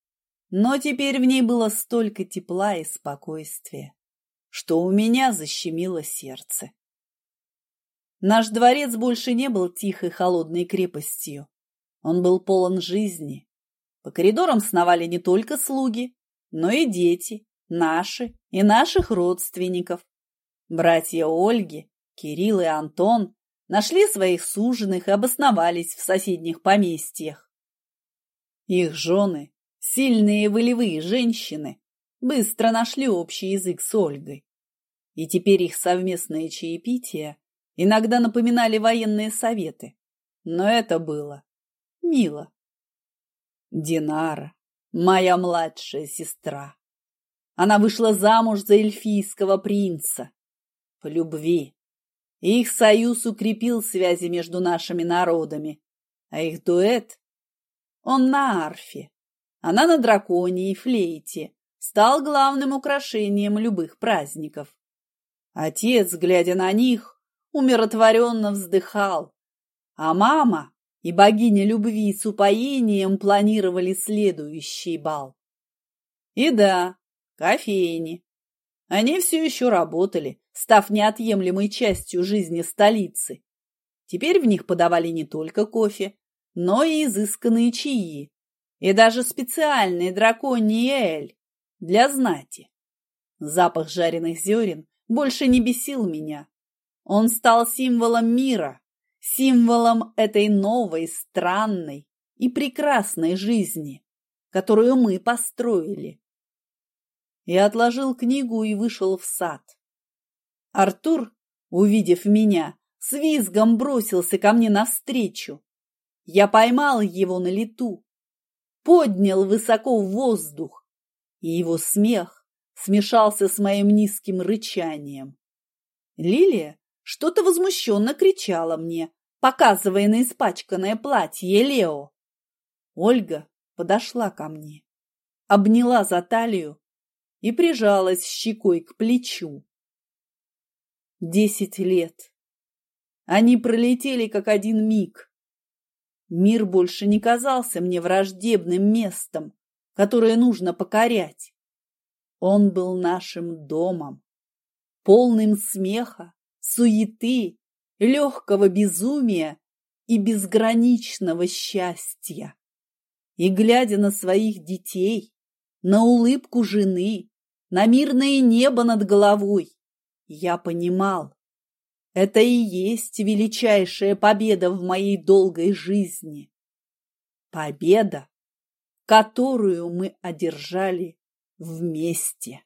но теперь в ней было столько тепла и спокойствия, что у меня защемило сердце. Наш дворец больше не был тихой холодной крепостью. Он был полон жизни. По коридорам сновали не только слуги, но и дети, наши и наших родственников. Братья Ольги, Кирилл и Антон нашли своих суженых и обосновались в соседних поместьях. Их жены, сильные волевые женщины, быстро нашли общий язык с Ольгой. И теперь их совместное чаепитие иногда напоминали военные советы, но это было мило. Динара, моя младшая сестра. Она вышла замуж за эльфийского принца. По любви. Их союз укрепил связи между нашими народами, а их дуэт... Он на арфе, она на драконе и флейте, стал главным украшением любых праздников. Отец, глядя на них, умиротворенно вздыхал. А мама и богиня любви с упоением планировали следующий бал. И да, кофейни. Они все еще работали, став неотъемлемой частью жизни столицы. Теперь в них подавали не только кофе, но и изысканные чаи, и даже специальный драконий эль для знати. Запах жареных зерен больше не бесил меня, он стал символом мира, символом этой новой, странной и прекрасной жизни, которую мы построили. Я отложил книгу и вышел в сад. Артур, увидев меня, с визгом бросился ко мне навстречу. Я поймал его на лету, поднял высоко в воздух, и его смех смешался с моим низким рычанием. Лилия что-то возмущенно кричала мне, показывая на испачканное платье Лео. Ольга подошла ко мне, обняла за талию и прижалась щекой к плечу. Десять лет. Они пролетели как один миг. Мир больше не казался мне враждебным местом, которое нужно покорять. Он был нашим домом, полным смеха, суеты, легкого безумия и безграничного счастья. И, глядя на своих детей, на улыбку жены, на мирное небо над головой, я понимал, это и есть величайшая победа в моей долгой жизни. Победа, которую мы одержали вместе.